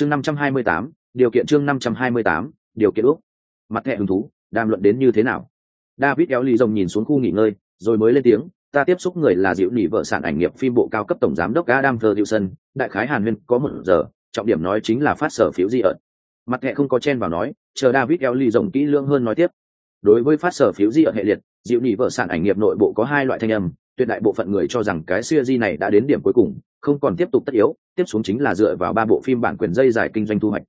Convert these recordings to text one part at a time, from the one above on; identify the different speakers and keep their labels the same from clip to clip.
Speaker 1: chương năm trăm hai mươi tám, điều kiện chương năm trăm hai mươi tám, điều kiện úc mặt thẻ hứng thú, đàm luận đến như thế nào? David éo lì rồng nhìn xuống khu nghỉ ngơi, rồi mới lên tiếng, ta tiếp xúc người là diệu nỉ vợ sản ảnh nghiệp phim bộ cao cấp tổng giám đốc adam ferguson đại khái hàn huyên, có một giờ, trọng điểm nói chính là phát sở phiếu di ợt mặt thẻ không có chen vào nói, chờ david éo lì rồng kỹ lưỡng hơn nói tiếp. Đối với phát sở phiếu di ợt hệ liệt, diệu nỉ vợ sản ảnh nghiệp nội bộ có hai loại thanh âm, tuyệt đại bộ phận người cho rằng cái siêu di này đã đến điểm cuối cùng, không còn tiếp tục tất yếu tiếp xuống chính là dựa vào ba bộ phim bản quyền dây dài kinh doanh thu hoạch.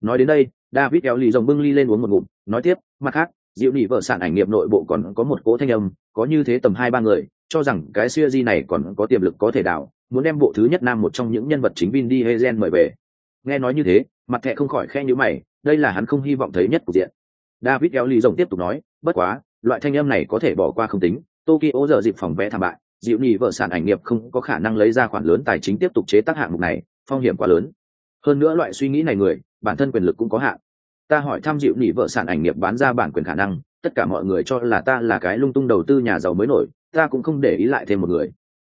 Speaker 1: Nói đến đây, david kéo lì rồng bưng ly lên uống một ngụm, nói tiếp, mặt khác, diệu nỉ vợ sản ảnh nghiệp nội bộ còn có một cỗ thanh âm, có như thế tầm hai ba người, cho rằng cái siêu di này còn có tiềm lực có thể đảo, muốn đem bộ thứ nhất nam một trong những nhân vật chính vin đi hezen mời về. Nghe nói như thế, mặt thẹ không khỏi khe nhữ mày, đây là hắn không hy vọng thấy nhất của diện. David kéo lì rồng tiếp tục nói, bất quá, loại thanh âm này có thể bỏ qua không tính, tokyo giờ dịp phòng vé thảm bại diệu nỉ vợ sản ảnh nghiệp không có khả năng lấy ra khoản lớn tài chính tiếp tục chế tác hạng mục này, phong hiểm quá lớn. Hơn nữa loại suy nghĩ này người, bản thân quyền lực cũng có hạn. Ta hỏi thăm dịu nỉ vợ sản ảnh nghiệp bán ra bản quyền khả năng, tất cả mọi người cho là ta là cái lung tung đầu tư nhà giàu mới nổi, ta cũng không để ý lại thêm một người.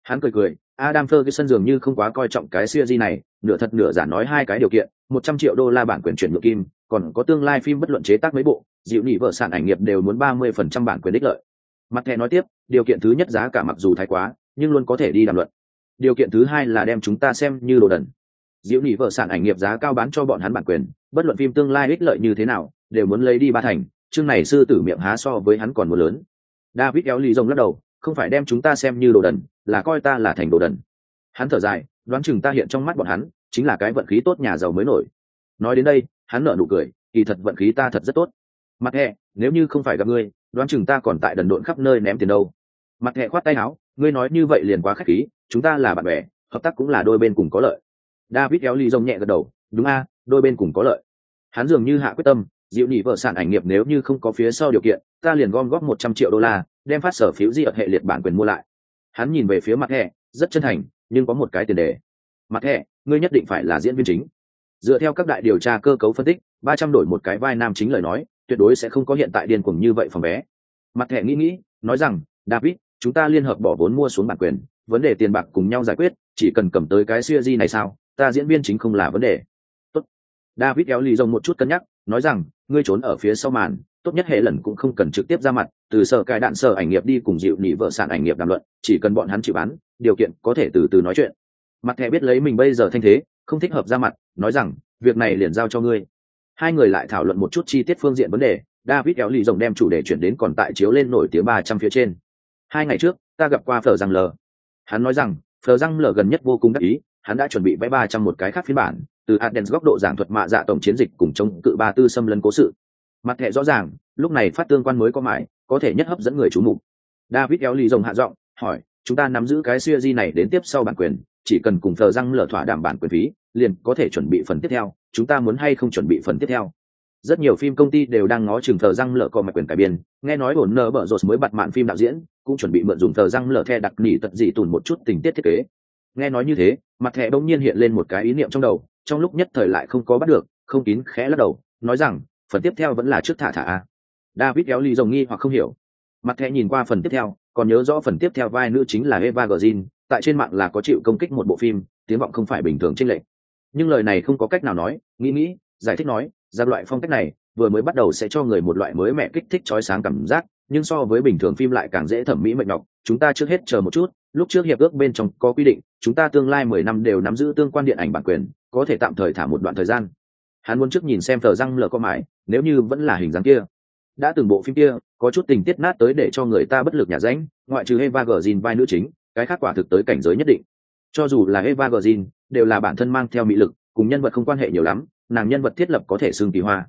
Speaker 1: Hắn cười cười, adam ferguson dường như không quá coi trọng cái siêu di này, nửa thật nửa giả nói hai cái điều kiện, một trăm triệu đô la bản quyền chuyển nhượng kim, còn có tương lai phim bất luận chế tác mấy bộ dịu nỉ vợ sản ảnh nghiệp đều muốn ba mươi phần trăm bản quyền đích lợi mặt thẻ nói tiếp, điều kiện thứ nhất giá cả mặc dù thái quá, nhưng luôn có thể đi đàm luận. Điều kiện thứ hai là đem chúng ta xem như đồ đần. Diễu nhị vợ sản ảnh nghiệp giá cao bán cho bọn hắn bản quyền, bất luận phim tương lai ích lợi như thế nào, đều muốn lấy đi ba thành, chương này sư tử miệng há so với hắn còn một lớn. David éo lì rồng lắc đầu, không phải đem chúng ta xem như đồ đần, là coi ta là thành đồ đần. Hắn thở dài, đoán chừng ta hiện trong mắt bọn hắn, chính là cái vận khí tốt nhà giàu mới nổi. Nói đến đây, hắn nở nụ cười, kỳ thật vận khí ta thật rất tốt. Mặt hẹ nếu như không phải gặp ngươi đoán chừng ta còn tại đần độn khắp nơi ném tiền đâu. Mặt hẹ khoát tay áo ngươi nói như vậy liền quá khách khí chúng ta là bạn bè hợp tác cũng là đôi bên cùng có lợi. David éo ly rông nhẹ gật đầu đúng a đôi bên cùng có lợi. Hắn dường như hạ quyết tâm dịu nhị vợ sản ảnh nghiệp nếu như không có phía sau điều kiện ta liền gom góp một trăm triệu đô la đem phát sở phiếu di ở hệ liệt bản quyền mua lại. Hắn nhìn về phía mặt hệ, rất chân thành nhưng có một cái tiền đề. Mặt hệ, ngươi nhất định phải là diễn viên chính. Dựa theo các đại điều tra cơ cấu phân tích ba trăm đổi một cái vai nam chính lời nói tuyệt đối sẽ không có hiện tại điên cuồng như vậy phòng vé. Mặt thẻ nghĩ nghĩ, nói rằng, david, chúng ta liên hợp bỏ vốn mua xuống bản quyền, vấn đề tiền bạc cùng nhau giải quyết, chỉ cần cầm tới cái siêu di này sao, ta diễn viên chính không là vấn đề. Tốt. david kéo lì rồng một chút cân nhắc, nói rằng, ngươi trốn ở phía sau màn, tốt nhất hệ lần cũng không cần trực tiếp ra mặt, từ sở cài đạn sở ảnh nghiệp đi cùng dịu nỉ vợ sản ảnh nghiệp đàm luận, chỉ cần bọn hắn chịu bán điều kiện có thể từ từ nói chuyện. Mặt thẻ biết lấy mình bây giờ thanh thế, không thích hợp ra mặt, nói rằng, việc này liền giao cho ngươi hai người lại thảo luận một chút chi tiết phương diện vấn đề, david kéo lì rồng đem chủ đề chuyển đến còn tại chiếu lên nổi tiếng ba trăm phía trên. Hai ngày trước, ta gặp qua phờ răng lờ. Hắn nói rằng, phờ răng lờ gần nhất vô cùng đắc ý, hắn đã chuẩn bị vẽ ba trăm một cái khác phiên bản, từ Adens góc độ giảng thuật mạ dạ tổng chiến dịch cùng chống cự ba tư xâm lấn cố sự. Mặt hệ rõ ràng, lúc này phát tương quan mới có mãi, có thể nhất hấp dẫn người chú mục. David kéo lì rồng hạ giọng, hỏi, chúng ta nắm giữ cái siêu di này đến tiếp sau bản quyền, chỉ cần cùng thờ răng lở thỏa đảm bản quyền phí liền có thể chuẩn bị phần tiếp theo, chúng ta muốn hay không chuẩn bị phần tiếp theo? Rất nhiều phim công ty đều đang ngó chừng thờ răng lở co mạch quyền cải biên, nghe nói ổn nơ bở rột mới bật mạn phim đạo diễn, cũng chuẩn bị mượn dùng thờ răng lở the đặc nỉ tận dị tùn một chút tình tiết thiết kế. Nghe nói như thế, mặt thẻ đông nhiên hiện lên một cái ý niệm trong đầu, trong lúc nhất thời lại không có bắt được, không kín khẽ lắc đầu, nói rằng, phần tiếp theo vẫn là trước thả thả david kéo ly rồng nghi hoặc không hiểu. Mặt thẻ nhìn qua phần tiếp theo, còn nhớ rõ phần tiếp theo vai nữ chính là eva gordin tại trên mạng là có chịu công kích một bộ phim, tiếng vọng không phải bình thường trên lệnh nhưng lời này không có cách nào nói, nghĩ nghĩ, giải thích nói, ra loại phong cách này, vừa mới bắt đầu sẽ cho người một loại mới mẹ kích thích trói sáng cảm giác, nhưng so với bình thường phim lại càng dễ thẩm mỹ mệt nhọc. Chúng ta trước hết chờ một chút, lúc trước hiệp ước bên trong có quy định, chúng ta tương lai mười năm đều nắm giữ tương quan điện ảnh bản quyền, có thể tạm thời thả một đoạn thời gian. Hắn muốn trước nhìn xem thờ răng lờ có mãi, nếu như vẫn là hình dáng kia. Đã từng bộ phim kia, có chút tình tiết nát tới để cho người ta bất lực nhà ránh, ngoại trừ Heva gờ vai nữ chính, cái khác quả thực tới cảnh giới nhất định cho dù là eva Gordin đều là bản thân mang theo mỹ lực, cùng nhân vật không quan hệ nhiều lắm, nàng nhân vật thiết lập có thể xương kỳ hoa.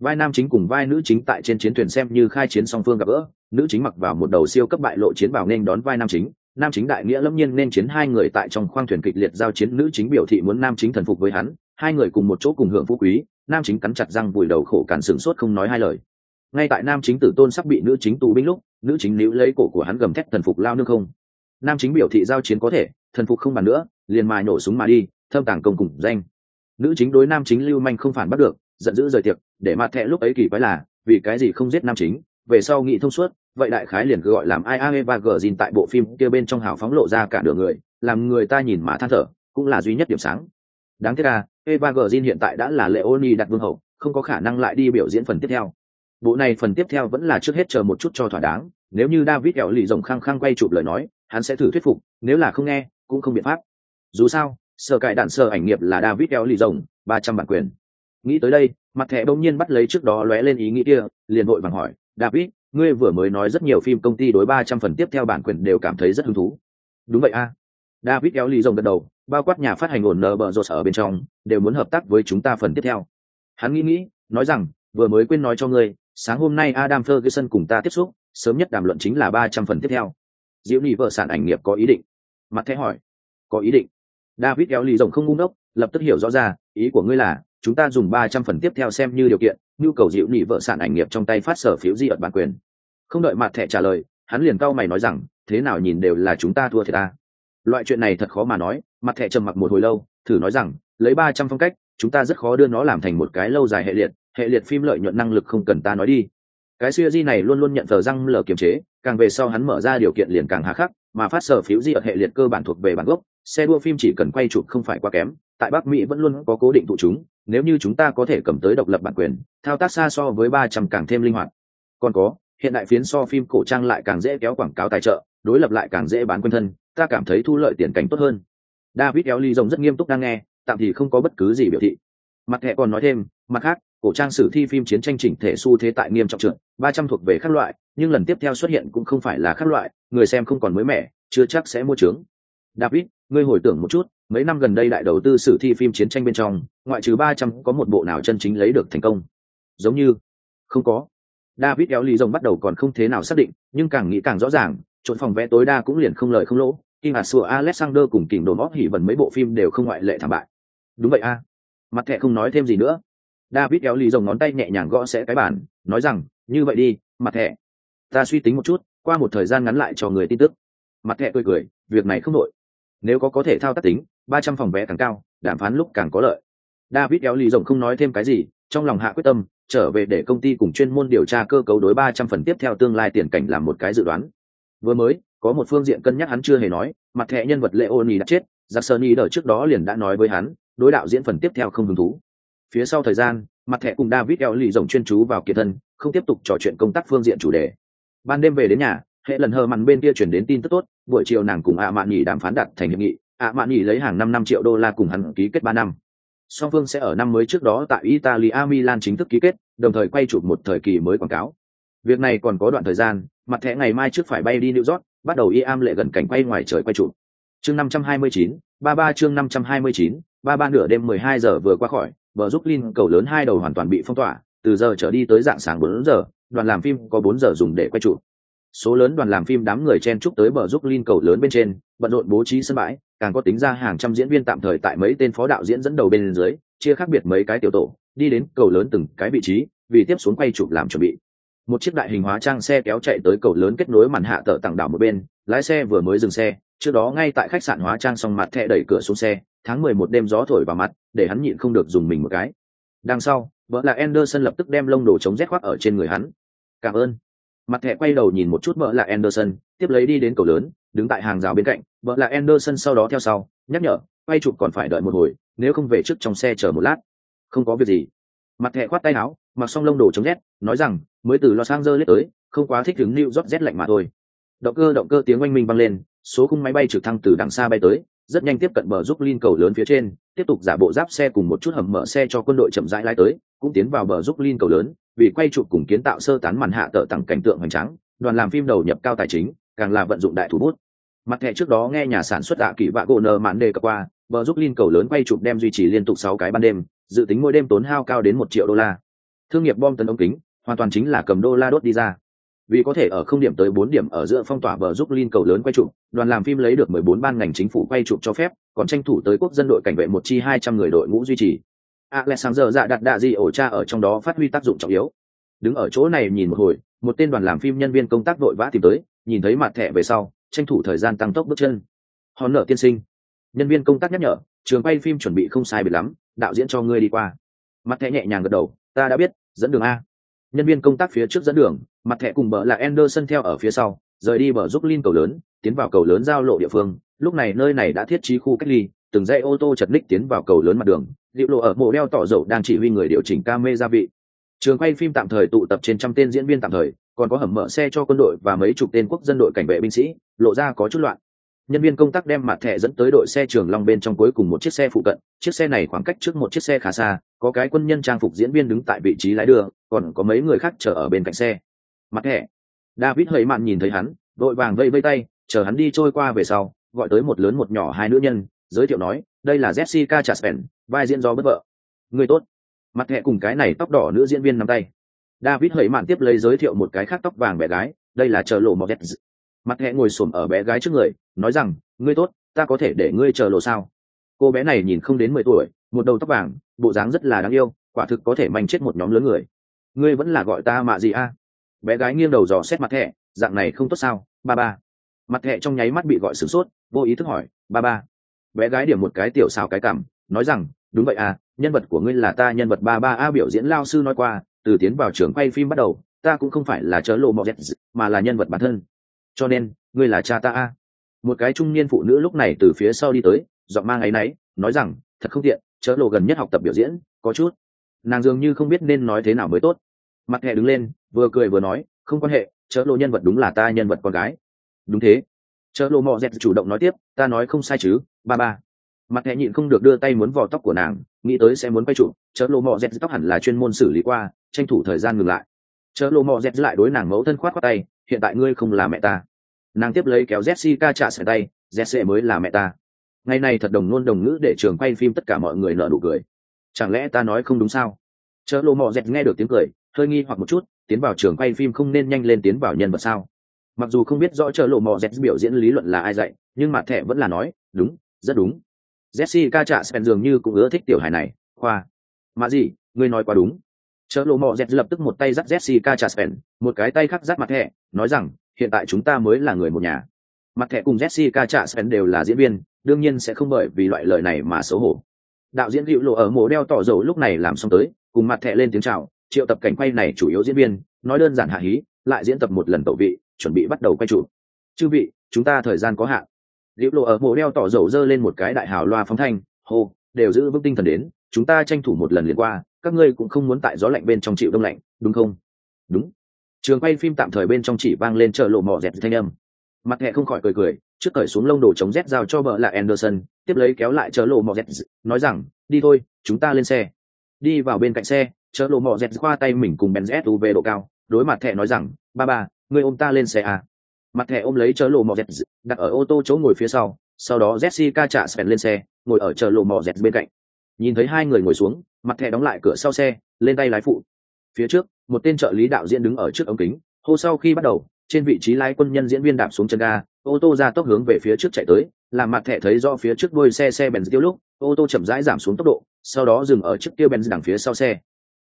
Speaker 1: Vai nam chính cùng vai nữ chính tại trên chiến thuyền xem như khai chiến song phương gặp gỡ, nữ chính mặc vào một đầu siêu cấp bại lộ chiến bào nên đón vai nam chính nam chính đại nghĩa lâm nhiên nên chiến hai người tại trong khoang thuyền kịch liệt giao chiến, nữ chính biểu thị muốn nam chính thần phục với hắn, hai người cùng một chỗ cùng hưởng phú quý, nam chính cắn chặt răng vùi đầu khổ cản sửng sốt không nói hai lời. Ngay tại nam chính tử tôn sắp bị nữ chính tù binh lúc, nữ chính níu lấy cổ của hắn gầm thét thần phục lao nước không. Nam chính biểu thị giao chiến có thể thần phục không bàn nữa, liền mài nổ súng mà đi, thâm tàng công cùng danh. Nữ chính đối nam chính lưu manh không phản bắt được, giận dữ rời tiệc, để mặt thẹ lúc ấy kỳ quái là, vì cái gì không giết nam chính, về sau nghị thông suốt, vậy đại khái liền cứ gọi làm ai ai và gờ tại bộ phim kia bên trong hào phóng lộ ra cả đường người, làm người ta nhìn mà than thở, cũng là duy nhất điểm sáng. Đáng tiếc là, eva Green hiện tại đã là leoni đặt vương hậu, không có khả năng lại đi biểu diễn phần tiếp theo. Bộ này phần tiếp theo vẫn là trước hết chờ một chút cho thỏa đáng, nếu như david kẹo lì rồng khăng khăng quay chụp lời nói, hắn sẽ thử thuyết phục, nếu là không nghe cũng không biện pháp. Dù sao, sở cải đạn sơ ảnh nghiệp là david eo lì rồng, ba trăm bản quyền. Nghĩ tới đây, mặt thẻ bỗng nhiên bắt lấy trước đó lóe lên ý nghĩ kia, liền vội vàng hỏi, david, ngươi vừa mới nói rất nhiều phim công ty đối ba trăm phần tiếp theo bản quyền đều cảm thấy rất hứng thú. Đúng vậy a. David eo lì rồng gật đầu, bao quát nhà phát hành ổn nợ bờ rột ở bên trong, đều muốn hợp tác với chúng ta phần tiếp theo. Hắn nghĩ nghĩ, nói rằng, vừa mới quên nói cho ngươi, sáng hôm nay adam ferguson cùng ta tiếp xúc, sớm nhất đàm luận chính là ba trăm phần tiếp theo. Diễu nhị vợ sản ảnh nghiệp có ý định mặt thẻ hỏi. Có ý định. David kéo lì rồng không ngu ngốc, lập tức hiểu rõ ra, ý của ngươi là, chúng ta dùng ba trăm phần tiếp theo xem như điều kiện, nhu cầu dịu nhị vợ sản ảnh nghiệp trong tay phát sở phiếu di ẩn bản quyền. Không đợi mặt thẻ trả lời, hắn liền cau mày nói rằng, thế nào nhìn đều là chúng ta thua thiệt ta. Loại chuyện này thật khó mà nói, mặt thẻ trầm mặc một hồi lâu, thử nói rằng, lấy ba trăm phong cách, chúng ta rất khó đưa nó làm thành một cái lâu dài hệ liệt hệ liệt phim lợi nhuận năng lực không cần ta nói đi. Cái siêu di này luôn luôn nhận tờ răng lờ kiềm chế, càng về sau hắn mở ra điều kiện liền càng hà khắc mà phát sở phiếu di ở hệ liệt cơ bản thuộc về bản gốc, xe đua phim chỉ cần quay chụp không phải quá kém, tại bắc mỹ vẫn luôn có cố định tụ chúng, nếu như chúng ta có thể cầm tới độc lập bản quyền, thao tác xa so với ba trăm càng thêm linh hoạt. Còn có, hiện đại phiến so phim cổ trang lại càng dễ kéo quảng cáo tài trợ, đối lập lại càng dễ bán quân thân, ta cảm thấy thu lợi tiền cảnh tốt hơn. David kéo ly rồng rất nghiêm túc đang nghe, tạm thì không có bất cứ gì biểu thị. Mặt thẻ còn nói thêm, mặt khác cổ trang sử thi phim chiến tranh chỉnh thể xu thế tại nghiêm trọng trượt, ba trăm thuộc về các loại, nhưng lần tiếp theo xuất hiện cũng không phải là các loại, người xem không còn mới mẻ, chưa chắc sẽ mua trướng. David, ngươi hồi tưởng một chút, mấy năm gần đây đại đầu tư sử thi phim chiến tranh bên trong, ngoại trừ ba trăm có một bộ nào chân chính lấy được thành công? Giống như, không có. David éo lì rồng bắt đầu còn không thế nào xác định, nhưng càng nghĩ càng rõ ràng trộn phòng vẽ tối đa cũng liền không lời không lỗ. Khi mà sùa alexander cùng kỉnh đồn óp hỉ vần mấy bộ phim đều không ngoại lệ thảm bại. Đúng vậy a. Mặt thẹ không nói thêm gì nữa david kéo lì rồng ngón tay nhẹ nhàng gõ sẽ cái bản nói rằng, như vậy đi, mặt thẻ ta suy tính một chút, qua một thời gian ngắn lại cho người tin tức. Mặt thẻ cười cười, việc này không đội nếu có có thể thao tác tính, ba trăm phòng vé càng cao, đàm phán lúc càng có lợi. David kéo lì rồng không nói thêm cái gì, trong lòng hạ quyết tâm, trở về để công ty cùng chuyên môn điều tra cơ cấu đối ba trăm phần tiếp theo tương lai tiền cảnh làm một cái dự đoán. Vừa mới, có một phương diện cân nhắc hắn chưa hề nói, mặt thẻ nhân vật leoni đã chết giặc sơn y đợi trước đó liền đã nói với hắn, đối đạo diễn phần tiếp theo không hứng thú phía sau thời gian, mặt thẻ cùng david eo lì rồng chuyên chú vào kiệt thân, không tiếp tục trò chuyện công tác phương diện chủ đề. Ban đêm về đến nhà, hệ lần hờ mặn bên kia chuyển đến tin tức tốt, buổi chiều nàng cùng ạ mạn nhì đàm phán đặt thành hiệp nghị, ạ mạn nhì lấy hàng năm năm triệu đô la cùng hắn ký kết ba năm. Song phương sẽ ở năm mới trước đó tại italia milan chính thức ký kết, đồng thời quay chụp một thời kỳ mới quảng cáo. Việc này còn có đoạn thời gian, mặt thẻ ngày mai trước phải bay đi new york, bắt đầu y am lệ gần cảnh quay ngoài trời quay chụp. Chương năm trăm hai mươi chín, ba ba chương năm trăm hai mươi chín, ba ba nửa đêm mười hai giờ vừa qua khỏi bờ giúp linh cầu lớn hai đầu hoàn toàn bị phong tỏa, từ giờ trở đi tới dạng sáng bốn giờ, đoàn làm phim có bốn giờ dùng để quay chụp. Số lớn đoàn làm phim đám người chen chúc tới bờ giúp linh cầu lớn bên trên, bận rộn bố trí sân bãi, càng có tính ra hàng trăm diễn viên tạm thời tại mấy tên phó đạo diễn dẫn đầu bên dưới, chia khác biệt mấy cái tiểu tổ, đi đến cầu lớn từng cái vị trí, vì tiếp xuống quay chụp làm chuẩn bị. Một chiếc đại hình hóa trang xe kéo chạy tới cầu lớn kết nối màn hạ tờ tặng đảo một bên, lái xe vừa mới dừng xe, trước đó ngay tại khách sạn hóa trang xong mặt thẻ đẩy cửa xuống xe tháng mười một đêm gió thổi vào mặt, để hắn nhịn không được dùng mình một cái. Đằng sau, vợ là anderson lập tức đem lông đồ chống rét khoác ở trên người hắn. Cảm ơn. Mặt thẹ quay đầu nhìn một chút vợ là anderson, tiếp lấy đi đến cầu lớn, đứng tại hàng rào bên cạnh, vợ là anderson sau đó theo sau, nhắc nhở, quay chụp còn phải đợi một hồi, nếu không về trước trong xe chờ một lát. Không có việc gì. Mặt thẹ khoát tay áo, mặc xong lông đồ chống rét, nói rằng, mới từ los angeles tới, không quá thích hứng new york rét lạnh mà thôi. Động cơ động cơ tiếng oanh minh vang lên, số khung máy bay trực thăng từ đằng xa bay tới rất nhanh tiếp cận bờ giúp Lin cầu lớn phía trên, tiếp tục giả bộ giáp xe cùng một chút hầm mở xe cho quân đội chậm rãi lái tới, cũng tiến vào bờ giúp Lin cầu lớn, vì quay chụp cùng kiến tạo sơ tán màn hạ tợ tặng cảnh tượng hoành tráng, đoàn làm phim đầu nhập cao tài chính, càng là vận dụng đại thủ bút. Mặt thẻ trước đó nghe nhà sản xuất tạ kỳ vạ gỗ nờ mạn đề cập qua, bờ giúp Lin cầu lớn quay chụp đem duy trì liên tục sáu cái ban đêm, dự tính mỗi đêm tốn hao cao đến một triệu đô la. Thương nghiệp bom tấn ống kính, hoàn toàn chính là cầm đô la đốt đi ra vì có thể ở không điểm tới bốn điểm ở giữa phong tỏa bờ giúp Lin cầu lớn quay chụp, đoàn làm phim lấy được mười bốn ban ngành chính phủ quay chụp cho phép, còn tranh thủ tới quốc dân đội cảnh vệ một chi hai trăm người đội ngũ duy trì. Alexander dạ đặt đạ gì ổ cha ở trong đó phát huy tác dụng trọng yếu. Đứng ở chỗ này nhìn một hồi, một tên đoàn làm phim nhân viên công tác đội vã tìm tới, nhìn thấy mặt thẻ về sau, tranh thủ thời gian tăng tốc bước chân. Hòn nợ tiên sinh. Nhân viên công tác nhắc nhở, trường quay phim chuẩn bị không sai biệt lắm, đạo diễn cho ngươi đi qua. Mặt thẻ nhẹ nhàng gật đầu, ta đã biết, dẫn đường a nhân viên công tác phía trước dẫn đường, mặt thẻ cùng bờ là anderson theo ở phía sau, rời đi bờ giúp linh cầu lớn, tiến vào cầu lớn giao lộ địa phương. Lúc này nơi này đã thiết trí khu cách ly, từng dãy ô tô chật ních tiến vào cầu lớn mặt đường. Liệu lộ ở mộ đeo tỏ dầu đang chỉ huy người điều chỉnh ca mê gia vị. Trường quay phim tạm thời tụ tập trên trăm tên diễn viên tạm thời, còn có hầm mở xe cho quân đội và mấy chục tên quốc dân đội cảnh vệ binh sĩ, lộ ra có chút loạn nhân viên công tác đem mặt thẻ dẫn tới đội xe trường long bên trong cuối cùng một chiếc xe phụ cận. Chiếc xe này khoảng cách trước một chiếc xe khá xa, có cái quân nhân trang phục diễn viên đứng tại vị trí lái đường, còn có mấy người khác chờ ở bên cạnh xe. Mặt thẻ. David hơi mạn nhìn thấy hắn, đội vàng vây vây tay, chờ hắn đi trôi qua về sau, gọi tới một lớn một nhỏ hai nữ nhân, giới thiệu nói, đây là jessica chaspen vai diễn do bất vợ. Người tốt. Mặt thẻ cùng cái này tóc đỏ nữ diễn viên nắm tay. David hơi mạn tiếp lấy giới thiệu một cái khác tóc vàng bé gái, đây là chờ lộ mọc mặt hẹ ngồi xổm ở bé gái trước người, nói rằng, ngươi tốt, ta có thể để ngươi chờ lộ sao? Cô bé này nhìn không đến mười tuổi, một đầu tóc vàng, bộ dáng rất là đáng yêu, quả thực có thể manh chết một nhóm lớn người. Ngươi vẫn là gọi ta mạ gì a? Bé gái nghiêng đầu dò xét mặt thẹ dạng này không tốt sao, ba ba? Mặt thẹ trong nháy mắt bị gọi sửng sốt, vô ý thức hỏi, ba ba? Bé gái điểm một cái tiểu xào cái cảm, nói rằng, đúng vậy à nhân vật của ngươi là ta nhân vật ba ba a biểu diễn lao sư nói qua, từ tiến vào trường quay phim bắt đầu, ta cũng không phải là chớ lộ mọ mà là nhân vật bản thân cho nên, ngươi là cha ta a. Một cái trung niên phụ nữ lúc này từ phía sau đi tới, giọng mang áy náy, nói rằng, thật không tiện, chớ lộ gần nhất học tập biểu diễn, có chút. Nàng dường như không biết nên nói thế nào mới tốt. Mặt hẹ đứng lên, vừa cười vừa nói, không quan hệ, chớ lộ nhân vật đúng là ta nhân vật con gái. Đúng thế. Chớ lộ mò dẹt chủ động nói tiếp, ta nói không sai chứ, ba ba. Mặt hẹ nhịn không được đưa tay muốn vò tóc của nàng, nghĩ tới sẽ muốn quay trụ. Chớ lộ mò dẹt tóc hẳn là chuyên môn xử lý qua, tranh thủ thời gian ngừng lại. Chớ lộ mò dẹt lại đối nàng mẫu thân khoát khoát tay hiện tại ngươi không là mẹ ta. Nàng tiếp lấy kéo jessica trả sẻ tay, jesse mới là mẹ ta. Ngày này thật đồng nôn đồng ngữ để trường quay phim tất cả mọi người nợ nụ cười. Chẳng lẽ ta nói không đúng sao? Chợ lộ mò dẹt nghe được tiếng cười, hơi nghi hoặc một chút, tiến vào trường quay phim không nên nhanh lên tiến vào nhân vật sao? Mặc dù không biết rõ chợ lộ mò dẹt biểu diễn lý luận là ai dạy, nhưng mặt thẻ vẫn là nói, đúng, rất đúng. Jessica trả sẻ dường như cũng ưa thích tiểu hài này. Khoa. Mà gì? Ngươi nói quá đúng chợ lộ mò dẹt lập tức một tay dắt jessica chaspen một cái tay khác dắt mặt thẻ, nói rằng, hiện tại chúng ta mới là người một nhà. Mặt thẻ cùng jessica chaspen đều là diễn viên, đương nhiên sẽ không bởi vì loại lời này mà xấu hổ. Đạo diễn hữu lộ ở mổ đeo tỏ dầu lúc này làm xong tới, cùng mặt thẻ lên tiếng chào, triệu tập cảnh quay này chủ yếu diễn viên, nói đơn giản hạ hí, lại diễn tập một lần tẩu vị, chuẩn bị bắt đầu quay trụ chư vị, chúng ta thời gian có hạn. Liễu lộ ở mổ đeo tỏ dầu dơ lên một cái đại hào loa phóng thanh, hô, đều giữ vững tinh thần đến, chúng ta tranh thủ một lần liền qua các ngươi cũng không muốn tại gió lạnh bên trong chịu đông lạnh, đúng không? Đúng. Trường quay phim tạm thời bên trong chỉ vang lên chợ lộ mỏ dẹt thanh âm. Mặt hẹ không khỏi cười cười, trước cởi xuống lông đồ chống rét giao cho vợ là anderson, tiếp lấy kéo lại chợ lộ mỏ dẹt, nói rằng, đi thôi, chúng ta lên xe. Đi vào bên cạnh xe, chợ lộ mỏ dẹt khoa tay mình cùng ben z về độ cao, đối mặt thẹ nói rằng, ba ba, ngươi ôm ta lên xe à. mặt thẹ ôm lấy chợ lộ mỏ dẹt, đặt ở ô tô chỗ ngồi phía sau sau đó jessica trả sven lên xe, ngồi ở chợ lộ mỏ dẹt bên cạnh. Nhìn thấy hai người ngồi xuống mặt thẻ đóng lại cửa sau xe, lên tay lái phụ. Phía trước, một tên trợ lý đạo diễn đứng ở trước ống kính, hô sau khi bắt đầu, trên vị trí lái quân nhân diễn viên đạp xuống chân ga, ô tô ra tốc hướng về phía trước chạy tới, làm mặt thẻ thấy do phía trước đuôi xe xe bèn tiêu lúc, ô tô chậm rãi giảm xuống tốc độ, sau đó dừng ở trước tiêu bèn đằng phía sau xe.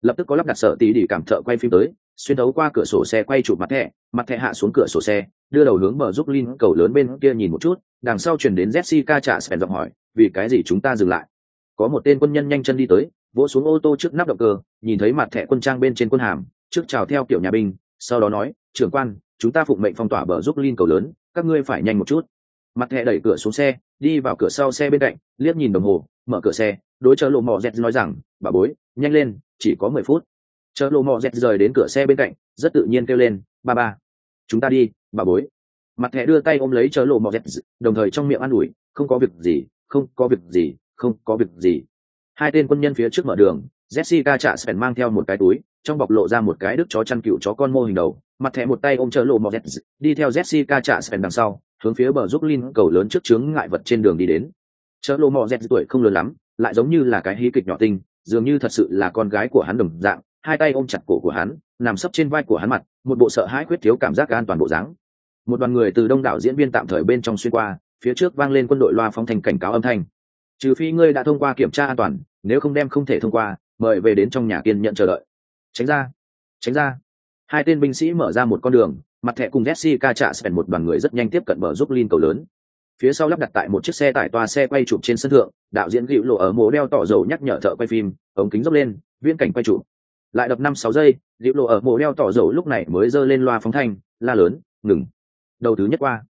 Speaker 1: Lập tức có lắp đặt sợ tí đi cảm thợ quay phim tới, xuyên thấu qua cửa sổ xe quay chụp mặt thẻ mặt thẻ hạ xuống cửa sổ xe, đưa đầu hướng bờ giúp linh cầu lớn bên kia nhìn một chút, đằng sau chuyển đến jessica trả spen giọng hỏi, vì cái gì chúng ta dừng lại? Có một tên quân nhân nhanh chân đi tới vỗ xuống ô tô trước nắp động cơ, nhìn thấy mặt thẻ quân trang bên trên quân hàm, trước chào theo kiểu nhà binh, sau đó nói, trưởng quan, chúng ta phụng mệnh phong tỏa bờ giúp linh cầu lớn, các ngươi phải nhanh một chút. Mặt thẻ đẩy cửa xuống xe, đi vào cửa sau xe bên cạnh, liếc nhìn đồng hồ, mở cửa xe, đối chợ lộ mò dẹt nói rằng, bà bối, nhanh lên, chỉ có mười phút. Chợ lộ mò dẹt rời đến cửa xe bên cạnh, rất tự nhiên kêu lên, ba ba, chúng ta đi, bà bối. Mặt thẻ đưa tay ôm lấy chợ lộ mò dẹt, đồng thời trong miệng an ủi, không có việc gì, không có việc gì, không có việc gì hai tên quân nhân phía trước mở đường, jessica chạ sven mang theo một cái túi, trong bọc lộ ra một cái đức chó chăn cựu chó con mô hình đầu, mặt thẻ một tay ôm chở lộ mọc z đi theo jessica chạ sven đằng sau, hướng phía bờ giúp linh cầu lớn trước chướng ngại vật trên đường đi đến. Chở lộ mọc z tuổi không lớn lắm, lại giống như là cái hí kịch nhỏ tinh, dường như thật sự là con gái của hắn đồng dạng, hai tay ôm chặt cổ của hắn, nằm sấp trên vai của hắn mặt, một bộ sợ hãi khuyết thiếu cảm giác an toàn bộ dáng. Một đoàn người từ đông đảo diễn viên tạm thời bên trong xuyên qua, phía trước vang lên quân đội loa phóng thành cảnh cáo âm thanh trừ phi ngươi đã thông qua kiểm tra an toàn, nếu không đem không thể thông qua, mời về đến trong nhà kiên nhận chờ đợi. Tránh ra. Tránh ra. Hai tên binh sĩ mở ra một con đường, mặt thẻ cùng jessica trả spen một đoàn người rất nhanh tiếp cận bờ giúp linh cầu lớn. Phía sau lắp đặt tại một chiếc xe tải toa xe quay chụp trên sân thượng, đạo diễn gịu lộ ở mố đeo tỏ dầu nhắc nhở thợ quay phim, ống kính dốc lên viên cảnh quay chụp. Lại đập năm sáu giây, gịu lộ ở mố đeo tỏ dầu lúc này mới giơ lên loa phóng thanh, la lớn, ngừng. Đầu thứ nhất qua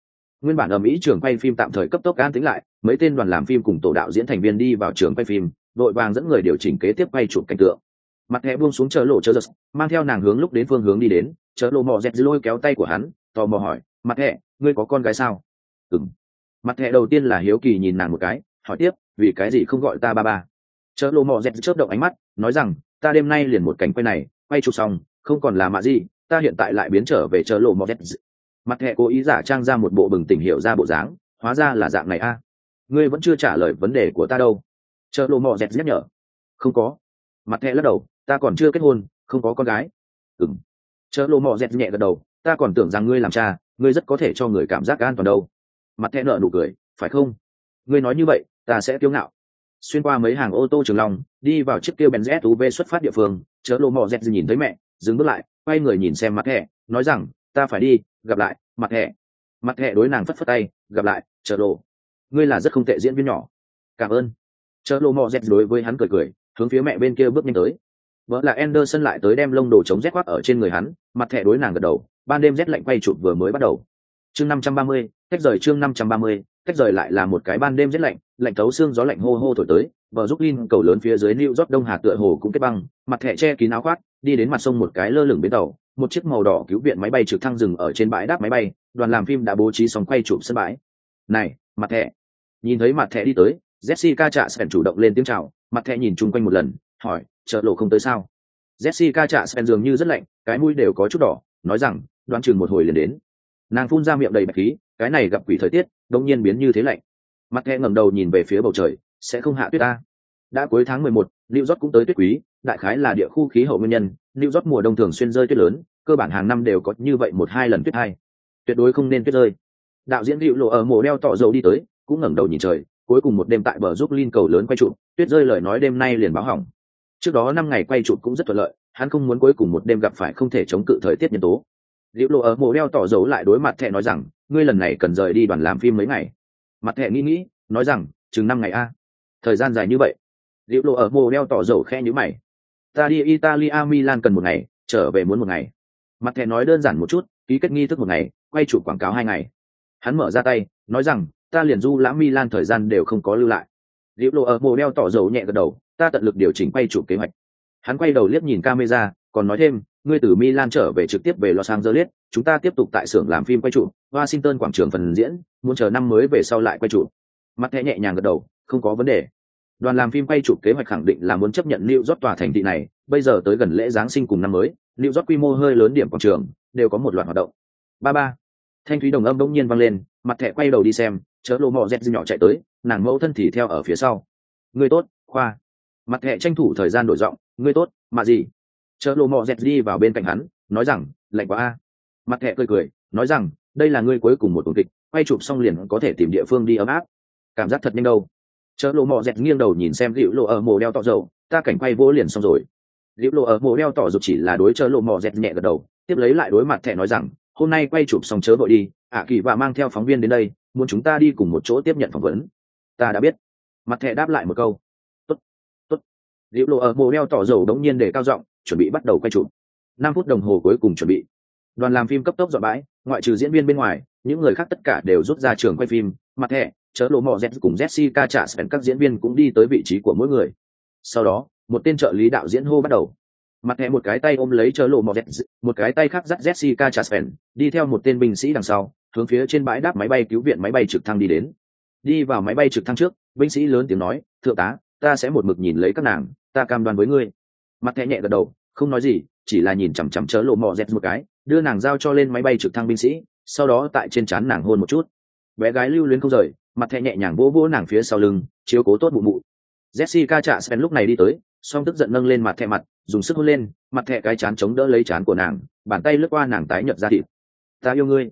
Speaker 1: nguyên bản ở mỹ trường quay phim tạm thời cấp tốc an tính lại, mấy tên đoàn làm phim cùng tổ đạo diễn thành viên đi vào trường quay phim, đội vàng dẫn người điều chỉnh kế tiếp quay chụp cảnh tượng. Mặt hẹ buông xuống chợ lộ chợ giật, mang theo nàng hướng lúc đến phương hướng đi đến chợ lộ mò dẹt lôi kéo tay của hắn, tò mò hỏi, mặt hẹ, ngươi có con gái sao? Ừng mặt hẹ đầu tiên là hiếu kỳ nhìn nàng một cái, hỏi tiếp, vì cái gì không gọi ta ba ba? Chợ lộ mò dẹt chớp động ánh mắt, nói rằng, ta đêm nay liền một cảnh quay này, quay chụp xong, không còn là mạ gì, ta hiện tại lại biến trở về chợ lộ mò dẹt mặt thẻ cố ý giả trang ra một bộ bừng tỉnh hiểu ra bộ dáng, hóa ra là dạng này a. Ngươi vẫn chưa trả lời vấn đề của ta đâu. Chợ lộ mò dẹt nhắc nhở. Không có. Mặt thẻ lắc đầu, ta còn chưa kết hôn, không có con gái. Ừng chợ lộ mò dẹt nhẹ gật đầu, ta còn tưởng rằng ngươi làm cha, ngươi rất có thể cho người cảm giác an toàn đâu. Mặt thẻ nợ nụ cười, phải không? Ngươi nói như vậy, ta sẽ kiêu ngạo. Xuyên qua mấy hàng ô tô trường long, đi vào chiếc kêu benz suv xuất phát địa phương, chợ lộ mò dẹt nhìn thấy mẹ, dừng bước lại, quay người nhìn xem mặt thẻ, nói rằng, ta phải đi gặp lại mặt thẻ mặt thẻ đối nàng phất phất tay gặp lại chợ lộ. Ngươi là rất không tệ diễn viên nhỏ. Cảm ơn. Chợ lộ mò dẹt đối với hắn cười cười hướng phía mẹ bên kia bước nhanh tới. Vợ là Anderson lại tới đem lông đồ chống rét khoác ở trên người hắn, mặt thẻ đối nàng gật đầu, ban đêm rét lạnh quay chụp vừa mới bắt đầu. Chương 530, cách rời chương 530, cách rời lại là một cái ban đêm rét lạnh, lạnh thấu xương gió lạnh hô hô thổi tới, vợ giúp Linh cầu lớn phía dưới New York Đông Hà tựa hồ cũng kết băng, mặt thẻ che kín áo khoác, đi đến mặt sông một cái lơ lửng bến tàu, một chiếc màu đỏ cứu viện máy bay trực thăng dừng ở trên bãi đáp máy bay, đoàn làm phim đã bố trí xong quay chụp sân bãi. "Này, mặt thẻ." Nhìn thấy mặt thẻ đi tới, Jessica Trạ Spen chủ động lên tiếng chào, mặt thẻ nhìn chung quanh một lần, hỏi, "Chợ lộ không tới sao?" Jessica Trạ Spen dường như rất lạnh, cái mũi đều có chút đỏ, nói rằng, đoán chừng một hồi liền đến. Nàng phun ra miệng đầy bạch khí, cái này gặp quỷ thời tiết, đột nhiên biến như thế lạnh. Mặt nghe ngẩng đầu nhìn về phía bầu trời, sẽ không hạ tuyết ta. Đã cuối tháng 11, New York cũng tới tuyết quý, đại khái là địa khu khí hậu nguyên nhân, New York mùa đông thường xuyên rơi tuyết lớn, cơ bản hàng năm đều có như vậy một hai lần tuyết hai. Tuyệt đối không nên tuyết rơi. Đạo diễn hữu Lộ ở mồ đeo tỏ dầu đi tới, cũng ngẩng đầu nhìn trời, cuối cùng một đêm tại bờ giúp linh cầu lớn quay trụ, tuyết rơi lời nói đêm nay liền báo hỏng. Trước đó năm ngày quay trụ cũng rất thuận lợi, hắn không muốn cuối cùng một đêm gặp phải không thể chống cự thời tiết nhân tố. Diệu Lộ ở mộ đeo tỏ dấu lại đối mặt Thẹ nói rằng, ngươi lần này cần rời đi đoàn làm phim mấy ngày. Mặt Thẹ nghĩ nghĩ, nói rằng, chừng năm ngày a. Thời gian dài như vậy. Diệu Lộ ở mộ đeo tỏ dầu khe như mày. Ta đi Italia Milan cần một ngày, trở về muốn một ngày. Mặt Thẹ nói đơn giản một chút, ký kết nghi thức một ngày, quay chủ quảng cáo hai ngày. Hắn mở ra tay, nói rằng, ta liền du lãm Milan thời gian đều không có lưu lại. Diệu Lộ ở mộ đeo tỏ dầu nhẹ gật đầu, ta tận lực điều chỉnh quay chủ kế hoạch. Hắn quay đầu liếc nhìn camera, còn nói thêm, ngươi từ Milan trở về trực tiếp về Los Angeles, chúng ta tiếp tục tại xưởng làm phim quay chủ, Washington quảng trường phần diễn, muốn chờ năm mới về sau lại quay chủ. Mặt thẻ nhẹ nhàng gật đầu, không có vấn đề. Đoàn làm phim quay chụp kế hoạch khẳng định là muốn chấp nhận New York tòa thành thị này, bây giờ tới gần lễ Giáng sinh cùng năm mới, New York quy mô hơi lớn điểm quảng trường, đều có một loạt hoạt động. Ba ba. Thanh thúy đồng âm bỗng nhiên vang lên, mặt thẻ quay đầu đi xem, chớ lỗ mọ dẹt nhỏ chạy tới, nàng mẫu thân thì theo ở phía sau. ngươi tốt, khoa. Mặt thẻ tranh thủ thời gian đổi giọng, ngươi tốt, mà gì? Chợ lộ mò dẹt đi vào bên cạnh hắn, nói rằng, lạnh quá a. Mặt thẹ cười cười, nói rằng, đây là ngươi cuối cùng một tuần kịch, quay chụp xong liền có thể tìm địa phương đi ấm áp. Cảm giác thật nhanh đâu. chợ lộ mò dẹt nghiêng đầu nhìn xem Diệu Lộ ở mồ đeo tỏ dầu, ta cảnh quay vỗ liền xong rồi. Diệu Lộ ở mồ đeo tỏ dầu chỉ là đối chợ lộ mò dẹt nhẹ gật đầu, tiếp lấy lại đối mặt thẹ nói rằng, hôm nay quay chụp xong chớ vội đi, ạ kỳ và mang theo phóng viên đến đây, muốn chúng ta đi cùng một chỗ tiếp nhận phỏng vấn. Ta đã biết. Mặt thẹ đáp lại một câu. Tốt, tốt. Diệu Lộ ở mồ đeo tỏ dầu đống nhiên để cao giọng, chuẩn bị bắt đầu quay chụp. Năm phút đồng hồ cuối cùng chuẩn bị. Đoàn làm phim cấp tốc dọn bãi, ngoại trừ diễn viên bên ngoài, những người khác tất cả đều rút ra trường quay phim, mặt thẻ, chớ lộ mò z cùng jessica trả spen các diễn viên cũng đi tới vị trí của mỗi người sau đó một tên trợ lý đạo diễn hô bắt đầu mặt thẻ một cái tay ôm lấy chớ lộ mò z một cái tay khác dắt jessica trả spen đi theo một tên binh sĩ đằng sau hướng phía trên bãi đáp máy bay cứu viện máy bay trực thăng đi đến đi vào máy bay trực thăng trước binh sĩ lớn tiếng nói thượng tá ta sẽ một mực nhìn lấy các nàng ta cam đoan với ngươi mặt thẻ nhẹ gật đầu, không nói gì, chỉ là nhìn chằm chằm chớ lộ mò dẹt một cái, đưa nàng giao cho lên máy bay trực thăng binh sĩ, sau đó tại trên trán nàng hôn một chút. Bé gái lưu luyến không rời, mặt thẹ nhẹ nhàng vỗ vỗ nàng phía sau lưng, chiếu cố tốt mụ mụ. Jessica chạ sven lúc này đi tới, song tức giận nâng lên mặt thẹ mặt, dùng sức hôn lên, mặt thẹ cái chán chống đỡ lấy chán của nàng, bàn tay lướt qua nàng tái nhợt ra thịt. Ta yêu ngươi.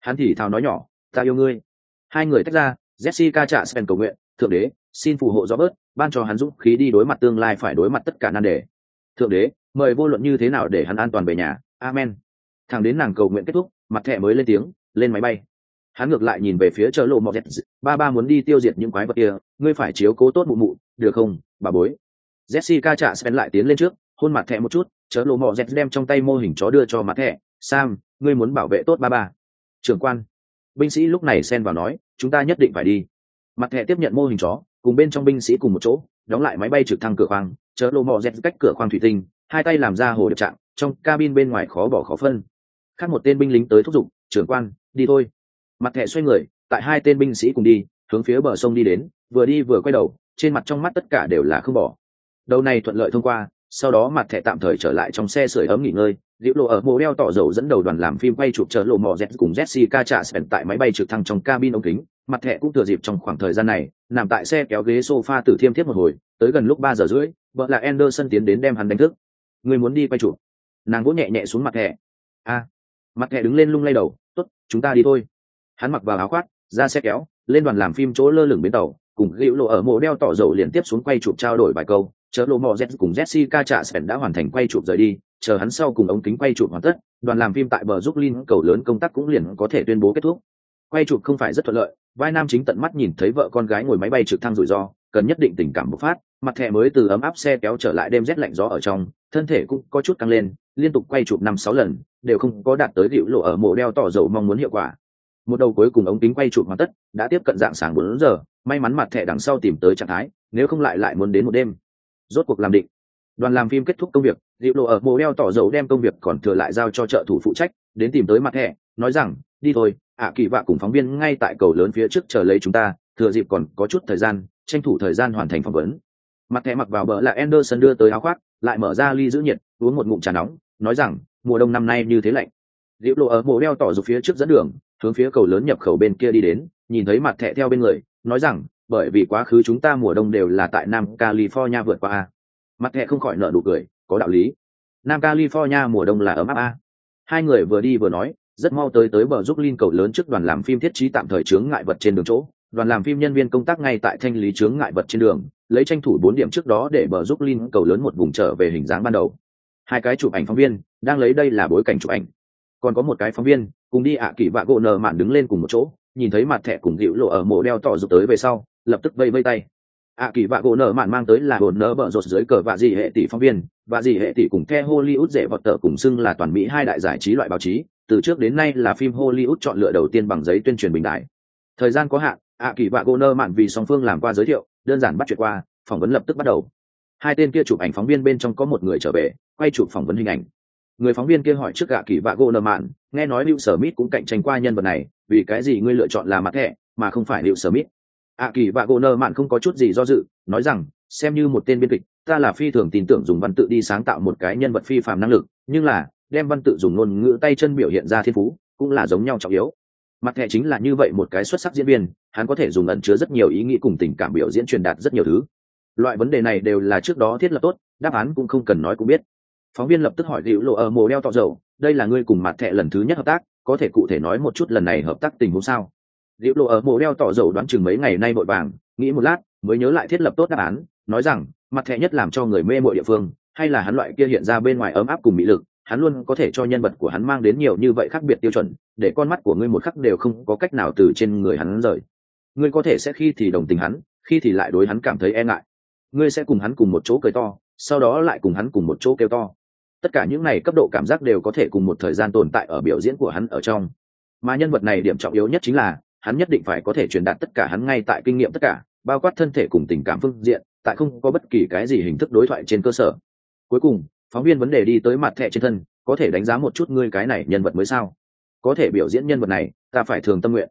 Speaker 1: Hắn thì thào nói nhỏ, ta yêu ngươi. Hai người tách ra, jessica chạ sven cầu nguyện, thượng đế, xin phù hộ gió bớt ban cho hắn dũng khí đi đối mặt tương lai, phải đối mặt tất cả nan đề thượng đế, mời vô luận như thế nào để hắn an toàn về nhà. Amen. Thằng đến nàng cầu nguyện kết thúc, mặt thẹ mới lên tiếng, lên máy bay. Hắn ngược lại nhìn về phía chợ lộ mọt dẹt ba ba muốn đi tiêu diệt những quái vật kia, ngươi phải chiếu cố tốt mụ mụ, được không, bà bối? Jessica trả sven lại tiến lên trước, hôn mặt thẹ một chút, chợ lộ mọt dẹt đem trong tay mô hình chó đưa cho mặt thẹ sam, ngươi muốn bảo vệ tốt ba ba. Trưởng quan. Binh sĩ lúc này xen vào nói, chúng ta nhất định phải đi. Mặt thẹ tiếp nhận mô hình chó, cùng bên trong binh sĩ cùng một chỗ, đóng lại máy bay trực thăng cửa khoang chớ lô mò dẹt cách cửa khoang thủy tinh, hai tay làm ra hồ điệp trạng, trong cabin bên ngoài khó bỏ khó phân. Khác một tên binh lính tới thúc giục, trưởng quan, đi thôi. Mặt thẻ xoay người, tại hai tên binh sĩ cùng đi, hướng phía bờ sông đi đến, vừa đi vừa quay đầu, trên mặt trong mắt tất cả đều là không bỏ. Đầu này thuận lợi thông qua sau đó mặt thẻ tạm thời trở lại trong xe sưởi ấm nghỉ ngơi, liễu lộ ở mô đeo tỏ dầu dẫn đầu đoàn làm phim quay chụp chợ lộ mò z cùng jessica trả spen tại máy bay trực thăng trong cabin ống kính. Mặt thẻ cũng thừa dịp trong khoảng thời gian này, nằm tại xe kéo ghế sofa từ thiêm thiếp một hồi, tới gần lúc ba giờ rưỡi, vợ là anderson tiến đến đem hắn đánh thức. Người muốn đi quay chụp? Nàng vỗ nhẹ nhẹ xuống mặt thẻ. A. Mặt thẻ đứng lên lung lay đầu, tốt, chúng ta đi thôi. Hắn mặc vào áo khoác, ra xe kéo, lên đoàn làm phim chỗ lơ lửng bến tàu, cùng liễu lộ ở mộ đeo tỏ dầu liền tiếp xuống quay chụp trao đổi vài câu chợ lộ mò z cùng jessica trả spen đã hoàn thành quay chụp rời đi, chờ hắn sau cùng ống kính quay chụp hoàn tất, đoàn làm phim tại bờ giúp linh cầu lớn công tác cũng liền có thể tuyên bố kết thúc. Quay chụp không phải rất thuận lợi, vai nam chính tận mắt nhìn thấy vợ con gái ngồi máy bay trực thăng rủi ro, cần nhất định tình cảm bộc phát, mặt thẻ mới từ ấm áp xe kéo trở lại đêm rét lạnh gió ở trong, thân thể cũng có chút căng lên, liên tục quay chụp năm sáu lần, đều không có đạt tới điệu lộ ở mộ đeo tỏ dầu mong muốn hiệu quả. Một đầu cuối cùng ống kính quay chụp hoàn tất, đã tiếp cận dạng sáng bốn giờ, may mắn mặt thẻ đằng sau tìm tới trạng thái, nếu không lại lại muốn đến một đêm rốt cuộc làm định. Đoàn làm phim kết thúc công việc dịu lộ ở mộ đeo tỏ dầu đem công việc còn thừa lại giao cho trợ thủ phụ trách, đến tìm tới mặt thẻ nói rằng, đi thôi, ạ, kỳ vạ cùng phóng viên ngay tại cầu lớn phía trước chờ lấy chúng ta, thừa dịp còn có chút thời gian, tranh thủ thời gian hoàn thành phỏng vấn. Mặt thẻ mặc vào bờ là anderson đưa tới áo khoác, lại mở ra ly giữ nhiệt, uống một ngụm trà nóng, nói rằng, mùa đông năm nay như thế lạnh. Dịu lộ ở mộ đeo tỏ dầu phía trước dẫn đường, hướng phía cầu lớn nhập khẩu bên kia đi đến, nhìn thấy mặt thẻ theo bên người, nói rằng bởi vì quá khứ chúng ta mùa đông đều là tại nam california vượt qua a. Mặt thẹ không khỏi nợ nụ cười, có đạo lý. Nam california mùa đông là ấm áp a. Hai người vừa đi vừa nói, rất mau tới tới bờ giúp linh cầu lớn trước đoàn làm phim thiết trí tạm thời chướng ngại vật trên đường chỗ. Đoàn làm phim nhân viên công tác ngay tại thanh lý chướng ngại vật trên đường, lấy tranh thủ bốn điểm trước đó để bờ giúp linh cầu lớn một vùng trở về hình dáng ban đầu. Hai cái chụp ảnh phóng viên, đang lấy đây là bối cảnh chụp ảnh. Còn có một cái phóng viên, cùng đi ạ à kỳ vạ gỗ nờ mạn đứng lên cùng một chỗ, nhìn thấy mặt thẻ cùng dịu lộ ở mộ đeo tỏ rụt tới về sau lập tức vây vây tay. Ạ à kỳ vạ gỗ nở mạn mang tới là gồn nở bợ rột dưới cờ vạ dị hệ tỷ phóng viên. Vạ dị hệ tỷ cùng the hollywood dễ vọt tờ cùng xưng là toàn mỹ hai đại giải trí loại báo chí. Từ trước đến nay là phim hollywood chọn lựa đầu tiên bằng giấy tuyên truyền bình đại. Thời gian có hạn ạ à kỳ vạ gỗ nở mạn vì song phương làm qua giới thiệu, đơn giản bắt chuyện qua, phỏng vấn lập tức bắt đầu. Hai tên kia chụp ảnh phóng viên bên trong có một người trở về, quay chụp phỏng vấn hình ảnh. Người phóng viên kia hỏi trước gạ kỳ vạ gỗ nở mạn, nghe nói liệu sở mít cũng cạnh tranh qua nhân vật này, vì cái gì ngươi lựa chọn là mặt thẻ, mà không phải liệu sở mít ạ kỳ bạ gỗ nơ mạn không có chút gì do dự, nói rằng, xem như một tên biên kịch, ta là phi thường tin tưởng dùng văn tự đi sáng tạo một cái nhân vật phi phạm năng lực, nhưng là, đem văn tự dùng ngôn ngữ tay chân biểu hiện ra thiên phú, cũng là giống nhau trọng yếu. Mặt thẻ chính là như vậy một cái xuất sắc diễn viên, hắn có thể dùng ẩn chứa rất nhiều ý nghĩ cùng tình cảm biểu diễn truyền đạt rất nhiều thứ. Loại vấn đề này đều là trước đó thiết lập tốt, đáp án cũng không cần nói cũng biết. Phóng viên lập tức hỏi hữu lộ ở mồ đeo tọ dầu, đây là ngươi cùng mặt thẻ lần thứ nhất hợp tác, có thể cụ thể nói một chút lần này hợp tác tình huống sao? Diệu lộ ở mồ đeo tỏ dầu đoán chừng mấy ngày nay vội vàng, nghĩ một lát, mới nhớ lại thiết lập tốt đáp án, nói rằng, mặt thẻ nhất làm cho người mê mội địa phương, hay là hắn loại kia hiện ra bên ngoài ấm áp cùng mỹ lực, hắn luôn có thể cho nhân vật của hắn mang đến nhiều như vậy khác biệt tiêu chuẩn, để con mắt của ngươi một khắc đều không có cách nào từ trên người hắn rời. Ngươi có thể sẽ khi thì đồng tình hắn, khi thì lại đối hắn cảm thấy e ngại. Ngươi sẽ cùng hắn cùng một chỗ cười to, sau đó lại cùng hắn cùng một chỗ kêu to. Tất cả những này cấp độ cảm giác đều có thể cùng một thời gian tồn tại ở biểu diễn của hắn ở trong. Mà nhân vật này điểm trọng yếu nhất chính là hắn nhất định phải có thể truyền đạt tất cả hắn ngay tại kinh nghiệm tất cả, bao quát thân thể cùng tình cảm phương diện, tại không có bất kỳ cái gì hình thức đối thoại trên cơ sở. Cuối cùng, phóng viên vấn đề đi tới mặt thẻ trên thân, có thể đánh giá một chút ngươi cái này nhân vật mới sao? Có thể biểu diễn nhân vật này, ta phải thường tâm nguyện.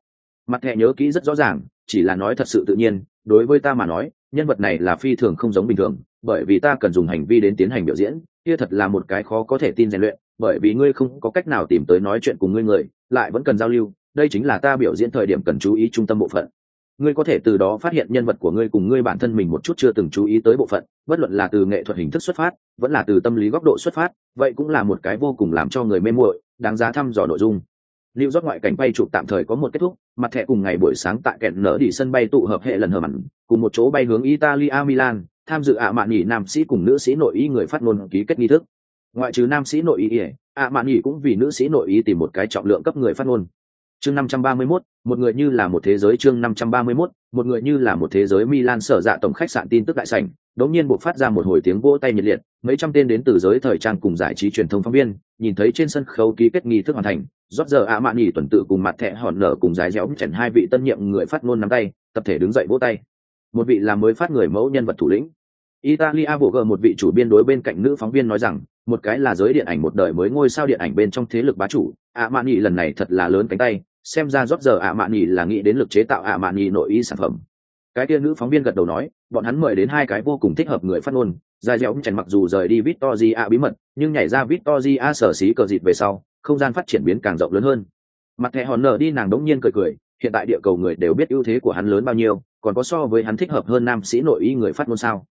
Speaker 1: Mặt thẻ nhớ kỹ rất rõ ràng, chỉ là nói thật sự tự nhiên, đối với ta mà nói, nhân vật này là phi thường không giống bình thường, bởi vì ta cần dùng hành vi đến tiến hành biểu diễn, kia thật là một cái khó có thể tin rèn luyện, bởi vì ngươi không có cách nào tìm tới nói chuyện cùng ngươi người, lại vẫn cần giao lưu đây chính là ta biểu diễn thời điểm cần chú ý trung tâm bộ phận ngươi có thể từ đó phát hiện nhân vật của ngươi cùng ngươi bản thân mình một chút chưa từng chú ý tới bộ phận bất luận là từ nghệ thuật hình thức xuất phát vẫn là từ tâm lý góc độ xuất phát vậy cũng là một cái vô cùng làm cho người mê muội đáng giá thăm dò nội dung Lưu rót ngoại cảnh bay chụp tạm thời có một kết thúc, mặt thẻ cùng ngày buổi sáng tại kẹn nở đi sân bay tụ hợp hệ lần hờ mặn, cùng một chỗ bay hướng Italia Milan, tham dự ạ mạn nhỉ nam sĩ cùng nữ sĩ nội y người phát ngôn ký kết nghi thức. Ngoại trừ nam sĩ nội y, ạ mạn nhỉ cũng vì nữ sĩ nội y tìm một cái trọng lượng cấp người phát ngôn. Chương 531, một người như là một thế giới chương 531, một người như là một thế giới Milan sở dạ tổng khách sạn tin tức đại sảnh, đột nhiên buộc phát ra một hồi tiếng vỗ tay nhiệt liệt, mấy trăm tên đến từ giới thời trang cùng giải trí truyền thông phóng viên, nhìn thấy trên sân khấu ký kết nghi thức hoàn thành, rót giờ ạ mạn nhỉ tuần tự cùng mặt thẻ hòn nở cùng giải dẻo chèn hai vị tân nhiệm người phát ngôn nắm tay, tập thể đứng dậy vỗ tay. Một vị là mới phát người mẫu nhân vật thủ lĩnh, italia bộ gờ một vị chủ biên đối bên cạnh nữ phóng viên nói rằng một cái là giới điện ảnh một đời mới ngôi sao điện ảnh bên trong thế lực bá chủ ạ mạn nhị lần này thật là lớn cánh tay xem ra rót giờ ạ mạn nhị là nghĩ đến lực chế tạo ạ mạn nhị nội y sản phẩm. Cái kia nữ phóng viên gật đầu nói, bọn hắn mời đến hai cái vô cùng thích hợp người phát ngôn. Dài dẻo chẳng mặc dù rời đi victoria bí mật, nhưng nhảy ra victoria sở xí cờ dịt về sau, không gian phát triển biến càng rộng lớn hơn. Mặt thẻ hòn nở đi nàng đống nhiên cười cười, hiện tại địa cầu người đều biết ưu thế của hắn lớn bao nhiêu, còn có so với hắn thích hợp hơn nam sĩ nội y người phát ngôn sao?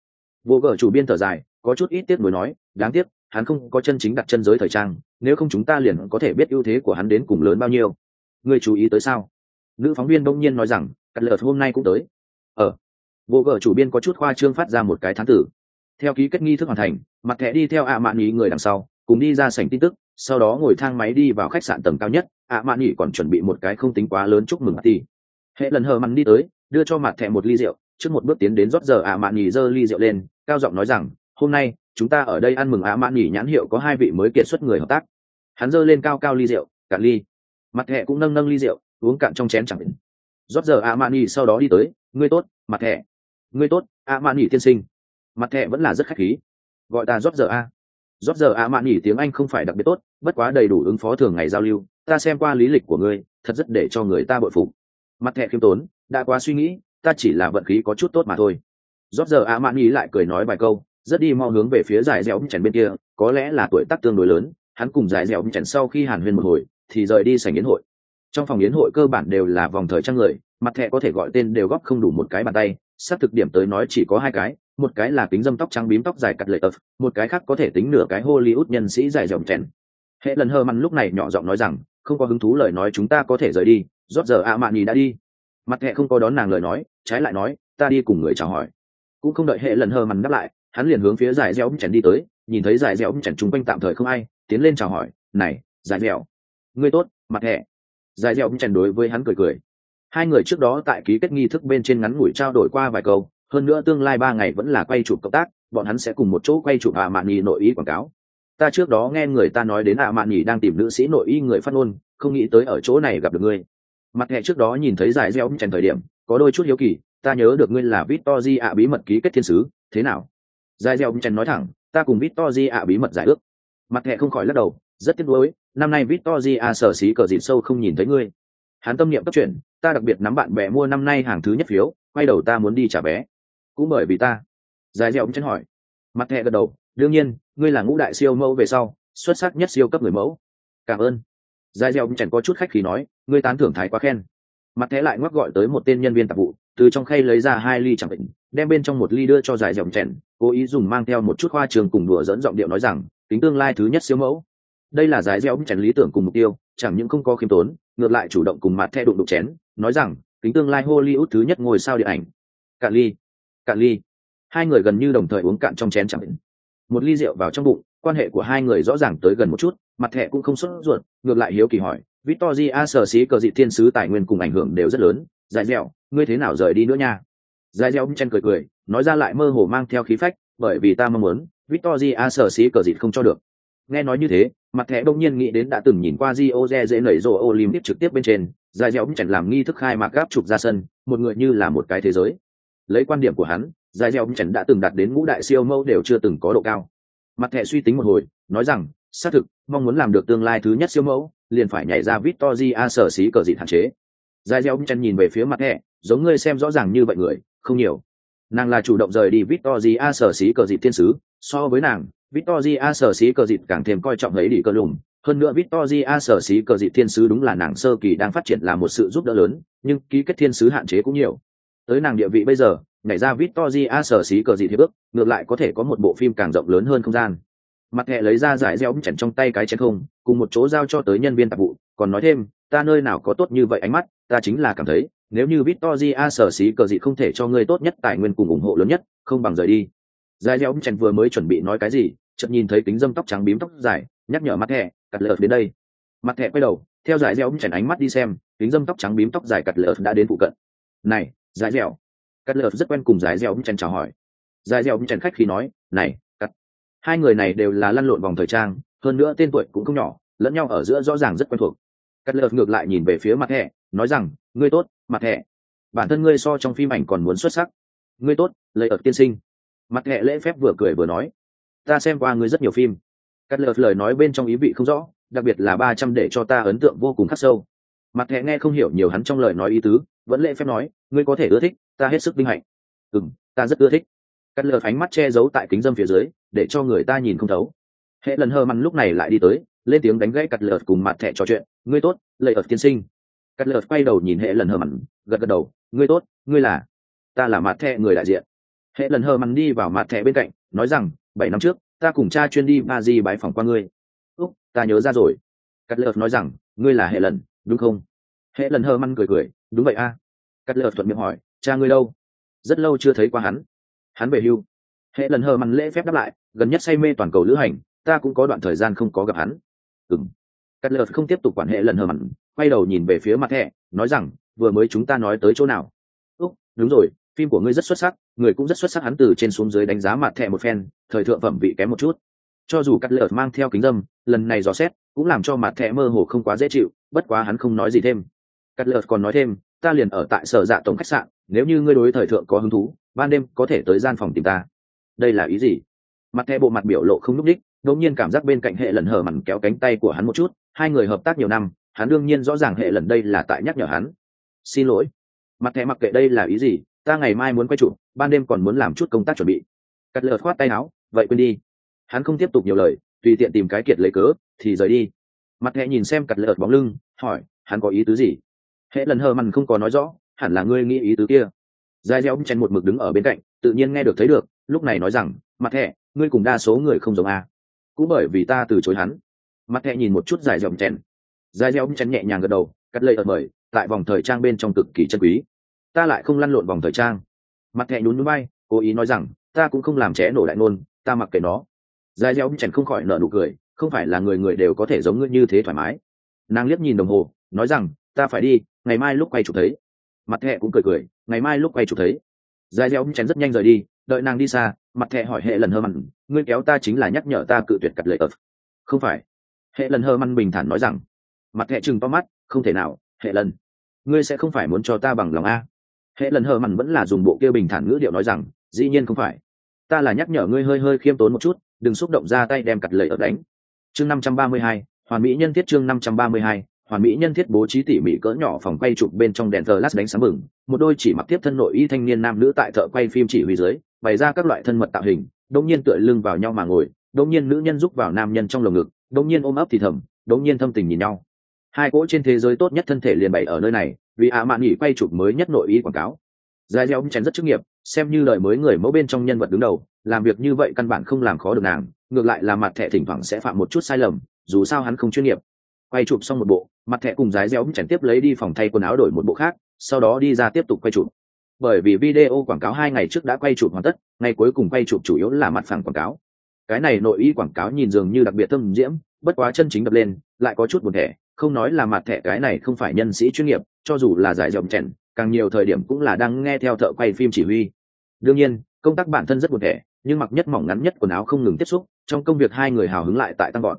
Speaker 1: Vô gở chủ biên thở dài, có chút ít tiếc nuối nói, đáng tiếc, hắn không có chân chính đặt chân giới thời trang, nếu không chúng ta liền có thể biết ưu thế của hắn đến cùng lớn bao nhiêu người chú ý tới sao? Nữ phóng viên đông nhiên nói rằng, cắt lợt hôm nay cũng tới. Ở ờ. vô gở chủ biên có chút khoa trương phát ra một cái thán tử. Theo ký kết nghi thức hoàn thành, mặt thẻ đi theo ạ mạn nghỉ người đằng sau, cùng đi ra sảnh tin tức, sau đó ngồi thang máy đi vào khách sạn tầng cao nhất, ạ mạn nghỉ còn chuẩn bị một cái không tính quá lớn chúc mừng ti hệ lần hờ mặn đi tới, đưa cho mặt thẻ một ly rượu, trước một bước tiến đến rót giờ ạ mạn nghỉ giơ ly rượu lên, cao giọng nói rằng, hôm nay, chúng ta ở đây ăn mừng ạ mạn nghỉ nhãn hiệu có hai vị mới kiệt xuất người hợp tác. Hắn giơ lên cao cao ly rượu, cạn ly mặt thẻ cũng nâng nâng ly rượu, uống cạn trong chén chẳng đến. rót giờ A mạn sau đó đi tới, ngươi tốt, mặt thẻ ngươi tốt A mạn tiên sinh. Mặt thẻ vẫn là rất khách khí. Gọi ta rót giờ a. Rót giờ A mạn tiếng anh không phải đặc biệt tốt, bất quá đầy đủ ứng phó thường ngày giao lưu, ta xem qua lý lịch của ngươi, thật rất để cho người ta bội phục. Mặt thẻ khiêm tốn, đã quá suy nghĩ, ta chỉ là vận khí có chút tốt mà thôi. Rót giờ A mạn lại cười nói vài câu, rất đi mau hướng về phía giải dẻo chèn bên kia, có lẽ là tuổi tác tương đối lớn, hắn cùng giải dẻo chèn sau khi hàn huyên một hồi thì rời đi sảnh yến hội. Trong phòng yến hội cơ bản đều là vòng thời trang người, mặt thẻ có thể gọi tên đều góp không đủ một cái bàn tay sát thực điểm tới nói chỉ có hai cái, một cái là kính dâm tóc trắng bím tóc dài cắt lệ ập một cái khác có thể tính nửa cái hollywood nhân sĩ dài dòng chèn hệ lần hơ mặn lúc này nhỏ giọng nói rằng, không có hứng thú lời nói chúng ta có thể rời đi rót giờ ạ mạn nhì đã đi. Mặt thẻ không có đón nàng lời nói, trái lại nói, ta đi cùng người chào hỏi. Cũng không đợi hệ lần hơ mặn đáp lại, hắn liền hướng phía dài dẻo chèn đi tới, nhìn thấy dài dẻo chèn chung quanh tạm thời không ai, tiến lên chào hỏi, này, dài dẻo ngươi tốt, mặt hệ dài dẻo chèn đối với hắn cười cười. Hai người trước đó tại ký kết nghi thức bên trên ngắn ngủi trao đổi qua vài câu, hơn nữa tương lai ba ngày vẫn là quay chụp cộng tác, bọn hắn sẽ cùng một chỗ quay chụp ạ mạn nhì nội ý quảng cáo. Ta trước đó nghe người ta nói đến ạ mạn nhì đang tìm nữ sĩ nội y người phát ngôn, không nghĩ tới ở chỗ này gặp được ngươi. Mặt hệ trước đó nhìn thấy giải gieo chèn thời điểm, có đôi chút hiếu kỳ, ta nhớ được ngươi là victor di ạ bí mật ký kết thiên sứ, thế nào? Giải gieo chèn nói thẳng, ta cùng victor di ạ bí mật giải ước. Mặt hệ không khỏi lắc đầu rất tiếc nuối, năm nay Victoria sở xí cờ dịp sâu không nhìn thấy ngươi. Hắn tâm niệm cấp chuyển, ta đặc biệt nắm bạn bè mua năm nay hàng thứ nhất phiếu, quay đầu ta muốn đi trả vé. Cũng bởi vì ta. Dài dẻo chân hỏi. Mặt thẹ gật đầu, đương nhiên, ngươi là ngũ đại siêu mẫu về sau, xuất sắc nhất siêu cấp người mẫu. Cảm ơn. Dài dẻo chẳng có chút khách khí nói, ngươi tán thưởng thái quá khen. Mặt thẹ lại ngoắc gọi tới một tên nhân viên tạp vụ, từ trong khay lấy ra hai ly chẳng định, đem bên trong một ly đưa cho dài dẻo chèn cố ý dùng mang theo một chút hoa trường cùng đùa dẫn giọng điệu nói rằng, tính tương lai thứ nhất siêu mẫu đây là giải dẻo chén lý tưởng cùng mục tiêu, chẳng những không có khiêm tốn, ngược lại chủ động cùng mặt thẹ đụng đụng chén, nói rằng tính tương lai hollywood thứ nhất ngôi sao điện ảnh. Cạn ly cạn ly. Hai người gần như đồng thời uống cạn trong chén chẳng định một ly rượu vào trong bụng, quan hệ của hai người rõ ràng tới gần một chút, mặt thẻ cũng không sốt ruột, ngược lại hiếu kỳ hỏi, Victoria a sở xí cờ dị thiên sứ tài nguyên cùng ảnh hưởng đều rất lớn dài dẻo ngươi thế nào rời đi nữa nha? Dài dẻo chen cười cười, nói ra lại mơ hồ mang theo khí phách, bởi vì ta mong muốn, Victoria a sở xí cờ dị không cho được nghe nói như thế mặt thẻ đông nhiên nghĩ đến đã từng nhìn qua Rio dễ nảy rộ Olympic trực tiếp bên trên, dài dẻo chẳng làm nghi thức khai mạc gáp chụp ra sân, một người như là một cái thế giới. Lấy quan điểm của hắn dài dẻo chẳng đã từng đạt đến ngũ đại siêu mẫu đều chưa từng có độ cao. Mặt thẻ suy tính một hồi nói rằng xác thực mong muốn làm được tương lai thứ nhất siêu mẫu liền phải nhảy ra victory a sở xí cờ dịt hạn chế. Dài dẻo chẳng nhìn về phía mặt thẻ giống ngươi xem rõ ràng như vậy người không nhiều. Nàng là chủ động rời đi victory a sở xí cờ dịt thiên sứ so với nàng Victoria sở sĩ cờ dịt càng thêm coi trọng ấy đi cờ lùm hơn nữa Victoria sở sĩ cờ dịt thiên sứ đúng là nàng sơ kỳ đang phát triển là một sự giúp đỡ lớn, nhưng ký kết thiên sứ hạn chế cũng nhiều. Tới nàng địa vị bây giờ, nhảy ra Victoria sở sĩ cờ gì thì bước ngược lại có thể có một bộ phim càng rộng lớn hơn không gian. Mặt hệ lấy ra giải gieo chèn trong tay cái chén không, cùng một chỗ giao cho tới nhân viên tạp vụ, còn nói thêm, ta nơi nào có tốt như vậy ánh mắt, ta chính là cảm thấy, nếu như Victoria sở sĩ cờ dị không thể cho ngươi tốt nhất tài nguyên cùng ủng hộ lớn nhất, không bằng rời đi. Giải gieo chèn vừa mới chuẩn bị nói cái gì chợt nhìn thấy kính dâm tóc trắng bím tóc dài, nhắc nhở mặt hệ cắt lợt đến đây. Mặt hệ quay đầu, theo dải dẻo chèn ánh mắt đi xem, kính dâm tóc trắng bím tóc dài cắt lợt đã đến phụ cận. Này, dải dẻo. Cắt lợt rất quen cùng dải dẻo chen chào hỏi. Dải dẻo chen khách khi nói, này, cắt. Hai người này đều là lăn lộn vòng thời trang, hơn nữa tên tuổi cũng không nhỏ, lẫn nhau ở giữa rõ ràng rất quen thuộc. Cắt lợt ngược lại nhìn về phía mặt thẻ nói rằng, ngươi tốt mặt thẻ bản thân ngươi so trong phim ảnh còn muốn xuất sắc. Ngươi tốt lấy ở tiên sinh. Mặt hệ lễ phép vừa cười vừa nói ta xem qua ngươi rất nhiều phim. Cắt lợt lời nói bên trong ý vị không rõ, đặc biệt là ba trăm để cho ta ấn tượng vô cùng khắc sâu. Mặt hệ nghe không hiểu nhiều hắn trong lời nói ý tứ, vẫn lễ phép nói, ngươi có thể ưa thích, ta hết sức vinh hạnh. Ừ m ta rất ưa thích. Cắt lợt ánh mắt che giấu tại kính dâm phía dưới, để cho người ta nhìn không thấu. Hệ lần hơ mặn lúc này lại đi tới, lên tiếng đánh gãy cắt lợt cùng mặt thẹ trò chuyện, ngươi tốt, lệ ợt tiên sinh. Cắt lợt quay đầu nhìn hệ lần hơ mặn, gật gật đầu, ngươi tốt, ngươi là, ta là mặt thẹ người đại diện. Hệ lần hơ mặn đi vào mặt thẹ bên cạnh, nói rằng bảy năm trước ta cùng cha chuyên đi ba di bái phòng qua ngươi. Úc ta nhớ ra rồi. Cắt lợt nói rằng ngươi là hệ lần đúng không? Hệ lần hơ măn cười cười đúng vậy a. À. cắt lợt thuận miệng hỏi cha ngươi đâu? Rất lâu chưa thấy qua hắn. Hắn về hưu. Hệ lần hơ măn lễ phép đáp lại gần nhất say mê toàn cầu lữ hành ta cũng có đoạn thời gian không có gặp hắn. Ừng cắt lợt không tiếp tục quản hệ lần hơ măn quay đầu nhìn về phía mặt hệ, nói rằng vừa mới chúng ta nói tới chỗ nào? Úc đúng rồi phim của ngươi rất xuất sắc, người cũng rất xuất sắc hắn từ trên xuống dưới đánh giá mặt thẻ một phen, thời thượng phẩm vị kém một chút. Cho dù cắt lợt mang theo kính dâm, lần này dò xét, cũng làm cho mặt thẻ mơ hồ không quá dễ chịu, bất quá hắn không nói gì thêm. Cắt lợt còn nói thêm, ta liền ở tại sở dạ tổng khách sạn, nếu như ngươi đối thời thượng có hứng thú, ban đêm có thể tới gian phòng tìm ta. Đây là ý gì? Mặt thẻ bộ mặt biểu lộ không n ú c đích, đột nhiên cảm giác bên cạnh hệ lần hở mặn kéo cánh tay của hắn một chút, hai người hợp tác nhiều năm, hắn đương nhiên rõ ràng hệ lần đây là tại nhắc nhở hắn. Xin lỗi. Mặt thẻ mặc kệ đây là ý gì ta ngày mai muốn quay trụ ban đêm còn muốn làm chút công tác chuẩn bị. Cắt lợt khoát tay áo vậy quên đi. Hắn không tiếp tục nhiều lời tùy tiện tìm cái kiệt lấy cớ thì rời đi. Mặt hệ nhìn xem cắt lợt bóng lưng hỏi hắn có ý tứ gì? Hệ lần hờ mặn không có nói rõ hẳn là ngươi nghĩ ý tứ kia. Dài reo chen một mực đứng ở bên cạnh tự nhiên nghe được thấy được lúc này nói rằng mặt hệ, ngươi cùng đa số người không giống a cũng bởi vì ta từ chối hắn. Mặt hệ nhìn một chút dài rộng chèn dài reo chen nhẹ nhàng gật đầu cắt lợt ở mời tại vòng thời trang bên trong cực kỳ chân quý ta lại không lăn lộn vòng thời trang. Mặt thẻ nhún núi bay, cố ý nói rằng, ta cũng không làm trẻ nổ đại nôn ta mặc kệ nó. Dài reo chèn không khỏi nở nụ cười, không phải là người người đều có thể giống ngươi như thế thoải mái. Nàng liếc nhìn đồng hồ, nói rằng, ta phải đi, ngày mai lúc quay chụp thấy. Mặt thẹ cũng cười cười, ngày mai lúc quay chụp thấy. Dài reo chén rất nhanh rời đi, đợi nàng đi xa, mặt thẹ hỏi hệ lần hơ mặn, ngươi kéo ta chính là nhắc nhở ta cự tuyệt cặp lợi ập không phải. Hệ lần hơ mặn bình thản nói rằng, mặt thẹ chừng to mắt, không thể nào, hệ lần, ngươi sẽ không phải muốn cho ta bằng lòng a hệ lần hờ mặn vẫn là dùng bộ kia bình thản ngữ điệu nói rằng, dĩ nhiên không phải. Ta là nhắc nhở ngươi hơi hơi khiêm tốn một chút, đừng xúc động ra tay đem cặt lợi ở đánh. Chương năm trăm ba mươi hai, hoàn mỹ nhân thiết chương năm trăm ba mươi hai, hoàn mỹ nhân thiết bố trí tỉ mỉ cỡ nhỏ phòng quay chụp bên trong đèn thờ lát đánh sáng bừng. Một đôi chỉ mặc tiếp thân nội y thanh niên nam nữ tại thợ quay phim chỉ huy dưới, bày ra các loại thân mật tạo hình đông nhiên tựa lưng vào nhau mà ngồi đông nhiên nữ nhân giúp vào nam nhân trong lồng ngực đông nhiên ôm ấp thì thầm đông nhiên thâm tình nhìn nhau. Hai cỗ trên thế giới tốt nhất thân thể liền bày ở nơi này vì ạ mạn nghỉ quay chụp mới nhất nội y quảng cáo. Dài gieo chén rất chức nghiệp, xem như lời mới người mẫu bên trong nhân vật đứng đầu, làm việc như vậy căn bản không làm khó được nàng, ngược lại là mặt thẻ thỉnh thoảng sẽ phạm một chút sai lầm, dù sao hắn không chuyên nghiệp. Quay chụp xong một bộ, mặt thẻ cùng rái réo chén tiếp lấy đi phòng thay quần áo đổi một bộ khác, sau đó đi ra tiếp tục quay chụp. Bởi vì video quảng cáo hai ngày trước đã quay chụp hoàn tất, ngày cuối cùng quay chụp chủ yếu là mặt phẳng quảng cáo. Cái này nội y quảng cáo nhìn dường như đặc biệt thâm diễm, bất quá chân chính đập lên, lại có chút buồn thẻ không nói là mặt thẻ cái này không phải nhân sĩ chuyên nghiệp, cho dù là giải rộng chèn, càng nhiều thời điểm cũng là đang nghe theo thợ quay phim chỉ huy. Đương nhiên, công tác bản thân rất buồn thẻ, nhưng mặc nhất mỏng ngắn nhất quần áo không ngừng tiếp xúc, trong công việc hai người hào hứng lại tại tăng gọn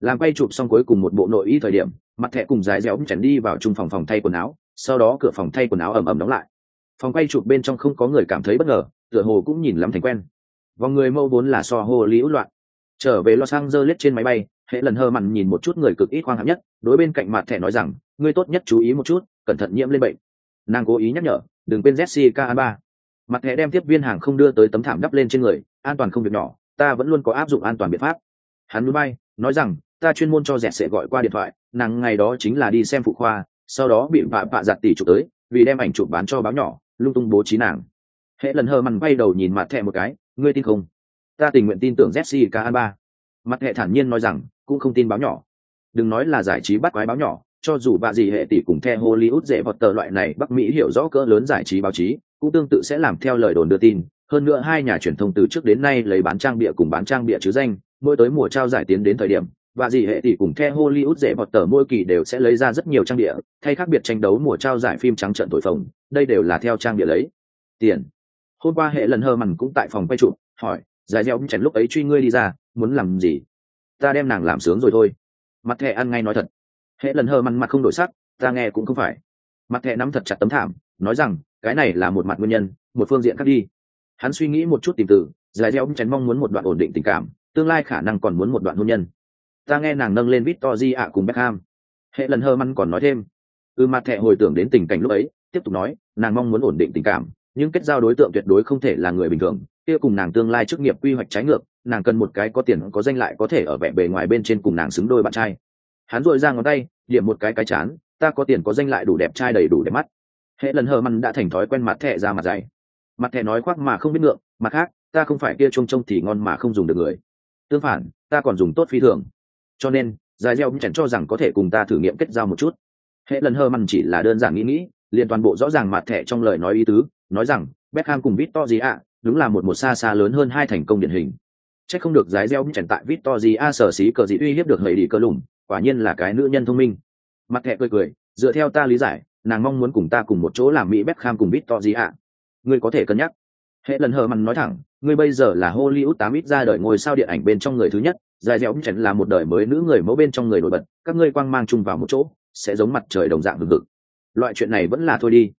Speaker 1: làm quay chụp xong cuối cùng một bộ nội y thời điểm, mặt thẻ cùng dài dẻo chèn đi vào chung phòng phòng thay quần áo, sau đó cửa phòng thay quần áo ầm ầm đóng lại. Phòng quay chụp bên trong không có người cảm thấy bất ngờ, tựa hồ cũng nhìn lắm thành quen. Vòng người mâu vốn là so hồ lý út loạn. Trở về lo sang dơ lết trên máy bay hệ lần hơ mặn nhìn một chút người cực ít khoang hạng nhất đối bên cạnh mặt thẻ nói rằng, ngươi tốt nhất chú ý một chút, cẩn thận nhiễm lên bệnh. Nàng cố ý nhắc nhở, đừng quên jessica ba mặt thẻ đem tiếp viên hàng không đưa tới tấm thảm đắp lên trên người, an toàn không việc nhỏ, ta vẫn luôn có áp dụng an toàn biện pháp. Hắn núi bay, nói rằng, ta chuyên môn cho dẹt sẽ gọi qua điện thoại, nàng ngày đó chính là đi xem phụ khoa, sau đó bị vạ vạ giặt tỷ chụp tới, vì đem ảnh chụp bán cho báo nhỏ, lung tung bố trí nàng. Hệ lần hơ mằn bay đầu nhìn mặt thẹ một cái, ngươi tin không? Ta tình nguyện tin tưởng jessica ba mặt thẹ thản nhiên nói rằng, cũng không tin báo nhỏ đừng nói là giải trí bắt quái báo nhỏ cho dù bà gì hệ tỷ cùng theo hollywood dễ vọt tờ loại này bắc mỹ hiểu rõ cỡ lớn giải trí báo chí cũng tương tự sẽ làm theo lời đồn đưa tin hơn nữa hai nhà truyền thông từ trước đến nay lấy bán trang bịa cùng bán trang bịa chứ danh mỗi tới mùa trao giải tiến đến thời điểm và gì hệ tỷ cùng theo Hollywood dễ vọt tờ mỗi kỳ đều sẽ lấy ra rất nhiều trang địa, thay khác biệt tranh đấu mùa trao giải phim trắng trận thổi phồng, đây đều là theo trang địa lấy tiền. Hôm qua hệ lần hơ mằn cũng tại phòng quay chụp, hỏi, giải gieo chèn lúc ấy truy ngươi đi ra, muốn làm gì? Ta đem nàng làm sướng rồi thôi. Mặt thẻ ăn ngay nói thật. Hệ lần hơ mằn mặt không đổi sắc, ta nghe cũng không phải. Mặt thẻ nắm thật chặt tấm thảm, nói rằng, cái này là một mặt nguyên nhân, một phương diện khác đi. Hắn suy nghĩ một chút tìm từ, giải reo chén mong muốn một đoạn ổn định tình cảm tương lai khả năng còn muốn một đoạn hôn nhân ta nghe nàng nâng lên Victory ạ cùng Beckham. Hệ lần hơ măn còn nói thêm. Ừ mặt thẻ hồi tưởng đến tình cảnh lúc ấy, tiếp tục nói, nàng mong muốn ổn định tình cảm, nhưng kết giao đối tượng tuyệt đối không thể là người bình thường, kia cùng nàng tương lai chức nghiệp quy hoạch trái ngược, nàng cần một cái có tiền có danh lại có thể ở vẻ bề ngoài bên trên cùng nàng xứng đôi bạn trai. Hắn dội ra ngón tay, điểm một cái cái chán, ta có tiền có danh lại đủ đẹp trai đầy đủ đẹp mắt. Hệ lần hờ măn đã thành thói quen mặt thẻ ra mặt dày. Mặt thẻ nói khoác mà không biết ngượng, mặt khác, ta không phải kia trông trông thì ngon mà không dùng được người. Tương phản, ta còn dùng tốt phi thường cho nên dài gieo chẳng cho rằng có thể cùng ta thử nghiệm kết giao một chút hệ lần hờ măn chỉ là đơn giản nghĩ nghĩ liền toàn bộ rõ ràng mặt thẻ trong lời nói ý tứ nói rằng Beckham cùng Victor ạ đúng là một một xa xa lớn hơn hai thành công điển hình chắc không được giái gieo chẳng tại Victor a sở xí cờ gì uy hiếp được hầy đi cơ lùm quả nhiên là cái nữ nhân thông minh. Mặt thẻ cười cười, dựa theo ta lý giải, nàng mong muốn cùng ta cùng một chỗ làm mỹ Beckham cùng Victor ạ ngươi có thể cân nhắc. Hệ lần hờ mằn nói thẳng, ngươi bây giờ là hollywood tám ít ra đời ngôi sao điện ảnh bên trong người thứ nhất dài dẻo chẳng là một đời mới nữ người mẫu bên trong người nổi bật, các ngươi quang mang chung vào một chỗ, sẽ giống mặt trời đồng dạng hừng hực. Loại chuyện này vẫn là thôi đi.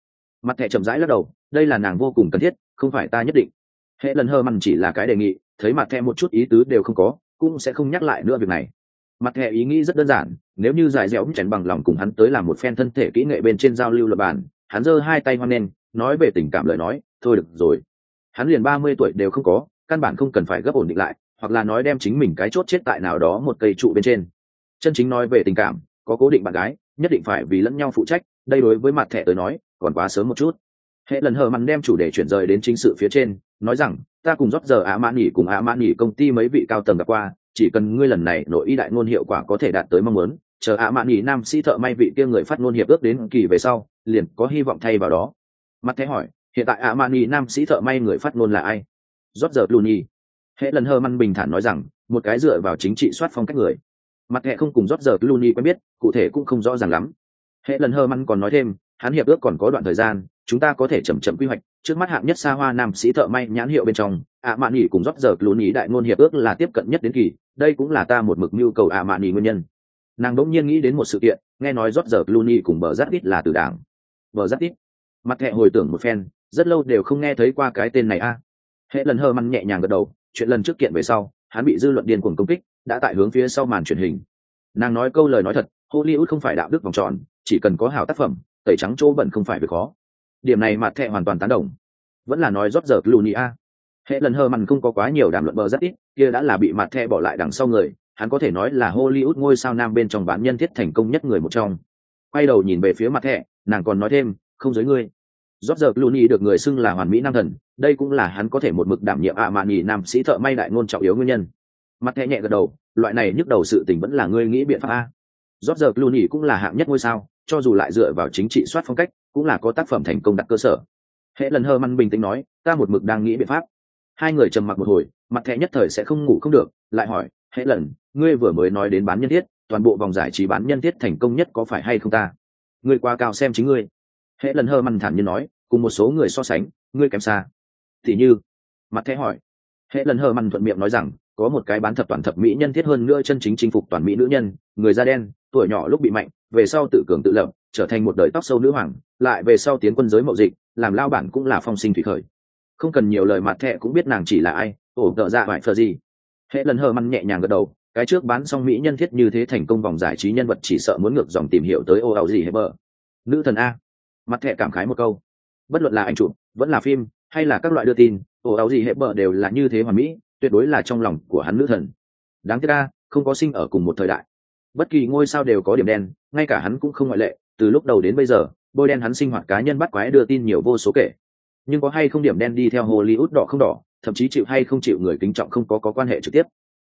Speaker 1: Mặt thẻ chậm rãi lắc đầu, đây là nàng vô cùng cần thiết, không phải ta nhất định. Hệ lần hờ mằn chỉ là cái đề nghị thấy mặt thẻ một chút ý tứ đều không có, cũng sẽ không nhắc lại nữa việc này. Mặt thẻ ý nghĩ rất đơn giản, nếu như dài dẻo chèn bằng lòng cùng hắn tới làm một phen thân thể kỹ nghệ bên trên giao lưu lập bản hắn giơ hai tay hoan nen nói về tình cảm lời nói, thôi được rồi. Hắn liền ba mươi tuổi đều không có, căn bản không cần phải gấp ổn định lại, hoặc là nói đem chính mình cái chốt chết tại nào đó một cây trụ bên trên. Chân chính nói về tình cảm, có cố định bạn gái, nhất định phải vì lẫn nhau phụ trách, đây đối với mặt thẻ tới nói, còn quá sớm một chút. Hệ lần hờ mặn đem chủ đề chuyển rời đến chính sự phía trên, nói rằng ta cùng rót giờ ạ mãn nghỉ cùng ạ mãn nghỉ công ty mấy vị cao tầng gặp qua, chỉ cần ngươi lần này nội y đại ngôn hiệu quả có thể đạt tới mong muốn, chờ ạ mãn nghỉ nam sĩ thợ may vị kia người phát ngôn hiệp ước đến kỳ về sau, liền có hy vọng thay vào đó. Mặt thế hỏi, hiện tại ạ mãn nghỉ nam sĩ thợ may người phát ngôn là ai? Rót giờ Clooney hệ lần hơ măn bình thản nói rằng, một cái dựa vào chính trị soát phong cách người. Mặt hệ không cùng rót giờ Clooney quen biết, cụ thể cũng không rõ ràng lắm. Hệ lần hơ măn còn nói thêm hắn hiệp ước còn có đoạn thời gian, chúng ta có thể chậm chậm quy hoạch. Trước mắt hạng nhất xa hoa nam sĩ thợ may nhãn hiệu bên trong, ạ mạn nghỉ cùng rót giờ Ý đại ngôn hiệp ước là tiếp cận nhất đến kỳ, đây cũng là ta một mực nhu cầu ạ mạn nghỉ nguyên nhân. Nàng đỗng nhiên nghĩ đến một sự kiện, nghe nói rót giờ Ý cùng bờ giáp ít là từ đảng. Bờ giáp ít? Mặt hệ hồi tưởng một phen, rất lâu đều không nghe thấy qua cái tên này a. Hệ lần hơ măn nhẹ nhàng gật đầu, chuyện lần trước kiện về sau, hắn bị dư luận điên cuồng công kích, đã tại hướng phía sau màn truyền hình. Nàng nói câu lời nói thật, hollywood không phải đạo đức vòng tròn, chỉ cần có hảo tác phẩm tẩy trắng chỗ bẩn không phải việc khó. Điểm này mặt thẹ hoàn toàn tán đồng. Vẫn là nói rót giờ lùni a hệ lần hơ mằn không có quá nhiều đàm luận bờ rất ít kia đã là bị mặt thẹ bỏ lại đằng sau người hắn có thể nói là hollywood ngôi sao nam bên trong bán nhân thiết thành công nhất người một trong. Quay đầu nhìn về phía mặt thẹ nàng còn nói thêm không giới ngươi. Rót giờ Clooney được người xưng là hoàn mỹ nam thần, đây cũng là hắn có thể một mực đảm nhiệm ạ mạn nhì nam sĩ thợ may đại ngôn trọng yếu nguyên nhân. Mặt thẻ nhẹ gật đầu, loại này nhức đầu sự tình vẫn là ngươi nghĩ biện pháp a. Rót giờ Clooney cũng là hạng nhất ngôi sao, cho dù lại dựa vào chính trị soát phong cách, cũng là có tác phẩm thành công đặt cơ sở. Hệ lần hơ măn bình tĩnh nói, ta một mực đang nghĩ biện pháp. Hai người trầm mặc một hồi, mặt thẻ nhất thời sẽ không ngủ không được, lại hỏi, hệ lần, ngươi vừa mới nói đến bán nhân thiết, toàn bộ vòng giải trí bán nhân thiết thành công nhất có phải hay không ta? Ngươi quá cao xem chính ngươi hệ lần hơ măn thản nhiên nói cùng một số người so sánh ngươi kém xa thì như mặt thẻ hỏi hệ lần hơ măn thuận miệng nói rằng có một cái bán thập toàn thập mỹ nhân thiết hơn nữa chân chính chinh phục toàn mỹ nữ nhân người da đen tuổi nhỏ lúc bị mạnh, về sau tự cường tự lập, trở thành một đời tóc sâu nữ hoàng, lại về sau tiến quân giới mậu dịch, làm lao bản cũng là phong sinh thủy khởi. Không cần nhiều lời mặt thẻ cũng biết nàng chỉ là ai, ổ tợ ra vải phờ gì. Hệ lần hờ măn nhẹ nhàng gật đầu, cái trước bán xong mỹ nhân thiết như thế thành công vòng giải trí nhân vật chỉ sợ muốn ngược dòng tìm hiểu tới ô ảo gì hết bờ. Nữ thần a. Mặt thẻ cảm khái một câu. Bất luận là ảnh chụp, vẫn là phim, hay là các loại đưa tin ồ ảo gì hệ bờ đều là như thế hoàn mỹ, tuyệt đối là trong lòng của hắn nữ thần. Đáng tiếc ra không có sinh ở cùng một thời đại bất kỳ ngôi sao đều có điểm đen, ngay cả hắn cũng không ngoại lệ, từ lúc đầu đến bây giờ, bôi đen hắn sinh hoạt cá nhân bắt quái đưa tin nhiều vô số kể. Nhưng có hay không điểm đen đi theo hollywood đỏ không đỏ, thậm chí chịu hay không chịu người kính trọng không có có quan hệ trực tiếp.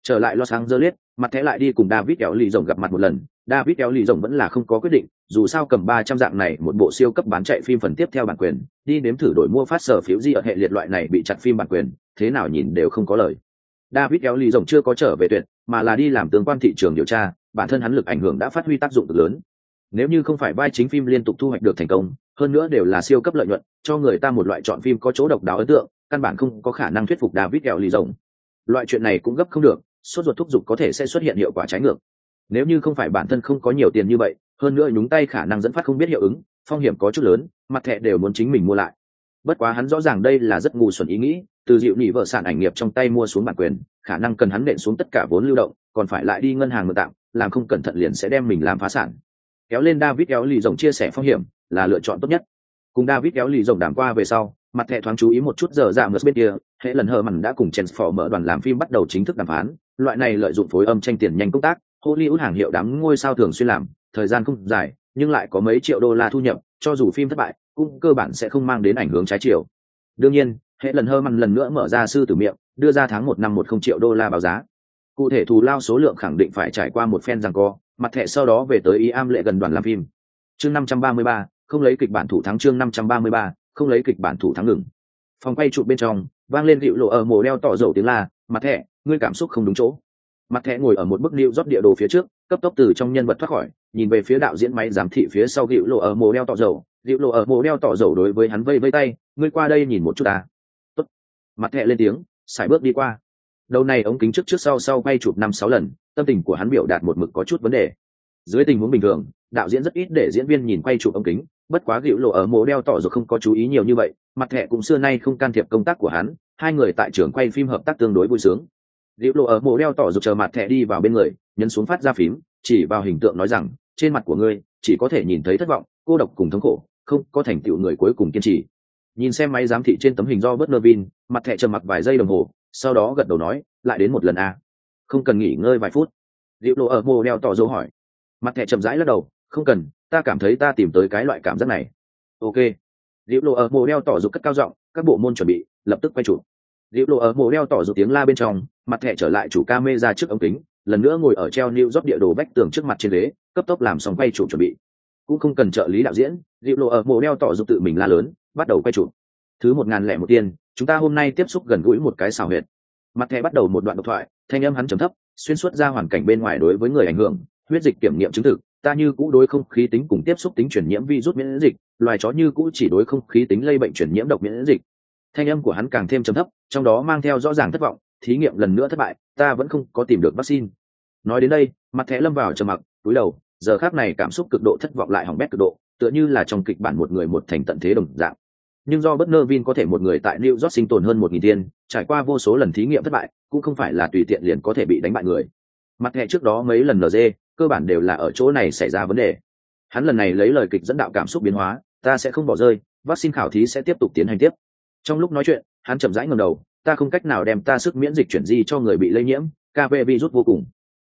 Speaker 1: Trở lại los angeles, mặt thẻ lại đi cùng david kéo lì rồng gặp mặt một lần. David kéo lì rồng vẫn là không có quyết định, dù sao cầm ba trăm dạng này một bộ siêu cấp bán chạy phim phần tiếp theo bản quyền, đi nếm thử đổi mua phát sở phiếu di ở hệ liệt loại này bị chặt phim bản quyền, thế nào nhìn đều không có lời. David kéo lì rồng chưa có trở về tuyệt, mà là đi làm tương quan thị trường điều tra bản thân hắn lực ảnh hưởng đã phát huy tác dụng cực lớn. Nếu như không phải vai chính phim liên tục thu hoạch được thành công, hơn nữa đều là siêu cấp lợi nhuận, cho người ta một loại chọn phim có chỗ độc đáo ấn tượng, căn bản không có khả năng thuyết phục david kẹo lì rồng loại chuyện này cũng gấp không được, sốt ruột thúc giục có thể sẽ xuất hiện hiệu quả trái ngược. Nếu như không phải bản thân không có nhiều tiền như vậy, hơn nữa nhúng tay khả năng dẫn phát không biết hiệu ứng, phong hiểm có chút lớn, mặt thẻ đều muốn chính mình mua lại. Bất quá hắn rõ ràng đây là rất ngu xuẩn ý nghĩ, từ dịu nỉ vợ sản ảnh nghiệp trong tay mua xuống bản quyền, khả năng cần hắn nện xuống tất cả vốn lưu động, còn phải lại đi ngân hàng mượn tạm làm không cẩn thận liền sẽ đem mình làm phá sản. Kéo lên david kéo lì rồng chia sẻ phong hiểm, là lựa chọn tốt nhất. Cùng david kéo lì rồng đàm qua về sau, mặt thẻ thoáng chú ý một chút giờ dạ giảm ngược bên kia, hệ lần hờ mặn đã cùng chen phò mở đoàn làm phim bắt đầu chính thức đàm phán. Loại này lợi dụng phối âm tranh tiền nhanh công tác, hollywood hàng hiệu đám ngôi sao thường xuyên làm, thời gian không dài, nhưng lại có mấy triệu đô la thu nhập, cho dù phim thất bại, cũng cơ bản sẽ không mang đến ảnh hưởng trái chiều. Đương nhiên, hệ lần hơ mặn lần nữa mở ra sư tử miệng, đưa ra tháng một năm một không triệu đô la báo giá cụ thể thù lao số lượng khẳng định phải trải qua một phen rằng co, mặt thẻ sau đó về tới ý am lệ gần đoàn làm phim. Chương năm trăm ba mươi ba, không lấy kịch bản thủ thắng chương năm trăm ba mươi ba, không lấy kịch bản thủ thắng ngừng. Phòng quay trụ bên trong, vang lên hiệu lộ ở mồ đeo tỏ dầu tiếng la, mặt thẻ, ngươi cảm xúc không đúng chỗ. Mặt thẻ ngồi ở một bức liệu rót địa đồ phía trước, cấp tốc từ trong nhân vật thoát khỏi, nhìn về phía đạo diễn máy giám thị phía sau hiệu lộ ở mồ đeo tỏ dầu. Hiệu lộ ở mồ đeo tỏ dầu đối với hắn vây vây tay, ngươi qua đây nhìn một chút ta. Tốt. mặt thẻ lên tiếng, sải bước đi qua đầu này ống kính trước trước sau sau quay chụp năm sáu lần, tâm tình của hắn biểu đạt một mực có chút vấn đề. Dưới tình huống bình thường, đạo diễn rất ít để diễn viên nhìn quay chụp ống kính, bất quá gịu lộ ở mộ đeo tỏ rồi không có chú ý nhiều như vậy, mặt thẻ cũng xưa nay không can thiệp công tác của hắn, hai người tại trường quay phim hợp tác tương đối vui sướng. Gịu lộ ở mộ đeo tỏ rồi chờ mặt thẻ đi vào bên người, nhấn xuống phát ra phím, chỉ vào hình tượng nói rằng, trên mặt của ngươi, chỉ có thể nhìn thấy thất vọng, cô độc cùng thống khổ, không có thành tựu người cuối cùng kiên trì. Nhìn xem máy giám thị trên tấm hình do bớt nơ vin mặt thẻ trầm mặc vài giây đồng hồ sau đó gật đầu nói, lại đến một lần a không cần nghỉ ngơi vài phút. Liệu lộ ở mồ đeo tỏ dấu hỏi. Mặt thẻ chậm rãi lắc đầu, không cần, ta cảm thấy ta tìm tới cái loại cảm giác này. Ok. Liệu lộ ở mồ đeo tỏ dục cất cao giọng, các bộ môn chuẩn bị, lập tức quay chụp. Liệu lộ ở mồ đeo tỏ dục tiếng la bên trong, mặt thẻ trở lại chủ ca mê ra trước ống kính, lần nữa ngồi ở treo new rót địa đồ bách tường trước mặt trên ghế, cấp tốc làm xong quay chụp chuẩn bị. Cũng không cần trợ lý đạo diễn, liệu lộ ở mồ đeo tỏ dục tự mình la lớn, bắt đầu quay chụp. Thứ một ngàn lẻ một tiên chúng ta hôm nay tiếp xúc gần gũi một cái xào huyệt. Mặt thẻ bắt đầu một đoạn độc thoại, thanh âm hắn trầm thấp, xuyên suốt ra hoàn cảnh bên ngoài đối với người ảnh hưởng, huyết dịch kiểm nghiệm chứng thực, ta như cũ đối không khí tính cùng tiếp xúc tính chuyển nhiễm virus miễn dịch, loài chó như cũ chỉ đối không khí tính lây bệnh chuyển nhiễm độc miễn dịch. Thanh âm của hắn càng thêm trầm thấp, trong đó mang theo rõ ràng thất vọng, thí nghiệm lần nữa thất bại, ta vẫn không có tìm được vaccine. Nói đến đây, mặt thẻ lâm vào trầm mặc, túi đầu, giờ khác này cảm xúc cực độ thất vọng lại hỏng bét cực độ, tựa như là trong kịch bản một người một thành tận thế đồng dạng nhưng do bất nơ vin có thể một người tại new york sinh tồn hơn một nghìn tiên trải qua vô số lần thí nghiệm thất bại, cũng không phải là tùy tiện liền có thể bị đánh bại người. Mặt hệ trước đó mấy lần nd cơ bản đều là ở chỗ này xảy ra vấn đề. Hắn lần này lấy lời kịch dẫn đạo cảm xúc biến hóa, ta sẽ không bỏ rơi, vaccine khảo thí sẽ tiếp tục tiến hành tiếp. Trong lúc nói chuyện, hắn chậm rãi ngầm đầu, ta không cách nào đem ta sức miễn dịch chuyển di cho người bị lây nhiễm kv virus vô cùng.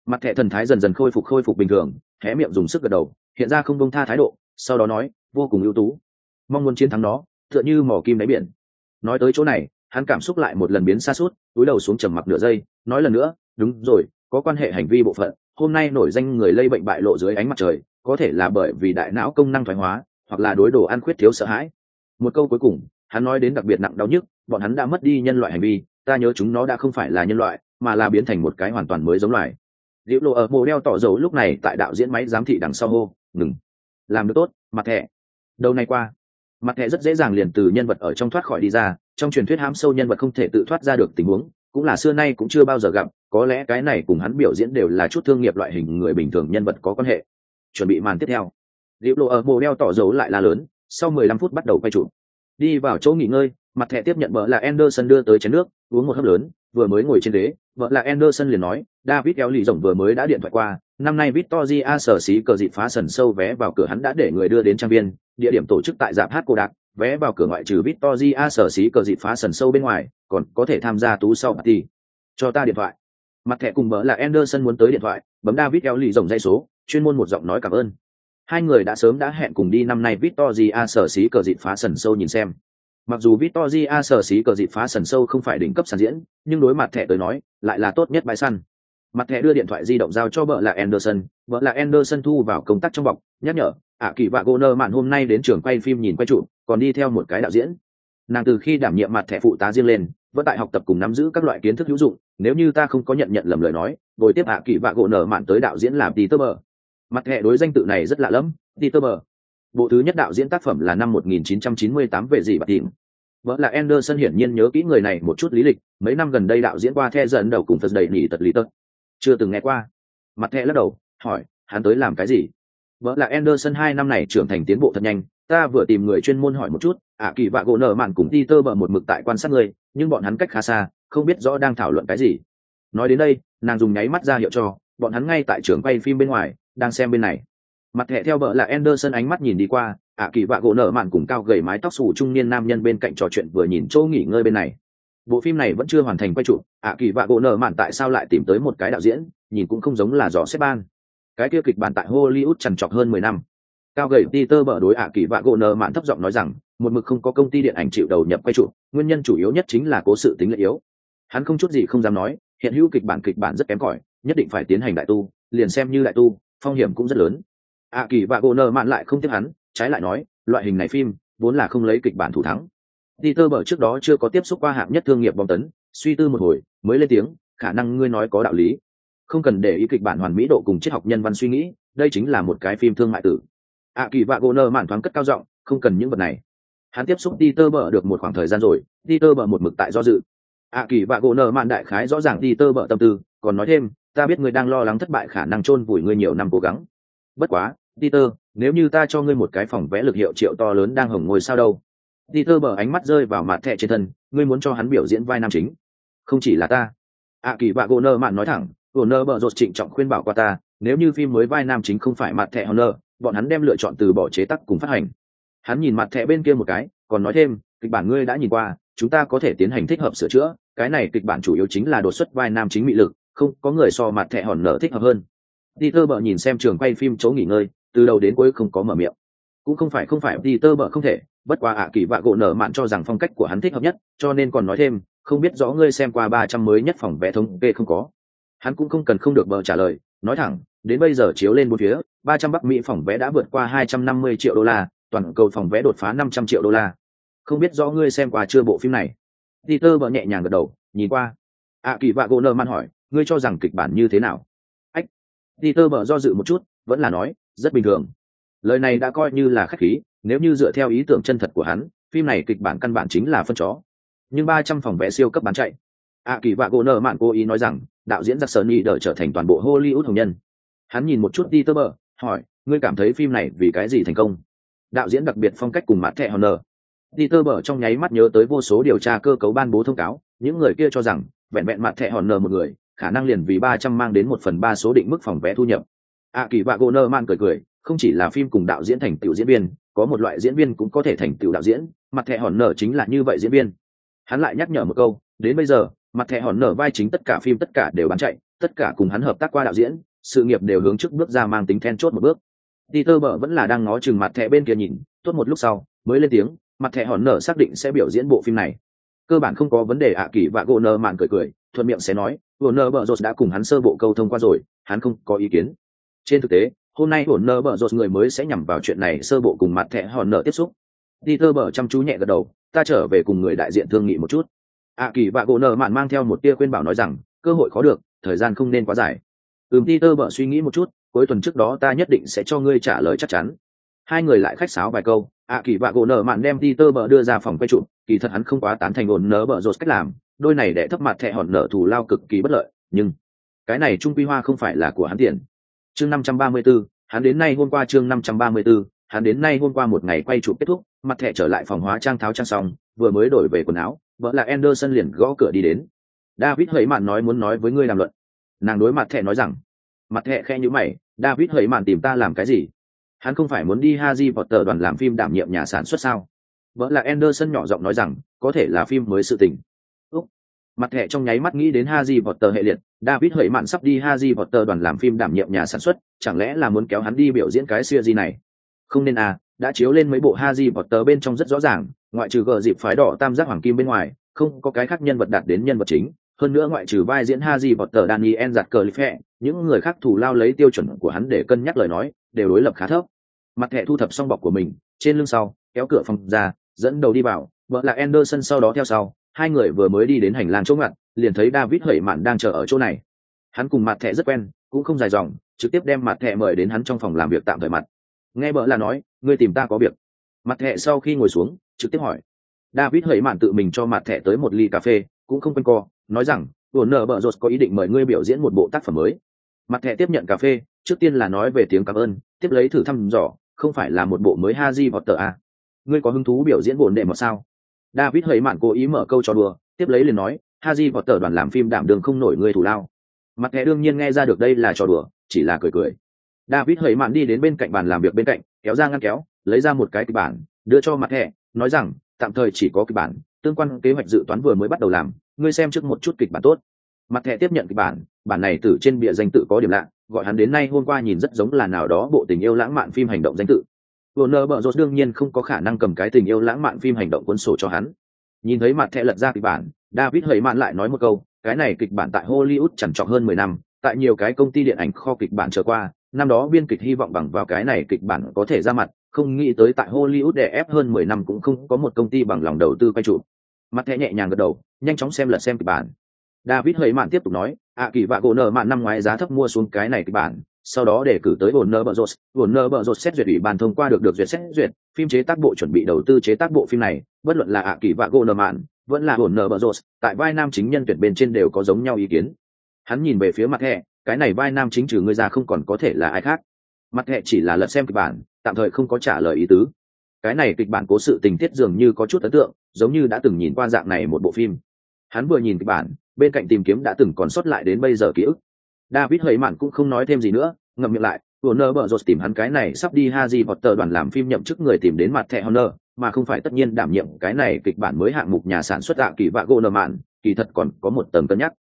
Speaker 1: Mặt thẻ thần thái dần dần khôi phục khôi phục bình thường, hé miệng dùng sức gật đầu, hiện ra không bông tha thái độ, sau đó nói, vô cùng ưu tú. Mong muốn chiến thắng nó tựa như mỏ kim đáy biển. Nói tới chỗ này, hắn cảm xúc lại một lần biến xa suốt, túi đầu xuống trầm mặc nửa giây, nói lần nữa, đúng rồi, có quan hệ hành vi bộ phận, hôm nay nổi danh người lây bệnh bại lộ dưới ánh mặt trời, có thể là bởi vì đại não công năng thoái hóa, hoặc là đối đồ ăn khuyết thiếu sợ hãi. Một câu cuối cùng, hắn nói đến đặc biệt nặng đau nhức, bọn hắn đã mất đi nhân loại hành vi, ta nhớ chúng nó đã không phải là nhân loại, mà là biến thành một cái hoàn toàn mới giống loài. Liệu lộ ở mồ đeo tỏ dầu lúc này tại đạo diễn máy giám thị đằng sau hô, ngừng, làm được tốt, mặt thẻ. Đầu này qua mặt thẻ rất dễ dàng liền từ nhân vật ở trong thoát khỏi đi ra trong truyền thuyết hám sâu nhân vật không thể tự thoát ra được tình huống cũng là xưa nay cũng chưa bao giờ gặp có lẽ cái này cùng hắn biểu diễn đều là chút thương nghiệp loại hình người bình thường nhân vật có quan hệ. Chuẩn bị màn tiếp theo. Liệu lộ ở mồ đeo tỏ dấu lại là lớn sau mười lăm phút bắt đầu quay trụ đi vào chỗ nghỉ ngơi mặt thẻ tiếp nhận vợ là anderson đưa tới chén nước uống một hớp lớn vừa mới ngồi trên ghế, vợ là anderson liền nói david kéo lì rồng vừa mới đã điện thoại qua năm nay victoria sở xí cờ dịp phá sần sâu vé vào cửa hắn đã để người đưa đến trang viên địa điểm tổ chức tại dạp hát cô đạc, vé vào cửa ngoại trừ victoria sở xí cờ dịp phá sần sâu bên ngoài, còn có thể tham gia tú sau party. Cho ta điện thoại. Mặt thẻ cùng bỡ là anderson muốn tới điện thoại, bấm david eo lì dòng dây số, chuyên môn một giọng nói cảm ơn. Hai người đã sớm đã hẹn cùng đi năm nay victoria sở xí cờ dịp phá sần sâu nhìn xem. Mặc dù victoria sở xí cờ dịp phá sần sâu không phải đỉnh cấp sàn diễn, nhưng đối mặt thẻ tới nói, lại là tốt nhất bãi săn mặt thẻ đưa điện thoại di động giao cho vợ là anderson. Vợ là anderson thu vào công tác trong bọc nhắc nhở, ạ, kỳ và Goner nơ mạn hôm nay đến trường quay phim nhìn quay trụ còn đi theo một cái đạo diễn. Nàng từ khi đảm nhiệm mặt thẻ phụ tá riêng lên, vẫn tại học tập cùng nắm giữ các loại kiến thức hữu dụng. Nếu như ta không có nhận nhận lầm lời nói, bồi tiếp ạ, kỳ và gỗ nở mạn tới đạo diễn làm peter bờ mặt thẻ đối danh tự này rất lạ lẫm, peter bờ bộ thứ nhất đạo diễn tác phẩm là năm 1998 về gì bạc tìm. Vợ là Anderson hiển nhiên nhớ kỹ người này một chút lý lịch, mấy năm gần đây đạo diễn qua the dần đầu cùng thật đầy nhỉ tật lý tật chưa từng nghe qua. Mặt thẹ lắc đầu, hỏi, hắn tới làm cái gì? Vợ là Anderson hai năm này trưởng thành tiến bộ thật nhanh. Ta vừa tìm người chuyên môn hỏi một chút, ạ, kỳ vạ gỗ nợ mạn cùng đi tơ bờ một mực tại quan sát ngươi nhưng bọn hắn cách khá xa, không biết rõ đang thảo luận cái gì. Nói đến đây, nàng dùng nháy mắt ra hiệu cho, bọn hắn ngay tại trường quay phim bên ngoài, đang xem bên này. Mặt thẻ theo vợ là Anderson ánh mắt nhìn đi qua, ạ, kỳ vạ gỗ nợ mạn cùng cao gầy mái tóc xù trung niên nam nhân bên cạnh trò chuyện vừa nhìn chỗ nghỉ ngơi bên này bộ phim này vẫn chưa hoàn thành quay trụ ạ kỳ vạ gỗ nợ mạn tại sao lại tìm tới một cái đạo diễn, nhìn cũng không giống là dò xếp ban. Cái kia kịch bản tại hollywood trằn trọc hơn mười năm. Cao gầy peter bở đối ạ kỳ vạ gỗ nợ mạn thấp giọng nói rằng, một mực không có công ty điện ảnh chịu đầu nhập quay trụ nguyên nhân chủ yếu nhất chính là cố sự tính lệ yếu. Hắn không chút gì không dám nói, hiện hữu kịch bản kịch bản rất kém cỏi, nhất định phải tiến hành đại tu, liền xem như đại tu, phong hiểm cũng rất lớn. Ạ kỳ vạ gỗ nợ mạn lại không tiếc hắn, trái lại nói, loại hình này phim, vốn là không lấy kịch bản thủ thắng peter bở trước đó chưa có tiếp xúc qua hạng nhất thương nghiệp bom tấn, suy tư một hồi, mới lên tiếng, khả năng ngươi nói có đạo lý. Không cần để ý kịch bản hoàn mỹ độ cùng triết học nhân văn suy nghĩ, đây chính là một cái phim thương mại tử. A kỳ vạ Goner mạn thoáng cất cao giọng, không cần những vật này. Hắn tiếp xúc peter bở được một khoảng thời gian rồi peter bở một mực tại do dự. A kỳ vạ Goner mạn đại khái rõ ràng peter bở tâm tư, còn nói thêm, ta biết ngươi đang lo lắng thất bại khả năng chôn vùi ngươi nhiều năm cố gắng. Bất quá peter nếu như ta cho ngươi một cái phòng vẽ lực hiệu triệu to lớn đang hồng ngồi sao đâu? Peter bờ ánh mắt rơi vào mặt thẻ trên thân, ngươi muốn cho hắn biểu diễn vai nam chính. Không chỉ là ta. Ạ kỳ vạ gỗ mạn nói thẳng, gỗ Nơ bờ rột trịnh trọng khuyên bảo qua ta, nếu như phim mới vai nam chính không phải mặt thẻ honor, bọn hắn đem lựa chọn từ bỏ chế tắc cùng phát hành. Hắn nhìn mặt thẻ bên kia một cái, còn nói thêm, kịch bản ngươi đã nhìn qua, chúng ta có thể tiến hành thích hợp sửa chữa, cái này kịch bản chủ yếu chính là đột xuất vai nam chính mị lực, không có người so mặt thẻ hòn nở thích hợp hơn. Peter bợ nhìn xem trường quay phim chỗ nghỉ ngơi, từ đầu đến cuối không có mở miệng. Cũng không phải không phải Peter bợ không thể bất quá ạ, kỳ vạ gỗ nở mạn cho rằng phong cách của hắn thích hợp nhất, cho nên còn nói thêm, không biết rõ ngươi xem qua ba trăm mới nhất phòng vẽ thống kê không có. Hắn cũng không cần không được bờ trả lời, nói thẳng, đến bây giờ chiếu lên một phía, ba trăm bắc mỹ phòng vé đã vượt qua hai trăm năm mươi triệu đô la, toàn cầu phòng vé đột phá năm trăm triệu đô la. Không biết rõ ngươi xem qua chưa bộ phim này. Peter bờ nhẹ nhàng gật đầu, nhìn qua. Ạ, kỳ vạ gỗ nợ man hỏi, ngươi cho rằng kịch bản như thế nào? Ách, peter bờ do dự một chút, vẫn là nói, rất bình thường. Lời này đã coi như là khách khí nếu như dựa theo ý tưởng chân thật của hắn, phim này kịch bản căn bản chính là phân chó. Nhưng ba trăm phòng vé siêu cấp bán chạy. A kỳ vạ gỗ nợ mạn cố ý nói rằng, đạo diễn giặc sơn y đợi trở thành toàn bộ hollywood hồng nhân. Hắn nhìn một chút đi tơ bờ hỏi, ngươi cảm thấy phim này vì cái gì thành công? Đạo diễn đặc biệt phong cách cùng mặt thẻ nờ đi tơ bờ trong nháy mắt nhớ tới vô số điều tra cơ cấu ban bố thông cáo, những người kia cho rằng, vẹn vẹn mặt thẻ nờ một người, khả năng liền vì ba trăm mang đến một phần ba số định mức phòng vé thu nhập. A kỳ vạ gỗ nợ mạn cười cười, không chỉ là phim cùng đạo diễn thành tựu diễn viên có một loại diễn viên cũng có thể thành tựu đạo diễn, mặt thẻ hòn nở chính là như vậy diễn viên. Hắn lại nhắc nhở một câu, đến bây giờ, mặt thẻ hòn nở vai chính tất cả phim tất cả đều bán chạy, tất cả cùng hắn hợp tác qua đạo diễn, sự nghiệp đều hướng trước bước ra mang tính then chốt một bước. Peter bở vẫn là đang ngó chừng mặt thẻ bên kia nhìn, tốt một lúc sau, mới lên tiếng, mặt thẻ hòn nở xác định sẽ biểu diễn bộ phim này. Cơ bản không có vấn đề ạ kỳ và gỗ nơ mạn cười cười, thuận miệng sẽ nói gỗ nơ bở rột đã cùng hắn sơ bộ câu thông qua rồi, hắn không có ý kiến. Trên thực tế hôm nay hồn nơ bở rột người mới sẽ nhằm vào chuyện này, sơ bộ cùng mặt thẻ hòn nở tiếp xúc. Peter bở chăm chú nhẹ gật đầu, ta trở về cùng người đại diện thương nghị một chút. Ạ kỳ vạ gỗ nợ mạn mang theo một tia khuyên bảo nói rằng, cơ hội khó được, thời gian không nên quá dài. Ừm đi thơ bở suy nghĩ một chút, cuối tuần trước đó ta nhất định sẽ cho ngươi trả lời chắc chắn. Hai người lại khách sáo vài câu ạ kỳ vạ gỗ nợ mạn đem Ti Tơ bờ đưa ra phòng quay trụ, kỳ thật hắn không quá tán thành ổn nở bờ rột cách làm, đôi này để thấp mặt thẹ hòn nợ thù lao cực kỳ bất lợi, nhưng cái này trung quy hoa không phải là của hắn tiền chương năm trăm ba mươi 534, hắn đến nay hôm qua chương năm trăm ba mươi 534, hắn đến nay hôm qua một ngày quay chụp kết thúc mặt thẻ trở lại phòng hóa trang tháo trang xong vừa mới đổi về quần áo vợ là Anderson liền gõ cửa đi đến. David hỡi mạn nói muốn nói với ngươi làm luận. Nàng đối mặt thẻ nói rằng, mặt thẻ khẽ như mày, David hỡi mạn tìm ta làm cái gì? Hắn không phải muốn đi Haji Potter đoàn làm phim đảm nhiệm nhà sản xuất sao? Vợ là Anderson nhỏ giọng nói rằng, có thể là phim mới sự tình. Mặt thẻ trong nháy mắt nghĩ đến Haji Potter hệ liệt, David hỡi mạn sắp đi Haji Potter đoàn làm phim đảm nhiệm nhà sản xuất, chẳng lẽ là muốn kéo hắn đi biểu diễn cái series này? Không nên à, đã chiếu lên mấy bộ Haji Potter bên trong rất rõ ràng, ngoại trừ gờ dịp phái đỏ tam giác hoàng kim bên ngoài không có cái khác nhân vật đạt đến nhân vật chính hơn nữa ngoại trừ vai diễn Haji Potter Daniel giật cờ Life, những người khác thủ lao lấy tiêu chuẩn của hắn để cân nhắc lời nói, đều đối lập khá thấp. Mặt thẻ thu thập xong bọc của mình, trên lưng sau, kéo cửa phòng ra, dẫn đầu đi vào, vợ là Anderson sau đó theo sau, hai người vừa mới đi đến hành lang chỗ ngặt, liền thấy David Hẩy mạn đang chờ ở chỗ này. Hắn cùng mặt thẻ rất quen, cũng không dài dòng, trực tiếp đem mặt thẻ mời đến hắn trong phòng làm việc tạm thời mặt. Nghe bỡ là nói, ngươi tìm ta có việc. Mặt thẻ sau khi ngồi xuống, trực tiếp hỏi david Hẩy mạn tự mình cho mặt thẻ tới một ly cà phê cũng không quanh co nói rằng buồn nở bợ rột có ý định mời ngươi biểu diễn một bộ tác phẩm mới mặt thẻ tiếp nhận cà phê trước tiên là nói về tiếng cảm ơn tiếp lấy thử thăm dò không phải là một bộ mới ha gi vọt tờ à? Ngươi có hứng thú biểu diễn buồn đệ một sao? David hơi mạn cố ý mở câu cho đùa, tiếp lấy liền nói, Haji Potter đoàn làm phim đảm đường không nổi người thủ lao. Mặt thẻ đương nhiên nghe ra được đây là trò đùa, chỉ là cười cười. David hơi mạn đi đến bên cạnh bàn làm việc bên cạnh, kéo ra ngăn kéo, lấy ra một cái kịch bản, đưa cho mặt thẻ, nói rằng, tạm thời chỉ có kịch bản, tương quan kế hoạch dự toán vừa mới bắt đầu làm, ngươi xem trước một chút kịch bản tốt. Mặt thẻ tiếp nhận kịch bản, bản này từ trên bìa danh tự có điểm lạ, gọi hắn đến nay hôm qua nhìn rất giống là nào đó bộ tình yêu lãng mạn phim hành động danh tự Warner Bros đương nhiên không có khả năng cầm cái tình yêu lãng mạn phim hành động quân sổ cho hắn. Nhìn thấy mặt thẹ lật ra kịch bản, david hơi mạn lại nói một câu, cái này kịch bản tại hollywood chẳng trọc hơn mười năm, tại nhiều cái công ty điện ảnh kho kịch bản trở qua, năm đó biên kịch hy vọng bằng vào cái này kịch bản có thể ra mặt, không nghĩ tới tại hollywood đè ép hơn mười năm cũng không có một công ty bằng lòng đầu tư quay trụ mặt thẹ nhẹ nhàng gật đầu, nhanh chóng xem lật xem kịch bản. David hơi mạn tiếp tục nói ạ kỳ vạ gỗ nợ mạn năm ngoái giá thấp mua xuống cái này kịch bản sau đó để cử tới Warner Bros. Warner Bros. xét duyệt ủy ban thông qua được được duyệt xét duyệt, phim chế tác bộ chuẩn bị đầu tư chế tác bộ phim này, bất luận là ạ kỳ vạ Goldman, vẫn là Warner Bros. tại vai nam chính nhân tuyển bên trên đều có giống nhau ý kiến. Hắn nhìn về phía mặt hệ, cái này vai nam chính trừ người ra không còn có thể là ai khác. Mặt hệ chỉ là lật xem kịch bản, tạm thời không có trả lời ý tứ. Cái này kịch bản cố sự tình tiết dường như có chút ấn tượng, giống như đã từng nhìn qua dạng này một bộ phim. Hắn vừa nhìn kịch bản, bên cạnh tìm kiếm đã từng còn sót lại đến bây giờ ký ức david hơi mạn cũng không nói thêm gì nữa ngậm miệng lại Warner Bros tìm hắn cái này sắp đi Harry Potter đoàn làm phim nhậm chức người tìm đến mặt thẻ Honor, mà không phải tất nhiên đảm nhiệm cái này kịch bản mới hạng mục nhà sản xuất ạ kỳ vạ gỗ nở mạn, kỳ thật còn có một tầng cân nhắc.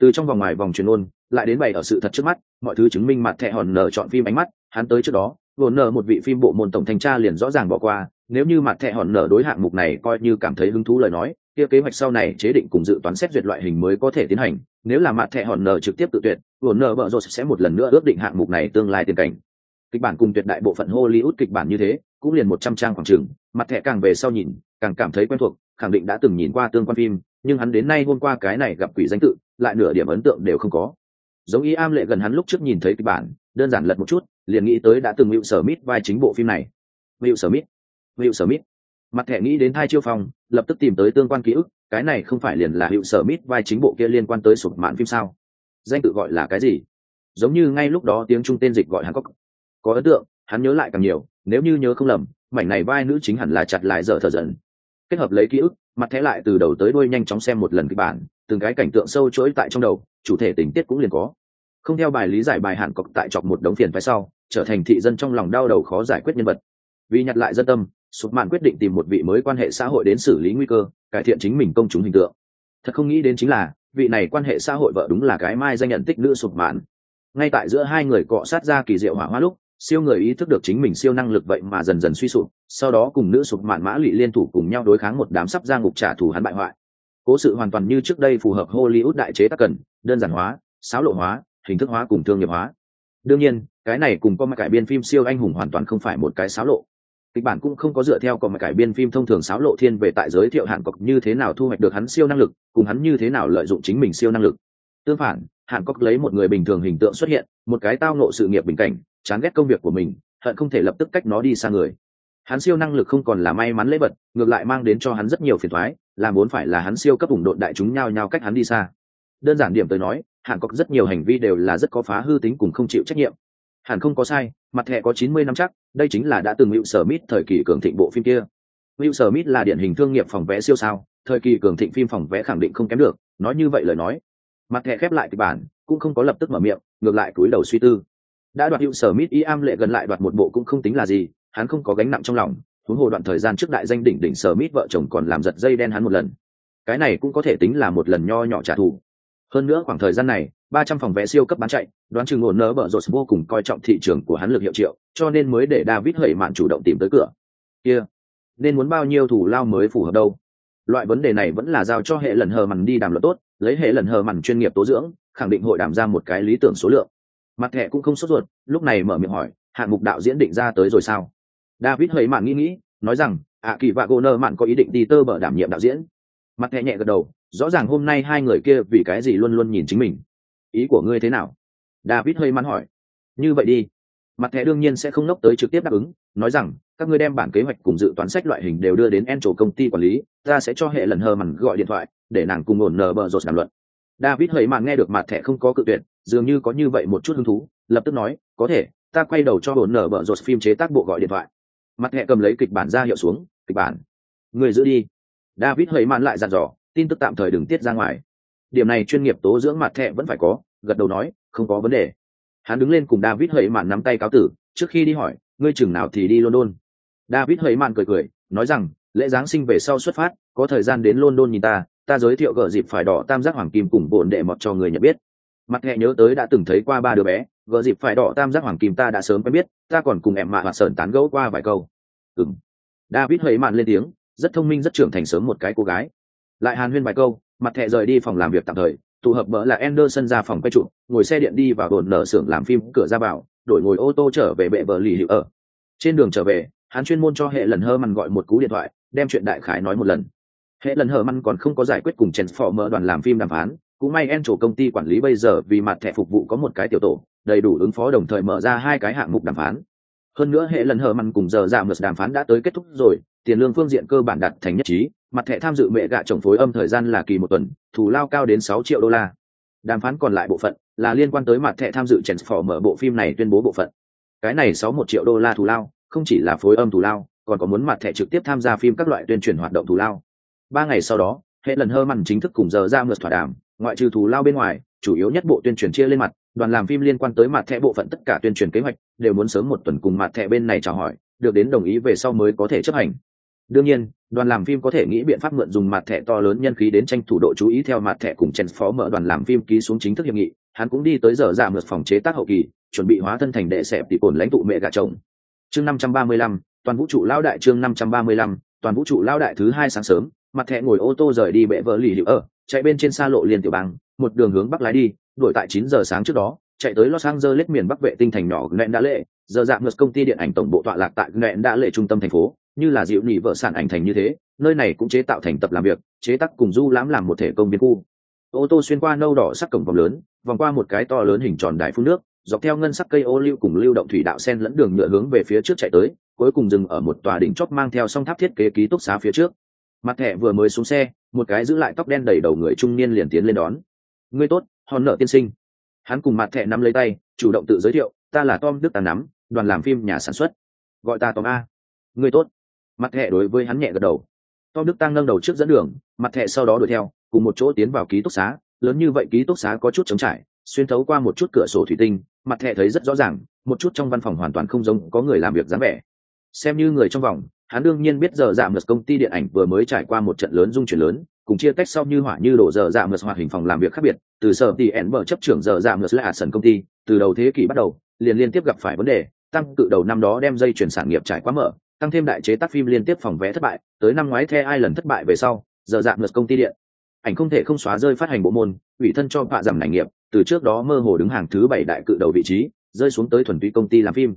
Speaker 1: Từ trong vòng ngoài vòng truyền ôn, lại đến bày ở sự thật trước mắt, mọi thứ chứng minh mặt thẻ Honor chọn phim ánh mắt, hắn tới trước đó, Warner một vị phim bộ môn tổng thanh tra liền rõ ràng bỏ qua, nếu như mặt thẻ Honor đối hạng mục này coi như cảm thấy hứng thú lời nói, kia kế hoạch sau này chế định cùng dự toán xét duyệt loại hình mới có thể tiến hành, nếu là mặt thẻ hòn nờ trực tiếp tự tuyệt, hòn nờ bợ rột sẽ một lần nữa ước định hạng mục này tương lai tiền cảnh. Kịch bản cùng tuyệt đại bộ phận hollywood kịch bản như thế, cũng liền một trăm trang khoảng trường mặt thẻ càng về sau nhìn, càng cảm thấy quen thuộc, khẳng định đã từng nhìn qua tương quan phim, nhưng hắn đến nay hôm qua cái này gặp quỷ danh tự, lại nửa điểm ấn tượng đều không có. Giống y am lệ gần hắn lúc trước nhìn thấy kịch bản, đơn giản lật một chút, liền nghĩ tới đã từng hữu sở mít vai chính bộ phim này. Will Smith. Sở mít mặt thẻ nghĩ đến hai chiêu phòng lập tức tìm tới tương quan ký ức, cái này không phải liền là hiệu sở mít vai chính bộ kia liên quan tới sụp mạn phim sao? Danh tự gọi là cái gì? Giống như ngay lúc đó tiếng trung tên dịch gọi hắn có có ấn tượng, hắn nhớ lại càng nhiều, nếu như nhớ không lầm, mảnh này vai nữ chính hẳn là chặt lại dở thở dần. Kết hợp lấy ký ức, mặt thẻ lại từ đầu tới đuôi nhanh chóng xem một lần kịch bản, từng cái cảnh tượng sâu chuỗi tại trong đầu, chủ thể tình tiết cũng liền có. Không theo bài lý giải bài hẳn cọc tại chọc một đống phiền phái sau, trở thành thị dân trong lòng đau đầu khó giải quyết nhân vật. Vì nhặt lại dân tâm sụp mạn quyết định tìm một vị mới quan hệ xã hội đến xử lý nguy cơ, cải thiện chính mình công chúng hình tượng. Thật không nghĩ đến chính là, vị này quan hệ xã hội vợ đúng là cái mai danh nhận tích nữ sụp mạn ngay tại giữa hai người cọ sát ra kỳ diệu hỏa hoa lúc, siêu người ý thức được chính mình siêu năng lực vậy mà dần dần suy sụp, sau đó cùng nữ sụp mạn mã lụy liên thủ cùng nhau đối kháng một đám sắp ra ngục trả thù hắn bại hoại. Cố sự hoàn toàn như trước đây phù hợp hollywood đại chế tác cần, đơn giản hóa, xáo lộ hóa, hình thức hóa cùng thương nghiệp hóa. Đương nhiên, cái này cùng có mà cải biên phim siêu anh hùng hoàn toàn không phải một cái xáo lộ kịch bản cũng không có dựa theo còn mà cải biên phim thông thường sáo lộ thiên về tại giới thiệu hạn cọc như thế nào thu hoạch được hắn siêu năng lực, cùng hắn như thế nào lợi dụng chính mình siêu năng lực. Tương phản hạn cọc lấy một người bình thường hình tượng xuất hiện, một cái tao nộ sự nghiệp bình cảnh, chán ghét công việc của mình, hận không thể lập tức cách nó đi xa người. Hắn siêu năng lực không còn là may mắn lễ vật, ngược lại mang đến cho hắn rất nhiều phiền thoái làm vốn phải là hắn siêu cấp ủng độn đại chúng nhao nhao cách hắn đi xa. Đơn giản điểm tới nói hạn cọc rất nhiều hành vi đều là rất có phá hư tính cùng không chịu trách nhiệm. Hàn không có sai, mặt thẻ có chín mươi năm chắc đây chính là đã từng hữu sở mít thời kỳ cường thịnh bộ phim kia. Hữu sở mít là điển hình thương nghiệp phòng vé siêu sao, thời kỳ cường thịnh phim phòng vé khẳng định không kém được, nói như vậy lời nói. Mặt thẻ khép lại kịch bản, cũng không có lập tức mở miệng, ngược lại cúi đầu suy tư. Đã đoạt hữu sở mít y am lệ gần lại đoạt một bộ cũng không tính là gì, hắn không có gánh nặng trong lòng, huống hồ đoạn thời gian trước đại danh đỉnh đỉnh Smith vợ chồng còn làm giật dây đen hắn một lần. Cái này cũng có thể tính là một lần nho nhỏ trả thù hơn nữa khoảng thời gian này, ba trăm phòng vé siêu cấp bán chạy, đoán chừng ổn nỡ bở rột vô cùng coi trọng thị trường của hắn lực hiệu triệu, cho nên mới để david hẩy mạn chủ động tìm tới cửa. Kia、yeah. nên muốn bao nhiêu thủ lao mới phù hợp đâu? Loại vấn đề này vẫn là giao cho hệ lần hờ mằn đi đàm luận tốt, lấy hệ lần hờ mằn chuyên nghiệp tố dưỡng, khẳng định hội đàm ra một cái lý tưởng số lượng. Mặt thẻ cũng không sốt ruột, lúc này mở miệng hỏi, hạng mục đạo diễn định ra tới rồi sao? David hẩy mạn nghĩ nghĩ, nói rằng, ạ, kỳ và gô nơ mạn có ý định đi tơ bở đảm nhiệm đạo diễn. Mặt thẻ nhẹ gật đầu rõ ràng hôm nay hai người kia vì cái gì luôn luôn nhìn chính mình. Ý của ngươi thế nào? David hơi mắn hỏi. Như vậy đi. Mặt thẻ đương nhiên sẽ không nốc tới trực tiếp đáp ứng, nói rằng, các ngươi đem bản kế hoạch cùng dự toán sách loại hình đều đưa đến en trổ công ty quản lý, ta sẽ cho hệ lần hờ mằn gọi điện thoại, để nàng cùng ổn nờ bờ rột đàm luận. David hơi mặn nghe được mặt thẻ không có cự tuyệt, dường như có như vậy một chút hứng thú, lập tức nói, có thể, ta quay đầu cho ổn nở bờ rột phim chế tác bộ gọi điện thoại. Mặt thẻ cầm lấy kịch bản ra hiệu xuống, kịch bản, người giữ đi. David hơi mặn lại dặn dò tin tức tạm thời đừng tiết ra ngoài. Điểm này chuyên nghiệp tố dưỡng mặt thẹ vẫn phải có, gật đầu nói, không có vấn đề. Hắn đứng lên cùng david hơi mạn nắm tay cáo tử, trước khi đi hỏi, ngươi chừng nào thì đi london? David hơi mạn cười cười, nói rằng, lễ giáng sinh về sau xuất phát, có thời gian đến london nhìn ta ta giới thiệu gợ dịp phải đỏ tam giác hoàng kim cùng bồn đệ mọt cho người nhận biết. Mặt hẹ nhớ tới đã từng thấy qua ba đứa bé gợ dịp phải đỏ tam giác hoàng kim ta đã sớm quen biết, ta còn cùng em mạ và sờn tán gẫu qua vài câu. Ừ m david hơi mạn lên tiếng, rất thông minh, rất trưởng thành sớm một cái cô gái lại hàn huyên vài câu mặt thẹ rời đi phòng làm việc tạm thời tụ hợp bỡ là Anderson ra phòng quay trụ, ngồi xe điện đi vào đồn nở xưởng làm phim cửa ra vào, đổi ngồi ô tô trở về bệ bờ lì hiệu ở. Trên đường trở về, hắn chuyên môn cho hệ lần hơ mằn gọi một cú điện thoại, đem chuyện đại khái nói một lần. Hệ lần hơ mằn còn không có giải quyết cùng Transformer đoàn làm phim đàm phán, cũng may en chủ công ty quản lý bây giờ vì mặt thẻ phục vụ có một cái tiểu tổ, đầy đủ ứng phó đồng thời mở ra hai cái hạng mục đàm phán. Hơn nữa hệ lần hơ mằn cùng giờ giảm mượt đàm phán đã tới kết thúc rồi, tiền lương phương diện cơ bản đạt thành nhất trí, mặt thẻ tham dự mẹ gạ chồng phối âm thời gian là kỳ một tuần, thù lao cao đến sáu triệu đô la. Đàm phán còn lại bộ phận là liên quan tới mặt thẻ tham dự chèn phỏ mở bộ phim này tuyên bố bộ phận. Cái này sáu một triệu đô la thù lao, không chỉ là phối âm thù lao, còn có muốn mặt thẻ trực tiếp tham gia phim các loại tuyên truyền hoạt động thù lao. Ba ngày sau đó, hệ lần hơ mằn chính thức cùng giờ ra mượt thỏa đàm, ngoại trừ thù lao bên ngoài, chủ yếu nhất bộ tuyên truyền chia lên mặt, đoàn làm phim liên quan tới mặt thẻ bộ phận tất cả tuyên truyền kế hoạch, đều muốn sớm một tuần cùng mặt thẻ bên này chào hỏi, được đến đồng ý về sau mới có thể chấp hành. Đương nhiên đoàn làm phim có thể nghĩ biện pháp mượn dùng mặt thẻ to lớn nhân khí đến tranh thủ độ chú ý theo mặt thẻ cùng chen phó mở đoàn làm phim ký xuống chính thức hiệp nghị. Hắn cũng đi tới giờ dạ giảm mượt phòng chế tác hậu kỳ, chuẩn bị hóa thân thành đệ sẹp tỷ cồn lãnh tụ mẹ gà chồng. Chương năm trăm ba mươi lăm, toàn vũ trụ lao đại chương năm trăm ba mươi lăm, toàn vũ trụ lao đại thứ hai sáng sớm mặt thẻ ngồi ô tô rời đi bệ vợ lì hiệu ở, chạy bên trên xa lộ liền tiểu bang, một đường hướng bắc lái đi đuổi tại chín giờ sáng trước đó, chạy tới los angeles miền bắc vệ tinh thành nhỏ nẹn đã lệ. Giờ dạng ngược công ty điện ảnh tổng bộ tọa lạc tại nẹn đã lệ trung tâm thành phố như là dịu nỉ vợ sản ảnh thành như thế, nơi này cũng chế tạo thành tập làm việc, chế tác cùng du lãm làm một thể công viên khu. Ô tô xuyên qua nâu đỏ sắc cổng vòng lớn, vòng qua một cái to lớn hình tròn đài phun nước, dọc theo ngân sắc cây ô lưu cùng lưu động thủy đạo sen lẫn đường nhựa hướng về phía trước chạy tới, cuối cùng dừng ở một tòa đỉnh chóp mang theo song tháp thiết kế ký túc xá phía trước. Mặt thẻ vừa mới xuống xe, một cái giữ lại tóc đen đầy đầu người trung niên liền tiến lên đón. Ngươi tốt, hòn nợ tiên sinh. Hắn cùng mặt thẻ nắm lấy tay, chủ động tự giới thiệu, ta là tom đức tà nắm, đoàn làm phim nhà sản xuất. Gọi ta tom a. Ngươi tốt mặt hệ đối với hắn nhẹ gật đầu. Tom đức tăng nâng đầu trước dẫn đường, mặt hệ sau đó đuổi theo, cùng một chỗ tiến vào ký túc xá. Lớn như vậy ký túc xá có chút trống trải, xuyên thấu qua một chút cửa sổ thủy tinh, mặt hệ thấy rất rõ ràng, một chút trong văn phòng hoàn toàn không giống, có người làm việc dáng vẻ. Xem như người trong vòng, hắn đương nhiên biết giờ dạ giảm ngược công ty điện ảnh vừa mới trải qua một trận lớn dung chuyển lớn, cùng chia tách sau như hỏa như đổ giờ dạ giảm ngược hoạt hình phòng làm việc khác biệt, từ sở tỷ ẻn mở chấp trưởng giờ dạ giảm ngược là sần công ty, từ đầu thế kỷ bắt đầu, liền liên tiếp gặp phải vấn đề, tăng cự đầu năm đó đem dây chuyển sản nghiệp trải quá mở tăng thêm đại chế tác phim liên tiếp phòng vé thất bại, tới năm ngoái the ai lần thất bại về sau, giờ dạng lượt công ty điện. Ảnh không thể không xóa rơi phát hành bộ môn, ủy thân cho bạ giảm ngành nghiệp, từ trước đó mơ hồ đứng hàng thứ bảy đại cự đầu vị trí, rơi xuống tới thuần túy công ty làm phim.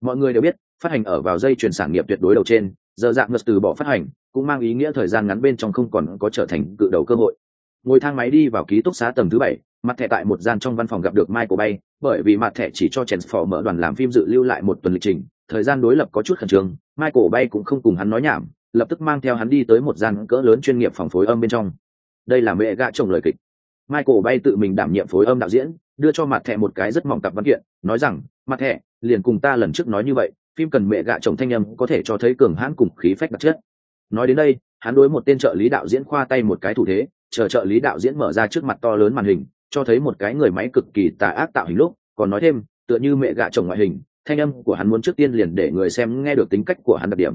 Speaker 1: Mọi người đều biết, phát hành ở vào dây chuyển sản nghiệp tuyệt đối đầu trên, giờ dạng ngược từ bỏ phát hành, cũng mang ý nghĩa thời gian ngắn bên trong không còn có trở thành cự đầu cơ hội. Ngồi thang máy đi vào ký túc xá tầng thứ bảy, mặt thẻ tại một gian trong văn phòng gặp được michael bay, bởi vì mặt thẻ chỉ cho chèn phò mở đoàn làm phim dự lưu lại một tuần lịch trình thời gian đối lập có chút khẩn trương, michael bay cũng không cùng hắn nói nhảm, lập tức mang theo hắn đi tới một gian cỡ lớn chuyên nghiệp phòng phối âm bên trong. Đây là mẹ gạ chồng lời kịch. Michael bay tự mình đảm nhiệm phối âm đạo diễn, đưa cho mặt thẻ một cái rất mỏng tập văn kiện, nói rằng, mặt thẻ, liền cùng ta lần trước nói như vậy, phim cần mẹ gạ chồng thanh âm có thể cho thấy cường hãn cùng khí phách đặc chất. Nói đến đây, hắn đối một tên trợ lý đạo diễn khoa tay một cái thủ thế, chờ trợ lý đạo diễn mở ra trước mặt to lớn màn hình, cho thấy một cái người máy cực kỳ tà ác tạo hình lúc, còn nói thêm, tựa như mẹ gạ chồng ngoại hình thanh âm của hắn muốn trước tiên liền để người xem nghe được tính cách của hắn đặc điểm.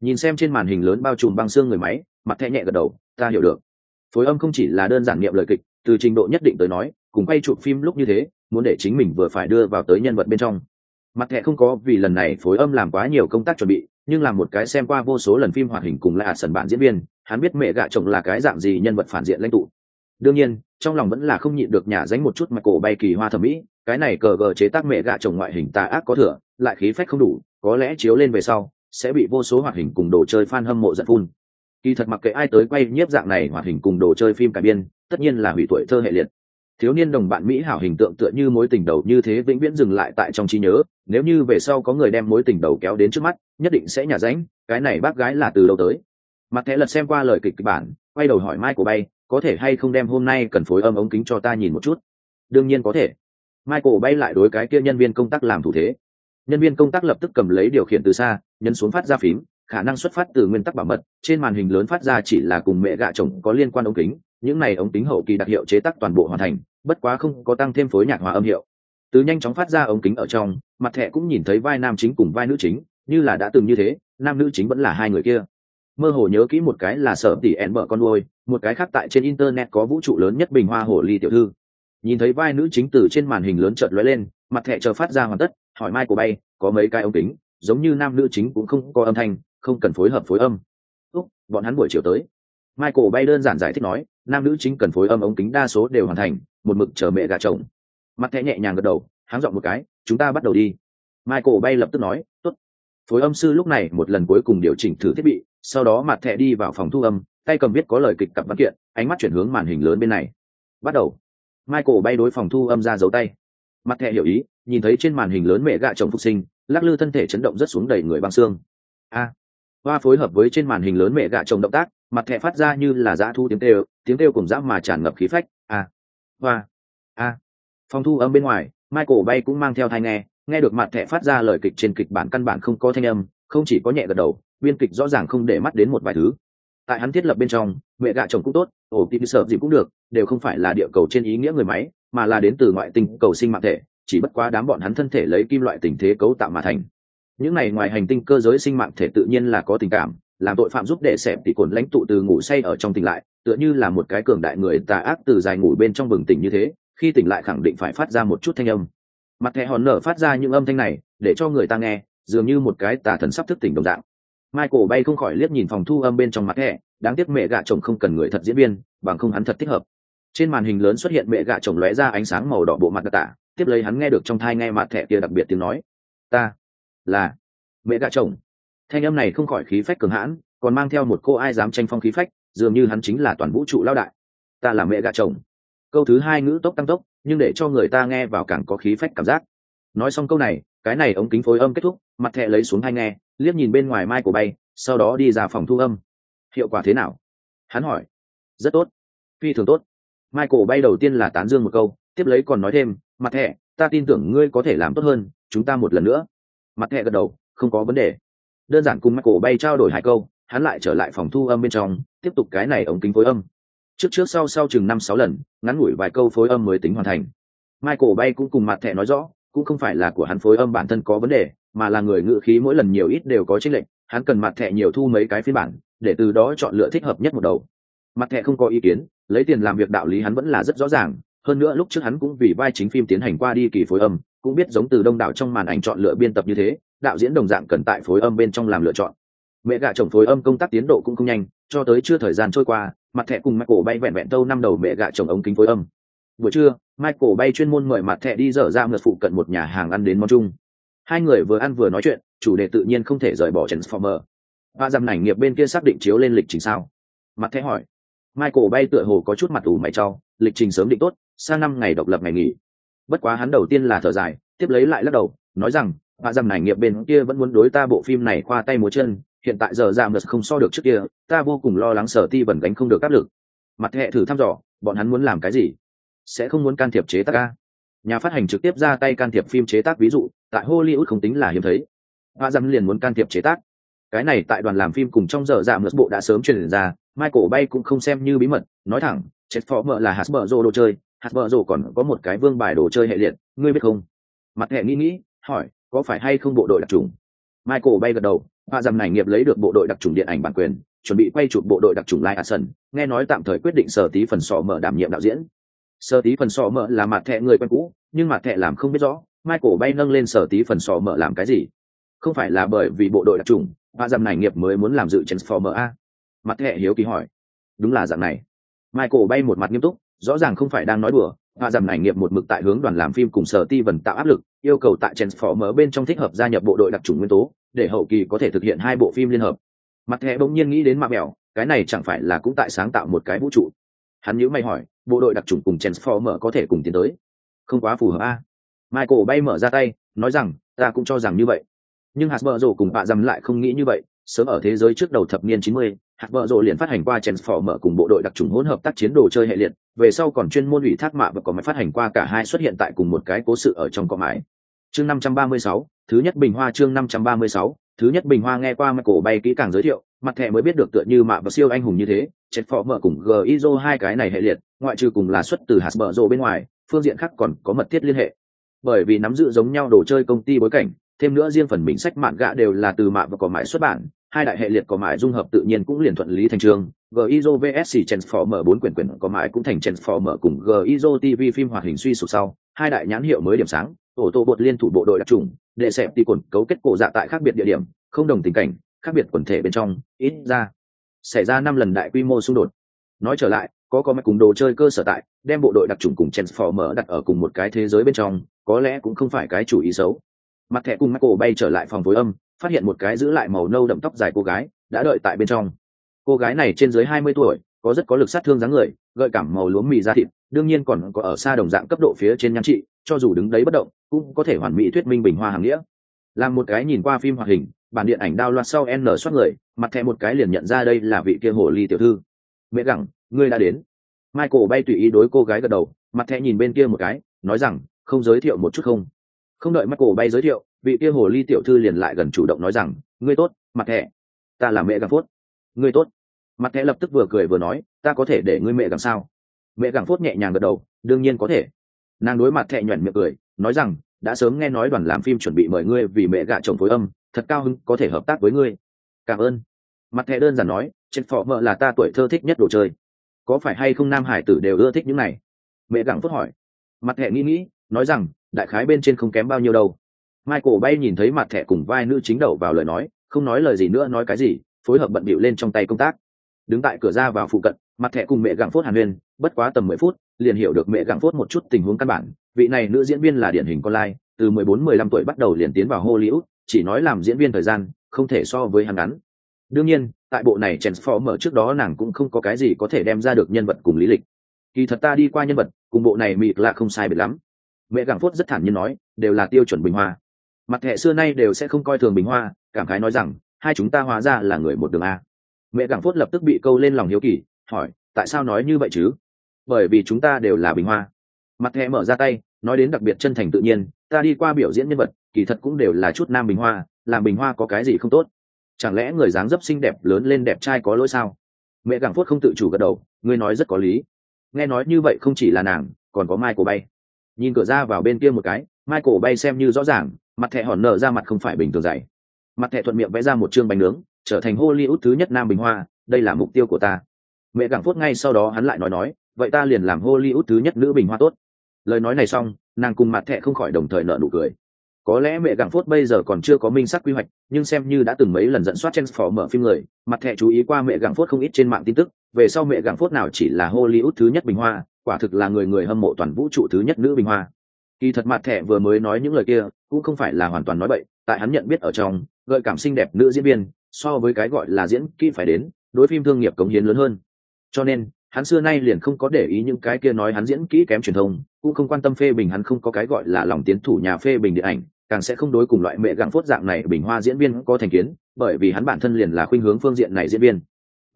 Speaker 1: Nhìn xem trên màn hình lớn bao trùm băng xương người máy, mặt thẹ nhẹ gật đầu, ta hiểu được. Phối âm không chỉ là đơn giản niệm lời kịch, từ trình độ nhất định tới nói, cùng quay chụp phim lúc như thế, muốn để chính mình vừa phải đưa vào tới nhân vật bên trong. Mặt thẹ không có vì lần này phối âm làm quá nhiều công tác chuẩn bị, nhưng làm một cái xem qua vô số lần phim hoạt hình cùng là sần bạn diễn viên, hắn biết mẹ gạ chồng là cái dạng gì nhân vật phản diện lãnh tụ. Đương nhiên, trong lòng vẫn là không nhịn được nhà dánh một chút mà cổ bay kỳ hoa thẩm mỹ cái này cờ gờ chế tác mẹ gạ chồng ngoại hình tà ác có thừa, lại khí phách không đủ, có lẽ chiếu lên về sau, sẽ bị vô số hoạt hình cùng đồ chơi fan hâm mộ giận phun. Kỳ thật mặc kệ ai tới quay nhiếp dạng này hoạt hình cùng đồ chơi phim cải biên, tất nhiên là hủy tuổi thơ hệ liệt. Thiếu niên đồng bạn mỹ hảo hình tượng tựa như mối tình đầu như thế vĩnh viễn dừng lại tại trong trí nhớ, nếu như về sau có người đem mối tình đầu kéo đến trước mắt, nhất định sẽ nhả ránh, cái này bác gái là từ đâu tới? Mặt thẻ lật xem qua lời kịch kịch bản, quay đầu hỏi mai của bay, có thể hay không đem hôm nay cần phối âm ống kính cho ta nhìn một chút? Đương nhiên có thể michael bay lại đối cái kia nhân viên công tác làm thủ thế. Nhân viên công tác lập tức cầm lấy điều khiển từ xa, nhấn xuống phát ra phím, khả năng xuất phát từ nguyên tắc bảo mật, trên màn hình lớn phát ra chỉ là cùng mẹ gạ chồng có liên quan ống kính, những này ống kính hậu kỳ đặc hiệu chế tác toàn bộ hoàn thành, bất quá không có tăng thêm phối nhạc hòa âm hiệu. Từ nhanh chóng phát ra ống kính ở trong, mặt thẻ cũng nhìn thấy vai nam chính cùng vai nữ chính, như là đã từng như thế, nam nữ chính vẫn là hai người kia. Mơ hồ nhớ kỹ một cái là sở tỷ én bở con nuôi, một cái khác tại trên internet có vũ trụ lớn nhất bình hoa hồ ly tiểu thư nhìn thấy vai nữ chính từ trên màn hình lớn chợt lóe lên, mặt thẻ chờ phát ra hoàn tất, hỏi mai của bay, có mấy cái ống kính? Giống như nam nữ chính cũng không có âm thanh, không cần phối hợp phối âm. Úc, bọn hắn buổi chiều tới. Michael bay đơn giản giải thích nói, nam nữ chính cần phối âm ống kính đa số đều hoàn thành, một mực chờ mẹ gà chồng. Mặt thẻ nhẹ nhàng gật đầu, háng dọn một cái, chúng ta bắt đầu đi. Michael bay lập tức nói, tốt. Phối âm sư lúc này một lần cuối cùng điều chỉnh thử thiết bị, sau đó mặt thẻ đi vào phòng thu âm, tay cầm viết có lời kịch cặp văn kiện, ánh mắt chuyển hướng màn hình lớn bên này. Bắt đầu michael bay đối phòng thu âm ra dấu tay. Mặt thẻ hiểu ý, nhìn thấy trên màn hình lớn mẹ gạ chồng phục sinh, lắc lư thân thể chấn động rất xuống đầy người băng xương. A. Hoa phối hợp với trên màn hình lớn mẹ gạ chồng động tác, mặt thẻ phát ra như là dã thu tiếng kêu tiếng kêu cùng dã mà tràn ngập khí phách. A. Hoa. A. Phòng thu âm bên ngoài, michael bay cũng mang theo thai nghe nghe được mặt thẻ phát ra lời kịch trên kịch bản căn bản không có thanh âm, không chỉ có nhẹ gật đầu, biên kịch rõ ràng không để mắt đến một vài thứ tại hắn thiết lập bên trong, mẹ gạ chồng cũng tốt, ổ tim sợ gì cũng được, đều không phải là địa cầu trên ý nghĩa người máy, mà là đến từ ngoại tinh cầu sinh mạng thể, chỉ bất quá đám bọn hắn thân thể lấy kim loại tình thế cấu tạo mà thành. Những này ngoài hành tinh cơ giới sinh mạng thể tự nhiên là có tình cảm, làm tội phạm giúp để xẹp tỷ cồn lãnh tụ từ ngủ say ở trong tỉnh lại, tựa như là một cái cường đại người tà ác từ dài ngủ bên trong bừng tỉnh như thế, khi tỉnh lại khẳng định phải phát ra một chút thanh âm. Mặt thẻ hòn nở phát ra những âm thanh này, để cho người ta nghe, dường như một cái tà thần sắp thức tỉnh đồng dạng michael bay không khỏi liếc nhìn phòng thu âm bên trong mặt thẻ đáng tiếc mẹ gạ chồng không cần người thật diễn viên, bằng không hắn thật thích hợp. Trên màn hình lớn xuất hiện mẹ gạ chồng lóe ra ánh sáng màu đỏ bộ mặt đặc tả, tiếp lấy hắn nghe được trong thai nghe mặt thẻ kia đặc biệt tiếng nói. Ta, là, mẹ gạ chồng. Thanh âm này không khỏi khí phách cường hãn, còn mang theo một cô ai dám tranh phong khí phách, dường như hắn chính là toàn vũ trụ lao đại. Ta là mẹ gạ chồng. Câu thứ hai ngữ tốc tăng tốc, nhưng để cho người ta nghe vào càng có khí phách cảm giác. Nói xong câu này cái này ống kính phối âm kết thúc, mặt thẹ lấy xuống hai nghe, liếc nhìn bên ngoài mai của bay, sau đó đi ra phòng thu âm. Hiệu quả thế nào? Hắn hỏi. Rất tốt. Phi thường tốt. Mai cổ bay đầu tiên là tán dương một câu, tiếp lấy còn nói thêm, mặt thẻ, ta tin tưởng ngươi có thể làm tốt hơn, chúng ta một lần nữa. Mặt thẻ gật đầu, không có vấn đề. Đơn giản cùng michael bay trao đổi hai câu, hắn lại trở lại phòng thu âm bên trong, tiếp tục cái này ống kính phối âm. Trước trước sau sau chừng năm sáu lần, ngắn ngủi vài câu phối âm mới tính hoàn thành. Michael bay cũng cùng mặt thẻ nói rõ cũng không phải là của hắn phối âm bản thân có vấn đề, mà là người ngự khí mỗi lần nhiều ít đều có chênh lệnh hắn cần mặt thẻ nhiều thu mấy cái phiên bản, để từ đó chọn lựa thích hợp nhất một đầu. Mặt thẻ không có ý kiến, lấy tiền làm việc đạo lý hắn vẫn là rất rõ ràng, hơn nữa lúc trước hắn cũng vì vai chính phim tiến hành qua đi kỳ phối âm, cũng biết giống từ đông đảo trong màn ảnh chọn lựa biên tập như thế, đạo diễn đồng dạng cần tại phối âm bên trong làm lựa chọn. Mẹ gà chồng phối âm công tác tiến độ cũng không nhanh, cho tới chưa thời gian trôi qua, mặt thẻ cùng michael bay vẹn vẹn tâu năm đầu mẹ gà chồng ống kính phối âm buổi trưa michael bay chuyên môn mời mặt thẻ đi dở ra ngược phụ cận một nhà hàng ăn đến món chung. Hai người vừa ăn vừa nói chuyện chủ đề tự nhiên không thể rời bỏ transformer. Và dằm nảy nghiệp bên kia xác định chiếu lên lịch trình sao? Mặt thẻ hỏi. Michael bay tựa hồ có chút mặt ủ mày cho, lịch trình sớm định tốt sang năm ngày độc lập ngày nghỉ. Bất quá hắn đầu tiên là thở dài tiếp lấy lại lắc đầu nói rằng và dằm nảy nghiệp bên kia vẫn muốn đối ta bộ phim này khoa tay múa chân hiện tại giờ ra ngược không so được trước kia ta vô cùng lo lắng sở ti vẫn gánh không được áp lực. Mặt hệ thử thăm dò bọn hắn muốn làm cái gì? Sẽ không muốn can thiệp chế tác ca nhà phát hành trực tiếp ra tay can thiệp phim chế tác ví dụ tại hollywood không tính là hiếm thấy. Hoa dăm liền muốn can thiệp chế tác. Cái này tại đoàn làm phim cùng trong giờ dạ ngược bộ đã sớm truyền ra michael bay cũng không xem như bí mật. Nói thẳng chết phó mợ là hạt bờ rô đồ chơi hạt bờ rô còn có một cái vương bài đồ chơi hệ liệt ngươi biết không? Mặt hệ nghĩ nghĩ hỏi có phải hay không bộ đội đặc trùng? Michael bay gật đầu hoa dăm này nghiệp lấy được bộ đội đặc trùng điện ảnh bản quyền chuẩn bị quay chụp bộ đội đặc trùng lai Ason, nghe nói tạm thời quyết định sở tí phần sọ mở đảm nhiệm đạo diễn sở tí phần sọ mở là mặt thẹ người quen cũ, nhưng mặt thẹ làm không biết rõ. Michael bay nâng lên sở tí phần sọ mở làm cái gì? Không phải là bởi vì bộ đội đặc trùng, và dăm này nghiệp mới muốn làm dự transformer a? Mặt thẹ hiếu kỳ hỏi. Đúng là dạng này. Michael bay một mặt nghiêm túc, rõ ràng không phải đang nói đùa. Và dằm này nghiệp một mực tại hướng đoàn làm phim cùng sở ti vần tạo áp lực, yêu cầu tại transformer bên trong thích hợp gia nhập bộ đội đặc trùng nguyên tố, để hậu kỳ có thể thực hiện hai bộ phim liên hợp. Mặt thẻ bỗng nhiên nghĩ đến mạ mèo cái này chẳng phải là cũng tại sáng tạo một cái vũ trụ? Hắn nhữ mày hỏi bộ đội đặc trùng cùng transformer có thể cùng tiến tới. Không quá phù hợp a. Michael bay mở ra tay nói rằng ta cũng cho rằng như vậy. Nhưng hạt cùng bạ dầm lại không nghĩ như vậy sớm ở thế giới trước đầu thập niên 90, hạt liền phát hành qua transformer cùng bộ đội đặc trùng hỗn hợp tác chiến đồ chơi hệ liệt về sau còn chuyên môn ủy thác mạ và có máy phát hành qua cả hai xuất hiện tại cùng một cái cố sự ở trong có máy. chương 536, thứ nhất bình hoa chương năm trăm ba mươi sáu thứ nhất bình hoa nghe qua Michael bay kỹ càng giới thiệu mặt thẻ mới biết được tựa như mạ và siêu anh hùng như thế chết phó mở cùng gizo hai cái này hệ liệt, ngoại trừ cùng là xuất từ hạt bờ rộ bên ngoài, phương diện khác còn có mật thiết liên hệ. Bởi vì nắm giữ giống nhau đồ chơi công ty bối cảnh, thêm nữa riêng phần mình sách mạng gạ đều là từ mạ và cỏ mãi xuất bản, hai đại hệ liệt có mãi dung hợp tự nhiên cũng liền thuận lý thành trường. Gizo vsc transformer bốn quyển quyển có mãi cũng thành transformer cùng gizo tv phim hoạt hình suy sụp sau, hai đại nhãn hiệu mới điểm sáng ổ tô bột liên thủ bộ đội đặc trùng, để xẹp tì cồn cấu kết cổ dạ tại khác biệt địa điểm, không đồng tình cảnh khác biệt quần thể bên trong, ít ra, xảy ra năm lần đại quy mô xung đột. Nói trở lại, có có mạch cùng đồ chơi cơ sở tại, đem bộ đội đặc trùng cùng transformer đặt ở cùng một cái thế giới bên trong, có lẽ cũng không phải cái chủ ý xấu. Mặt thẻ cùng mắt cổ bay trở lại phòng phối âm, phát hiện một cái giữ lại màu nâu đậm tóc dài cô gái, đã đợi tại bên trong. Cô gái này trên dưới hai mươi tuổi, có rất có lực sát thương dáng người, gợi cảm màu lúa mì da thịt, đương nhiên còn có ở xa đồng dạng cấp độ phía trên nhan trị, cho dù đứng đấy bất động, cũng có thể hoàn mỹ thuyết minh bình hoa hàng nghĩa. Làm một cái nhìn qua phim hoạt hình bản điện ảnh đao loạt sau n soát người, mặt thẹ một cái liền nhận ra đây là vị kia hồ ly tiểu thư. Mẹ gẳng, ngươi đã đến. Michael bay tùy ý đối cô gái gật đầu, mặt thẹ nhìn bên kia một cái, nói rằng, không giới thiệu một chút không? Không đợi michael bay giới thiệu, vị kia hồ ly tiểu thư liền lại gần chủ động nói rằng, ngươi tốt, mặt thẹ ta là mẹ gẳng phốt. Ngươi tốt. Mặt thẹ lập tức vừa cười vừa nói, ta có thể để ngươi mẹ gẳng sao? Mẹ gẳng phốt nhẹ nhàng gật đầu, đương nhiên có thể. Nàng đối mặt thẹ nhoẻn miệng cười, nói rằng đã sớm nghe nói đoàn làm phim chuẩn bị mời ngươi vì mẹ gạ chồng phối âm, thật cao hứng, có thể hợp tác với ngươi. Cảm ơn. Mặt thẻ đơn giản nói trên phỏ mợ là ta tuổi thơ thích nhất đồ chơi. Có phải hay không nam hải tử đều ưa thích những này? Mẹ gặng phốt hỏi. Mặt thẻ nghĩ nghĩ, nói rằng, đại khái bên trên không kém bao nhiêu đâu. Michael bay nhìn thấy mặt thẻ cùng vai nữ chính đầu vào lời nói, không nói lời gì nữa, nói cái gì, phối hợp bận bịu lên trong tay công tác. Đứng tại cửa ra vào phụ cận, mặt thẻ cùng mẹ gặng phốt hàn huyên, bất quá tầm mười phút liền hiểu được mẹ gặng phốt một chút tình huống căn bản. Vị này nữ diễn viên là điển hình con lai, từ mười bốn, mười lăm tuổi bắt đầu liền tiến vào hollywood, chỉ nói làm diễn viên thời gian, không thể so với hắn ngắn. Đương nhiên, tại bộ này mở trước đó nàng cũng không có cái gì có thể đem ra được nhân vật cùng lý lịch. Kỳ thật ta đi qua nhân vật, cùng bộ này mịt là không sai biệt lắm. Mẹ gặng phốt rất thản nhiên nói, đều là tiêu chuẩn bình hoa. Mặt hệ xưa nay đều sẽ không coi thường bình hoa, cảm khái nói rằng, hai chúng ta hóa ra là người một đường a. Mẹ gặng phốt lập tức bị câu lên lòng hiếu kỳ, hỏi, tại sao nói như vậy chứ? Bởi vì chúng ta đều là bình hoa. Mặt hệ mở ra tay, nói đến đặc biệt chân thành tự nhiên, ta đi qua biểu diễn nhân vật, kỳ thật cũng đều là chút nam bình hoa, làm bình hoa có cái gì không tốt? Chẳng lẽ người dáng dấp xinh đẹp lớn lên đẹp trai có lỗi sao? Mẹ gàng phốt không tự chủ gật đầu, ngươi nói rất có lý. Nghe nói như vậy không chỉ là nàng, còn có mai cổ bay. Nhìn cửa ra vào bên kia một cái mai cổ bay xem như rõ ràng, mặt thẹ hòn nở ra mặt không phải bình thường dày. Mặt thẹ thuận miệng vẽ ra một chương bánh nướng, trở thành hollywood thứ nhất nam bình hoa, đây là mục tiêu của ta. Mẹ gàng phốt ngay sau đó hắn lại nói nói vậy ta liền làm hollywood thứ nhất nữ bình hoa tốt. Lời nói này xong, nàng cùng mặt thẹ không khỏi đồng thời nợ nụ cười. Có lẽ mẹ gặng phốt bây giờ còn chưa có minh sắc quy hoạch, nhưng xem như đã từng mấy lần dẫn soát phỏ mở phim người, mặt thẹ chú ý qua mẹ gặng phốt không ít trên mạng tin tức, về sau mẹ gặng phốt nào chỉ là hollywood thứ nhất bình hoa, quả thực là người người hâm mộ toàn vũ trụ thứ nhất nữ bình hoa. Kỳ thật mặt thẹ vừa mới nói những lời kia, cũng không phải là hoàn toàn nói bậy, tại hắn nhận biết ở trong, gợi cảm xinh đẹp nữ diễn viên, so với cái gọi là diễn kỹ phải đến, đối phim thương nghiệp cống hiến lớn hơn. Cho nên hắn xưa nay liền không có để ý những cái kia nói hắn diễn kỹ kém truyền thông, cũng không quan tâm phê bình hắn không có cái gọi là lòng tiến thủ nhà phê bình điện ảnh, càng sẽ không đối cùng loại mẹ gặng phốt dạng này bình hoa diễn viên có thành kiến, bởi vì hắn bản thân liền là khuynh hướng phương diện này diễn viên.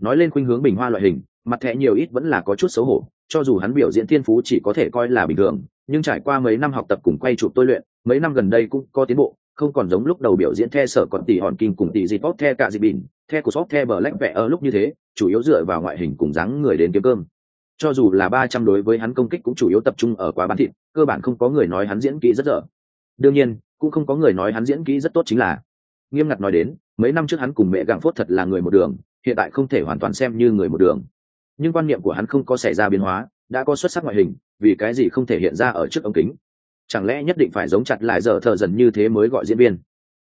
Speaker 1: Nói lên khuynh hướng bình hoa loại hình, mặt thẻ nhiều ít vẫn là có chút xấu hổ, cho dù hắn biểu diễn thiên phú chỉ có thể coi là bình thường, nhưng trải qua mấy năm học tập cùng quay chụp tôi luyện, mấy năm gần đây cũng có tiến bộ không còn giống lúc đầu biểu diễn the sở còn tỷ hòn kinh cùng tỷ dịp the cả dịp bỉn, the của shop the bờ lách vẽ ở lúc như thế, chủ yếu dựa vào ngoại hình cùng dáng người đến kiếm cơm. Cho dù là ba trăm đối với hắn công kích cũng chủ yếu tập trung ở quá bán thịt, cơ bản không có người nói hắn diễn kỹ rất dở. Đương nhiên, cũng không có người nói hắn diễn kỹ rất tốt chính là. Nghiêm ngặt nói đến, mấy năm trước hắn cùng mẹ gặng phốt thật là người một đường, hiện tại không thể hoàn toàn xem như người một đường. Nhưng quan niệm của hắn không có xảy ra biến hóa, đã có xuất sắc ngoại hình, vì cái gì không thể hiện ra ở trước ống kính? Chẳng lẽ nhất định phải giống chặt lại giờ thờ dần như thế mới gọi diễn viên?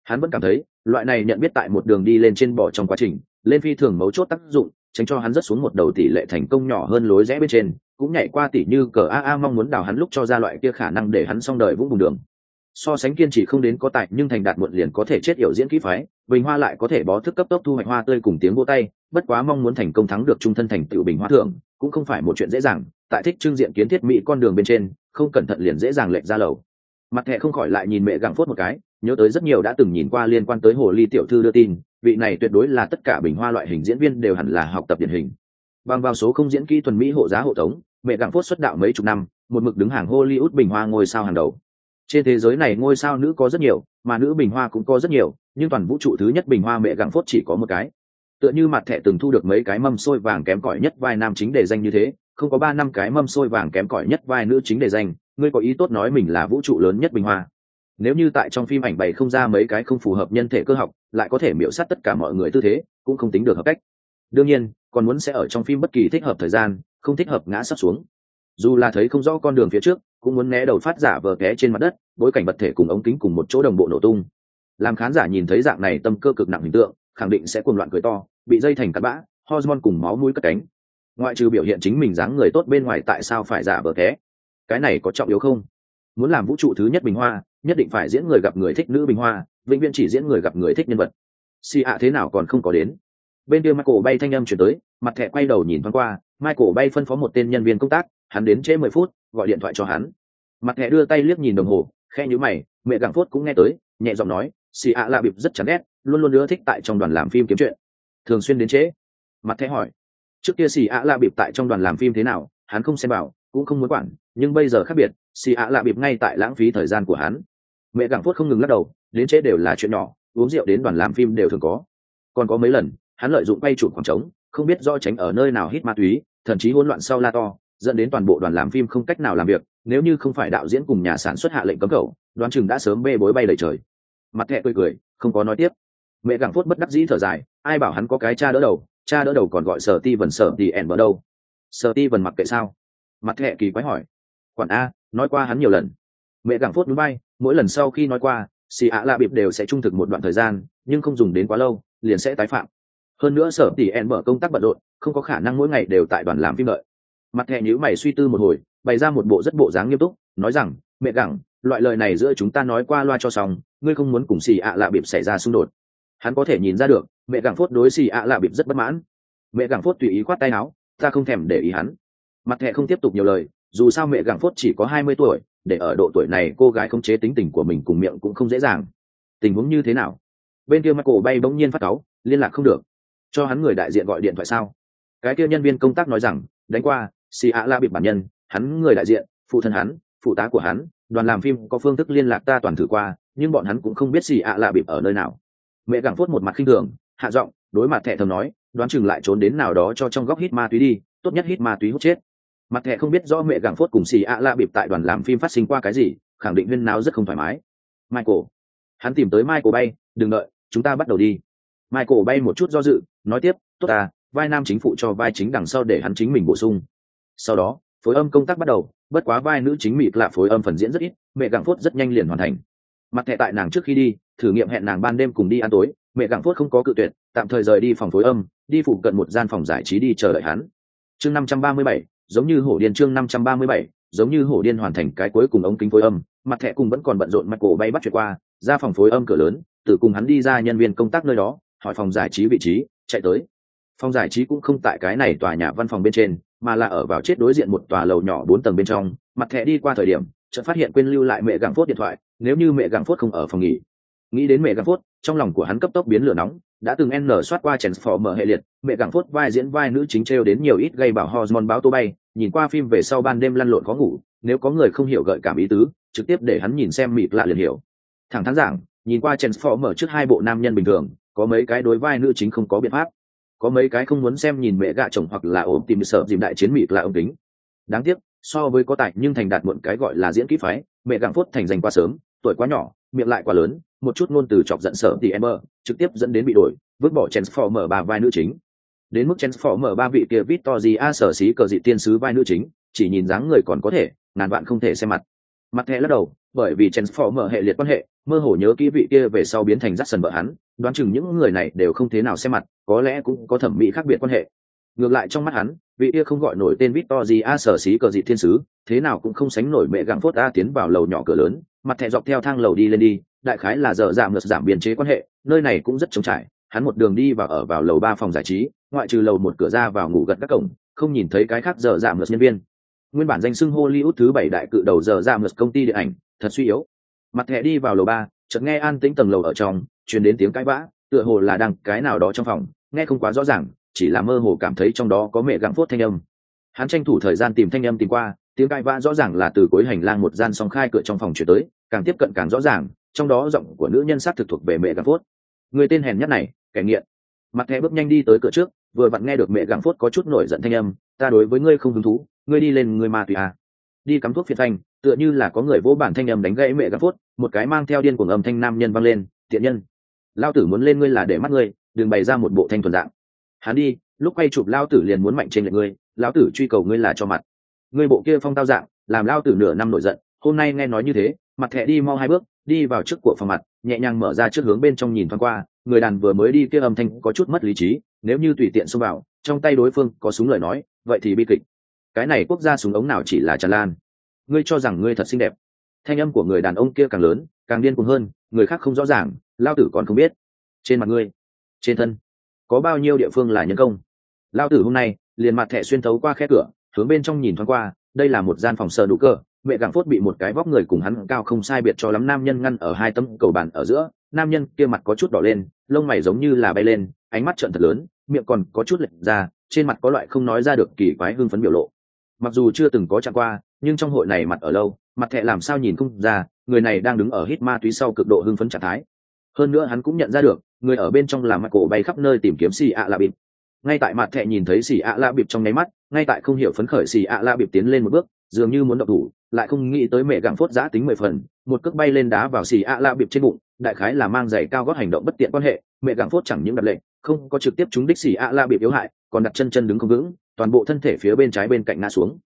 Speaker 1: Hắn vẫn cảm thấy, loại này nhận biết tại một đường đi lên trên bỏ trong quá trình, lên phi thường mấu chốt tác dụng, tránh cho hắn rất xuống một đầu tỷ lệ thành công nhỏ hơn lối rẽ bên trên, cũng nhảy qua tỷ như cờ a a mong muốn đào hắn lúc cho ra loại kia khả năng để hắn xong đời vũng bùng đường. So sánh kiên trì không đến có tài, nhưng thành đạt muộn liền có thể chết yểu diễn kỹ phái, bình hoa lại có thể bó thức cấp tốc thu hoạch hoa tươi cùng tiếng vô tay, bất quá mong muốn thành công thắng được trung thân thành tựu bình hoa thưởng cũng không phải một chuyện dễ dàng, tại thích trưng diện kiến thiết mỹ con đường bên trên, không cẩn thận liền dễ dàng lệch ra lầu. Mặt thẹ không khỏi lại nhìn mẹ gặng phốt một cái, nhớ tới rất nhiều đã từng nhìn qua liên quan tới hồ ly tiểu thư đưa tin, vị này tuyệt đối là tất cả bình hoa loại hình diễn viên đều hẳn là học tập điển hình. Bằng vào số không diễn kỹ thuần mỹ hộ giá hộ tống, mẹ gặng phốt xuất đạo mấy chục năm, một mực đứng hàng hollywood bình hoa ngôi sao hàng đầu. Trên thế giới này ngôi sao nữ có rất nhiều, mà nữ bình hoa cũng có rất nhiều, nhưng toàn vũ trụ thứ nhất bình hoa mẹ gặng phốt chỉ có một cái tựa như mặt thẻ từng thu được mấy cái mâm xôi vàng kém cỏi nhất vai nam chính đề danh như thế, không có ba năm cái mâm xôi vàng kém cỏi nhất vai nữ chính đề danh, ngươi có ý tốt nói mình là vũ trụ lớn nhất bình hoa. Nếu như tại trong phim ảnh bày không ra mấy cái không phù hợp nhân thể cơ học, lại có thể miễu sát tất cả mọi người tư thế, cũng không tính được hợp cách. Đương nhiên, còn muốn sẽ ở trong phim bất kỳ thích hợp thời gian, không thích hợp ngã sắp xuống. Dù là thấy không rõ con đường phía trước, cũng muốn né đầu phát giả vờ té trên mặt đất, bối cảnh vật thể cùng ống kính cùng một chỗ đồng bộ nổ tung. Làm khán giả nhìn thấy dạng này tâm cơ cực nặng hình tượng, khẳng định sẽ cuồng loạn cười to bị dây thành cắt bã, hormone cùng máu mũi cất cánh. Ngoại trừ biểu hiện chính mình dáng người tốt bên ngoài tại sao phải giả vờ té cái này có trọng yếu không? Muốn làm vũ trụ thứ nhất bình hoa, nhất định phải diễn người gặp người thích nữ bình hoa, vĩnh viễn chỉ diễn người gặp người thích nhân vật. Si ạ thế nào còn không có đến. Bên kia michael bay thanh âm chuyển tới, mặt thẻ quay đầu nhìn thoáng qua, michael bay phân phó một tên nhân viên công tác, hắn đến trễ mười phút, gọi điện thoại cho hắn. Mặt thẻ đưa tay liếc nhìn đồng hồ khe nhữ mày, mẹ gặng phốt cũng nghe tới, nhẹ giọng nói, xì ạ lạ bịp rất chán ghét, luôn luôn ưa thích tại trong đoàn làm phim kiếm chuyện thường xuyên đến trễ. Mặt thẻ hỏi, trước kia xì ạ lạ bịp tại trong đoàn làm phim thế nào? Hắn không xem bảo, cũng không muốn quản, nhưng bây giờ khác biệt, xì ạ lạ bịp ngay tại lãng phí thời gian của hắn. Mẹ gặng phốt không ngừng lắc đầu, đến trễ đều là chuyện nhỏ, uống rượu đến đoàn làm phim đều thường có. Còn có mấy lần, hắn lợi dụng bay chụp khoảng trống, không biết do tránh ở nơi nào hít ma túy, thậm chí hỗn loạn sau la to, dẫn đến toàn bộ đoàn làm phim không cách nào làm việc, nếu như không phải đạo diễn cùng nhà sản xuất hạ lệnh cấm khẩu đoán chừng đã sớm bê bối bay đầy trời. Mặt thẹ cười cười, không có nói tiếp. Mẹ gặng phốt bất đắc dĩ thở dài ai bảo hắn có cái cha đỡ đầu, cha đỡ đầu còn gọi sở ti vần sở thì ẻn bờ đâu? Sở ti vần mặc kệ sao? Mặt thẹ kỳ quái hỏi. Quản a, nói qua hắn nhiều lần. Mẹ gặng phốt núi bay, mỗi lần sau khi nói qua, xì ạ lạ bịp đều sẽ trung thực một đoạn thời gian, nhưng không dùng đến quá lâu, liền sẽ tái phạm. Hơn nữa sở tỷ en mở công tác bận rộn, không có khả năng mỗi ngày đều tại đoàn làm phim lợi mặt thẹ nhữ mày suy tư một hồi, bày ra một bộ rất bộ dáng nghiêm túc, nói rằng, mẹ gẳng, loại lời này giữa chúng ta nói qua loa cho xong, ngươi không muốn cùng xì ạ lạ bịp xảy ra xung đột. Hắn có thể nhìn ra được mẹ gẳng phốt đối xì ạ lạ bịp rất bất mãn. Mẹ gẳng phốt tùy ý khoát tay áo, ta không thèm để ý hắn. Mặt thẹ không tiếp tục nhiều lời, dù sao mẹ gẳng phốt chỉ có hai mươi tuổi, để ở độ tuổi này cô gái không chế tính tình của mình cùng miệng cũng không dễ dàng. Tình huống như thế nào? Bên kia michael bay bỗng nhiên phát cáu, liên lạc không được. Cho hắn người đại diện gọi điện thoại sao? Cái kia nhân viên công tác nói rằng, đánh qua, xì ạ la bịp bản nhân, hắn người đại diện, phụ thân hắn, phụ tá của hắn, đoàn làm phim có phương thức liên lạc ta toàn thử qua, nhưng bọn hắn cũng không biết xì ạ la bịp ở nơi nào. Mẹ gẳng phốt một mặt khinh thường hạ giọng, đối mặt thẹ thầm nói, đoán chừng lại trốn đến nào đó cho trong góc hít ma túy đi, tốt nhất hít ma túy hút chết. Mặt thẹ không biết rõ mẹ gàng phốt cùng xì ạ la bịp tại đoàn làm phim phát sinh qua cái gì, khẳng định viên nào rất không thoải mái. Michael, hắn tìm tới michael bay, đừng đợi, chúng ta bắt đầu đi. Michael bay một chút do dự, nói tiếp, tốt ta, vai nam chính phụ cho vai chính đằng sau để hắn chính mình bổ sung. Sau đó, phối âm công tác bắt đầu, bất quá vai nữ chính mịt là phối âm phần diễn rất ít, mẹ gặng phốt rất nhanh liền hoàn thành. Mặt thẻ tại nàng trước khi đi, thử nghiệm hẹn nàng ban đêm cùng đi ăn tối mẹ gặng phốt không có cự tuyệt, tạm thời rời đi phòng phối âm, đi phụ cận một gian phòng giải trí đi chờ đợi hắn. Chương năm trăm ba mươi bảy, giống như hổ điên chương năm trăm ba mươi bảy, giống như hổ điên hoàn thành cái cuối cùng ống kính phối âm, mặt thẻ cùng vẫn còn bận rộn mặt cổ bay bắt chuyện qua, ra phòng phối âm cửa lớn, từ cùng hắn đi ra nhân viên công tác nơi đó, hỏi phòng giải trí vị trí, chạy tới. Phòng giải trí cũng không tại cái này tòa nhà văn phòng bên trên, mà là ở vào chết đối diện một tòa lầu nhỏ bốn tầng bên trong. Mặt thẻ đi qua thời điểm, chợt phát hiện quên lưu lại mẹ gặng phốt điện thoại, nếu như mẹ gặng phốt không ở phòng nghỉ nghĩ đến mẹ gặng phốt, trong lòng của hắn cấp tốc biến lửa nóng, đã từng n soát qua chèn phò mở hệ liệt, mẹ gặng phốt vai diễn vai nữ chính trêu đến nhiều ít gây bảo hormone báo tô bay, nhìn qua phim về sau ban đêm lăn lộn khó ngủ, nếu có người không hiểu gợi cảm ý tứ, trực tiếp để hắn nhìn xem mịt lạ liền hiểu. Thẳng thắn giảng, nhìn qua chèn phò mở trước hai bộ nam nhân bình thường, có mấy cái đối vai nữ chính không có biện pháp. Có mấy cái không muốn xem nhìn mẹ gạ chồng hoặc là ốm tìm sợ dìm đại chiến mịt là ống kính. Đáng tiếc, so với có tài nhưng thành đạt muộn cái gọi là diễn kỹ phái, mẹ gặng phốt thành danh quá sớm, tuổi quá nhỏ, miệng lại quá lớn một chút ngôn từ chọc giận sợ thì em mơ trực tiếp dẫn đến bị đổi, vứt bỏ transformer ba vai nữ chính. Đến mức transformer ba vị kia victory a sở xí cờ dị tiên sứ vai nữ chính, chỉ nhìn dáng người còn có thể, ngàn vạn không thể xem mặt. Mặt thẻ lắc đầu, bởi vì transformer hệ liệt quan hệ, mơ hồ nhớ kỹ vị kia về sau biến thành rắt sần vợ hắn, đoán chừng những người này đều không thế nào xem mặt, có lẽ cũng có thẩm mỹ khác biệt quan hệ. Ngược lại trong mắt hắn, vị kia không gọi nổi tên victor gì a sở xí cờ dị thiên sứ, thế nào cũng không sánh nổi mẹ gặng phốt a tiến vào lầu nhỏ cửa lớn, mặt thẻ dọc theo thang lầu đi lên đi đại khái là giờ giảm ngược giảm biên chế quan hệ, nơi này cũng rất trống trải, hắn một đường đi và ở vào lầu ba phòng giải trí, ngoại trừ lầu một cửa ra vào ngủ gật các cổng, không nhìn thấy cái khác giờ giảm ngược nhân viên. Nguyên bản danh xưng hollywood thứ bảy đại cự đầu giờ giảm ngược công ty điện ảnh, thật suy yếu. Mặt thẻ đi vào lầu ba, chợt nghe an tĩnh tầng lầu ở trong, truyền đến tiếng cãi vã, tựa hồ là đang cái nào đó trong phòng, nghe không quá rõ ràng, chỉ là mơ hồ cảm thấy trong đó có mẹ gặng phốt thanh âm. Hắn tranh thủ thời gian tìm thanh âm tìm qua, tiếng cãi vã rõ ràng là từ cuối hành lang một gian song khai cửa trong phòng chuyển tới, càng tiếp cận càng rõ ràng trong đó giọng của nữ nhân s á t thực thuộc về mẹ gàng phốt. Người tên hèn nhất này, kẻ nghiện. Mặt thẻ bước nhanh đi tới cửa trước, vừa vặn nghe được mẹ gàng phốt có chút nổi giận thanh âm, ta đối với ngươi không hứng thú, ngươi đi lên ngươi ma tùy à. đi cắm thuốc phiệt thanh tựa như là có người vỗ bản thanh âm đánh gãy mẹ gàng phốt, một cái mang theo điên cuồng âm thanh nam nhân văng lên, tiện nhân, lao tử muốn lên ngươi là để mắt ngươi, đừng bày ra một bộ thanh thuần dạng. Hắn đi, lúc quay chụp lao tử liền muốn mạnh trên lệ ngươi, lão tử truy cầu ngươi là cho mặt. Ngươi bộ kia phong tao dạng, làm lao tử nửa năm nổi giận, hôm nay nghe nói như thế, mặt thẹ đi mau hai bước đi vào trước của phòng mặt, nhẹ nhàng mở ra trước hướng bên trong nhìn thoáng qua, người đàn vừa mới đi kia âm thanh có chút mất lý trí, nếu như tùy tiện xông vào, trong tay đối phương có súng lời nói, vậy thì bi kịch. Cái này quốc gia súng ống nào chỉ là tràn lan. Ngươi cho rằng ngươi thật xinh đẹp. Thanh âm của người đàn ông kia càng lớn, càng điên cuồng hơn, người khác không rõ ràng, lao tử còn không biết. Trên mặt ngươi, trên thân, có bao nhiêu địa phương là nhân công? Lao tử hôm nay, liền mặt thẻ xuyên thấu qua khe cửa, hướng bên trong nhìn thoáng qua, đây là một gian phòng sờ đủ cơ mẹ gặng phốt bị một cái vóc người cùng hắn cao không sai biệt cho lắm nam nhân ngăn ở hai tấm cầu bàn ở giữa, nam nhân kia mặt có chút đỏ lên, lông mày giống như là bay lên, ánh mắt trợn thật lớn, miệng còn có chút lệch ra, trên mặt có loại không nói ra được kỳ quái hưng phấn biểu lộ. Mặc dù chưa từng có chạm qua, nhưng trong hội này mặt ở lâu, mặt thẹ làm sao nhìn không ra, người này đang đứng ở hít ma túy sau cực độ hưng phấn trạng thái. Hơn nữa hắn cũng nhận ra được, người ở bên trong là mặt cổ bay khắp nơi tìm kiếm xì ạ lạ bịp. Ngay tại mặt thẹ nhìn thấy xì ạ lạ bịp trong nháy mắt, ngay tại không hiểu phấn khởi xì ạ lạ bịp tiến lên một bước, dường như muốn động thủ lại không nghĩ tới mẹ gặng phốt giã tính mười phần, một cước bay lên đá vào xì ạ lạ bịp trên bụng, đại khái là mang giày cao gót hành động bất tiện quan hệ, mẹ gặng phốt chẳng những đặt lệnh, không có trực tiếp trúng đích xì ạ lạ bịp yếu hại, còn đặt chân chân đứng không vững, toàn bộ thân thể phía bên trái bên cạnh ngã xuống.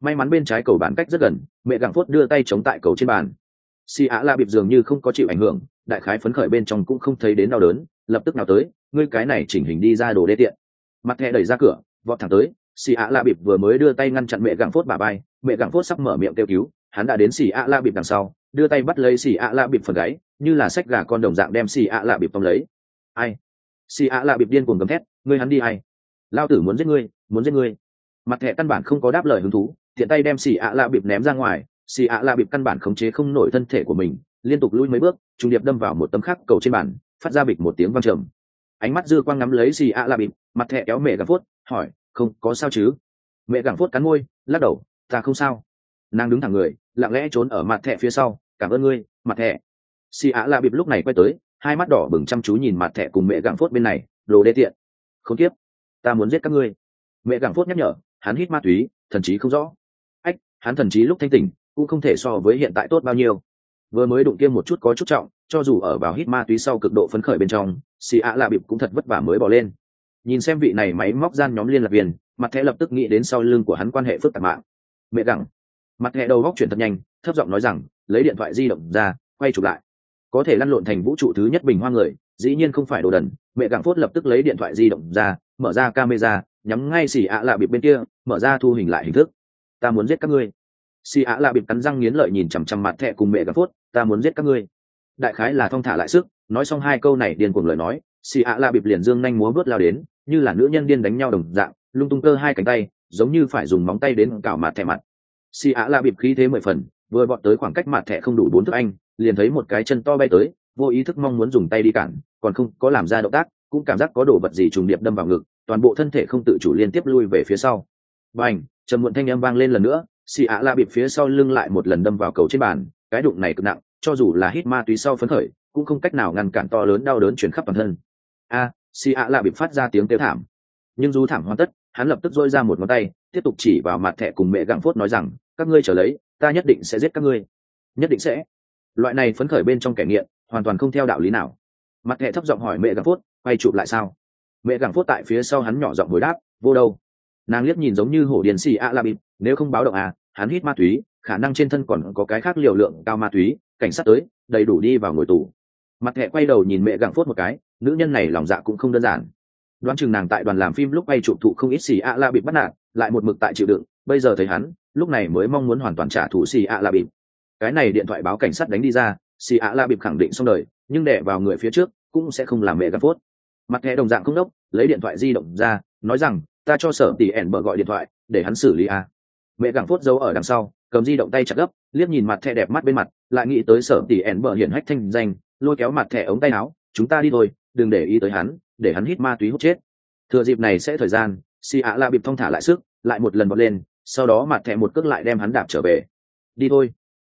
Speaker 1: May mắn bên trái cầu bán cách rất gần, mẹ gặng phốt đưa tay chống tại cầu trên bàn. Xì ạ lạ bịp dường như không có chịu ảnh hưởng, đại khái phấn khởi bên trong cũng không thấy đến đau đớn, lập tức nào tới, ngươi cái này chỉnh hình đi ra đồ đê tiện. Mặt hẹ đẩy ra cửa, vọt thẳng tới, xì ạ lạ bịp vừa mới đưa tay ngăn chặn mẹ gặng phốt bà bay mẹ gặng phốt sắp mở miệng kêu cứu, hắn đã đến xì ạ la bịp đằng sau, đưa tay bắt lấy xì ạ la bịp phần gáy, như là sách gà con đồng dạng đem xì ạ la bịp tông lấy. Ai? Xì ạ la bịp điên cuồng gầm thét, ngươi hắn đi ai? Lao tử muốn giết ngươi, muốn giết ngươi. Mặt thẻ căn bản không có đáp lời hứng thú thiện tay đem xì ạ la bịp ném ra ngoài, xì ạ la bịp căn bản khống chế không nổi thân thể của mình, liên tục lui mấy bước, trung điệp đâm vào một tấm khắc cầu trên bàn, phát ra bịch một tiếng vang trầm. Ánh mắt dư quang ngắm lấy xì ạ la bịp, mặt thẻ kéo mẹ gặng phốt, hỏi, không, có sao chứ? Mẹ gặng phốt cắn môi, lắc đầu ta không sao. Nàng đứng thẳng người, lặng lẽ trốn ở mặt thẻ phía sau, cảm ơn ngươi, mặt thẻ. Xì ạ lạ bịp lúc này quay tới, hai mắt đỏ bừng chăm chú nhìn mặt thẻ cùng mẹ gặng phốt bên này, đồ đê tiện. Không tiếp, ta muốn giết các ngươi. Mẹ gặng phốt nhắc nhở, hắn hít ma túy, thần chí không rõ. Ách, hắn thần chí lúc thanh tỉnh, cũng không thể so với hiện tại tốt bao nhiêu. Vừa mới đụng kia một chút có chút trọng, cho dù ở vào hít ma túy sau cực độ phấn khởi bên trong, xì ạ lạ bịp cũng thật vất vả mới bỏ lên. Nhìn xem vị này máy móc gian nhóm liên lạc viên, mặt thẻ lập tức nghĩ đến sau lưng của hắn quan hệ phức tạp mạng mẹ gặng mặt thẻ đầu góc chuyển thật nhanh, thấp giọng nói rằng, lấy điện thoại di động ra, quay chụp lại. Có thể lăn lộn thành vũ trụ thứ nhất bình hoa người, dĩ nhiên không phải đồ đần. Mẹ gặng phốt lập tức lấy điện thoại di động ra, mở ra camera, nhắm ngay xì ạ lạ bịp bên kia, mở ra thu hình lại hình thức. Ta muốn giết các ngươi. Xì ạ lạ bịp cắn răng nghiến lợi nhìn chằm chằm mặt thẹ cùng mẹ gặng phốt, ta muốn giết các ngươi. Đại khái là thong thả lại sức, nói xong hai câu này điên cuồng lời nói, xì ạ lạ bịp liền dương nhanh múa vớt lao đến, như là nữ nhân điên đánh nhau đồng dạng, lung tung cơ hai cánh tay giống như phải dùng móng tay đến cào mặt thẻ mặt. Xì ạ La bịp khí thế mười phần, vừa bọn tới khoảng cách mặt thẻ không đủ bốn thước anh, liền thấy một cái chân to bay tới, vô ý thức mong muốn dùng tay đi cản, còn không có làm ra động tác, cũng cảm giác có đồ vật gì trùng điệp đâm vào ngực, toàn bộ thân thể không tự chủ liên tiếp lui về phía sau. Và h trầm muộn thanh âm vang lên lần nữa xì ạ la bịp phía sau lưng lại một lần đâm vào cầu trên bàn, cái đụng này cực nặng, cho dù là hít ma túy sau phấn khởi, cũng không cách nào ngăn cản to lớn đau đớn chuyển khắp toàn thân. A xì ạ la bịp phát ra tiếng kêu thảm. Nhưng dù thảm hoàn tất hắn lập tức dôi ra một ngón tay, tiếp tục chỉ vào mặt thẻ cùng mẹ gặng phốt nói rằng, các ngươi trở lấy, ta nhất định sẽ giết các ngươi. Nhất định sẽ. Loại này phấn khởi bên trong kẻ nghiện, hoàn toàn không theo đạo lý nào. Mặt thẻ thấp giọng hỏi mẹ gặng phốt, quay chụp lại sao? Mẹ gặng phốt tại phía sau hắn nhỏ giọng hồi đáp, vô đâu. Nàng liếc nhìn giống như hổ điền xì a la bịp, nếu không báo động à hắn hít ma túy, khả năng trên thân còn có cái khác liều lượng cao ma túy, cảnh sát tới, đầy đủ đi vào ngồi tù. Mặt thẹ quay đầu nhìn mẹ gặng phốt một cái, nữ nhân này lòng dạ cũng không đơn giản đoán chừng nàng tại đoàn làm phim lúc bay chụp thụ không ít xì ạ la bịp bắt nạt, lại một mực tại chịu đựng, bây giờ thấy hắn, lúc này mới mong muốn hoàn toàn trả thù xì ạ la bịp. Cái này điện thoại báo cảnh sát đánh đi ra, xì ạ la bịp khẳng định xong đời, nhưng đẻ vào người phía trước, cũng sẽ không làm mẹ gặp phốt. Mặt thẻ đồng dạng không đốc, lấy điện thoại di động ra, nói rằng, ta cho sở tỷ ẻn bờ gọi điện thoại, để hắn xử lý a. Mẹ gặng phốt giấu ở đằng sau, cầm di động tay chặt gấp, liếc nhìn mặt thẻ đẹp mắt bên mặt, lại nghĩ tới sở tỷ ẻn bờ hiển hách thanh danh, lôi kéo mặt thẻ ống tay áo, chúng ta đi thôi đừng để ý tới hắn, để hắn hít ma túy hút chết. Thừa dịp này sẽ thời gian, si ạ la bịp thong thả lại sức, lại một lần bật lên, sau đó mặt thẻ một cước lại đem hắn đạp trở về. Đi thôi.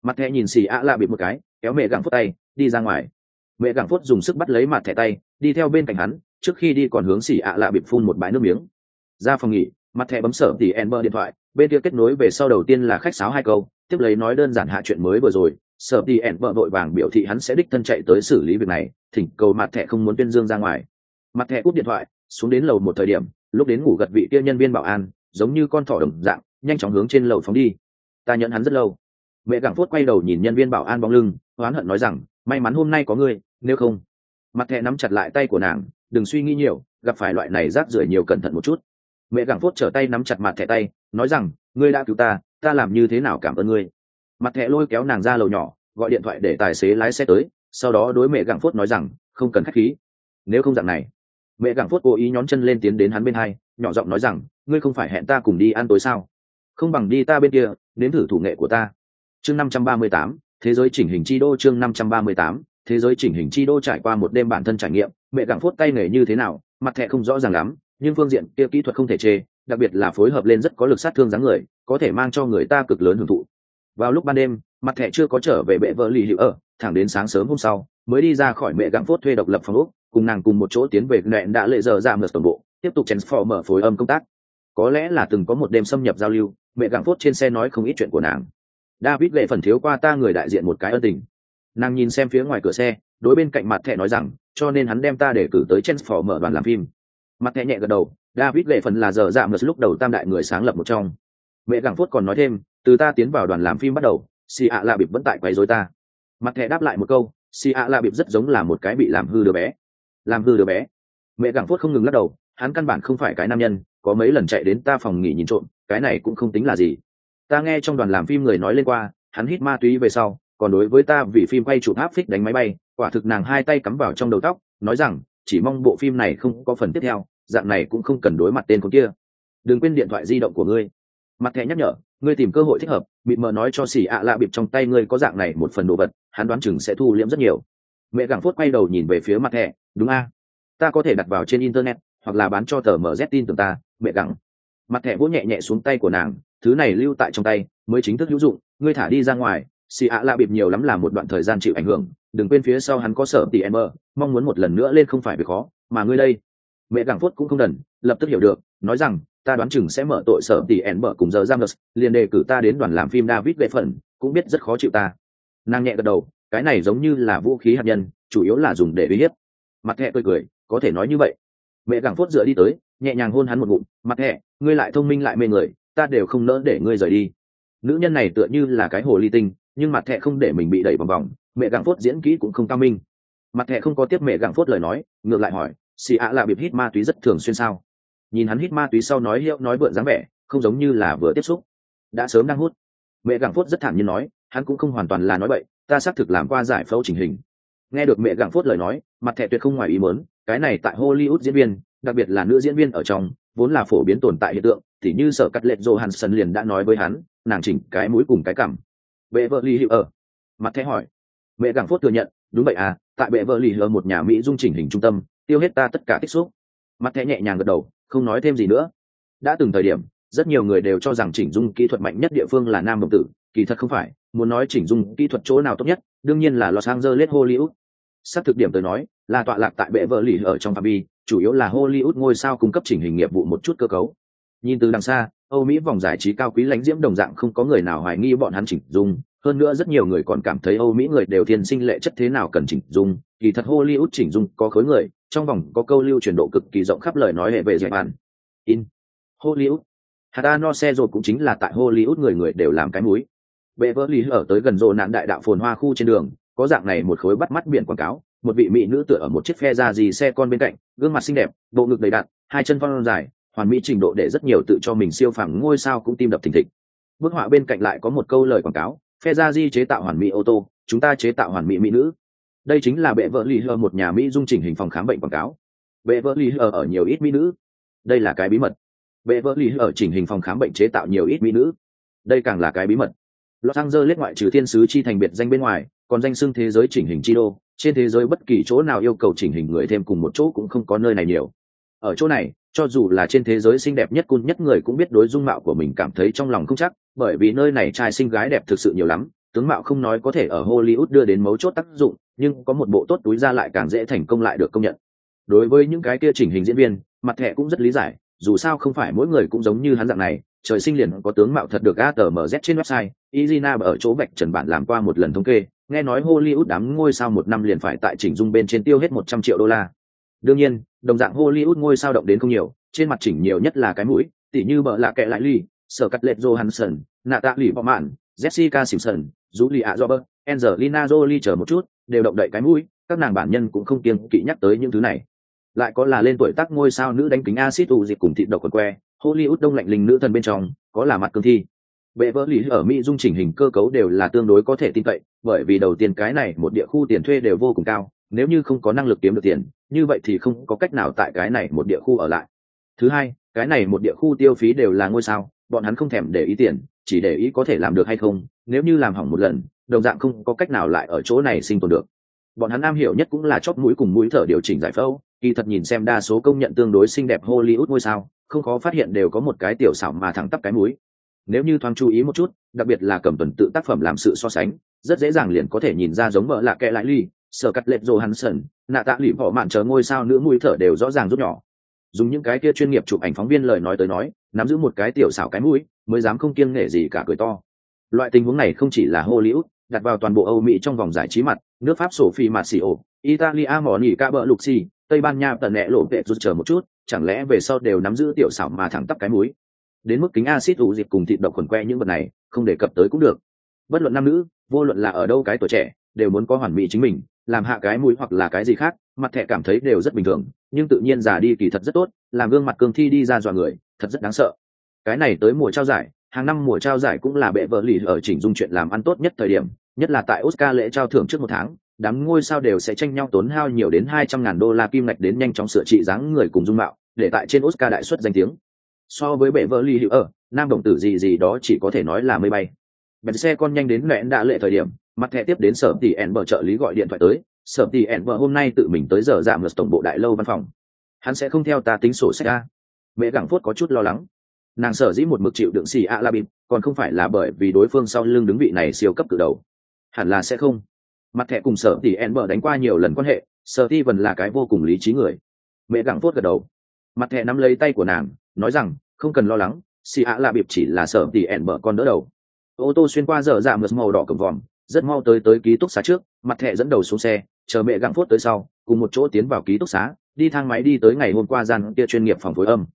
Speaker 1: Mặt thẻ nhìn xì ạ la bịp một cái, kéo mẹ gặng phút tay, đi ra ngoài. Mẹ gẳng phốt dùng sức bắt lấy mặt thẻ tay, đi theo bên cạnh hắn, trước khi đi còn hướng xì ạ la bịp phun một bãi nước miếng. Ra phòng nghỉ, mặt thẻ bấm sở thì Amber điện thoại, bên kia kết nối về sau đầu tiên là khách sáo hai câu, tiếp lấy nói đơn giản hạ chuyện mới vừa rồi. Sở thì Amber vội vàng biểu thị hắn sẽ đích thân chạy tới xử lý việc này thỉnh cầu mặt thẻ không muốn tuyên dương ra ngoài. Mặt thẻ cúp điện thoại, xuống đến lầu một thời điểm, lúc đến ngủ gật vị kia nhân viên bảo an, giống như con thỏ đồng dạng, nhanh chóng hướng trên lầu phóng đi. Ta nhận hắn rất lâu. Mẹ gặng phốt quay đầu nhìn nhân viên bảo an bóng lưng, oán hận nói rằng, may mắn hôm nay có ngươi, nếu không. Mặt thẹ nắm chặt lại tay của nàng, đừng suy nghĩ nhiều, gặp phải loại này rác rưởi nhiều cẩn thận một chút. Mẹ gặng phốt trở tay nắm chặt mặt thẻ tay, nói rằng, ngươi đã cứu ta ta làm như thế nào cảm ơn ngươi? Mặt thẻ lôi kéo nàng ra lầu nhỏ, gọi điện thoại để tài xế lái xe tới sau đó đối mẹ gặng phốt nói rằng, không cần khách khí. Nếu không dạng này. Mẹ gặng phốt cố ý nhón chân lên tiến đến hắn bên hai, nhỏ giọng nói rằng, ngươi không phải hẹn ta cùng đi ăn tối sao? Không bằng đi ta bên kia đến thử thủ nghệ của ta. Chương năm trăm ba mươi tám, thế giới chỉnh hình chi đô chương năm trăm ba mươi tám, thế giới chỉnh hình chi đô trải qua một đêm bản thân trải nghiệm, mẹ gặng phốt tay nghề như thế nào, mặt thẹ không rõ ràng lắm, nhưng phương diện kia kỹ thuật không thể chê, đặc biệt là phối hợp lên rất có lực sát thương dáng người, có thể mang cho người ta cực lớn hưởng thụ. Vào lúc ban đêm, mặt thẻ chưa có trở về bệ vợ lì hữu ở thẳng đến sáng sớm hôm sau, mới đi ra khỏi mẹ gặng phốt thuê độc lập phòng úc, cùng nàng cùng một chỗ tiến về nẹn đã lệ giờ ra mở toàn bộ, tiếp tục mở phối âm công tác. Có lẽ là từng có một đêm xâm nhập giao lưu, mẹ gặng phốt trên xe nói không ít chuyện của nàng. David lệ phần thiếu qua ta người đại diện một cái ân tình. Nàng nhìn xem phía ngoài cửa xe, đối bên cạnh mặt thẻ nói rằng, cho nên hắn đem ta để cử tới mở đoàn làm phim. Mặt thẻ nhẹ gật đầu, david lệ phần là giờ dạ giảm lúc đầu tam đại người sáng lập một trong. Mẹ gặng phốt còn nói thêm, từ ta tiến vào đoàn làm phim bắt đầu, xì ạ lạ bịp vẫn tại quấy rối ta mặt thẻ đáp lại một câu si ạ la bịp rất giống là một cái bị làm hư đứa bé. Làm hư đứa bé. Mẹ gặng phốt không ngừng lắc đầu, hắn căn bản không phải cái nam nhân, có mấy lần chạy đến ta phòng nghỉ nhìn trộm, cái này cũng không tính là gì. Ta nghe trong đoàn làm phim người nói lên qua, hắn hít ma túy về sau, còn đối với ta vì phim quay chụp áp phích đánh máy bay, quả thực nàng hai tay cắm vào trong đầu tóc, nói rằng, chỉ mong bộ phim này không có phần tiếp theo, dạng này cũng không cần đối mặt tên con kia. Đừng quên điện thoại di động của ngươi. Mặt thẻ nhắc nhở ngươi tìm cơ hội thích hợp, mịt mờ nói cho xỉ ạ à lạ bịp trong tay ngươi có dạng này một phần đồ vật, hắn đoán chừng sẽ thu liễm rất nhiều. Mẹ gẳng phốt quay đầu nhìn về phía mặt thẻ, đúng a. Ta có thể đặt vào trên internet, hoặc là bán cho tờ mz tin tưởng ta, mẹ gẳng. Mặt thẻ vỗ nhẹ nhẹ xuống tay của nàng, thứ này lưu tại trong tay, mới chính thức hữu dụng, ngươi thả đi ra ngoài. Xì ạ lạ bịp nhiều lắm là một đoạn thời gian chịu ảnh hưởng, đừng quên phía sau hắn có sở tỷ em mơ mong muốn một lần nữa lên không phải việc khó, mà ngươi đây. Mẹ gẳng phốt cũng không đần, lập tức hiểu được, nói rằng ta đoán chừng sẽ mở tội sở tỷ ẻn mở cùng giờ giam liền đề cử ta đến đoàn làm phim david về phần, cũng biết rất khó chịu ta. Nàng nhẹ gật đầu, cái này giống như là vũ khí hạt nhân, chủ yếu là dùng để uy hiếp. Mặt thẹ cười cười, có thể nói như vậy. Mẹ gẳng phốt dựa đi tới, nhẹ nhàng hôn hắn một ngụm, mặt thẹ ngươi lại thông minh lại mê người, ta đều không nỡ để ngươi rời đi. Nữ nhân này tựa như là cái hồ ly tinh, nhưng mặt thẹ không để mình bị đẩy vòng vòng, mẹ gặng phốt diễn kỹ cũng không cao minh. Mặt thẹ không có tiếp mẹ gặng phốt lời nói, ngược lại hỏi, xì ạ là bịp hít ma túy rất thường xuyên sao? Nhìn hắn hít ma túy sau nói hiệu nói vượn dáng vẻ, không giống như là vừa tiếp xúc. Đã sớm đang hút. Mẹ gặng phốt rất thản nhiên nói, hắn cũng không hoàn toàn là nói vậy ta xác thực làm qua giải phẫu chỉnh hình. Nghe được mẹ gặng phốt lời nói, mặt thẹ tuyệt không ngoài ý mớn cái này tại hollywood diễn viên, đặc biệt là nữ diễn viên ở trong, vốn là phổ biến tồn tại hiện tượng, thì như sở cắt lệ johansson liền đã nói với hắn, nàng chỉnh cái mũi cùng cái cảm bệ vợ ly hiệu ở ờ. mặt thẻ hỏi. Mẹ gặng phốt thừa nhận, đúng vậy à tại bệ vợ ly ở một nhà mỹ dung chỉnh hình trung tâm, tiêu hết ta tất cả tích xúc. Mặt thẻ nhẹ nhàng gật đầu không nói thêm gì nữa. Đã từng thời điểm, rất nhiều người đều cho rằng chỉnh dung kỹ thuật mạnh nhất địa phương là nam đồng tử, kỳ thật không phải, muốn nói chỉnh dung kỹ thuật chỗ nào tốt nhất, đương nhiên là los angeles, hollywood. Xác thực điểm tới nói, là tọa lạc tại bệ vợ lì ở trong phạm vi, chủ yếu là hollywood ngôi sao cung cấp chỉnh hình nghiệp vụ một chút cơ cấu. Nhìn từ đằng xa, âu mỹ vòng giải trí cao quý lãnh diễm đồng dạng không có người nào hoài nghi bọn hắn chỉnh dung, hơn nữa rất nhiều người còn cảm thấy âu mỹ người đều thiên sinh lệ chất thế nào cần chỉnh dung, kỳ thật hollywood chỉnh dung có khối người trong vòng có câu lưu truyền độ cực kỳ rộng khắp lời nói hệ về giải bàn in hollywood. Hạt no xe rồi cũng chính là tại hollywood người người đều làm cái múi. Bệ vỡ lý ở tới gần rộ nạn đại đạo phồn hoa khu trên đường, có dạng này một khối bắt mắt biển quảng cáo, một vị mỹ nữ tựa ở một chiếc phe da gì xe con bên cạnh, gương mặt xinh đẹp, bộ ngực đầy đặn, hai chân phong dài, hoàn mỹ trình độ để rất nhiều tự cho mình siêu phẳng ngôi sao cũng tim đập thình thịch. Bức họa bên cạnh lại có một câu lời quảng cáo, phe da di chế tạo hoàn mỹ ô tô, chúng ta chế tạo hoàn mỹ mỹ nữ đây chính là bệ vợ lì hờ, một nhà mỹ dung chỉnh hình phòng khám bệnh quảng cáo. Bệ vợ lì hờ ở nhiều ít mỹ nữ. Đây là cái bí mật. Bệ vợ lì hơ ở chỉnh hình phòng khám bệnh chế tạo nhiều ít mỹ nữ. Đây càng là cái bí mật. Los angeles ngoại trừ thiên sứ chi thành biệt danh bên ngoài, còn danh xưng thế giới chỉnh hình chi đô. Trên thế giới bất kỳ chỗ nào yêu cầu chỉnh hình người thêm cùng một chỗ cũng không có nơi này nhiều. Ở chỗ này, cho dù là trên thế giới xinh đẹp nhất cun nhất người cũng biết đối dung mạo của mình cảm thấy trong lòng không chắc, bởi vì nơi này trai xinh gái đẹp thực sự nhiều lắm tướng mạo không nói có thể ở hollywood đưa đến mấu chốt tác dụng, nhưng có một bộ tốt túi ra lại càng dễ thành công lại được công nhận. Đối với những cái kia chỉnh hình diễn viên, mặt thẻ cũng rất lý giải, dù sao không phải mỗi người cũng giống như hắn dạng này, trời sinh liền có tướng mạo thật được atmz trên website, izina ở chỗ vạch trần bạn làm qua một lần thống kê, nghe nói hollywood đám ngôi sao một năm liền phải tại chỉnh dung bên trên tiêu hết một trăm triệu đô la. Đương nhiên, đồng dạng hollywood ngôi sao động đến không nhiều, trên mặt chỉnh nhiều nhất là cái mũi, tỉ như bợ lạ kệ lại ly, sở cắt lệ johansson nạ tạ lì bọ mạn jessica simpson julia robert angelina jolie chờ một chút, đều động đậy cái mũi, các nàng bản nhân cũng không kiêng kỵ nhắc tới những thứ này. Lại có là lên tuổi tác ngôi sao nữ đánh kính acid ủ dịch cùng thịt độc quần que, hollywood đông lạnh linh nữ thần bên trong, có là mặt cương thi. Bệ vỡ lý ở mỹ dung chỉnh hình cơ cấu đều là tương đối có thể tin cậy, bởi vì đầu tiên cái này một địa khu tiền thuê đều vô cùng cao, nếu như không có năng lực kiếm được tiền, như vậy thì không có cách nào tại cái này một địa khu ở lại. Thứ hai, cái này một địa khu tiêu phí đều là ngôi sao bọn hắn không thèm để ý tiền, chỉ để ý có thể làm được hay không, nếu như làm hỏng một lần, đồng dạng không có cách nào lại ở chỗ này sinh tồn được. Bọn hắn am hiểu nhất cũng là chóp mũi cùng mũi thở điều chỉnh giải phẫu, kỳ thật nhìn xem đa số công nhận tương đối xinh đẹp hollywood ngôi sao, không khó phát hiện đều có một cái tiểu xảo mà thẳng tắp cái mũi. Nếu như thoáng chú ý một chút, đặc biệt là cầm tuần tự tác phẩm làm sự so sánh, rất dễ dàng liền có thể nhìn ra giống vợ lạ kệ lại ly, sở cắt lệch johansson, nạ tạ lụy vỏ mạn chờ ngôi sao nữ mũi thở đều rõ ràng rút nhỏ. Dùng những cái kia chuyên nghiệp chụp ảnh phóng viên lời nói tới nói nắm giữ một cái tiểu xảo cái mũi, mới dám không kiêng nể gì cả cười to. Loại tình huống này không chỉ là hollywood, đặt vào toàn bộ âu mỹ trong vòng giải trí mặt, nước pháp sổ phi mạt xì ổ, italia mỏ nỉ ca bỡ lục xì tây ban nha tần nẹ lộ vệ rút chờ một chút, chẳng lẽ về sau đều nắm giữ tiểu xảo mà thẳng tắp cái mũi? Đến mức kính acid ủ dịp cùng thịt độc khuẩn que những vật này, không đề cập tới cũng được. Bất luận nam nữ, vô luận là ở đâu cái tuổi trẻ, đều muốn có hoàn mỹ chính mình, làm hạ cái mũi hoặc là cái gì khác mặt thẻ cảm thấy đều rất bình thường, nhưng tự nhiên già đi kỳ thật rất tốt, làm gương mặt cương thi đi ra dọa người, thật rất đáng sợ. Cái này tới mùa trao giải, hàng năm mùa trao giải cũng là bệ vợ lì ở chỉnh dung chuyện làm ăn tốt nhất thời điểm, nhất là tại oscar lễ trao thưởng trước một tháng, đám ngôi sao đều sẽ tranh nhau tốn hao nhiều đến hai trăm ngàn đô la kim ngạch đến nhanh chóng sửa trị dáng người cùng dung mạo, để tại trên oscar đại xuất danh tiếng. So với bệ vợ lì hữu ở, nam đồng tử gì gì đó chỉ có thể nói là mây bay. Bèn xe con nhanh đến lẹn đã lệ thời điểm, mặt thẻ tiếp đến sở tỷ ẻn bờ trợ lý gọi điện thoại tới sở tỷ ẹn vợ hôm nay tự mình tới giờ dạ giảm ngược tổng bộ đại lâu văn phòng. Hắn sẽ không theo ta tính sổ sách a. Mẹ gẳng phốt có chút lo lắng. Nàng sở dĩ một mực chịu đựng xì a la bịp, còn không phải là bởi vì đối phương sau lưng đứng vị này siêu cấp cự đầu. Hẳn là sẽ không. Mặt thẻ cùng sở tỷ ẹn vợ đánh qua nhiều lần quan hệ, sở ti vần là cái vô cùng lý trí người. Mẹ gẳng phốt gật đầu. Mặt thẻ nắm lấy tay của nàng, nói rằng, không cần lo lắng, xì a la bịp chỉ là sở tỷ ẹn vợ con đỡ đầu. Ô tô xuyên qua dở dạ mượt màu đỏ cầm vòm, rất mau tới tới ký túc xá trước, mặt thẻ dẫn đầu xuống xe chờ mẹ gặng phốt tới sau, cùng một chỗ tiến vào ký túc xá, đi thang máy đi tới ngày hôm qua gian kia chuyên nghiệp phòng phối âm.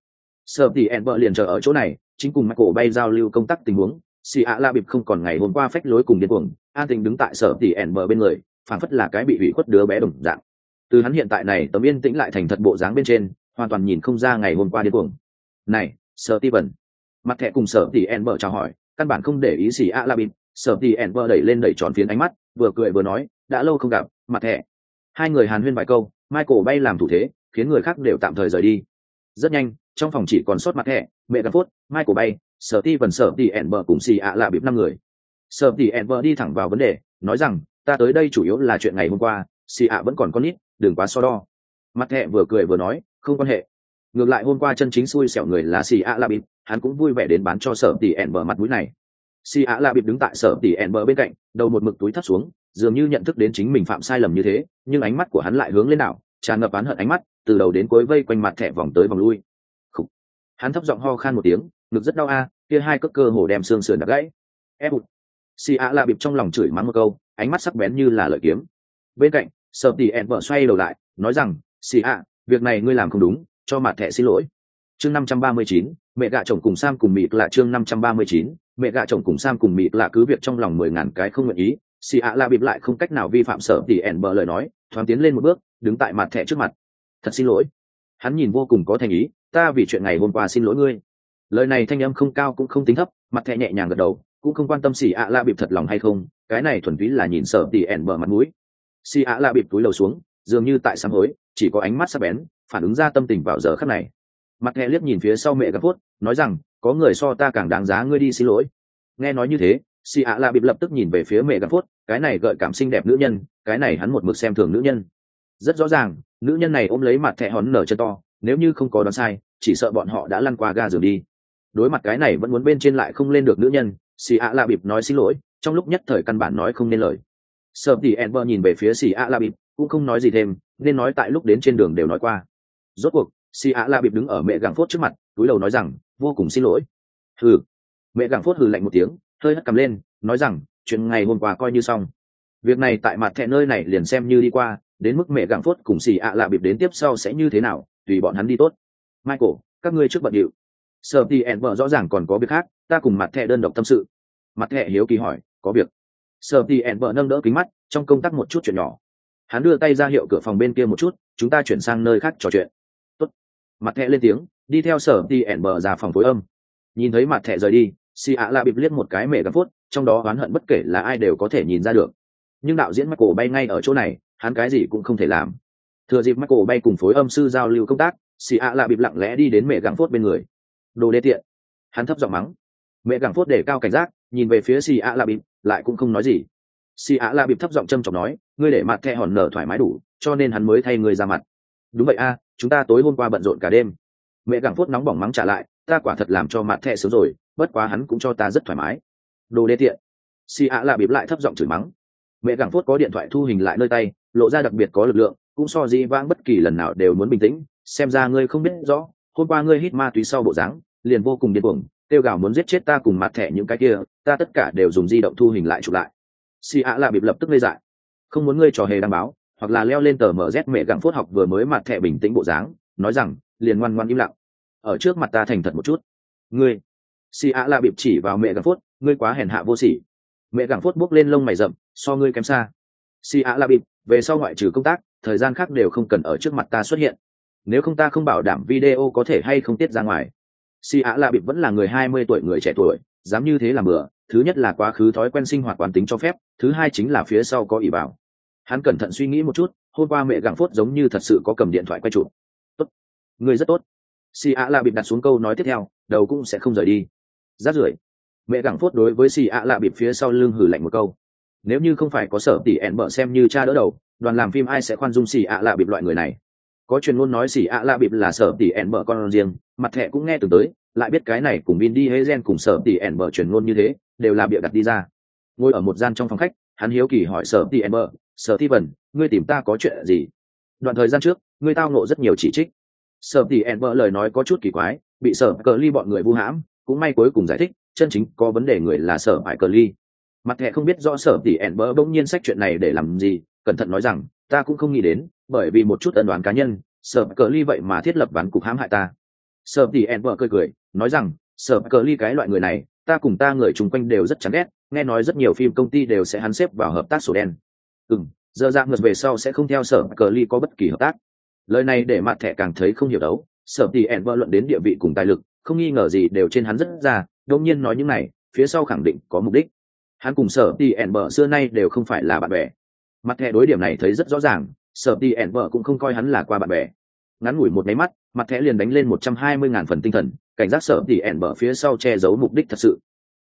Speaker 1: Sợ thì ẹn vợ liền chờ ở chỗ này, chính cùng michael bay giao lưu công tác tình huống. Xì ạ la bịp không còn ngày hôm qua phách lối cùng điên cuồng an tình đứng tại sở thì ẹn vợ bên người phản phất là cái bị hủy khuất đứa bé đồng dạng. Từ hắn hiện tại này tấm yên tĩnh lại thành thật bộ dáng bên trên, hoàn toàn nhìn không ra ngày hôm qua điên cuồng. Này, sở ti vần mặt thẻ cùng sở thì ẹn vợ chào hỏi, căn bản không để ý xì ạ la bịp. Sở thì ẹn vợ đẩy lên đẩy tròn phiến ánh mắt, vừa cười vừa nói đã lâu không gặp, mặt thẻ. Hai người hàn huyên vài câu, michael bay làm thủ thế, khiến người khác đều tạm thời rời đi. Rất nhanh, trong phòng chỉ còn sót mặt thẻ, mẹ gắn phốt, michael bay sở ti vần sở tỷ ẻn bờ cùng xì ạ là bịp năm người. Sở tỷ ẻn bờ đi thẳng vào vấn đề, nói rằng, ta tới đây chủ yếu là chuyện ngày hôm qua, xì ạ vẫn còn con nít, đừng quá so đo. Mặt thẻ vừa cười vừa nói, không quan hệ. Ngược lại hôm qua chân chính xui xẻo người là xì ạ là bịp, hắn cũng vui vẻ đến bán cho sở tỷ ẻn bờ mặt mũi này. Si ạ lạ bịp đứng tại sở tỷ ẻn bờ bên cạnh, đầu một mực túi thắt xuống dường như nhận thức đến chính mình phạm sai lầm như thế, nhưng ánh mắt của hắn lại hướng lên đảo, tràn ngập oán hận ánh mắt, từ đầu đến cuối vây quanh mặt thẻ vòng tới vòng lui. Khủ. hắn thấp giọng ho khan một tiếng, ngực rất đau a, kia hai cất cơ hồ đem xương sườn đập gãy. Ép ụt si ạ lạ bịp trong lòng chửi mắng một câu, ánh mắt sắc bén như là lợi kiếm. Bên cạnh sở tỷ ẹn vợ xoay đầu lại, nói rằng si ạ, việc này ngươi làm không đúng, cho mặt thẻ xin lỗi. Chương năm trăm ba mươi chín, mẹ gạ chồng cùng sam cùng mịt là chương năm trăm ba mươi chín, mẹ gạ chồng cùng sam cùng mịt là cứ việc trong lòng mười ngàn cái không nguyện ý xì ạ la bịp lại không cách nào vi phạm sở tỉ ẻn bờ lời nói, thoáng tiến lên một bước, đứng tại mặt thẻ trước mặt. Thật xin lỗi. Hắn nhìn vô cùng có thành ý, ta vì chuyện ngày hôm qua xin lỗi ngươi. Lời này thanh âm không cao cũng không tính thấp, mặt thẻ nhẹ nhàng gật đầu, cũng không quan tâm xì ạ la bịp thật lòng hay không, cái này thuần túy là nhìn sở tỉ ẻn bờ mặt mũi. Xì ạ la bịp túi lầu xuống, dường như tại sáng hối chỉ có ánh mắt sắc bén, phản ứng ra tâm tình vào giờ khắc này. Mặt thẻ liếc nhìn phía sau mẹ gặp phốt nói rằng, có người so ta càng đáng giá ngươi đi xin lỗi. Nghe nói như thế si ạ La bịp lập tức nhìn về phía mẹ gặp phốt, cái này gợi cảm xinh đẹp nữ nhân, cái này hắn một mực xem thường nữ nhân. Rất rõ ràng, nữ nhân này ôm lấy mặt thẻ hòn nở chân to, nếu như không có đoán sai, chỉ sợ bọn họ đã lăn qua ga giường đi. Đối mặt cái này vẫn muốn bên trên lại không lên được nữ nhân si ạ La bịp nói xin lỗi, trong lúc nhất thời căn bản nói không nên lời. Sợ thì enver nhìn về phía xì a la bịp, cũng không nói gì thêm, nên nói tại lúc đến trên đường đều nói qua. Rốt cuộc, xì a la bịp đứng ở mẹ gàng phốt trước mặt, túi đầu nói rằng, vô cùng xin lỗi. Hừ. Mẹ gàng phốt hừ lạnh một tiếng hơi hất cầm lên, nói rằng, chuyện ngày hôm qua coi như xong. Việc này tại mặt thẻ nơi này liền xem như đi qua, đến mức mẹ gặng phốt cùng xì ạ lạ bịp đến tiếp sau sẽ như thế nào, tùy bọn hắn đi tốt. Michael, các ngươi trước bận điệu. Sợ thì vợ rõ ràng còn có việc khác, ta cùng mặt thẻ đơn độc tâm sự. Mặt thẻ hiếu kỳ hỏi, có việc? Sợ thì ẹn vợ nâng đỡ kính mắt, trong công tác một chút chuyện nhỏ. Hắn đưa tay ra hiệu cửa phòng bên kia một chút, chúng ta chuyển sang nơi khác trò chuyện. Tốt. mặt thẹ lên tiếng, đi theo sở thì ẻn bờ ra phòng phối âm. Nhìn thấy mặt thẹ rời đi si ạ la bịp liếc một cái mẹ gắn phốt, trong đó oán hận bất kể là ai đều có thể nhìn ra được. Nhưng đạo diễn michael bay ngay ở chỗ này hắn cái gì cũng không thể làm. Thừa dịp michael bay cùng phối âm sư giao lưu công tác si ạ la bịp lặng lẽ đi đến mẹ gắn phốt bên người. Đồ đê tiện. Hắn thấp giọng mắng. Mẹ gẳng phốt để cao cảnh giác nhìn về phía si ạ la bịp lại cũng không nói gì. Si ạ la bịp thấp giọng châm chọc nói ngươi để mặt thẹ hòn nở thoải mái đủ cho nên hắn mới thay ngươi ra mặt. Đúng vậy a chúng ta tối hôm qua bận rộn cả đêm mẹ gẳng phốt nóng bỏng mắng trả lại, ta quả thật làm cho mặt thẹ sướng rồi, bất quá hắn cũng cho ta rất thoải mái. Đồ đê tiện. Si ạ la bịp lại thấp giọng chửi mắng. Mẹ gẳng phốt có điện thoại thu hình lại nơi tay, lộ ra đặc biệt có lực lượng, cũng so dĩ vãng bất kỳ lần nào đều muốn bình tĩnh. Xem ra ngươi không biết rõ, hôm qua ngươi hít ma túy sau bộ dáng, liền vô cùng điên cuồng, kêu gào muốn giết chết ta cùng mặt thẻ những cái kia, ta tất cả đều dùng di động thu hình lại chụp lại. Si ạ lạ bịp lập tức lê dại. Không muốn ngươi trò hề đăng báo, hoặc là leo lên tờ mz mẹ gặng phốt học vừa mới mặt thẻ bình tĩnh bộ dáng, nói rằng, liền ngoan ngoan im lặng ở trước mặt ta thành thật một chút. Ngươi si ạ lạ bịp chỉ vào mẹ gặng phốt, ngươi quá hèn hạ vô sỉ. Mẹ gặng phốt bước lên lông mày rậm, so ngươi kém xa. Si ạ lạ bịp, về sau ngoại trừ công tác, thời gian khác đều không cần ở trước mặt ta xuất hiện. Nếu không ta không bảo đảm video có thể hay không tiết ra ngoài. Si ạ lạ bịp vẫn là người hai mươi tuổi, người trẻ tuổi, dám như thế là bừa, thứ nhất là quá khứ thói quen sinh hoạt quán tính cho phép, thứ hai chính là phía sau có ỷ bảo hắn cẩn thận suy nghĩ một chút, hôm qua mẹ gặng phốt giống như thật sự có cầm điện thoại quay chụp. Tốt. Người rất tốt si ạ lạ bịp đặt xuống câu nói tiếp theo, đầu cũng sẽ không rời đi. Rát rưởi. Mẹ gặng phốt đối với si ạ lạ bịp phía sau lưng hử lạnh một câu. Nếu như không phải có sở tỷ ẹn bợ xem như cha đỡ đầu, đoàn làm phim ai sẽ khoan dung xì ạ lạ bịp loại người này? Có truyền ngôn nói Si ạ lạ bịp là sở tỷ ẻn bợ con riêng, mặt thẻ cũng nghe từng tới, lại biết cái này cùng vin đi hê gen cùng sở tỷ ẻn bợ truyền ngôn như thế, đều là bịa đặt đi ra. Ngồi ở một gian trong phòng khách, hắn hiếu kỳ hỏi sở tỷ ẻn bợ, sở thi vần ngươi tìm ta có chuyện gì? Đoạn thời gian trước, ngươi tao nộ rất nhiều chỉ trích sợ tỉ ẹn bờ lời nói có chút kỳ quái, bị sở cờ ly bọn người vu hãm, cũng may cuối cùng giải thích, chân chính có vấn đề người là sở phải cờ ly. Mặt thẻ không biết rõ sở tỉ ẹn bờ bỗng nhiên sách chuyện này để làm gì, cẩn thận nói rằng, ta cũng không nghĩ đến, bởi vì một chút ẩn đoán cá nhân, sở cờ ly vậy mà thiết lập ván cục hãm hại ta. Sở tỉ ẹn vợ cười cười, nói rằng, sở cờ ly cái loại người này, ta cùng ta người chung quanh đều rất chán ghét, nghe nói rất nhiều phim công ty đều sẽ hắn xếp vào hợp tác sổ đen. Ừ giờ dạng ngược về sau sẽ không theo sở cờ ly có bất kỳ hợp tác lời này để mặt thẻ càng thấy không hiểu đấu. Sở tỷ ẹn vợ luận đến địa vị cùng tài lực, không nghi ngờ gì đều trên hắn rất ra đông nhiên nói những này, phía sau khẳng định có mục đích. Hắn cùng sở tỷ ẹn vợ xưa nay đều không phải là bạn bè. Mặt thẻ đối điểm này thấy rất rõ ràng, sở tỷ ẹn vợ cũng không coi hắn là qua bạn bè. Ngắn ngủi một máy mắt mặt thẻ liền đánh lên một trăm hai mươi ngàn phần tinh thần, cảnh giác sở tỷ ẹn vợ phía sau che giấu mục đích thật sự.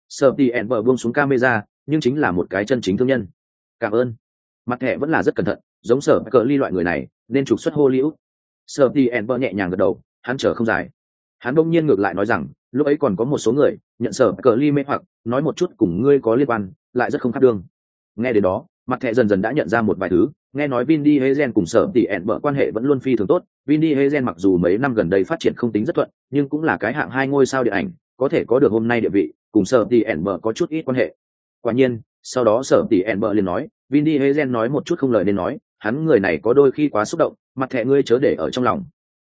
Speaker 1: Sở tỷ ẹn vợ buông xuống camera, nhưng chính là một cái chân chính thương nhân. Cảm ơn. Mặt thẻ vẫn là rất cẩn thận giống sở cờ ly loại người này nên trục xuất hollywood sở tỷ e vợ nhẹ nhàng gật đầu hắn chờ không dài hắn đông nhiên ngược lại nói rằng lúc ấy còn có một số người nhận sở cờ ly mê hoặc nói một chút cùng ngươi có liên quan lại rất không khác đương nghe đến đó mặt thẻ dần dần đã nhận ra một vài thứ nghe nói Vin Diesel cùng sở tỷ ẹn bợ quan hệ vẫn luôn phi thường tốt. Vin Diesel mặc dù mấy năm gần đây phát triển không tính rất thuận, nhưng cũng là cái hạng hai ngôi sao điện ảnh, có thể có được hôm nay địa vị, cùng sở tỷ ẹn bợ có chút ít quan hệ. Quả nhiên, sau đó sở tỷ ẹn bợ liền nói, Vin Diesel nói một chút không lời nên nói, hắn người này có đôi khi quá xúc động, mặt thẻ ngươi chớ để ở trong lòng.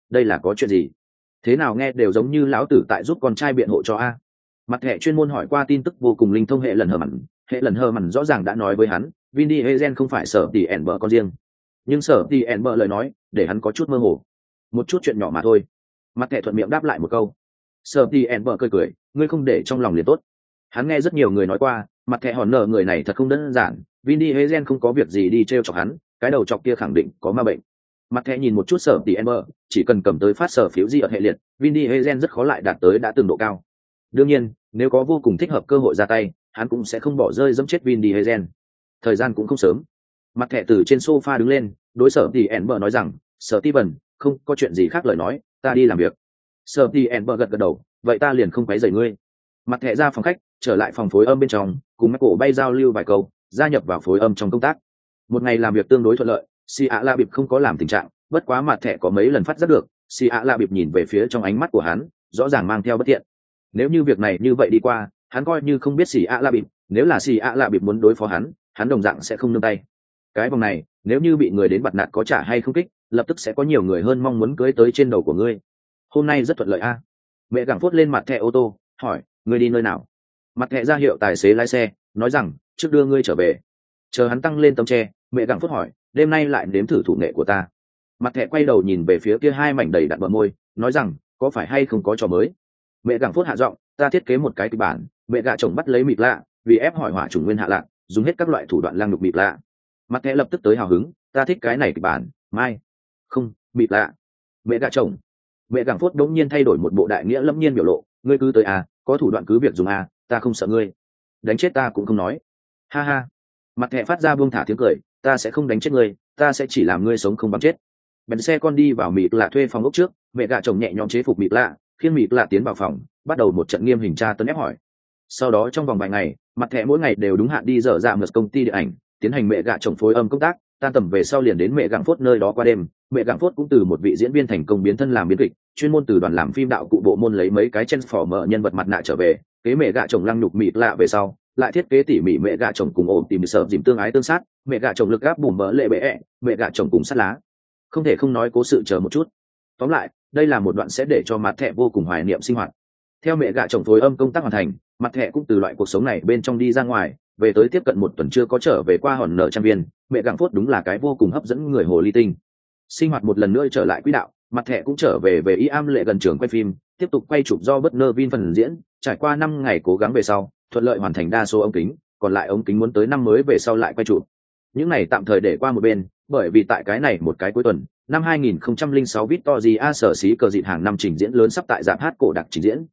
Speaker 1: Đây là có chuyện gì? Thế nào nghe đều giống như lão tử tại giúp con trai biện hộ cho a. Mặt thẻ chuyên môn hỏi qua tin tức vô cùng linh thông hệ lần hờ mặn, hệ lần hờ mặn rõ ràng đã nói với hắn, Vin Diesel không phải sở tỷ ẻn bờ con riêng. Nhưng sở tỷ ẻn bờ lời nói, để hắn có chút mơ hồ. Một chút chuyện nhỏ mà thôi. Mặt thẻ thuận miệng đáp lại một câu. Sở tỷ ẻn bờ cười cười, ngươi không để trong lòng liền tốt. Hắn nghe rất nhiều người nói qua, mặt thẻ hòn nợ người này thật không đơn giản. Vin Diesel không có việc gì đi treo chọc hắn, cái đầu chọc kia khẳng định có ma bệnh. Mặt thẻ nhìn một chút sở tỷ ember bờ, chỉ cần cầm tới phát sở phiếu gì ở hệ liệt, vinny hezen rất khó lại đạt tới đã từng độ cao. Đương nhiên, nếu có vô cùng thích hợp cơ hội ra tay, hắn cũng sẽ không bỏ rơi dẫm chết vinny hezen thời gian cũng không sớm. Mặt thẻ từ trên sofa đứng lên đối sở tỷ ember bờ nói rằng sở ti vần không có chuyện gì khác lời nói ta đi làm việc. Sở tỷ ember bờ gật gật đầu vậy ta liền không quấy rầy ngươi. Mặt thẻ ra phòng khách trở lại phòng phối âm bên trong cùng mắt cổ bay giao lưu vài câu gia nhập vào phối âm trong công tác một ngày làm việc tương đối thuận lợi si ạ la bịp không có làm tình trạng, bất quá mặt thẻ có mấy lần phát giác được si ạ la bịp nhìn về phía trong ánh mắt của hắn, rõ ràng mang theo bất tiện nếu như việc này như vậy đi qua, hắn coi như không biết si ạ la bịp, nếu là si ạ la bịp muốn đối phó hắn hắn đồng dạng sẽ không nương tay. Cái vòng này, nếu như bị người đến bặt nạt có trả hay không kích, lập tức sẽ có nhiều người hơn mong muốn cưới tới trên đầu của ngươi. Hôm nay rất thuận lợi a. Mẹ gẳng phốt lên mặt thẻ ô tô, hỏi, ngươi đi nơi nào? Mặt thẻ ra hiệu tài xế lái xe, nói rằng, trước đưa ngươi trở về. Chờ hắn tăng lên tấm tre mẹ gặng phốt hỏi, đêm nay lại nếm thử thủ nghệ của ta. Mặt thẹ quay đầu nhìn về phía kia hai mảnh đầy đặn bờ môi, nói rằng, có phải hay không có trò mới? Mẹ gặng phốt hạ giọng, ta thiết kế một cái kịch bản, mẹ gạ chồng bắt lấy mịt lạ, vì ép hỏi hỏa chủng nguyên hạ lạ, dùng hết các loại thủ đoạn lang nhục mịt lạ. Mặt thẹ lập tức tới hào hứng, ta thích cái này kịch bản, mai. Không, mịt lạ. Mẹ gạ chồng, mẹ gặng phốt đống nhiên thay đổi một bộ đại nghĩa lâm nhiên biểu lộ, ngươi cứ tới à có thủ đoạn cứ việc dùng à ta không sợ ngươi. Đánh chết ta cũng không nói. Ha ha. Mặt thẹ phát ra buông thả tiếng cười ta sẽ không đánh chết ngươi, ta sẽ chỉ làm ngươi sống không bằng chết. Bèn xe con đi vào mịt lạ thuê phòng ốc trước, mẹ gạ chồng nhẹ nhõm chế phục mịt lạ, khiến mịt lạ tiến vào phòng, bắt đầu một trận nghiêm hình tra tấn ép hỏi. Sau đó trong vòng vài ngày, mặt thẻ mỗi ngày đều đúng hạn đi dở dạ mượt công ty điện ảnh, tiến hành mẹ gạ chồng phối âm công tác, tan tầm về sau liền đến mẹ gạng phốt nơi đó qua đêm. Mẹ gạng phốt cũng từ một vị diễn viên thành công biến thân làm biến kịch, chuyên môn từ đoàn làm phim đạo cụ bộ môn lấy mấy cái chân phỏ mở nhân vật mặt nạ trở về, kế mẹ gạ chồng lăng nhục mịt lạ về sau, lại thiết kế tỉ mỉ mẹ gạ chồng cùng ổn tìm sợ dìm tương ái tương sát mẹ gạ chồng lực gáp bùm mỡ lệ bệ ẹ, mẹ gạ chồng cùng sát lá. Không thể không nói cố sự chờ một chút. Tóm lại, đây là một đoạn sẽ để cho mặt thẻ vô cùng hoài niệm sinh hoạt. Theo mẹ gạ chồng phối âm công tác hoàn thành, mặt thẻ cũng từ loại cuộc sống này bên trong đi ra ngoài, về tới tiếp cận một tuần chưa có trở về qua hòn nợ trang viên, mẹ gặng phốt đúng là cái vô cùng hấp dẫn người hồ ly tinh. Sinh hoạt một lần nữa trở lại quỹ đạo, mặt thẻ cũng trở về về y am lệ gần trường quay phim, tiếp tục quay chụp do bất nơ vin phần diễn, trải qua năm ngày cố gắng về sau, thuận lợi hoàn thành đa số ống kính, còn lại ống kính muốn tới năm mới về sau lại quay chụp những này tạm thời để qua một bên bởi vì tại cái này một cái cuối tuần năm 2006 Victoria sở xí cờ dịt hàng năm trình diễn lớn sắp tại giảm hát cổ đặc trình diễn.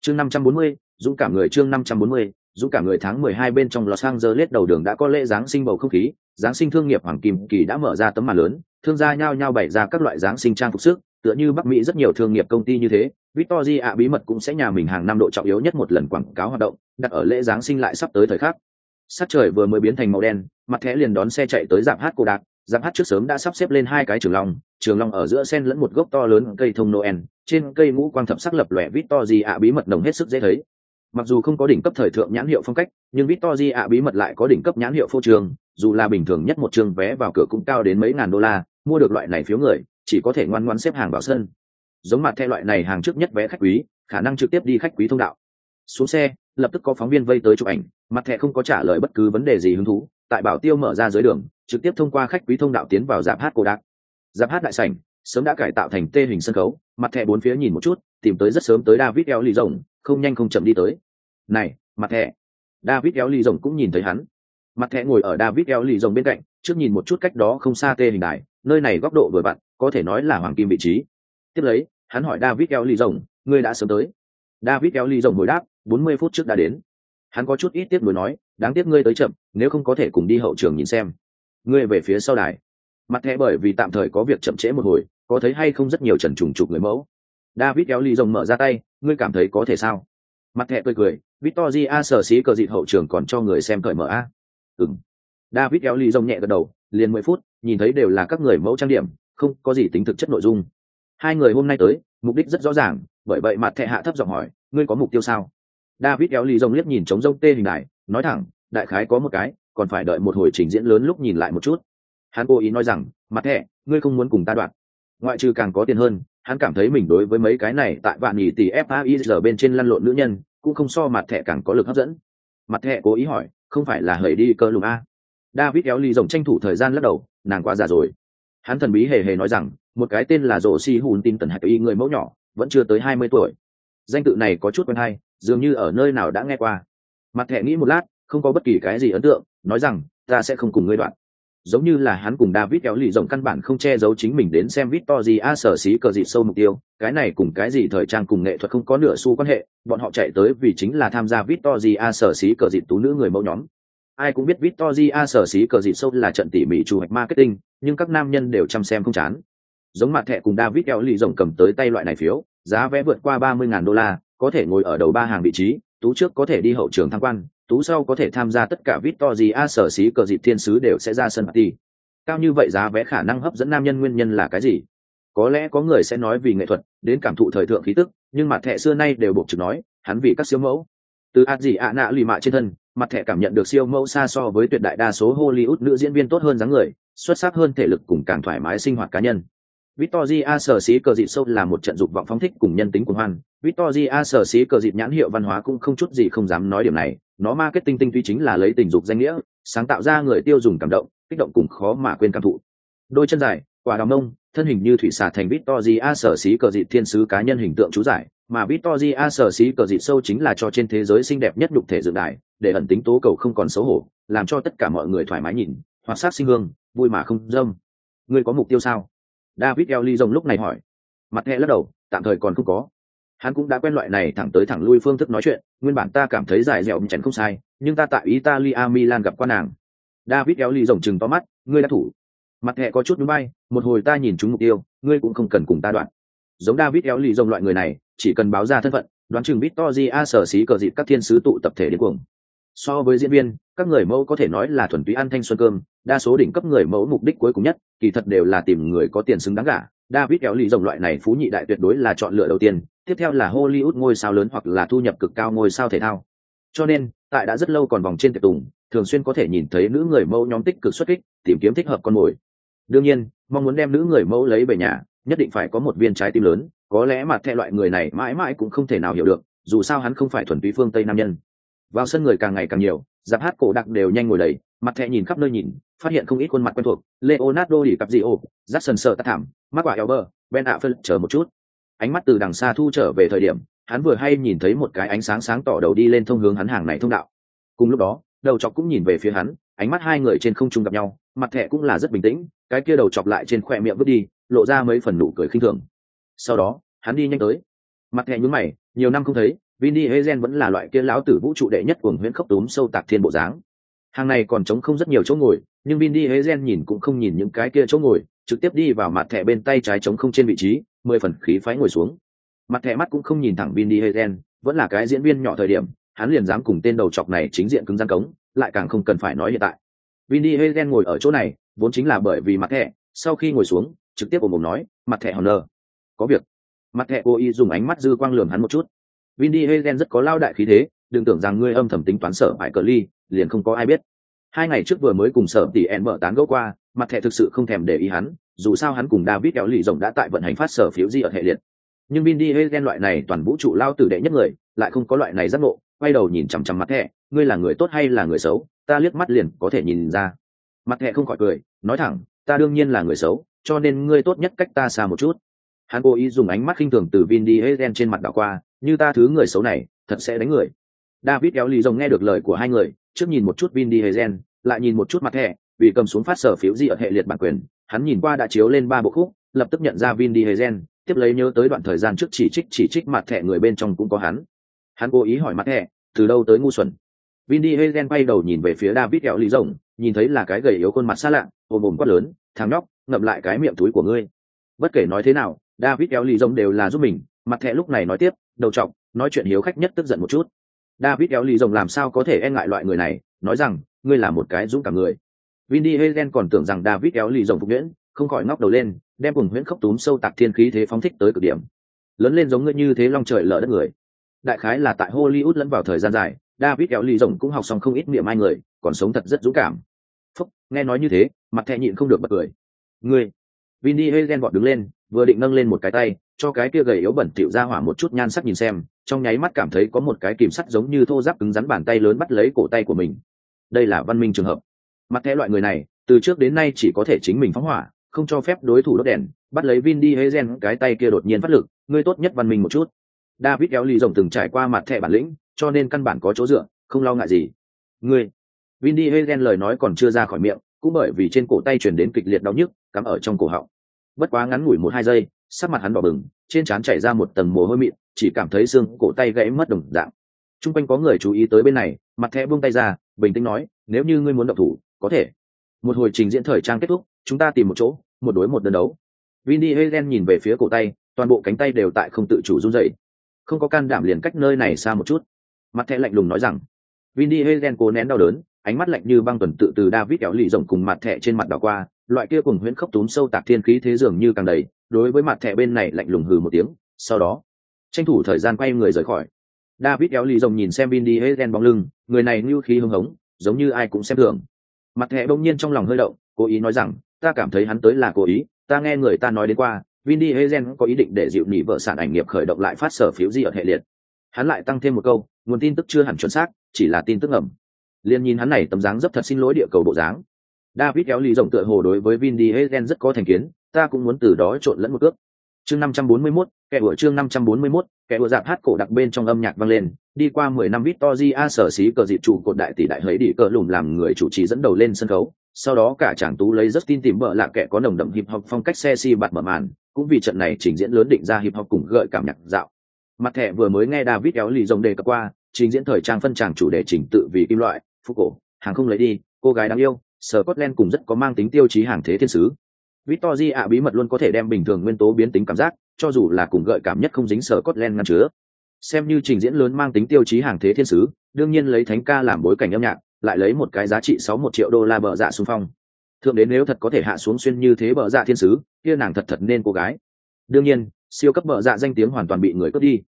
Speaker 1: Chương 540, dũng cảm người chương 540, dũng cảm người tháng 12 bên trong Los Angeles đầu đường đã có lễ giáng sinh bầu không khí giáng sinh thương nghiệp hoàng kim kỳ đã mở ra tấm màn lớn thương gia nhao nhao bày ra các loại giáng sinh trang phục sức tựa như bắc mỹ rất nhiều thương nghiệp công ty như thế. Victoria bí mật cũng sẽ nhà mình hàng năm độ trọng yếu nhất một lần quảng cáo hoạt động đặt ở lễ giáng sinh lại sắp tới thời khắc. Sát trời vừa mới biến thành màu đen mặt thẻ liền đón xe chạy tới giảm hát cô đạc. Giảm hát trước sớm đã sắp xếp lên hai cái trường long trường long ở giữa sen lẫn một gốc to lớn cây thông noel, trên cây mũ quang thập sắc lập lòe victoria bí mật nồng hết sức dễ thấy. Mặc dù không có đỉnh cấp thời thượng nhãn hiệu phong cách, nhưng victoria bí mật lại có đỉnh cấp nhãn hiệu phô trường dù là bình thường nhất một trường vé vào cửa cũng cao đến mấy ngàn đô la, mua được loại này phiếu người, chỉ có thể ngoan ngoan xếp hàng vào sân. Giống mặt theo loại này hàng trước nhất vé khách quý, khả năng trực tiếp đi khách quý thông đạo. Xuống xe, lập tức có phóng viên vây tới chụp ảnh, mặt thẻ không có trả lời bất cứ vấn đề gì hứng thú tại bảo tiêu mở ra dưới đường, trực tiếp thông qua khách quý thông đạo tiến vào giáp hát cô đạc. Giáp hát đại sảnh, sớm đã cải tạo thành tê hình sân khấu, mặt thẻ bốn phía nhìn một chút, tìm tới rất sớm tới david eo lì rồng, không nhanh không chậm đi tới. Này, mặt thẻ. David eo lì rồng cũng nhìn thấy hắn. Mặt thẻ ngồi ở david eo lì rồng bên cạnh, trước nhìn một chút cách đó không xa tê hình đài, nơi này góc độ vừa vặn, có thể nói là hoàng kim vị trí. Tiếp lấy, hắn hỏi david eo lì rồng, ngươi đã sớm tới? David eo lì rồng hồi đáp, bốn mươi phút trước đã đến hắn có chút ít tiếc nuối nói, đáng tiếc ngươi tới chậm, nếu không có thể cùng đi hậu trường nhìn xem. Ngươi về phía sau đài. Mặt thẻ bởi vì tạm thời có việc chậm trễ một hồi, có thấy hay không rất nhiều trần trùng trục người mẫu. David kéo ly rồng mở ra tay, ngươi cảm thấy có thể sao? Mặt thẻ cười cười, victoria sở xí cờ dịt hậu trường còn cho người xem cởi mở a. Ừng david kéo ly rồng nhẹ gật đầu, liền mười phút, nhìn thấy đều là các người mẫu trang điểm, không có gì tính thực chất nội dung. Hai người hôm nay tới, mục đích rất rõ ràng, bởi vậy mặt thẻ hạ thấp giọng hỏi, ngươi có mục tiêu sao? David kéo lì rồng liếc nhìn trống rông tê hình đại nói thẳng đại khái có một cái còn phải đợi một hồi trình diễn lớn lúc nhìn lại một chút. Hắn cố ý nói rằng mặt hệ, ngươi không muốn cùng ta đoạn. Ngoại trừ càng có tiền hơn hắn cảm thấy mình đối với mấy cái này tại vạn nhì tỷ faiz bên trên lăn lộn nữ nhân cũng không so mặt thẻ càng có lực hấp dẫn. Mặt thẻ cố ý hỏi không phải là hời đi cơ lùng a? David kéo lì rồng tranh thủ thời gian lắc đầu nàng quá già rồi. Hắn thần bí hề hề nói rằng một cái tên là rổ si hùn tin tần hạch y người mẫu nhỏ vẫn chưa tới hai mươi tuổi. Danh tự này có chút quen hay dường như ở nơi nào đã nghe qua mặt thẻ nghĩ một lát không có bất kỳ cái gì ấn tượng nói rằng ta sẽ không cùng ngươi đoạn giống như là hắn cùng David kéo lì rộng căn bản không che giấu chính mình đến xem Victoria sở xí cờ dị sâu mục tiêu, cái này cùng cái gì thời trang cùng nghệ thuật không có nửa xu quan hệ, bọn họ chạy tới vì chính là tham gia Victoria sở xí cờ dị tú nữ người mẫu nhóm. Ai cũng biết Victoria sở xí cờ dị sâu là trận tỉ mỉ chủ hoạch marketing, nhưng các nam nhân đều chăm xem không chán. Giống mặt thẻ cùng David kéo lì rộng cầm tới tay loại này phiếu, giá vé vượt qua ba mươi ngàn đô la, có thể ngồi ở đầu ba hàng vị trí, tú trước có thể đi hậu trường tham quan tú sau có thể tham gia tất cả victory a sở xí cờ dịp thiên sứ đều sẽ ra sân party cao như vậy giá vé khả năng hấp dẫn nam nhân nguyên nhân là cái gì? Có lẽ có người sẽ nói vì nghệ thuật đến cảm thụ thời thượng khí tức nhưng mặt thẻ xưa nay đều buộc trực nói hắn vì các siêu mẫu. Từ ạt gì ạ nạ lì mạ trên thân mặt thẻ cảm nhận được siêu mẫu xa so với tuyệt đại đa số hollywood nữ diễn viên tốt hơn dáng người xuất sắc hơn thể lực cùng càng thoải mái sinh hoạt cá nhân. Victoria sở xí cờ dịp sâu là một trận dục vọng phóng thích cùng nhân tính của hoan. Victoria sở xí cờ dịp nhãn hiệu văn hóa cũng không chút gì không dám nói điểm này, nó marketing tinh túy chính là lấy tình dục danh nghĩa, sáng tạo ra người tiêu dùng cảm động, kích động cùng khó mà quên cảm thụ. Đôi chân dài, quả đào mông, thân hình như thủy xà thành Victoria sở xí cờ dịp thiên sứ cá nhân hình tượng chú giải, mà Victoria sở xí cờ dịp sâu chính là cho trên thế giới xinh đẹp nhất đục thể dựng đại, để ẩn tính tố cầu không còn xấu hổ, làm cho tất cả mọi người thoải mái nhìn, hoặc sát sinh hương, vui mà không dâm. Ngươi có mục tiêu sao? David Ellie rồng lúc này hỏi. Mặt hệ lắc đầu, tạm thời còn không có. Hắn cũng đã quen loại này thẳng tới thẳng lui phương thức nói chuyện, nguyên bản ta cảm thấy giải dẻo chắn không sai, nhưng ta tại Italia Milan gặp qua nàng. David Ellie rồng trừng to mắt, ngươi đã thủ. Mặt hệ có chút núi bay, một hồi ta nhìn chúng mục tiêu, ngươi cũng không cần cùng ta đoạn. Giống David Ellie rồng loại người này, chỉ cần báo ra thân phận, đoán chừng Victoria sở xí cờ dịp các thiên sứ tụ tập thể đến cuồng. So với diễn viên, các người mẫu có thể nói là thuần túy ăn thanh xuân cơm, đa số đỉnh cấp người mẫu mục đích cuối cùng nhất, kỳ thật đều là tìm người có tiền xứng đáng cả. David kéo lì rồng loại này phú nhị đại tuyệt đối là chọn lựa đầu tiên, tiếp theo là Hollywood ngôi sao lớn hoặc là thu nhập cực cao ngôi sao thể thao. Cho nên, tại đã rất lâu còn vòng trên tiệc tùng, thường xuyên có thể nhìn thấy nữ người mẫu nhóm tích cực xuất kích, tìm kiếm thích hợp con mồi. Đương nhiên, mong muốn đem nữ người mẫu lấy về nhà, nhất định phải có một viên trái tim lớn, có lẽ mà theo loại người này mãi mãi cũng không thể nào hiểu được, dù sao hắn không phải thuần túy phương Tây nam nhân. Vào sân người càng ngày càng nhiều, giáp hát cổ đặc đều nhanh ngồi đầy, mặt thẻ nhìn khắp nơi nhìn phát hiện không ít khuôn mặt quen thuộc, leonardo đi cặp gì ồ Jackson sợ tắt thảm mắc quả elber ben ạ phân chờ một chút. Ánh mắt từ đằng xa thu trở về thời điểm, hắn vừa hay nhìn thấy một cái ánh sáng sáng tỏ đầu đi lên thông hướng hắn hàng này thông đạo. Cùng lúc đó, đầu chọc cũng nhìn về phía hắn, ánh mắt hai người trên không trung gặp nhau, mặt thẻ cũng là rất bình tĩnh, cái kia đầu chọc lại trên khoe miệng vứt đi, lộ ra mấy phần nụ cười khinh thường. Sau đó, hắn đi nhanh tới. Mặt thẻ nhún mày, nhiều năm không thấy vinny hezen vẫn là loại kia lão tử vũ trụ đệ nhất cuồng huyễn khốc túm sâu tạc thiên bộ dáng hàng này còn trống không rất nhiều chỗ ngồi, nhưng vin đi hế gen nhìn cũng không nhìn những cái kia chỗ ngồi, trực tiếp đi vào mặt thẻ bên tay trái trống không trên vị trí, mười phần khí phái ngồi xuống. Mặt thẻ mắt cũng không nhìn thẳng vin đi hế gen vẫn là cái diễn viên nhỏ thời điểm, hắn liền dám cùng tên đầu chọc này chính diện cứng gian cống, lại càng không cần phải nói hiện tại. Vin đi hế gen ngồi ở chỗ này, vốn chính là bởi vì mặt thẻ, sau khi ngồi xuống, trực tiếp ồm ồm nói, mặt thẻ hòn nơ có việc. Mặt thẻ cô y dùng ánh mắt dư quang lường hắn một chút. Vin đi hế gen rất có lao đại khí thế đừng tưởng rằng ngươi âm thầm tính toán sở bại cờ ly, liền không có ai biết. Hai ngày trước vừa mới cùng sở tỷ ẹn mở tán gẫu qua, mặt thẻ thực sự không thèm để ý hắn, dù sao hắn cùng david kéo lì rồng đã tại vận hành phát sở phiếu di ở hệ liệt. Nhưng vin đi hay loại này toàn vũ trụ lao tử đệ nhất người, lại không có loại này giác ngộ, quay đầu nhìn chằm chằm mặt thẻ, ngươi là người tốt hay là người xấu? Ta liếc mắt liền có thể nhìn ra. Mặt thẻ không khỏi cười, nói thẳng, ta đương nhiên là người xấu, cho nên ngươi tốt nhất cách ta xa một chút. Hắn cố ý dùng ánh mắt khinh thường từ vin đi hay trên mặt đảo qua, như ta thứ người xấu này, thật sẽ đánh người david kéo lì rồng nghe được lời của hai người trước nhìn một chút Vin Diesel, lại nhìn một chút mặt thẻ, vì cầm xuống phát sở phiếu gì ở hệ liệt bản quyền, hắn nhìn qua đã chiếu lên ba bộ khúc, lập tức nhận ra Vin Diesel, tiếp lấy nhớ tới đoạn thời gian trước chỉ trích chỉ trích mặt thẻ người bên trong cũng có hắn. Hắn cố ý hỏi mặt thẻ, từ đâu tới ngu xuẩn. Vin Diesel bay đầu nhìn về phía David kéo lì rồng, nhìn thấy là cái gầy yếu khuôn mặt xa lạ, ôm ôm quát lớn, thằng nhóc, ngậm lại cái miệng túi của ngươi. Bất kể nói thế nào, David kéo lì rồng đều là giúp mình, mặt thẻ lúc này nói tiếp, đầu trọng, nói chuyện hiếu khách nhất tức giận một chút david kéo lì rồng làm sao có thể e ngại loại người này, nói rằng, ngươi là một cái dũng cảm người. Vinny Helen còn tưởng rằng david kéo lì rồng phục nhuyễn, không khỏi ngóc đầu lên, đem cùng huyễn khốc túm sâu tạc thiên khí thế phóng thích tới cực điểm. Lớn lên giống ngươi như thế long trời lở đất người. Đại khái là tại hollywood lẫn vào thời gian dài, david kéo lì rồng cũng học xong không ít miệng ai người, còn sống thật rất dũng cảm. Phúc, nghe nói như thế, mặt thẹ nhịn không được bật cười. Ngươi. Vinny Helen hazen đứng lên, vừa định nâng lên một cái tay cho cái kia gầy yếu bẩn thỉu ra hỏa một chút nhan sắc nhìn xem, trong nháy mắt cảm thấy có một cái kìm sắt giống như thô giáp cứng rắn bàn tay lớn bắt lấy cổ tay của mình. Đây là văn minh trường hợp. Mặt thẻ loại người này, từ trước đến nay chỉ có thể chính mình phóng hỏa, không cho phép đối thủ đốt đèn, bắt lấy vin đi hê gen cái tay kia đột nhiên phát lực, ngươi tốt nhất văn minh một chút. David kéo lì rồng từng trải qua mặt thẻ bản lĩnh, cho nên căn bản có chỗ dựa, không lo ngại gì. Ngươi. Vin đi hê gen lời nói còn chưa ra khỏi miệng, cũng bởi vì trên cổ tay chuyển đến kịch liệt đau nhức, cắm ở trong cổ họng. Bất quá ngắn ngủi một hai giây sắc mặt hắn đỏ bừng, trên trán chảy ra một tầng mồ hôi mịn, chỉ cảm thấy xương cổ tay gãy mất đồng dạng. T r u n g quanh có người chú ý tới bên này, mặt thẻ buông tay ra, bình tĩnh nói, nếu như ngươi muốn động thủ, có thể. Một hồi trình diễn thời trang kết thúc, chúng ta tìm một chỗ, một đối một đơn đấu. Vinny Helen nhìn về phía cổ tay, toàn bộ cánh tay đều tại không tự chủ run dậy không có can đảm liền cách nơi này xa một chút. Mặt thẻ lạnh lùng nói rằng, Vinny Helen cố nén đau đớn, ánh mắt lạnh như băng tuần tự từ david kéo lì rộng cùng mặt thẻ trên mặt đảo qua loại kia cùng huyễn khốc túm sâu tạc thiên khí thế dường như càng đầy đối với mặt thẻ bên này lạnh lùng hừ một tiếng sau đó tranh thủ thời gian quay người rời khỏi david kéo lì rồng nhìn xem vin đi hagen bóng lưng người này như khí hưng hống giống như ai cũng xem thường mặt thẻ đông nhiên trong lòng hơi động cố ý nói rằng ta cảm thấy hắn tới là cố ý ta nghe người ta nói đến qua Vin Diesel có ý định để dịu nỉ vợ sản ảnh nghiệp khởi động lại phát sở phiếu gì ở hệ liệt. Hắn lại tăng thêm một câu, nguồn tin tức chưa hẳn chuẩn xác, chỉ là tin tức ẩm. Liên nhìn hắn này tấm dáng rất thật xin lỗi địa cầu bộ dáng. David kéo lì rộng tựa hồ đối với Vin Diesel rất có thành kiến, ta cũng muốn từ đó trộn lẫn một cước. Chương 541, kẻ của chương 541, kẻ của dạp hát cổ đặc bên trong âm nhạc vang lên, đi qua 10 năm Victoria sở xí cờ dịp chủ cột đại tỷ đại hấy đi cờ lùm làm người chủ trì dẫn đầu lên sân khấu, sau đó cả chàng tú lấy rất tin tìm bợ là kẻ có nồng đậm hip hop phong cách sexy bạt mở màn, cũng vì trận này trình diễn lớn định ra hip hop cùng gợi cảm nhạc dạo. Mặt thẻ vừa mới nghe David kéo lì rồng đề cập qua, trình diễn thời trang phân tràng chủ đề trình tự vì kim loại, phúc cổ, hàng không lấy đi, cô gái đáng yêu, Scotland cùng rất có mang tính tiêu chí hàng thế thiên sứ. Victory ạ bí mật luôn có thể đem bình thường nguyên tố biến tính cảm giác, cho dù là cùng gợi cảm nhất không dính Scotland ngăn chứa. Xem như trình diễn lớn mang tính tiêu chí hàng thế thiên sứ, đương nhiên lấy thánh ca làm bối cảnh âm nhạc, lại lấy một cái giá trị sáu một triệu đô la bờ dạ xung phong thượng đến nếu thật có thể hạ xuống xuyên như thế bờ dạ thiên sứ kia nàng thật thật nên cô gái đương nhiên siêu cấp bờ dạ danh tiếng hoàn toàn bị người cướp đi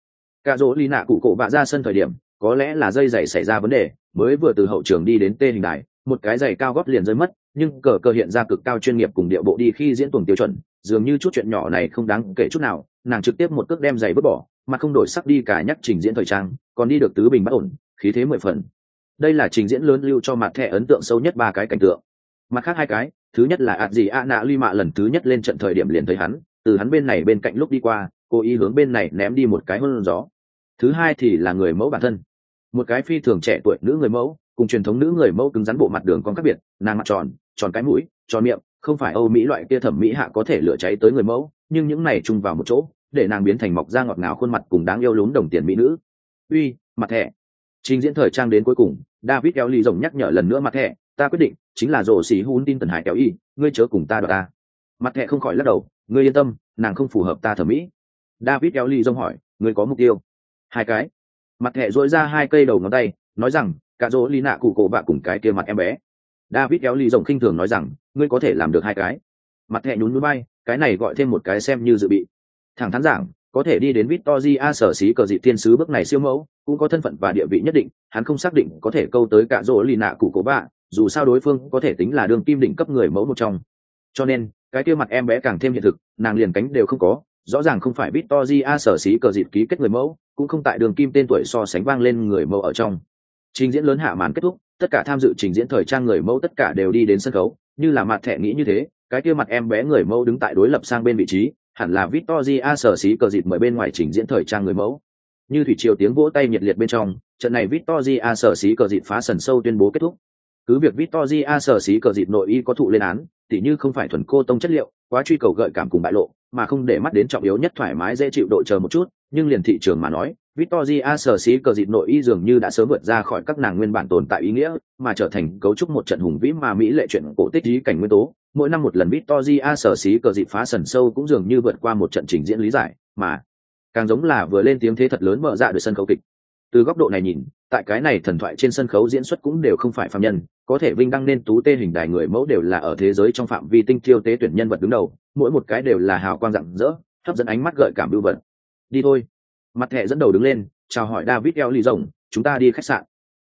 Speaker 1: cả dỗ ly cụ cổ bạ ra sân thời điểm có lẽ là dây giày xảy ra vấn đề mới vừa từ hậu trường đi đến tê hình đài một cái giày cao gót liền rơi mất, nhưng cờ cờ hiện ra cực cao chuyên nghiệp cùng điệu bộ đi khi diễn tuồng tiêu chuẩn, dường như chút chuyện nhỏ này không đáng kể chút nào, nàng trực tiếp một cước đem giày vứt bỏ, mà không đổi sắc đi cả nhắc trình diễn thời trang, còn đi được tứ bình bất ổn, khí thế mười phần. Đây là trình diễn lớn lưu cho mặt thẻ ấn tượng sâu nhất ba cái cảnh tượng. Mặt khác hai cái, thứ nhất là ạt gì a nạ ly mạ lần thứ nhất lên trận thời điểm liền thấy hắn, từ hắn bên này bên cạnh lúc đi qua, cô ý hướng bên này ném đi một cái hôn gió. Thứ hai thì là người mẫu bản thân. Một cái phi thường trẻ tuổi nữ người mẫu cùng truyền thống nữ người mẫu cứng rắn bộ mặt đường con khác biệt, nàng mặt tròn tròn cái mũi, tròn miệng, không phải âu mỹ loại kia thẩm mỹ hạ có thể lửa cháy tới người mẫu, nhưng những này chung vào một chỗ, để nàng biến thành mọc da ngọt ngào khuôn mặt cùng đáng yêu lún đồng tiền mỹ nữ. Uy, mặt thẻ. Trình diễn thời trang đến cuối cùng, david eo ly rồng nhắc nhở lần nữa mặt thẻ, ta quyết định, chính là rổ xì hun tin tần hải kéo y, ngươi chớ cùng ta đ ta. Mặt thẻ không khỏi lắc đầu, ngươi yên tâm, nàng không phù hợp ta thẩm mỹ. David eo ly rồng hỏi, ngươi có mục tiêu? Hai cái. Mặt thẻ dội ra hai cây đầu ngón tay, nói rằng cả dỗ Lý nạ cụ cổ bạ cùng cái kia mặt em bé david kéo ly rồng khinh thường nói rằng ngươi có thể làm được hai cái mặt thẻ nhún núi bay cái này gọi thêm một cái xem như dự bị thẳng thắn giảng có thể đi đến Victoria sở xí cờ dị thiên sứ bước này siêu mẫu, cũng có thân phận và địa vị nhất định, hắn không xác định có thể câu tới cả rỗ lì nạ cụ cổ bạ, dù sao đối phương có thể tính là đường kim đỉnh cấp người mẫu một trong. Cho nên, cái kia mặt em bé càng thêm hiện thực, nàng liền cánh đều không có, rõ ràng không phải Victoria sở xí cờ dịp ký kết người mẫu, cũng không tại đường kim tên tuổi so sánh vang lên người mẫu ở trong. Trình diễn lớn hạ màn kết thúc, tất cả tham dự trình diễn thời trang người mẫu tất cả đều đi đến sân khấu, như là mặt thẻ nghĩ như thế, cái kia mặt em bé người mẫu đứng tại đối lập sang bên vị trí, hẳn là Victoria sở xí cờ dịt mời bên ngoài trình diễn thời trang người mẫu. Như thủy triều tiếng vỗ tay nhiệt liệt bên trong, trận này Victoria sở xí cờ dịt phá sần sâu tuyên bố kết thúc. Cứ việc Victoria sở xí cờ dịt nội y có thụ lên án, tỉ như không phải thuần cô tông chất liệu, quá truy cầu gợi cảm cùng bại lộ, mà không để mắt đến trọng yếu nhất thoải mái dễ chịu đội chờ một chút, nhưng liền thị trường mà nói, Victoria sở sĩ cờ dịp nội y dường như đã sớm vượt ra khỏi các nàng nguyên bản tồn tại ý nghĩa, mà trở thành cấu trúc một trận hùng vĩ mà mỹ lệ chuyện cổ tích ý cảnh nguyên tố, mỗi năm một lần Victoria sở sĩ cờ dịp phá sần sâu cũng dường như vượt qua một trận trình diễn lý giải, mà càng giống là vừa lên tiếng thế thật lớn mở ra được sân khấu kịch. Từ góc độ này nhìn, tại cái này thần thoại trên sân khấu diễn xuất cũng đều không phải phàm nhân, có thể vinh đăng nên tú tê hình đài người mẫu đều là ở thế giới trong phạm vi tinh thiêu tế tuyển nhân vật đứng đầu, mỗi một cái đều là hào quang rạng rỡ, hấp dẫn ánh mắt gợi cảm ưu vật. Đi thôi. Mặt thẻ dẫn đầu đứng lên, chào hỏi David eo lì rồng, chúng ta đi khách sạn.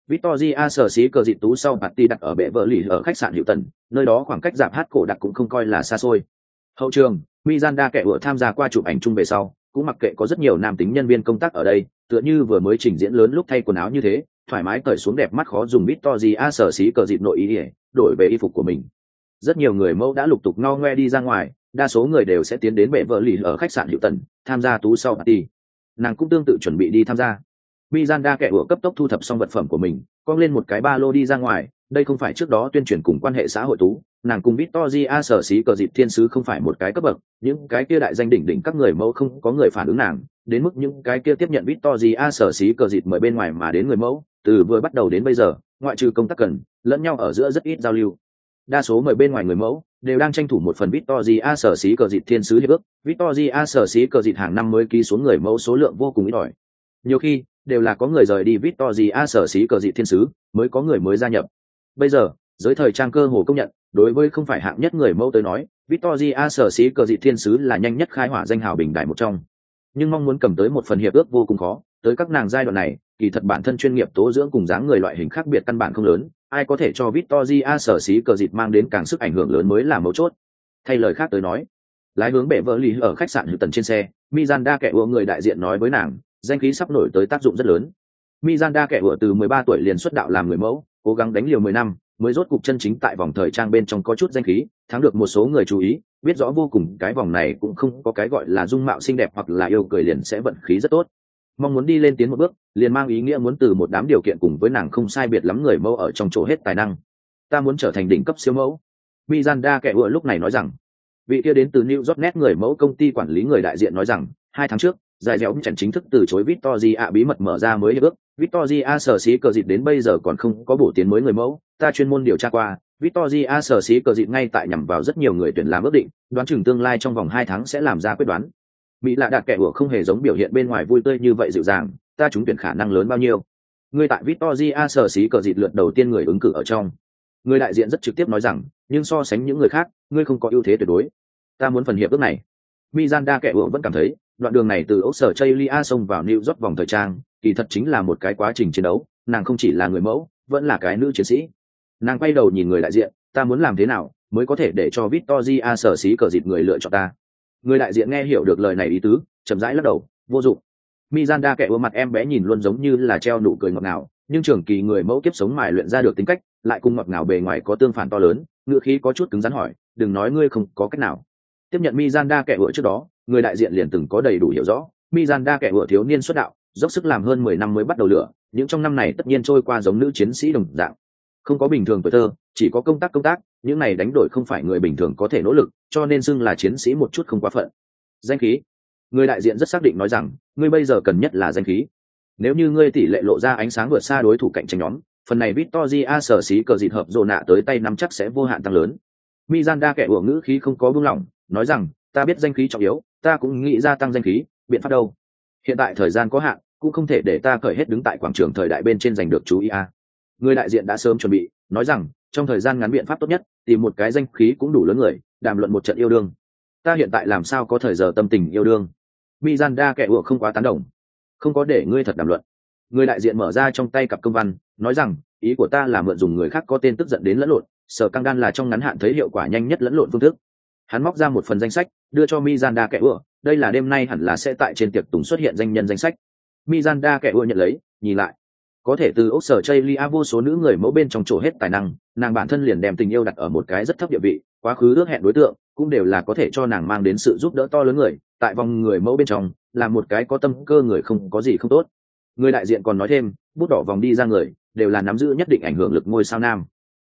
Speaker 1: Victoria sở xí cờ dịp tú sau party đặt ở bệ vợ lì ở khách sạn Hiệu Tần, nơi đó khoảng cách giảm hát cổ đặc cũng không coi là xa xôi. Hậu trường, Mizanda kẻ vừa tham gia qua chụp ảnh chung về sau, cũng mặc kệ có rất nhiều nam tính nhân viên công tác ở đây, tựa như vừa mới trình diễn lớn lúc thay quần áo như thế, thoải mái cởi xuống đẹp mắt khó dùng bít to gi a sở xí cờ dịp nội ý, đổi về y phục của mình. Rất nhiều người mẫu đã lục tục no ngoe đi ra ngoài, đa số người đều sẽ tiến đến bệ vợ lì ở khách sạn Hiệu Tần, tham gia tú sau party. Nàng cũng tương tự chuẩn bị đi tham gia Mizanda kẻ ủa cấp tốc thu thập xong vật phẩm của mình, cong lên một cái ba lô đi ra ngoài, đây không phải trước đó tuyên truyền cùng quan hệ xã hội tú, nàng cùng Victoria sở xí cờ dịp thiên sứ không phải một cái cấp bậc, những cái kia đại danh đỉnh đỉnh các người mẫu không có người phản ứng nàng, đến mức những cái kia tiếp nhận Victoria sở xí cờ dịp mời bên ngoài mà đến người mẫu, từ vừa bắt đầu đến bây giờ, ngoại trừ công tác cần, lẫn nhau ở giữa rất ít giao lưu. Đa số mời bên ngoài người mẫu đều đang tranh thủ một phần Victoria sở xí cờ dịt thiên sứ hiệp ước, Victoria sở xí cờ dịt hàng năm mới ký xuống người mẫu số lượng vô cùng ít ỏi. Nhiều khi, đều là có người rời đi Victoria sở xí cờ dị thiên sứ, mới có người mới gia nhập. Bây giờ, giới thời trang cơ hồ công nhận, đối với không phải hạng nhất người mẫu tới nói, Victoria sở xí cờ dị thiên sứ là nhanh nhất khai hỏa danh hào bình đại một trong. Nhưng mong muốn cầm tới một phần hiệp ước vô cùng khó, tới các nàng giai đoạn này, kỳ thật bản thân chuyên nghiệp tố dưỡng cùng dáng người loại hình khác biệt căn bản không lớn, ai có thể cho Victoria sở xí cờ dịt mang đến càng sức ảnh hưởng lớn mới là mấu chốt. Thay lời khác tới nói, lái hướng bể vỡ lý ở khách sạn hữu tần trên xe, Mizanda kẻ ủa người đại diện nói với nàng, danh khí sắp nổi tới tác dụng rất lớn. Mizanda kẻ ủa từ 13 tuổi liền xuất đạo làm người mẫu, cố gắng đánh liều 10 năm, mới rốt cục chân chính tại vòng thời trang bên trong có chút danh khí, thắng được một số người chú ý, biết rõ vô cùng cái vòng này cũng không có cái gọi là dung mạo xinh đẹp hoặc là yêu cười liền sẽ vận khí rất tốt mong muốn đi lên tiến một bước, liền mang ý nghĩa muốn từ một đám điều kiện cùng với nàng không sai biệt lắm người mẫu ở trong chỗ hết tài năng. Ta muốn trở thành đỉnh cấp siêu mẫu. Mizanda kẻ ựa lúc này nói rằng. Vị kia đến từ new york net người mẫu công ty quản lý người đại diện nói rằng, hai tháng trước, giải dẻo chẳng chính thức từ chối victoria bí mật mở ra mới hiệp ước victoria sở xí cờ dịp đến bây giờ còn không có bổ tiến mới người mẫu. Ta chuyên môn điều tra qua. Victoria sở xí cờ dịp ngay tại nhằm vào rất nhiều người tuyển làm ước định. Đoán chừng tương lai trong vòng hai tháng sẽ làm ra quyết đoán mỹ lạ đạt kẻ ủa không hề giống biểu hiện bên ngoài vui tươi như vậy dịu dàng, ta trúng tuyển khả năng lớn bao nhiêu? Người tại victoria sở xí cờ dịt lượt đầu tiên người ứng cử ở trong. Người đại diện rất trực tiếp nói rằng, nhưng so sánh những người khác, ngươi không có ưu thế tuyệt đối. Ta muốn phần hiệp ước này. Mizanda kẻ ủa vẫn cảm thấy, đoạn đường này từ ốc sở chaylia xông vào new york vòng thời trang, kỳ thật chính là một cái quá trình chiến đấu, nàng không chỉ là người mẫu, vẫn là cái nữ chiến sĩ. Nàng quay đầu nhìn người đại diện, ta muốn làm thế nào mới có thể để cho victoria sở xí cờ dịt người lựa chọn ta? Người đại diện nghe hiểu được lời này ý tứ, chậm rãi lắc đầu, vô dụng. Mizanda kẻ ưa mặt em bé nhìn luôn giống như là treo nụ cười ngọt ngào, nhưng trường kỳ người mẫu kiếp sống mài luyện ra được tính cách, lại cùng ngọt ngào bề ngoài có tương phản to lớn, ngựa khí có chút cứng rắn hỏi, đừng nói ngươi không có cách nào. Tiếp nhận mizanda kẻ ưa trước đó, người đại diện liền từng có đầy đủ hiểu rõ, mizanda kẻ ưa thiếu niên xuất đạo, dốc sức làm hơn mười năm mới bắt đầu lửa, những trong năm này tất nhiên trôi qua giống nữ chiến sĩ đồng dạng không có bình thường tuổi thơ, chỉ có công tác công tác, những này đánh đổi không phải người bình thường có thể nỗ lực, cho nên xưng là chiến sĩ một chút không quá phận. Danh khí. Người đại diện rất xác định nói rằng, ngươi bây giờ cần nhất là danh khí. Nếu như ngươi tỷ lệ lộ ra ánh sáng vượt xa đối thủ cạnh tranh nhóm, phần này victoria sở xí cờ dịt hợp dồn nạ tới tay nắm chắc sẽ vô hạn tăng lớn. Mizanda kẻ ủa ngữ khí không có buông lỏng, nói rằng, ta biết danh khí trọng yếu, ta cũng nghĩ ra tăng danh khí, biện pháp đâu? Hiện tại thời gian có hạn, cũng không thể để ta cởi hết đứng tại quảng trường thời đại bên trên giành được chú ý a người đại diện đã sớm chuẩn bị, nói rằng, trong thời gian ngắn biện pháp tốt nhất, tìm một cái danh khí cũng đủ lớn người, đàm luận một trận yêu đương. Ta hiện tại làm sao có thời giờ tâm tình yêu đương? Mizanda kẻ ủa không quá tán đồng. Không có để ngươi thật đàm luận. Người đại diện mở ra trong tay cặp công văn, nói rằng, ý của ta là mượn dùng người khác có tên tức giận đến lẫn lộn, sở căng đan là trong ngắn hạn thấy hiệu quả nhanh nhất lẫn lộn phương thức. Hắn móc ra một phần danh sách, đưa cho mizanda kẻ ủa đây là đêm nay hẳn là sẽ tại trên tiệc tùng xuất hiện danh nhân danh sách. Mizanda kẻ ủa nhận lấy, nhìn lại có thể từ ốc sở chây lia vô số nữ người mẫu bên trong chỗ hết tài năng, nàng bản thân liền đem tình yêu đặt ở một cái rất thấp địa vị, quá khứ ước hẹn đối tượng, cũng đều là có thể cho nàng mang đến sự giúp đỡ to lớn người, tại vòng người mẫu bên trong, là một cái có tâm cơ người không có gì không tốt. Người đại diện còn nói thêm, bút đỏ vòng đi ra người, đều là nắm giữ nhất định ảnh hưởng lực ngôi sao nam.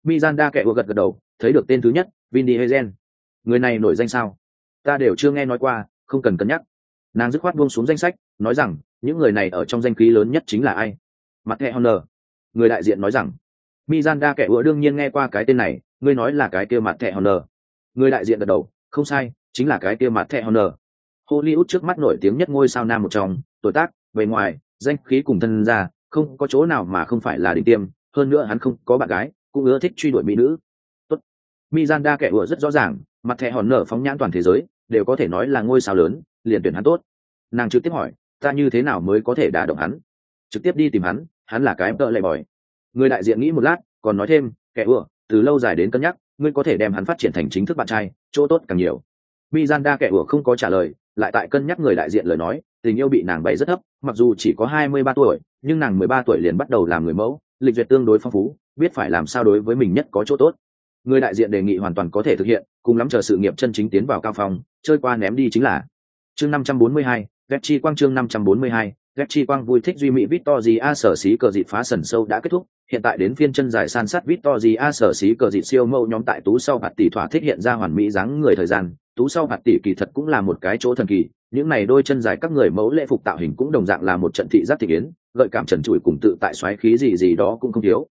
Speaker 1: Mizanda kẻ ùa gật gật đầu, thấy được tên thứ nhất vinny hezen người này nổi danh sao? Ta đều chưa nghe nói qua, không cần cân nhắc. Nàng dứt khoát buông xuống danh sách, nói rằng, những người này ở trong danh khí lớn nhất chính là ai? Mặt thẻ honor. Người đại diện nói rằng, mizanda kẻ ủa đương nhiên nghe qua cái tên này, ngươi nói là cái kia mặt thẻ honor. Người đại diện gật đầu, không sai, chính là cái kia mặt thẻ honor. Hollywood trước mắt nổi tiếng nhất ngôi sao nam một trong, tuổi tác, bề ngoài, danh khí cùng thân ra không có chỗ nào mà không phải là đỉnh tiêm, hơn nữa hắn không có bạn gái, cũng ưa thích truy đuổi mỹ nữ. Tốt. Mizanda kẻ ủa rất rõ ràng, mặt thẻ hòn nở phóng nhãn toàn thế giới, đều có thể nói là ngôi sao lớn, liền tuyển hắn tốt. Nàng trực tiếp hỏi, ta như thế nào mới có thể đả động hắn? Trực tiếp đi tìm hắn hắn là cái tợ lệ bòi. Người đại diện nghĩ một lát, còn nói thêm, kẻ ưa, từ lâu dài đến cân nhắc, ngươi có thể đem hắn phát triển thành chính thức bạn trai, chỗ tốt càng nhiều. Mizanda kẻ ưa không có trả lời, lại tại cân nhắc người đại diện lời nói, tình yêu bị nàng bày rất thấp, mặc dù chỉ có hai mươi ba tuổi, nhưng nàng mười ba tuổi liền bắt đầu làm người mẫu, lịch duyệt tương đối phong phú, biết phải làm sao đối với mình nhất có chỗ tốt. Người đại diện đề nghị hoàn toàn có thể thực hiện, cùng lắm chờ sự nghiệp chân chính tiến vào cao phong, chơi qua ném đi chính là. Chương năm trăm bốn mươi hai ghét chi quang chương năm trăm bốn mươi hai ghét chi quang vui thích duy mỹ victoria a sở xí cờ dịt phá sần sâu đã kết thúc. Hiện tại đến phiên chân dài san sát victoria a sở xí cờ dịt siêu mẫu nhóm tại tú sau hạt tỷ thỏa thích hiện ra hoàn mỹ dáng người thời gian. Tú sau hạt tỷ kỳ thật cũng là một cái chỗ thần kỳ. Những này đôi chân dài các người mẫu lễ phục tạo hình cũng đồng dạng là một trận thị giác thị kiến. Gợi cảm trần trụi cùng tự tại xoáy khí gì gì đó cũng không thiếu.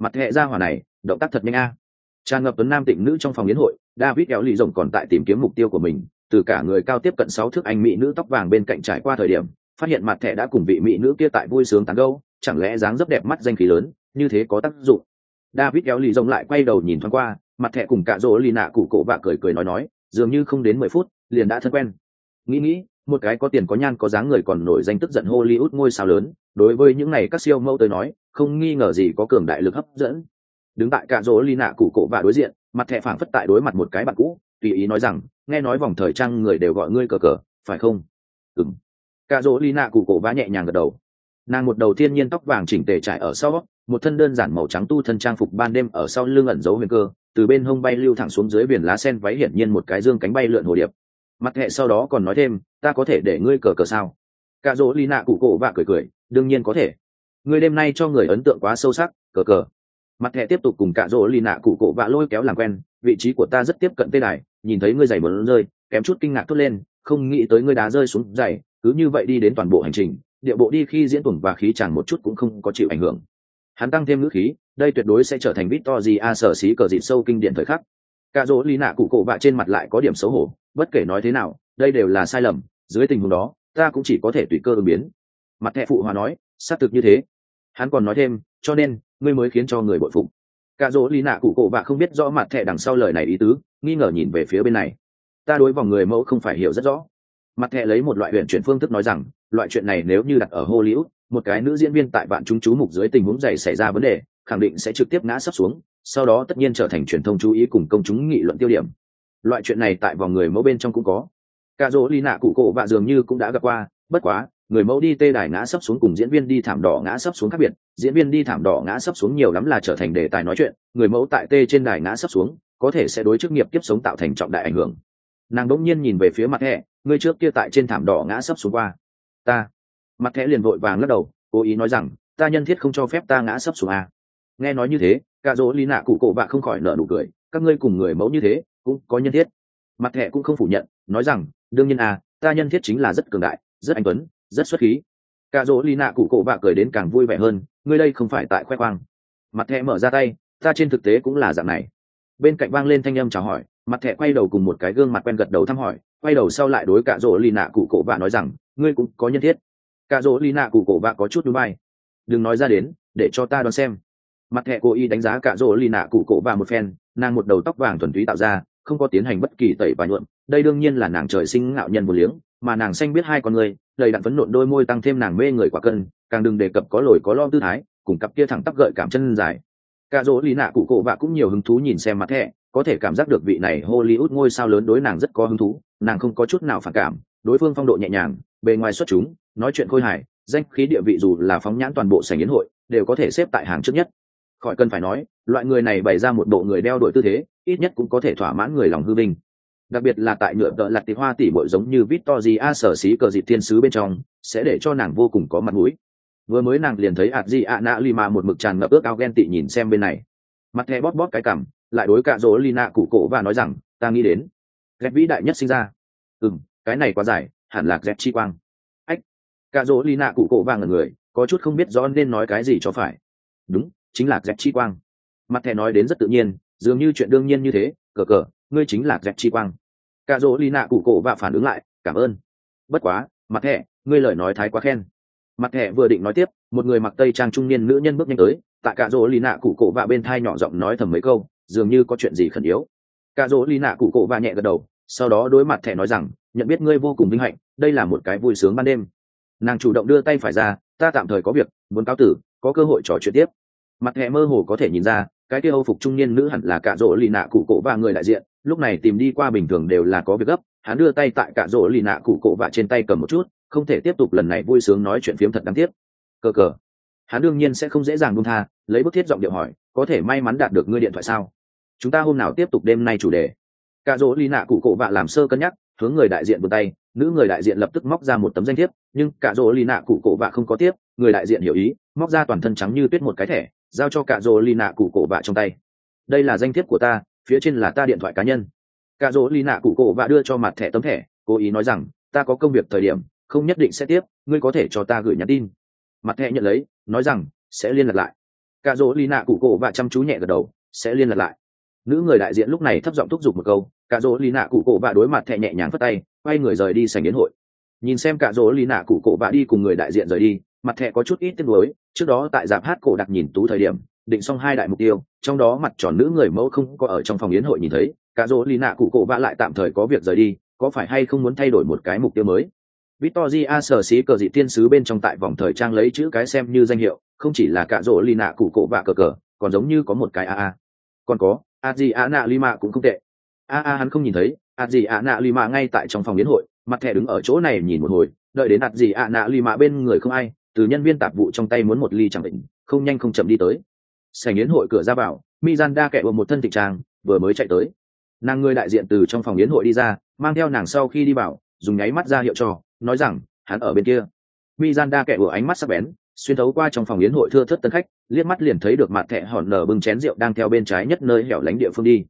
Speaker 1: Mặt hệ ra hỏa này, động tác thật nhanh a. Tràn ngập tuấn nam tịnh nữ trong phòng yến hội, david kéo lì rồng còn tại tìm kiếm mục tiêu của mình. Từ cả người cao tiếp cận sáu thước anh mỹ nữ tóc vàng bên cạnh trải qua thời điểm phát hiện mặt thẻ đã cùng vị mỹ nữ kia tại vui sướng tán gâu chẳng lẽ dáng dấp đẹp mắt danh khí lớn, như thế có tác dụng? David kéo lì rồng lại quay đầu nhìn thoáng qua, mặt thẻ cùng cạ rỗ lì nạ cụ cổ và cười cười nói nói, dường như không đến mười phút, liền đã thân quen. Nghĩ nghĩ, một cái có tiền có nhan có dáng người còn nổi danh tức giận hollywood ngôi sao lớn, đối với những này các siêu mẫu tới nói, không nghi ngờ gì có cường đại lực hấp dẫn. Đứng tại cạ rỗ lì nạ cụ cổ và đối diện, mặt thẻ phảng phất tại đối mặt một cái bạn cũ, tùy ý nói rằng, nghe nói vòng thời trang người đều gọi ngươi cờ cờ, phải không? Ừng cà rỗ lì nạ cụ cổ và nhẹ nhàng gật đầu. Nàng một đầu thiên nhiên tóc vàng chỉnh tề trải ở sau, một thân đơn giản màu trắng tu thân trang phục ban đêm ở sau lưng ẩn giấu huyền cơ, từ bên hông bay lưu thẳng xuống dưới biển lá sen váy hiển nhiên một cái dương cánh bay lượn hồ điệp. Mặt hệ sau đó còn nói thêm, ta có thể để ngươi cờ cờ sao? Cà dỗ lì nạ cụ cổ và cười cười, đương nhiên có thể. Ngươi đêm nay cho người ấn tượng quá sâu sắc, cờ cờ. Mặt hệ tiếp tục cùng cà dỗ lì nạ cụ cổ và lôi kéo làm quen, vị trí của ta rất tiếp cận tê đài nhìn thấy ngươi giày muốn rơi, kém chút kinh ngạc thốt lên, không nghĩ tới ngươi đá rơi xuống giày cứ như vậy đi đến toàn bộ hành trình, địa bộ đi khi diễn tuồng và khí chẳng một chút cũng không có chịu ảnh hưởng. Hắn tăng thêm ngữ khí, đây tuyệt đối sẽ trở thành victor gì a sở xí cờ dịp sâu kinh điển thời khắc. Cả dỗ lý nạ cụ cổ vạ trên mặt lại có điểm xấu hổ, bất kể nói thế nào, đây đều là sai lầm, dưới tình huống đó, ta cũng chỉ có thể tùy cơ ứng biến. Mặt thẹ phụ hòa nói, xác thực như thế. Hắn còn nói thêm, cho nên, ngươi mới khiến cho người bội phục. Cả dỗ lý nạ cụ cổ vạ không biết rõ mặt thẹ đằng sau lời này ý tứ, nghi ngờ nhìn về phía bên này. Ta đối vòng người mẫu không phải hiểu rất rõ mặt thẻ lấy một loại huyền chuyển phương thức nói rằng, loại chuyện này nếu như đặt ở hollywood, một cái nữ diễn viên tại bạn chúng chú mục dưới tình huống dày xảy ra vấn đề, khẳng định sẽ trực tiếp ngã sắp xuống, sau đó tất nhiên trở thành truyền thông chú ý cùng công chúng nghị luận tiêu điểm loại chuyện này tại vòng người mẫu bên trong cũng có cả dỗ ly nạ cụ cổ vạ dường như cũng đã gặp qua, bất quá, người mẫu đi tê đài ngã sắp xuống cùng diễn viên đi thảm đỏ ngã sắp xuống khác biệt, diễn viên đi thảm đỏ ngã sắp xuống nhiều lắm là trở thành đề tài nói chuyện, người mẫu tại tê trên đài ngã sắp xuống, có thể sẽ đối chức nghiệp tiếp sống tạo thành trọng đại ảnh hưởng nàng đỗng nhiên nhìn về phía mặt hệ ngươi trước kia tại trên thảm đỏ ngã sắp xuống qua. Ta. Mặt thẻ liền vội vàng lắc đầu, cố ý nói rằng, ta nhân thiết không cho phép ta ngã sắp xuống a. Nghe nói như thế, cả dỗ lý nạ cụ cổ bạ không khỏi nở nụ cười, các ngươi cùng người mẫu như thế, cũng có nhân thiết. Mặt thẻ cũng không phủ nhận, nói rằng, đương nhiên a, ta nhân thiết chính là rất cường đại, rất anh tuấn, rất xuất khí. Cả dỗ lý nạ cụ cổ bạ cười đến càng vui vẻ hơn, ngươi đây không phải tại khoe khoang. Mặt thẻ mở ra tay, ta trên thực tế cũng là dạng này. Bên cạnh vang lên thanh âm chào hỏi mặt thẻ quay đầu cùng một cái gương mặt quen gật đầu thăm hỏi, quay đầu sau lại đối cả rỗ lì nạ cụ cổ vạ nói rằng, ngươi cũng có nhân thiết. Cả rỗ lì nạ cụ cổ vạ có chút núi bay đừng nói ra đến, để cho ta đón xem. Mặt thẻ cô y đánh giá cả rỗ lì nạ cụ cổ vạ một phen, nàng một đầu tóc vàng thuần túy tạo ra, không có tiến hành bất kỳ tẩy và nhuộm. Đây đương nhiên là nàng trời sinh ngạo nhân một liếng, mà nàng xanh biết hai con người, đầy đặn phấn nộn đôi môi tăng thêm nàng mê người quả cân, càng đừng đề cập có lồi có lo tư thái, cùng cặp kia thẳng tắp gợi cảm chân dài. Cả rỗ lì nạ cụ cổ vạ cũng nhiều hứng thú nhìn xem mặt thẻ có thể cảm giác được vị này hollywood ngôi sao lớn đối nàng rất có hứng thú, nàng không có chút nào phản cảm, đối phương phong độ nhẹ nhàng, bề ngoài xuất chúng, nói chuyện khôi hài, danh khí địa vị dù là phóng nhãn toàn bộ sảnh yến hội, đều có thể xếp tại hàng trước nhất. Khỏi cần phải nói, loại người này bày ra một bộ người đeo đuổi tư thế, ít nhất cũng có thể thỏa mãn người lòng hư vinh. Đặc biệt là tại nhựa tợ lặt tì hoa tỉ bội giống như victor gì a sở xí cờ dịp thiên sứ bên trong, sẽ để cho nàng vô cùng có mặt mũi. Vừa mới nàng liền thấy ạt di nạ lima một mực tràn ngập ước ao ghen tị nhìn xem bên này. Mặt thẻ bóp bóp cái cằm lại đối cạ rỗ lina cụ cổ và nói rằng, ta nghĩ đến ghét vĩ đại nhất sinh ra. Ừ m cái này quá dài, hẳn là ghét chi quang. Ách cạ rỗ lina cụ cổ và ngần người, có chút không biết rõ nên nói cái gì cho phải. Đúng, chính là ghét chi quang. Mặt thẻ nói đến rất tự nhiên, dường như chuyện đương nhiên như thế, cờ cờ, ngươi chính là ghét chi quang. Cạ rỗ lina cụ cổ và phản ứng lại, cảm ơn. Bất quá, mặt thẻ, ngươi lời nói thái quá khen. Mặt thẻ vừa định nói tiếp, một người mặc tây trang trung niên nữ nhân bước nhanh tới, tại cạ rỗ lì nạ cụ cổ và bên thai nhỏ giọng nói thầm mấy câu dường như có chuyện gì khẩn yếu. Cạ Dỗ Ly nạ cụ cổ và nhẹ gật đầu, sau đó đối mặt thẻ nói rằng, nhận biết ngươi vô cùng vinh hạnh, đây là một cái vui sướng ban đêm. Nàng chủ động đưa tay phải ra, ta tạm thời có việc, muốn cáo tử, có cơ hội trò chuyện tiếp. Mặt thẻ mơ hồ có thể nhìn ra, cái kia âu phục trung niên nữ hẳn là cạ Dỗ Ly nạ cụ cổ và người đại diện, lúc này tìm đi qua bình thường đều là có việc gấp, hắn đưa tay tại cạ rỗ lì nạ cụ cổ và trên tay cầm một chút, không thể tiếp tục lần này vui sướng nói chuyện phiếm thật đáng tiếc. Cờ cờ. Hắn đương nhiên sẽ không dễ dàng buông tha lấy bức thiết giọng điệu hỏi, có thể may mắn đạt được ngươi điện thoại sao? Chúng ta hôm nào tiếp tục đêm nay chủ đề? Cạ dỗ ly nạ cụ cổ vạ làm sơ cân nhắc, hướng người đại diện vươn tay, nữ người đại diện lập tức móc ra một tấm danh thiếp, nhưng cạ dỗ ly nạ cụ cổ vạ không có tiếp, người đại diện hiểu ý, móc ra toàn thân trắng như tuyết một cái thẻ, giao cho cạ dỗ ly nạ cụ cổ vạ trong tay. Đây là danh thiếp của ta, phía trên là ta điện thoại cá nhân. Cạ dỗ ly nạ cụ cổ vạ đưa cho mặt thẻ tấm thẻ, cố ý nói rằng, ta có công việc thời điểm, không nhất định sẽ tiếp, ngươi có thể cho ta gửi nhắn tin. Mặt thẻ nhận lấy, nói rằng, sẽ liên lạc lại cạ dỗ lì nạ cụ cổ và chăm chú nhẹ gật đầu sẽ liên lạc lại. Nữ người đại diện lúc này thấp giọng thúc giục một câu cạ dỗ lì nạ cụ cổ và đối mặt thẹ nhẹ nhàng phất tay quay người rời đi sành đến hội. Nhìn xem cả Dỗ lì nạ cụ cổ vạ đi cùng người đại diện rời đi mặt thẹ có chút ít tiếc nuối trước đó tại dạp hát cổ đặc nhìn tú thời điểm định xong hai đại mục tiêu trong đó mặt tròn nữ người mẫu không có ở trong phòng yến hội nhìn thấy cả Dỗ lì nạ cụ cổ vạ lại tạm thời có việc rời đi có phải hay không muốn thay đổi một cái mục tiêu mới? Victoria sở xí cờ dị tiên sứ bên trong tại vòng thời trang lấy chữ cái xem như danh hiệu, không chỉ là cạ rỗ lì nạ cụ cổ vạ cờ cờ, còn giống như có một cái a a Còn có, adi a nạ Lima cũng không tệ. a a hắn không nhìn thấy, adi a nạ Lima ngay tại trong phòng biến hội, mặt thẻ đứng ở chỗ này nhìn một hồi, đợi đến adi a nạ Lima bên người không ai, từ nhân viên tạp vụ trong tay muốn một ly chẳng định, không nhanh không chậm đi tới. Sảnh yến hội cửa ra vào, Mizanda kẻ một thân tịch trang, vừa mới chạy tới. Nàng người đại diện từ trong phòng yến hội đi ra, mang theo nàng sau khi đi vào, dùng nháy mắt ra hiệu cho, nói rằng hắn ở bên kia mizanda kẻ vừa ánh mắt sắc bén xuyên thấu qua trong phòng yến hội thưa thất tân khách, liếc mắt liền thấy được mặt thẹ hòn nở bưng chén rượu đang theo bên trái nhất nơi hẻo lánh địa phương đi.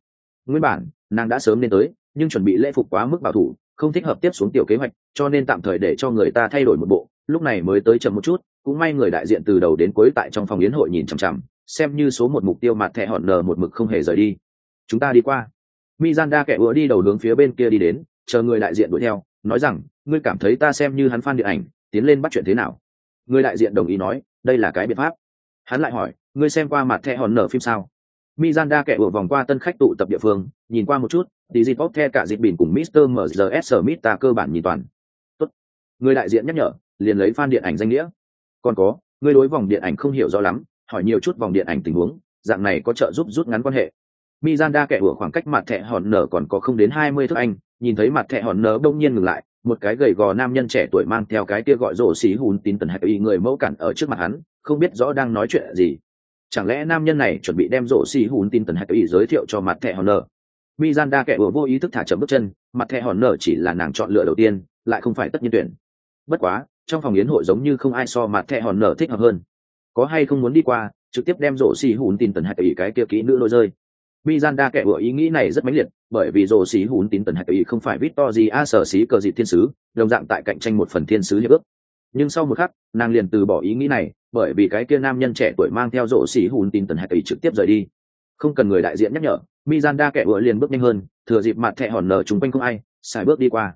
Speaker 1: Nguyên bản, nàng đã sớm nên tới, nhưng chuẩn bị lễ phục quá mức bảo thủ, không thích hợp tiếp xuống tiểu kế hoạch, cho nên tạm thời để cho người ta thay đổi một bộ, lúc này mới tới chậm một chút, cũng may người đại diện từ đầu đến cuối tại trong phòng yến hội nhìn chằm chằm, xem như số một mục tiêu mặt thẹ hòn nở một mực không hề rời đi. Chúng ta đi qua. Mizanda kẻ ủa đi đầu hướng phía bên kia đi đến, chờ người đại diện đuổi theo, nói rằng, ngươi cảm thấy ta xem như hắn fan điện ảnh, tiến lên bắt chuyện thế nào? Người đại diện đồng ý nói đây là cái biện pháp hắn lại hỏi ngươi xem qua mặt thẻ hòn nở phim sao Mizanda kẻ ủa vòng qua tân khách tụ tập địa phương, nhìn qua một chút, tí dịp bóp the cả dịp bỉn cùng Mr. MZS Smith ta cơ bản nhìn toàn. Tốt. Người đại diện nhắc nhở, liền lấy fan điện ảnh danh nghĩa. Còn có, người đối vòng điện ảnh không hiểu rõ lắm, hỏi nhiều chút vòng điện ảnh tình huống, dạng này có trợ giúp rút ngắn quan hệ. Mizanda kẻ ủa khoảng cách mặt thẻ hòn nở còn có không đến hai mươi thước anh, nhìn thấy mặt thẻ hòn nở đông nhiên ngừng lại, một cái gầy gò nam nhân trẻ tuổi mang theo cái kia gọi rổ xí hùn tín tần hạch y người mẫu cản ở trước mặt hắn, không biết rõ đang nói chuyện gì. Chẳng lẽ nam nhân này chuẩn bị đem rổ xí hùn tín tần hạch y giới thiệu cho mặt thẻ hòn nở mizanda kẻ vừa vô ý thức thả chậm bước chân, mặt thẻ hòn nở chỉ là nàng chọn lựa đầu tiên, lại không phải tất nhiên tuyển. Bất quá, trong phòng yến hội giống như không ai so mặt thẻ hòn nở thích hợp hơn. Có hay không muốn đi qua, trực tiếp đem rổ xì hùn tin tần hạch y cái kia kỹ nữ lôi rơi? Mizanda kẻ vừa ý nghĩ này rất mãnh liệt, bởi vì rồ xí hún tín tần hạch ý không phải Victory A sở xí cờ dịp thiên sứ, đồng dạng tại cạnh tranh một phần thiên sứ hiệp ước. Nhưng sau một khắc, nàng liền từ bỏ ý nghĩ này, bởi vì cái kia nam nhân trẻ tuổi mang theo rồ xí hún tín tần hạch ý trực tiếp rời đi. Không cần người đại diện nhắc nhở, Mizanda kẻ vừa liền bước nhanh hơn, thừa dịp mặt thẻ hòn nở chúng quanh không ai, xài bước đi qua.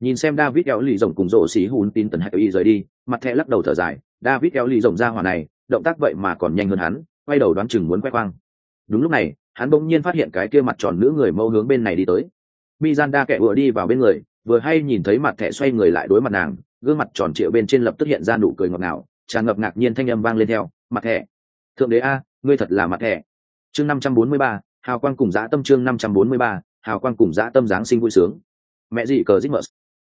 Speaker 1: Nhìn xem David kéo lì rồng cùng rồ xí hún tín tần hạch ý rời đi, mặt thẻ lắc đầu thở dài, David kéo lì rồng ra hỏa này, động tác vậy mà còn nhanh hơn hắn, quay đầu đoán chừng muốn quay quang. Đúng lúc này, hắn bỗng nhiên phát hiện cái kia mặt tròn nữ người mâu hướng bên này đi tới. Mizanda kẻ vừa đi vào bên người, vừa hay nhìn thấy mặt thẻ xoay người lại đối mặt nàng, gương mặt tròn trịa bên trên lập tức hiện ra nụ cười ngọt ngào, tràn ngập ngạc nhiên thanh âm vang lên theo, mặt thẻ, thượng đế a, ngươi thật là mặt thẻ. Chương năm trăm bốn mươi ba, hào quang cùng dã tâm chương năm trăm bốn mươi ba, hào quang cùng dã tâm giáng sinh vui sướng. Mẹ gì cờ dích mờ.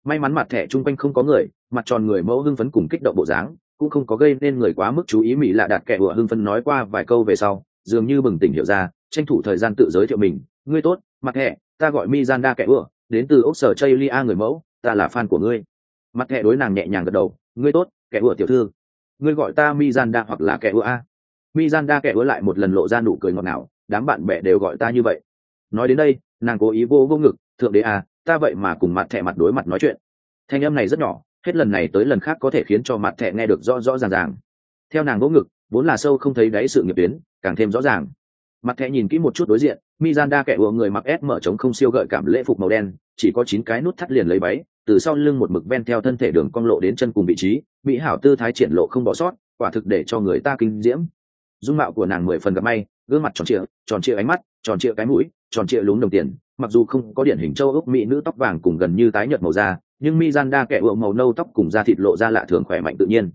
Speaker 1: May mắn mặt thẻ chung quanh không có người, mặt tròn người mẫu hưng phấn cùng kích động bộ dáng, cũng không có gây nên người quá mức chú ý mỹ lạ đạt kẻ vừa hưng phấn nói qua vài câu về sau, dường như bừng tỉnh hiểu ra tranh thủ thời gian tự giới thiệu mình. Ngươi tốt mặt hẹ ta gọi mizanda kẻ ưa, đến từ ốc sở chây lia người mẫu, ta là fan của ngươi. Mặt hẹ đối nàng nhẹ nhàng gật đầu. Ngươi tốt, kẻ ưa tiểu thư. Ngươi gọi ta mizanda hoặc là kẻ ưa a. Mizanda kẻ ưa lại một lần lộ ra nụ cười ngọt ngào, đám bạn bè đều gọi ta như vậy. Nói đến đây, nàng cố ý vô vô ngực, thượng đế a ta vậy mà cùng mặt thẹ mặt đối mặt nói chuyện. Thanh âm này rất nhỏ, hết lần này tới lần khác có thể khiến cho mặt thẹ nghe được rõ rõ ràng ràng. Theo nàng vỗ ngực, vốn là sâu không thấy đáy sự nghiệp tuyến, càng thêm rõ ràng mặt thẻ nhìn kỹ một chút đối diện mizanda kẻ ùa người mặc ép mở trống không siêu gợi cảm lễ phục màu đen, chỉ có chín cái nút thắt liền lấy váy, từ sau lưng một mực ven theo thân thể đường cong lộ đến chân cùng vị trí, mỹ hảo tư thái triển lộ không bỏ sót, quả thực để cho người ta kinh diễm. Dung mạo của nàng mười phần gặp may, gương mặt tròn trịa tròn trịa ánh mắt, tròn trịa cái mũi, tròn trịa lúng đồng tiền, mặc dù không có điển hình châu ốc mỹ nữ tóc vàng cùng gần như tái nhợt màu da, nhưng mizanda kẻ ùa màu nâu tóc cùng da thịt lộ ra lạ thường khỏe mạnh tự nhiên.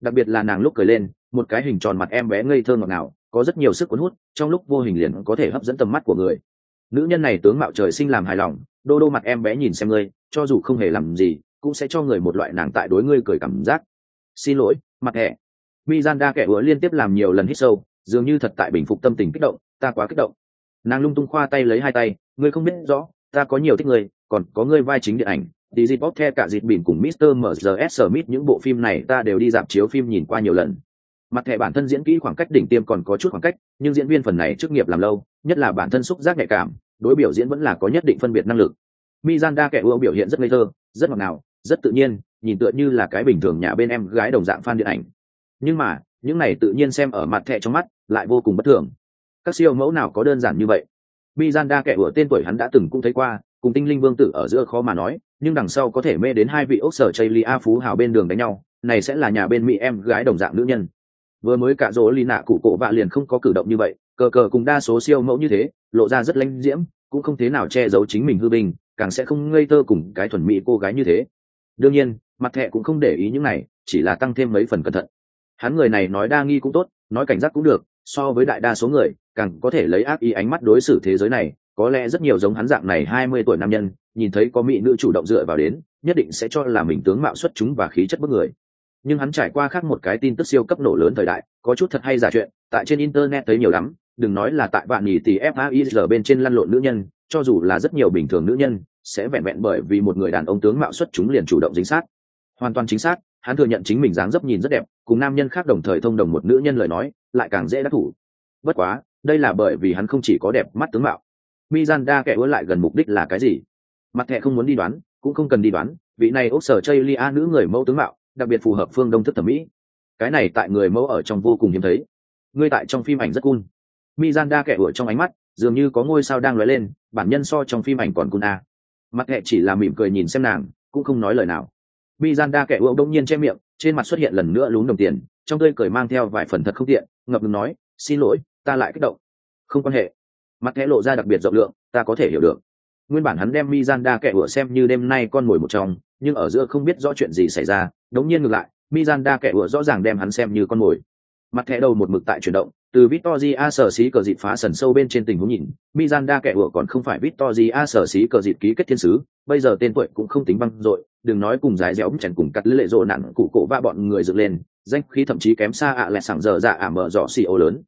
Speaker 1: Đặc biệt là nàng lúc cười lên, một cái hình tròn mặt em bé ngây thơ ngọt ngào có rất nhiều sức cuốn hút, trong lúc vô hình liền có thể hấp dẫn tầm mắt của người. Nữ nhân này tướng mạo trời sinh làm hài lòng, đô đô mặt em bé nhìn xem ngươi, cho dù không hề làm gì, cũng sẽ cho người một loại nàng tại đối ngươi cười cảm giác. Xin lỗi, mặt hẹ. Mizanda kẻ bữa liên tiếp làm nhiều lần hít sâu, dường như thật tại bình phục tâm tình kích động, ta quá kích động. Nàng lung tung khoa tay lấy hai tay, ngươi không biết rõ, ta có nhiều thích ngươi, còn có ngươi vai chính điện ảnh đi dịp bóp the cả dịp bỉn cùng Mr. MZS Smith, những bộ phim này ta đều đi dạp chiếu phim nhìn qua nhiều lần mặt thẻ bản thân diễn kỹ khoảng cách đỉnh tiêm còn có chút khoảng cách, nhưng diễn viên phần này chức nghiệp làm lâu, nhất là bản thân xúc giác nhạy cảm, đối biểu diễn vẫn là có nhất định phân biệt năng lực. Mizanda kẻ ưa biểu hiện rất ngây thơ, rất ngọt ngào, rất tự nhiên, nhìn tựa như là cái bình thường nhà bên em gái đồng dạng fan điện ảnh. Nhưng mà, những này tự nhiên xem ở mặt thẻ trong mắt, lại vô cùng bất thường. Các siêu mẫu nào có đơn giản như vậy? Mizanda kẻ ưa tên tuổi hắn đã từng cũng thấy qua, cùng tinh linh vương tử ở giữa khó mà nói, nhưng đằng sau có thể mê đến hai vị ốc sở chây lia phú hào bên đường đánh nhau, này sẽ là nhà bên mỹ em gái đồng dạng nữ nhân vừa mới cả rỗ lì nạ cụ cổ vạ liền không có cử động như vậy, cờ cờ cùng đa số siêu mẫu như thế, lộ ra rất lãnh diễm, cũng không thế nào che giấu chính mình hư bình càng sẽ không ngây thơ cùng cái thuần mỹ cô gái như thế. Đương nhiên, mặt thẹ cũng không để ý những này, chỉ là tăng thêm mấy phần cẩn thận. Hắn người này nói đa nghi cũng tốt, nói cảnh giác cũng được, so với đại đa số người, càng có thể lấy ác ý ánh mắt đối xử thế giới này, có lẽ rất nhiều giống hắn dạng này hai mươi tuổi nam nhân, nhìn thấy có mỹ nữ chủ động dựa vào đến, nhất định sẽ cho là mình tướng mạo xuất chúng và khí chất bức người nhưng hắn trải qua khác một cái tin tức siêu cấp nổ lớn thời đại, có chút thật hay giả chuyện, tại trên internet thấy nhiều lắm, đừng nói là tại bạn nhì thì faiz bên trên lăn lộn nữ nhân, cho dù là rất nhiều bình thường nữ nhân, sẽ vẹn vẹn bởi vì một người đàn ông tướng mạo xuất chúng liền chủ động dính sát. Hoàn toàn chính xác, hắn thừa nhận chính mình dáng dấp nhìn rất đẹp, cùng nam nhân khác đồng thời thông đồng một nữ nhân lời nói, lại càng dễ đắc thủ. Bất quá, đây là bởi vì hắn không chỉ có đẹp mắt tướng mạo. Mizanda kẻ ứa lại gần mục đích là cái gì? Mặt thẻ không muốn đi đoán, cũng không cần đi đoán, vị này ốc sở chây lia nữ người mẫu tướng mạo đặc biệt phù hợp phương đông thức thẩm mỹ. Cái này tại người mẫu ở trong vô cùng hiếm thấy. Ngươi tại trong phim ảnh rất cool. Mizanda kẻ ủa trong ánh mắt, dường như có ngôi sao đang lóe lên, bản nhân so trong phim ảnh còn cun a à. mặt hệ chỉ là mỉm cười nhìn xem nàng, cũng không nói lời nào. Mizanda kẻ ủa đông nhiên che miệng, trên mặt xuất hiện lần nữa lún đồng tiền, trong tươi cười mang theo vài phần thật không tiện, ngập ngừng nói, xin lỗi, ta lại kích động. Không quan hệ. Mặt thẻ lộ ra đặc biệt rộng lượng, ta có thể hiểu được. Nguyên bản hắn đem mizanda kẻ ủa xem như đêm nay con mồi một trong, nhưng ở giữa không biết rõ chuyện gì xảy ra đống nhiên ngược lại mizanda kẻ ủa rõ ràng đem hắn xem như con mồi mặt thẻ đầu một mực tại chuyển động từ Victoria sở xí cờ dịp phá sần sâu bên trên tình huống nhìn, Mizanda kẻ ủa còn không phải Victoria sở xí cờ dịp ký kết thiên sứ, bây giờ tên tuổi cũng không tính băng rồi, đừng nói cùng giải dẻo chẳng cùng cắt lệ rộ nặng cụ cổ va bọn người dựng lên, danh khí thậm chí kém xa ạ à lẹ sảng giờ dạ ả mở rõ xì ô lớn.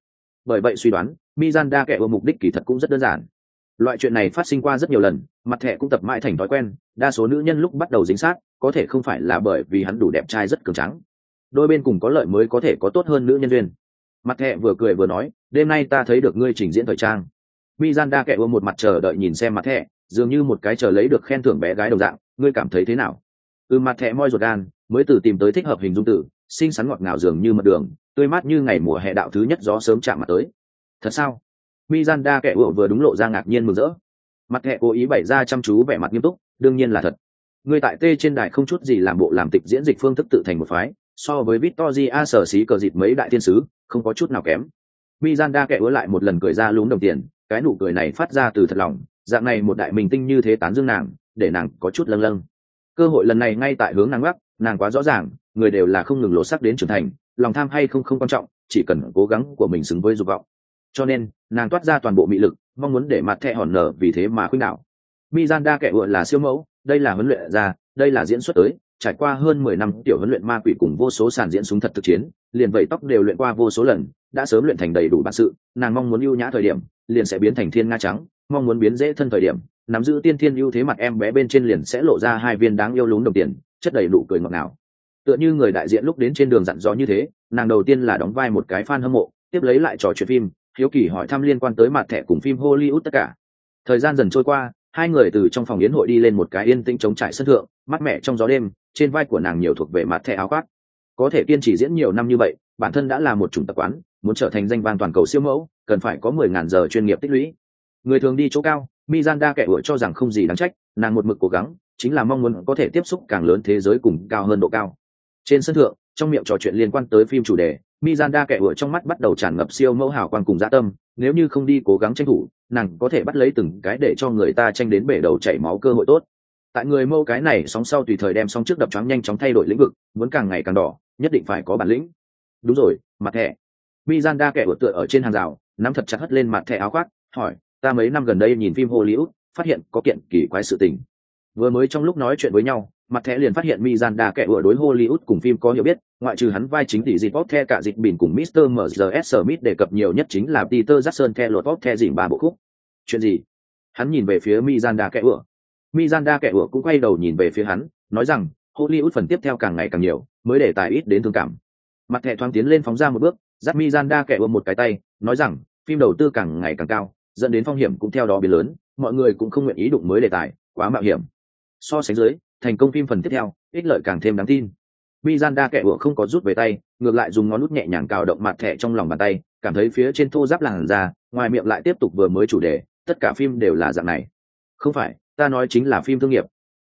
Speaker 1: Bởi vậy suy đoán, Mizanda kẻ ủa mục đích kỳ thật cũng rất đơn giản. Loại chuyện này phát sinh qua rất nhiều lần, mặt thẻ cũng tập mãi thành thói quen, đa số nữ nhân lúc bắt đầu dính sát, có thể không phải là bởi vì hắn đủ đẹp trai rất cường trắng. Đôi bên cùng có lợi mới có thể có tốt hơn nữ nhân duyên. Mặt thẹ vừa cười vừa nói đêm nay ta thấy được ngươi trình diễn thời trang. Mizanda kẹ ưa một mặt chờ đợi nhìn xem mặt thẹ dường như một cái chờ lấy được khen thưởng bé gái đồng dạng ngươi cảm thấy thế nào? Từ mặt thẹ moi ruột gan mới từ tìm tới thích hợp hình dung tử xinh xắn ngọt ngào dường như mật đường tươi mát như ngày mùa hè đạo thứ nhất gió sớm chạm mặt tới. Thật sao? Mizanda kẻ ủa vừa đúng lộ ra ngạc nhiên mừng rỡ mặt thẹ cố ý bày ra chăm chú vẻ mặt nghiêm túc đương nhiên là thật Người tại tê trên đài không chút gì làm bộ làm tịch diễn dịch phương thức tự thành một phái so với Victoria sở xí cờ dịp mấy đại thiên sứ, không có chút nào kém. Mizanda kẻ ủa lại một lần cười ra lúm đồng tiền, cái nụ cười này phát ra từ thật lòng, dạng này một đại minh tinh như thế tán dương nàng, để nàng có chút lâng lâng. Cơ hội lần này ngay tại hướng nàng gác, nàng quá rõ ràng, người đều là không ngừng lộ sắc đến trưởng thành, lòng tham hay không không quan trọng, chỉ cần cố gắng của mình xứng với dục vọng. Cho nên, nàng toát ra toàn bộ mị lực, mong muốn để mặt thẻ hòn nở vì thế mà khuynh đảo. Mizanda kẻ ựa là siêu mẫu, đây là huấn luyện ra, đây là diễn xuất tới, trải qua hơn mười năm tiểu huấn luyện ma quỷ cùng vô số sàn diễn súng thật thực chiến, liền vậy tóc đều luyện qua vô số lần, đã sớm luyện thành đầy đủ bản sự, nàng mong muốn ưu nhã thời điểm, liền sẽ biến thành thiên nga trắng, mong muốn biến dễ thân thời điểm, nắm giữ tiên thiên ưu thế mặt em bé bên trên liền sẽ lộ ra hai viên đáng yêu lún đồng tiền, chất đầy đủ cười ngọt ngào. Tựa như người đại diện lúc đến trên đường dặn dò như thế, nàng đầu tiên là đóng vai một cái fan hâm mộ, tiếp lấy lại trò chuyện phim, hiếu kỳ hỏi thăm liên quan tới mặt thẻ cùng phim Hollywood tất cả. Thời gian dần trôi qua, hai người từ trong phòng yến hội đi lên một cái yên tĩnh chống trải sân thượng, mắt mẹ trong gió đêm, trên vai của nàng nhiều thuộc về mặt thẻ áo khoác. Có thể kiên trì diễn nhiều năm như vậy bản thân đã là một chủng tập quán muốn trở thành danh vang toàn cầu siêu mẫu cần phải có mười ngàn giờ chuyên nghiệp tích lũy. Người thường đi chỗ cao mizanda kẻ ủa cho rằng không gì đáng trách nàng một mực cố gắng chính là mong muốn có thể tiếp xúc càng lớn thế giới cùng cao hơn độ cao. Trên sân thượng trong miệng trò chuyện liên quan tới phim chủ đề mizanda kẻ ủa trong mắt bắt đầu tràn ngập siêu mẫu hào quang cùng dạ tâm, nếu như không đi cố gắng tranh thủ, nàng có thể bắt lấy từng cái để cho người ta tranh đến bể đầu chảy máu cơ hội tốt. Tại người mâu cái này sóng sau tùy thời đem sóng trước đập choáng nhanh chóng thay đổi lĩnh vực, muốn càng ngày càng đỏ, nhất định phải có bản lĩnh. Đúng rồi, mặt thẻ. Mizanda kẻ của tựa ở trên hàng rào, nắm thật chặt hất lên mặt thẻ áo khoác, hỏi, ta mấy năm gần đây nhìn phim hollywood, phát hiện có kiện kỳ quái sự tình. Vừa mới trong lúc nói chuyện với nhau mặt thẻ liền phát hiện Miranda kẻ ủa đối hollywood cùng phim có hiểu biết ngoại trừ hắn vai chính tỷ dịp bóp the cả dịch bình cùng Mr. MZS Smith đề cập nhiều nhất chính là Peter Jackson the lột bóp the dịp ba bộ khúc chuyện gì hắn nhìn về phía Miranda kẻ ủa. Miranda kẻ ủa cũng quay đầu nhìn về phía hắn, nói rằng, Hollywood phần tiếp theo càng ngày càng nhiều, mới để tài ít đến thương cảm. Mặt thẻ thoáng tiến lên phóng ra một bước, dắt Miranda kẻ ủa một cái tay, nói rằng, phim đầu tư càng ngày càng cao, dẫn đến phong hiểm cũng theo đó biến lớn, mọi người cũng không nguyện ý đụng mới đề tài, quá mạo hiểm. So sánh dưới, thành công phim phần tiếp theo, ích lợi càng thêm đáng tin. Mizanda kẻ ủa không có rút về tay, ngược lại dùng ngón nút nhẹ nhàng cào động mặt thẻ trong lòng bàn tay, cảm thấy phía trên thô giáp làn da, ngoài miệng lại tiếp tục vừa mới chủ đề, tất cả phim đều là dạng này. Không phải, ta nói chính là phim thương nghiệp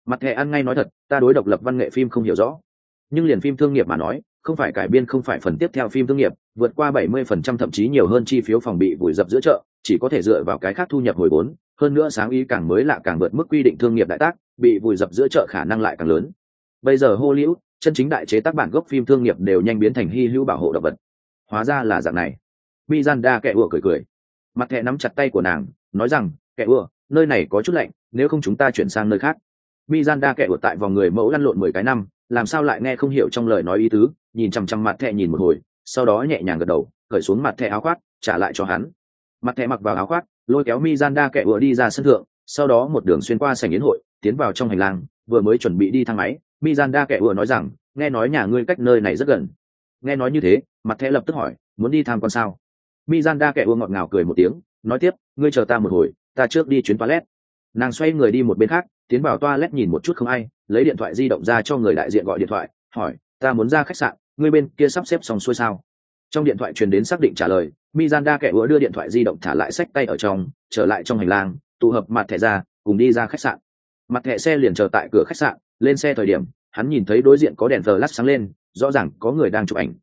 Speaker 1: mặt thẻ ăn ngay nói thật ta đối độc lập văn nghệ phim không hiểu rõ nhưng liền phim thương nghiệp mà nói không phải cải biên không phải phần tiếp theo phim thương nghiệp vượt qua 70% thậm chí nhiều hơn chi phiếu phòng bị vùi dập giữa chợ chỉ có thể dựa vào cái khác thu nhập hồi vốn hơn nữa sáng ý càng mới lạ càng vượt mức quy định thương nghiệp đại tác bị vùi dập giữa chợ khả năng lại càng lớn. Bây giờ hollywood, chân chính đại chế tác bản gốc phim thương nghiệp đều nhanh biến thành hy hữu bảo hộ động vật. Hóa ra là dạng này. Mizanda kẻ ủa cười cười. Mặt thẻ nắm chặt tay của nàng, nói rằng, kẻ ủa nơi này có chút lạnh, nếu không chúng ta chuyển sang nơi khác. Mizanda kẻ ủa tại vòng người mẫu lăn lộn mười cái năm, làm sao lại nghe không hiểu trong lời nói ý tứ, nhìn chằm chằm mặt thẻ nhìn một hồi, sau đó nhẹ nhàng gật đầu, cởi xuống mặt thẻ áo khoác, trả lại cho hắn. Mặt thẻ mặc vào áo khoác, lôi kéo mizanda kẻ ủa đi ra sân thượng, sau đó một đường xuyên qua sảnh yến hội tiến vào trong hành lang, vừa mới chuẩn bị đi thang máy, mizanda kẻ vừa nói rằng, nghe nói nhà ngươi cách nơi này rất gần. Nghe nói như thế, mặt thẻ lập tức hỏi, muốn đi tham quan sao? Mizanda kẻ vừa ngọt ngào cười một tiếng, nói tiếp, ngươi chờ ta một hồi, ta trước đi chuyến toilet. Nàng xoay người đi một bên khác, tiến vào toilet nhìn một chút không ai, lấy điện thoại di động ra cho người đại diện gọi điện thoại, hỏi, ta muốn ra khách sạn, ngươi bên kia sắp xếp xong xuôi sao? Trong điện thoại truyền đến xác định trả lời, mizanda kẻ ủa đưa điện thoại di động thả lại sách tay ở trong, trở lại trong hành lang, tụ hợp mặt thẻ ra, cùng đi ra khách sạn mặt thẻ xe liền chờ tại cửa khách sạn lên xe thời điểm hắn nhìn thấy đối diện có đèn thờ lát sáng lên rõ ràng có người đang chụp ảnh.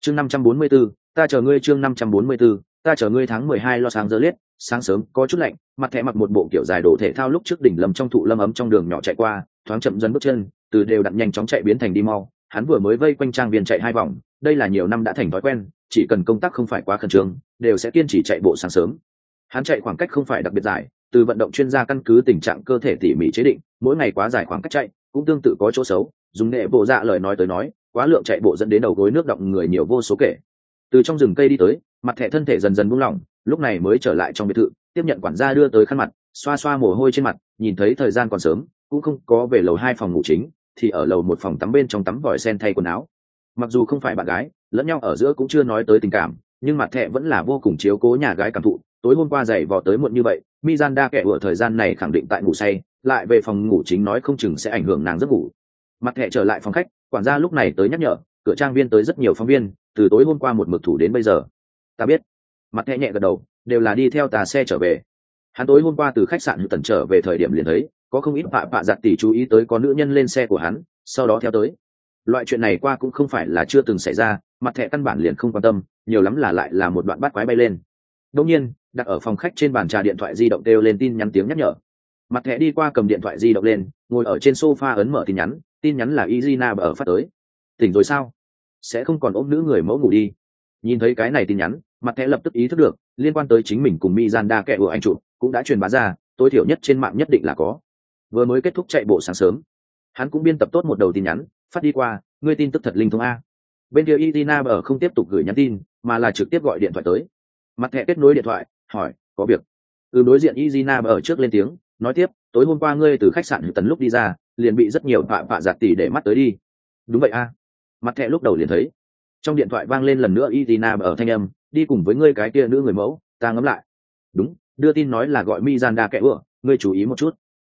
Speaker 1: Chương năm trăm bốn mươi 544, ta chờ ngươi chương năm trăm bốn mươi 544, ta chờ ngươi tháng mười hai lo sáng giờ liết sáng sớm có chút lạnh mặt thẻ mặc một bộ kiểu dài đồ thể thao lúc trước đỉnh lâm trong thụ lâm ấm trong đường nhỏ chạy qua thoáng chậm dần bước chân từ đều đặn nhanh chóng chạy biến thành đi mau. Hắn vừa mới vây quanh trang viên chạy hai vòng đây là nhiều năm đã thành thói quen chỉ cần công tác không phải quá khẩn trương đều sẽ kiên trì chạy bộ sáng sớm. Hắn chạy khoảng cách không phải đặc biệt dài từ vận động chuyên gia căn cứ tình trạng cơ thể tỉ mỉ chế định, mỗi ngày quá dài khoảng cách chạy, cũng tương tự có chỗ xấu, dùng nghệ bộ dạ lời nói tới nói, quá lượng chạy bộ dẫn đến đầu gối nước động người nhiều vô số kể. Từ trong rừng cây đi tới, mặt thẻ thân thể dần dần buông lỏng, lúc này mới trở lại trong biệt thự, tiếp nhận quản gia đưa tới khăn mặt, xoa xoa mồ hôi trên mặt, nhìn thấy thời gian còn sớm, cũng không có về lầu hai phòng ngủ chính, thì ở lầu một phòng tắm bên trong tắm vòi sen thay quần áo. Mặc dù không phải bạn gái, lẫn nhau ở giữa cũng chưa nói tới tình cảm, nhưng mặt thẹ vẫn là vô cùng chiếu cố nhà gái cảm thụ tối hôm qua dậy vò tới muộn như vậy mizanda kẻ ở thời gian này khẳng định tại ngủ say, lại về phòng ngủ chính nói không chừng sẽ ảnh hưởng nàng giấc ngủ. Mặt hệ trở lại phòng khách, quản gia lúc này tới nhắc nhở, cửa trang viên tới rất nhiều phóng viên, từ tối hôm qua một mực thủ đến bây giờ. Ta biết. Mặt hệ nhẹ gật đầu, đều là đi theo tà xe trở về. Hắn tối hôm qua từ khách sạn hữu tần trở về thời điểm liền thấy, có không ít bạ bạ giặt tỷ chú ý tới có nữ nhân lên xe của hắn, sau đó theo tới. Loại chuyện này qua cũng không phải là chưa từng xảy ra, mặt thẻ căn bản liền không quan tâm, nhiều lắm là lại là một đoạn bắt quái bay lên. Đông nhiên đặt ở phòng khách trên bàn trà điện thoại di động kêu lên tin nhắn tiếng nhắc nhở. Mặt thẻ đi qua cầm điện thoại di động lên, ngồi ở trên sofa ấn mở tin nhắn tin nhắn là izina ở phát tới. Tỉnh rồi sao? Sẽ không còn ôm nữ người mẫu ngủ đi. Nhìn thấy cái này tin nhắn, mặt thẻ lập tức ý thức được, liên quan tới chính mình cùng mizanda kẹ của anh chụp, cũng đã truyền bá ra, tối thiểu nhất trên mạng nhất định là có. Vừa mới kết thúc chạy bộ sáng sớm, hắn cũng biên tập tốt một đầu tin nhắn, phát đi qua, ngươi tin tức thật linh thông a. Bên kia Izina ở không tiếp tục gửi nhắn tin, mà là trực tiếp gọi điện thoại tới. Mặt thẻ kết nối điện thoại hỏi, có việc. Từ đối diện itina ở trước lên tiếng, nói tiếp, tối hôm qua ngươi từ khách sạn tần lúc đi ra, liền bị rất nhiều tọa vạ giặt tỉ để mắt tới đi. Đúng vậy a. Mặt thẹ lúc đầu liền thấy. Trong điện thoại vang lên lần nữa itina ở thanh âm, đi cùng với ngươi cái kia nữ người mẫu, ta ngấm lại. Đúng, đưa tin nói là gọi mi gian đa kẽ ựa ngươi chú ý một chút.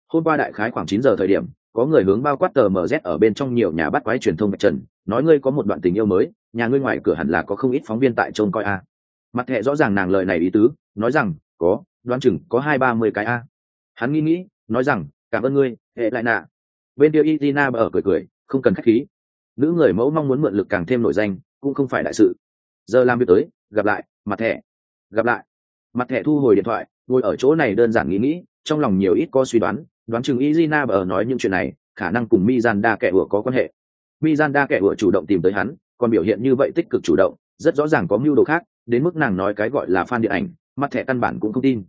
Speaker 1: Hôm qua đại khái khoảng chín giờ thời điểm, có người hướng bao quát tờ mz ở bên trong nhiều nhà bắt quái truyền thông bạch trần, nói ngươi có một đoạn tình yêu mới, nhà ngươi ngoài cửa hẳn là có không ít phóng viên tại trông coi a mặt thẹ rõ ràng nàng lời này ý tứ, nói rằng, có, đoán chừng có hai ba mươi cái a. Hắn nghĩ nghĩ, nói rằng, cảm ơn ngươi, hệ lại nạ. Bên kia Izina ở cười cười, không cần khách khí. Nữ người mẫu mong muốn mượn lực càng thêm nổi danh, cũng không phải đại sự. Giờ làm việc tới, gặp lại, mặt thẻ. Gặp lại. Mặt thẻ thu hồi điện thoại, ngồi ở chỗ này đơn giản nghĩ nghĩ, trong lòng nhiều ít có suy đoán đoán chừng izina ở nói những chuyện này, khả năng cùng mizanda kẻ ủa có quan hệ. Mizanda kẻ ủa chủ động tìm tới hắn, còn biểu hiện như vậy tích cực chủ động, rất rõ ràng có mưu đồ khác đến mức nàng nói cái gọi là fan điện ảnh, mặt thẻ căn bản cũng không tin.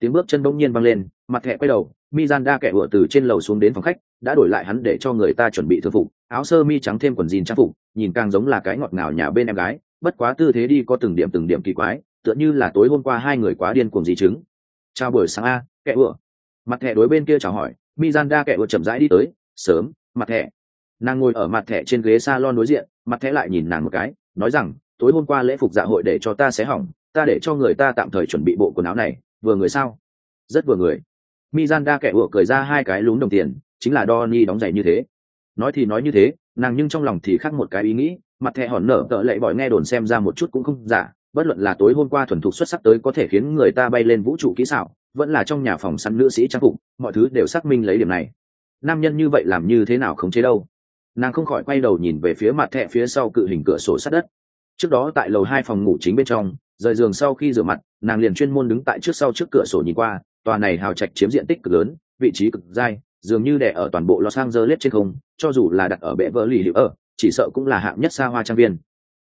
Speaker 1: Tiếng bước chân bỗng nhiên văng lên, mặt thẻ quay đầu mizanda kẻ ủa từ trên lầu xuống đến phòng khách, đã đổi lại hắn để cho người ta chuẩn bị thư phục, áo sơ mi trắng thêm quần jean trang phục, nhìn càng giống là cái ngọt ngào nhà bên em gái, bất quá tư thế đi có từng điểm từng điểm kỳ quái, tựa như là tối hôm qua hai người quá điên cuồng di chứng. Chào buổi sáng a, kẻ ủa. Mặt thẻ đối bên kia chào hỏi mizanda kẻ ủa chậm rãi đi tới, sớm, mặt thẻ. Nàng ngồi ở mặt thẻ trên ghế salon đối diện, mặt thẻ lại nhìn nàng một cái, nói rằng tối hôm qua lễ phục dạ hội để cho ta xé hỏng, ta để cho người ta tạm thời chuẩn bị bộ quần áo này, vừa người sao? Rất vừa người. Mizanda kẻ ủa cười ra hai cái lún đồng tiền, chính là Donny đóng giày như thế. Nói thì nói như thế, nàng nhưng trong lòng thì khác một cái ý nghĩ, mặt thẹ hòn nở tợ lệ bỏi nghe đồn xem ra một chút cũng không giả, bất luận là tối hôm qua thuần thục xuất sắc tới có thể khiến người ta bay lên vũ trụ kỹ xảo, vẫn là trong nhà phòng săn nữ sĩ trang phục, mọi thứ đều xác minh lấy điểm này. Nam nhân như vậy làm như thế nào khống chế đâu? Nàng không khỏi quay đầu nhìn về phía mặt thẹ phía sau cự hình cửa sổ sát đất trước đó tại lầu hai phòng ngủ chính bên trong, rời giường sau khi rửa mặt, nàng liền chuyên môn đứng tại trước sau trước cửa sổ nhìn qua, tòa này hào trạch chiếm diện tích cực lớn, vị trí cực dai, dường như đẻ ở toàn bộ los angeles trên không, cho dù là đặt ở bệ vỡ lì liệu ở, chỉ sợ cũng là hạng nhất xa hoa trang viên.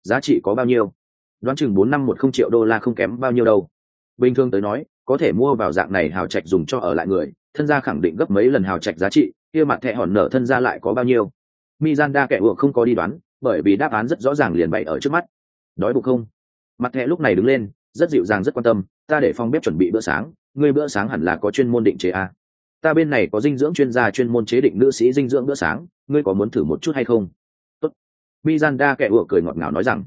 Speaker 1: Giá trị có bao nhiêu? Đoán chừng bốn năm một không triệu đô la không kém bao nhiêu đâu. Bình thường tới nói, có thể mua vào dạng này hào trạch dùng cho ở lại người, thân gia khẳng định gấp mấy lần hào trạch giá trị, kia mặt thẻ hòn nở thân gia lại có bao nhiêu? Mizanda kẻ ủa không có đi đoán, bởi vì đáp án rất rõ ràng liền bày ở trước mắt đói bụng không? Mặt thẹ lúc này đứng lên, rất dịu dàng, rất quan tâm. Ta để phòng bếp chuẩn bị bữa sáng, ngươi bữa sáng hẳn là có chuyên môn định chế a à. ta bên này có dinh dưỡng chuyên gia, chuyên môn chế định nữ sĩ dinh dưỡng bữa sáng. Ngươi có muốn thử một chút hay không? Tốt. mizanda kẻ ủa cười ngọt ngào nói rằng.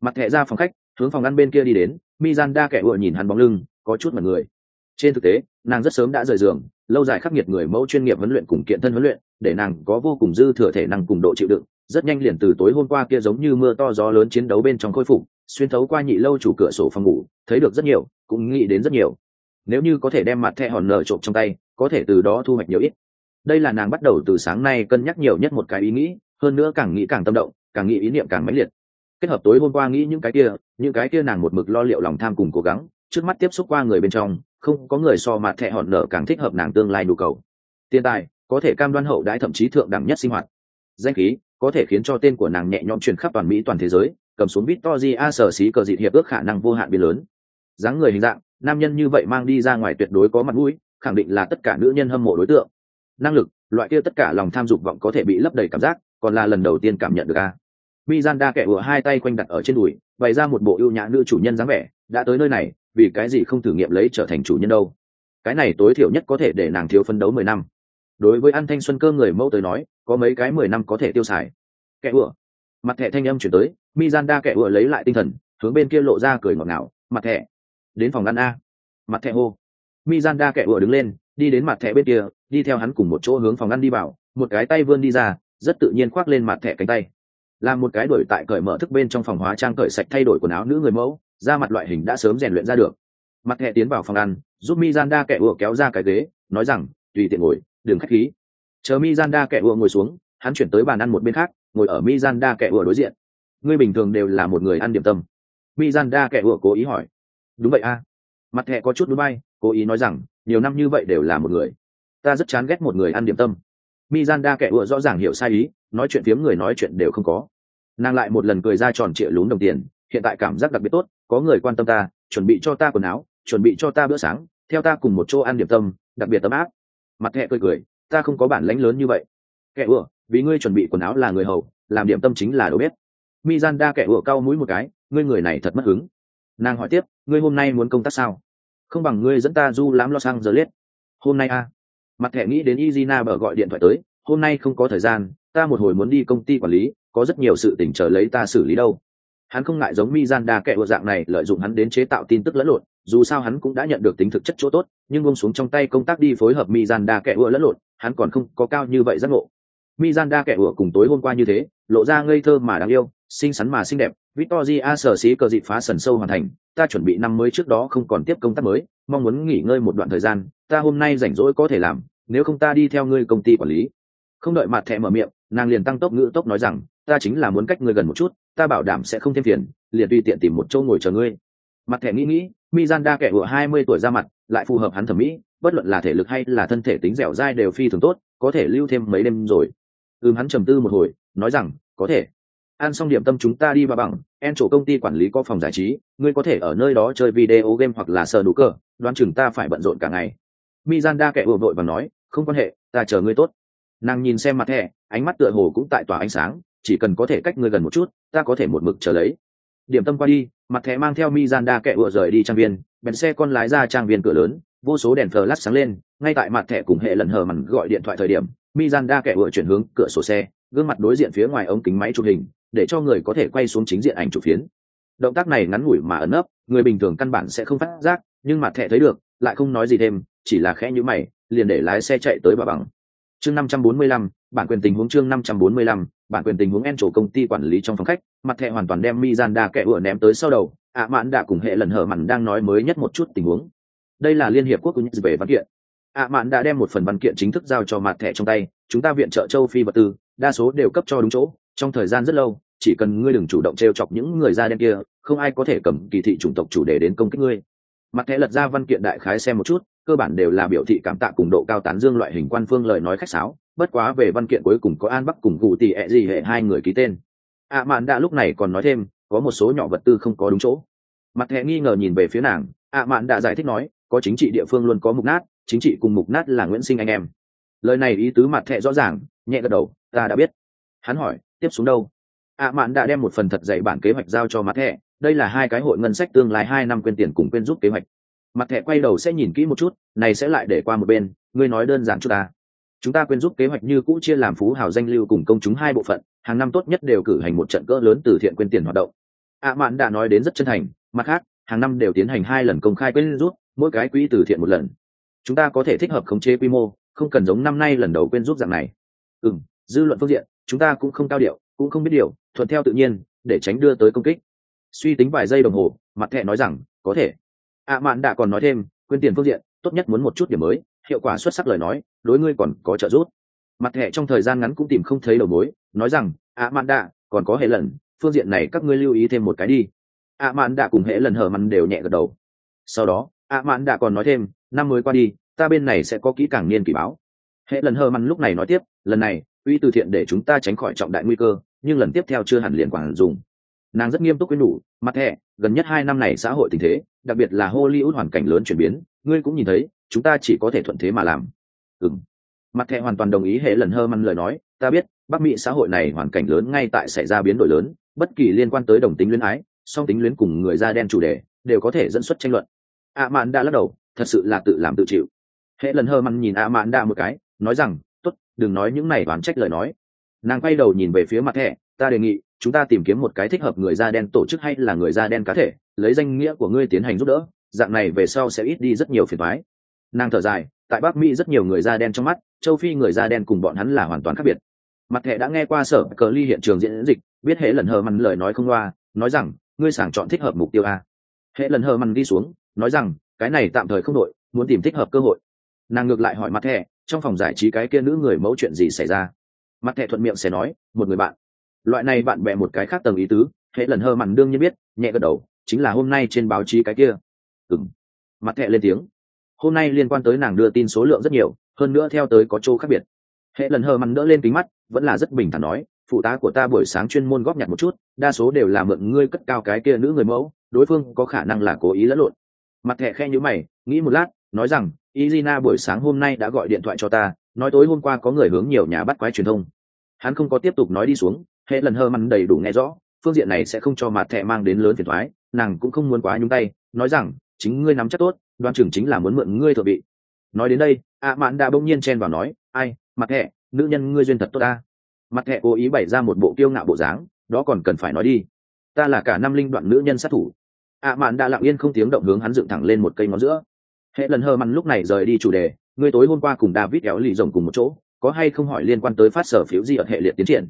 Speaker 1: Mặt thẹ ra phòng khách, hướng phòng ăn bên kia đi đến. Mizanda kẻ ủa nhìn hắn bóng lưng, có chút mặt người. Trên thực tế, nàng rất sớm đã rời giường, lâu dài khắc nghiệt người mẫu chuyên nghiệp huấn luyện cùng kiện thân huấn luyện, để nàng có vô cùng dư thừa thể năng cùng độ chịu đựng rất nhanh liền từ tối hôm qua kia giống như mưa to gió lớn chiến đấu bên trong khôi phục, xuyên thấu qua nhị lâu chủ cửa sổ phòng ngủ, thấy được rất nhiều, cũng nghĩ đến rất nhiều. Nếu như có thể đem mặt thẹ hòn nở trộm trong tay, có thể từ đó thu hoạch nhiều ít. Đây là nàng bắt đầu từ sáng nay cân nhắc nhiều nhất một cái ý nghĩ, hơn nữa càng nghĩ càng tâm động, càng nghĩ ý niệm càng mãnh liệt. Kết hợp tối hôm qua nghĩ những cái kia, những cái kia nàng một mực lo liệu lòng tham cùng cố gắng, trước mắt tiếp xúc qua người bên trong, không có người so mặt thẹ hòn nở càng thích hợp nàng tương lai nhu cầu. Tiền tài, có thể cam đoan hậu đãi thậm chí thượng đẳng nhất sinh hoạt danh khí có thể khiến cho tên của nàng nhẹ nhõm truyền khắp toàn mỹ toàn thế giới, cầm xuống Victory A sở xí cờ dịt hiệp ước khả năng vô hạn biến lớn. Dáng người hình dạng, nam nhân như vậy mang đi ra ngoài tuyệt đối có mặt mũi, khẳng định là tất cả nữ nhân hâm mộ đối tượng. Năng lực, loại kia tất cả lòng tham dục vọng có thể bị lấp đầy cảm giác, còn là lần đầu tiên cảm nhận được a. Mizanda kẻ ủa hai tay quanh đặt ở trên đùi, bày ra một bộ ưu nhã nữ chủ nhân dáng vẻ, đã tới nơi này, vì cái gì không thử nghiệm lấy trở thành chủ nhân đâu? Cái này tối thiểu nhất có thể để nàng thiếu phân đấu mười năm. Đối với an thanh xuân cơ người mẫu tới nói có mấy cái mười năm có thể tiêu xài. Kẻ ủa mặt thẻ thanh âm chuyển tới, mizanda kẻ ủa lấy lại tinh thần, hướng bên kia lộ ra cười ngọt ngào, mặt thẻ, đến phòng ăn a. Mặt thẻ hô. Mizanda kẻ ủa đứng lên, đi đến mặt thẻ bên kia, đi theo hắn cùng một chỗ hướng phòng ăn đi vào, một cái tay vươn đi ra, rất tự nhiên khoác lên mặt thẻ cánh tay. Làm một cái đổi tại cởi mở thức bên trong phòng hóa trang cởi sạch thay đổi quần áo nữ người mẫu ra mặt loại hình đã sớm rèn luyện ra được. Mặt thẻ tiến vào phòng ăn, giúp mizanda kẻ ủa kéo ra cái ghế, nói rằng, tùy tiện ngồi, đừng khách khí chờ mizanda kẻ ùa ngồi xuống, hắn chuyển tới bàn ăn một bên khác, ngồi ở mizanda kẻ ùa đối diện. Ngươi bình thường đều là một người ăn điểm tâm. Mizanda kẻ ùa cố ý hỏi. Đúng vậy a. Mặt thẻ có chút núi bay, cố ý nói rằng, nhiều năm như vậy đều là một người. Ta rất chán ghét một người ăn điểm tâm. Mizanda kẻ ùa rõ ràng hiểu sai ý, nói chuyện phiếm người nói chuyện đều không có. Nàng lại một lần cười ra tròn trịa lún đồng tiền, hiện tại cảm giác đặc biệt tốt, có người quan tâm ta, chuẩn bị cho ta quần áo, chuẩn bị cho ta bữa sáng, theo ta cùng một chỗ ăn điểm tâm, đặc biệt ấm áp. Mặt thẹ cười cười ta không có bản lãnh lớn như vậy. Kẻ ủa vì ngươi chuẩn bị quần áo là người hầu, làm điểm tâm chính là đầu bếp. Mi gian đa kẻ ủa cau mũi một cái, ngươi người này thật mất hứng. Nàng hỏi tiếp, ngươi hôm nay muốn công tác sao? Không bằng ngươi dẫn ta du lãm lo sang giờ liết hôm nay a à. mặt thẻ nghĩ đến izina bở gọi điện thoại tới, hôm nay không có thời gian, ta một hồi muốn đi công ty quản lý, có rất nhiều sự tỉnh chờ lấy ta xử lý đâu hắn không ngại giống mi kẻ ủa dạng này lợi dụng hắn đến chế tạo tin tức lẫn lộn dù sao hắn cũng đã nhận được tính thực chất chỗ tốt nhưng buông xuống trong tay công tác đi phối hợp mi kẻ ủa lẫn lộn hắn còn không có cao như vậy giác ngộ Mizanda kẻ ủa cùng tối hôm qua như thế, lộ ra ngây thơ mà đáng yêu, xinh xắn mà xinh đẹp. Victoria sở xí cờ dịp phá sần sâu hoàn thành, ta chuẩn bị năm mới trước đó không còn tiếp công tác mới, mong muốn nghỉ ngơi một đoạn thời gian, ta hôm nay rảnh rỗi có thể làm, nếu không ta đi theo ngươi công ty quản lý. Không đợi mặt thẻ mở miệng, nàng liền tăng tốc ngữ tốc nói rằng, ta chính là muốn cách ngươi gần một chút, ta bảo đảm sẽ không thêm phiền, liền tùy tiện tìm một chỗ ngồi chờ ngươi. Mặt thẻ nghĩ nghĩ, Mizanda kẻ ủa hai mươi tuổi ra mặt, lại phù hợp hắn thẩm mỹ, bất luận là thể lực hay là thân thể tính dẻo dai đều phi thường tốt, có thể lưu thêm mấy đêm rồi. Ừm hắn trầm tư một hồi nói rằng có thể. Ăn xong điểm tâm chúng ta đi vào bằng en chỗ công ty quản lý có phòng giải trí ngươi có thể ở nơi đó chơi video game hoặc là sờ đủ cờ đoán chừng ta phải bận rộn cả ngày. Mizanda kẻ ùa vội và nói không quan hệ ta chờ ngươi tốt. Nàng nhìn xem mặt thẻ ánh mắt tựa hồ cũng tại tòa ánh sáng chỉ cần có thể cách ngươi gần một chút ta có thể một mực chờ lấy điểm tâm qua đi mặt thẻ mang theo mizanda kẻ ùa rời đi trang viên bèn xe con lái ra trang viên cửa lớn vô số đèn flash sáng lên ngay tại mặt thẻ cùng hệ lần hờ mặn gọi điện thoại thời điểm Mizanda kẻ vừa chuyển hướng cửa sổ xe, gương mặt đối diện phía ngoài ống kính máy chụp hình, để cho người có thể quay xuống chính diện ảnh chụp phiến. Động tác này ngắn ngủi mà ẩn nấp, người bình thường căn bản sẽ không phát giác, nhưng mặt thẻ thấy được, lại không nói gì thêm, chỉ là khẽ nhữ mày, liền để lái xe chạy tới bà bằng. Chương 545, bản quyền tình huống chương 545, bản quyền tình huống en chỗ công ty quản lý trong phòng khách, mặt thẻ hoàn toàn đem mi giandan kẻ vừa ném tới sau đầu, ạ mạn đã cùng hệ lần hở mặn đang nói mới nhất một chút tình huống. Đây là liên hiệp quốc của về văn kiện. ạ mạn đã đem một phần văn kiện chính thức giao cho mặt thẻ trong tay chúng ta viện trợ châu phi vật tư đa số đều cấp cho đúng chỗ trong thời gian rất lâu chỉ cần ngươi đừng chủ động t r e o chọc những người da đen kia không ai có thể cầm kỳ thị chủng tộc chủ đề đến công kích ngươi mặt thẻ lật ra văn kiện đại khái xem một chút cơ bản đều là biểu thị cảm tạ cùng độ cao tán dương loại hình quan phương lời nói khách sáo bất quá về văn kiện cuối cùng có an bắc cùng cụ tỷ ẹ gì hệ hai người ký tên. Ạ mạn đã lúc này còn nói thêm, có một số nhỏ vật tư không có đúng chỗ. Mặt thẹ nghi ngờ nhìn về phía nàng ạ mạn đã giải thích nói, có chính trị địa phương luôn có mục nát, chính trị cùng mục nát là nguyễn sinh anh em. Lời này ý tứ mặt thẹ rõ ràng, nhẹ gật đầu, ta đã biết. Hắn hỏi, tiếp xuống đâu? Ạ mạn đã đem một phần thật dạy bản kế hoạch giao cho mặt thẹ, đây là hai cái hội ngân sách tương lai hai năm quên tiền cùng quên giúp kế hoạch. Mặt thẹ quay đầu sẽ nhìn kỹ một chút, này sẽ lại để qua một bên, ngươi nói đơn giản chút ta chúng ta quên giúp kế hoạch như cũ chia làm phú hào danh lưu cùng công chúng hai bộ phận, hàng năm tốt nhất đều cử hành một trận cỡ lớn từ thiện quyên tiền hoạt động. Ạ mạn đã nói đến rất chân thành, mặt khác, hàng năm đều tiến hành hai lần công khai quyên rút, mỗi cái quỹ từ thiện một lần. Chúng ta có thể thích hợp khống chế quy mô, không cần giống năm nay lần đầu quyên giúp dạng này. Ừ m dư luận phương diện, chúng ta cũng không cao điệu, cũng không biết điều, thuận theo tự nhiên, để tránh đưa tới công kích. Suy tính vài giây đồng hồ, mặt thẹ nói rằng, có thể. Ạ mạn đã còn nói thêm quyên tiền phương diện, tốt nhất muốn một chút điểm mới hiệu quả xuất sắc lời nói, đối ngươi còn có trợ giúp. Mặt hệ trong thời gian ngắn cũng tìm không thấy đầu mối, nói rằng ạ mạn đạ còn có hệ lần, phương diện này các ngươi lưu ý thêm một cái đi. Ạ mạn đạ cùng hệ lần hở mặn đều nhẹ gật đầu. Sau đó ạ mạn đạ còn nói thêm, năm mới qua đi, ta bên này sẽ có kỹ càng niên kỳ báo. Hệ lần hờ mặn lúc này nói tiếp, lần này, uy từ thiện để chúng ta tránh khỏi trọng đại nguy cơ, nhưng lần tiếp theo chưa hẳn liền quản dùng. Nàng rất nghiêm túc quyến đủ mặt hệ, gần nhất hai năm này xã hội tình thế, đặc biệt là hollywood hoàn cảnh lớn chuyển biến, ngươi cũng nhìn thấy chúng ta chỉ có thể thuận thế mà làm. Ừng mặt hệ hoàn toàn đồng ý hệ lần hơ măn lời nói, ta biết, bắc mỹ xã hội này hoàn cảnh lớn ngay tại xảy ra biến đổi lớn, bất kỳ liên quan tới đồng tính luyến ái, song tính luyến cùng người da đen chủ đề, đều có thể dẫn xuất tranh luận. Ạ mạn đã lắc đầu, thật sự là tự làm tự chịu. Hệ lần hơ măn nhìn ạ mạn đã một cái, nói rằng t ố t đừng nói những này đoán trách lời nói. Nàng quay đầu nhìn về phía mặt thẹ, ta đề nghị, chúng ta tìm kiếm một cái thích hợp người da đen tổ chức hay là người da đen cá thể, lấy danh nghĩa của ngươi tiến hành giúp đỡ, dạng này về sau sẽ ít đi rất nhiều phiền thoái nàng thở dài, tại bắc mỹ rất nhiều người da đen trong mắt, châu phi người da đen cùng bọn hắn là hoàn toàn khác biệt. Mặt thẻ đã nghe qua sở cờ ly hiện trường diễn dịch, biết hệ lần hờ mặn lời nói không loa, nói rằng, ngươi sàng chọn thích hợp mục tiêu a. Hệ lần hờ mặn đi xuống, nói rằng, cái này tạm thời không đội, muốn tìm thích hợp cơ hội. Nàng ngược lại hỏi mặt thẻ trong phòng giải trí cái kia nữ người mẫu chuyện gì xảy ra? Mặt thẻ thuận miệng sẽ nói, một người bạn. Loại này bạn bè một cái khác tầng ý tứ hệ lần hơ mặn đương nhiên biết, nhẹ gật đầu, chính là hôm nay trên báo chí cái kia. Ừng mặt hệ lên tiếng hôm nay liên quan tới nàng đưa tin số lượng rất nhiều, hơn nữa theo tới có chỗ khác biệt. Hệ lần hờ mặn đỡ lên kính mắt, vẫn là rất bình thản nói, phụ tá của ta buổi sáng chuyên môn góp nhặt một chút, đa số đều là mượn ngươi cất cao cái kia nữ người mẫu, đối phương có khả năng là cố ý lẫn lộn. Mặt thẻ khe nhữ mày, nghĩ một lát, nói rằng izina buổi sáng hôm nay đã gọi điện thoại cho ta, nói tối hôm qua có người hướng nhiều nhà bắt quái truyền thông. Hắn không có tiếp tục nói đi xuống, hệ lần hơ măn đầy đủ nghe rõ, phương diện này sẽ không cho mặt thẻ mang đến lớn phiền thoái nàng cũng không muốn quá nhung tay, nói rằng, chính ngươi nắm chắc tốt đoan chừng chính là muốn mượn ngươi thợ bị. Nói đến đây ạ mạn đã bỗng nhiên chen vào nói, ai, mặt hẹ, nữ nhân ngươi duyên thật tốt ta. Mặt hẹ cố ý bày ra một bộ kiêu ngạo bộ dáng, đó còn cần phải nói đi. Ta là cả năm linh đoạn nữ nhân sát thủ. Ạ mạn đã lặng yên không tiếng động hướng hắn dựng thẳng lên một cây ngón giữa. Hệ lần hơ mặn lúc này rời đi chủ đề, ngươi tối hôm qua cùng david éo lì rồng cùng một chỗ, có hay không hỏi liên quan tới phát sở phiếu di ở hệ liệt tiến triển?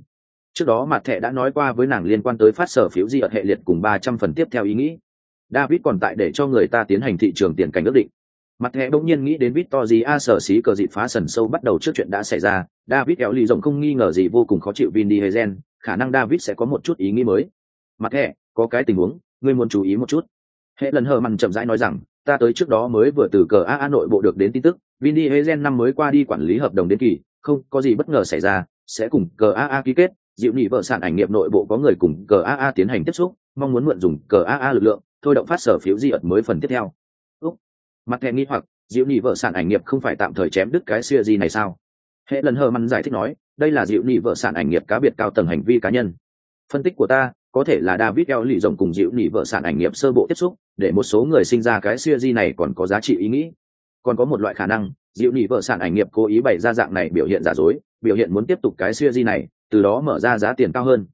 Speaker 1: Trước đó mặt thẻ đã nói qua với nàng liên quan tới phát sở phiếu di ở hệ liệt cùng ba trăm phần tiếp theo ý nghĩ david còn tại để cho người ta tiến hành thị trường tiền cảnh ước định. Mặt thẻ đột nhiên nghĩ đến victor a sở xí cờ dịp phá sần sâu bắt đầu trước chuyện đã xảy ra. David kéo lì rộng không nghi ngờ gì vô cùng khó chịu vin đi hezen khả năng david sẽ có một chút ý nghĩ mới. Mặt thẻ có cái tình huống, ngươi muốn chú ý một chút. Hệ lần hờ mằn chậm rãi nói rằng, ta tới trước đó mới vừa từ cờ a nội bộ được đến tin tức Vinny hezen năm mới qua đi quản lý hợp đồng đến kỳ, không có gì bất ngờ xảy ra, sẽ cùng cờ a ký kết. Dịu nhị vợ sản ảnh nghiệp nội bộ có người cùng cờ a tiến hành tiếp xúc, mong muốn mượn dùng cờ a lực lượng thôi động phát sở phiếu di ẩn mới phần tiếp theo Úc. mặt thẹn nghĩ hoặc diệu nhị vợ sản ảnh nghiệp không phải tạm thời chém đứt cái xưa gì này sao hệ lần hờ măn giải thích nói đây là diệu nhị vợ sản ảnh nghiệp cá biệt cao tầng hành vi cá nhân phân tích của ta có thể là David eo lì rồng cùng diệu nhị vợ sản ảnh nghiệp sơ bộ tiếp xúc, để một số người sinh ra cái xưa di này còn có giá trị ý nghĩ. Còn có một loại khả năng, diệu nhị vợ sản ảnh nghiệp cố ý bày ra dạng này biểu hiện giả dối, biểu hiện muốn tiếp tục cái xưa di này, từ đó mở ra giá tiền cao hơn.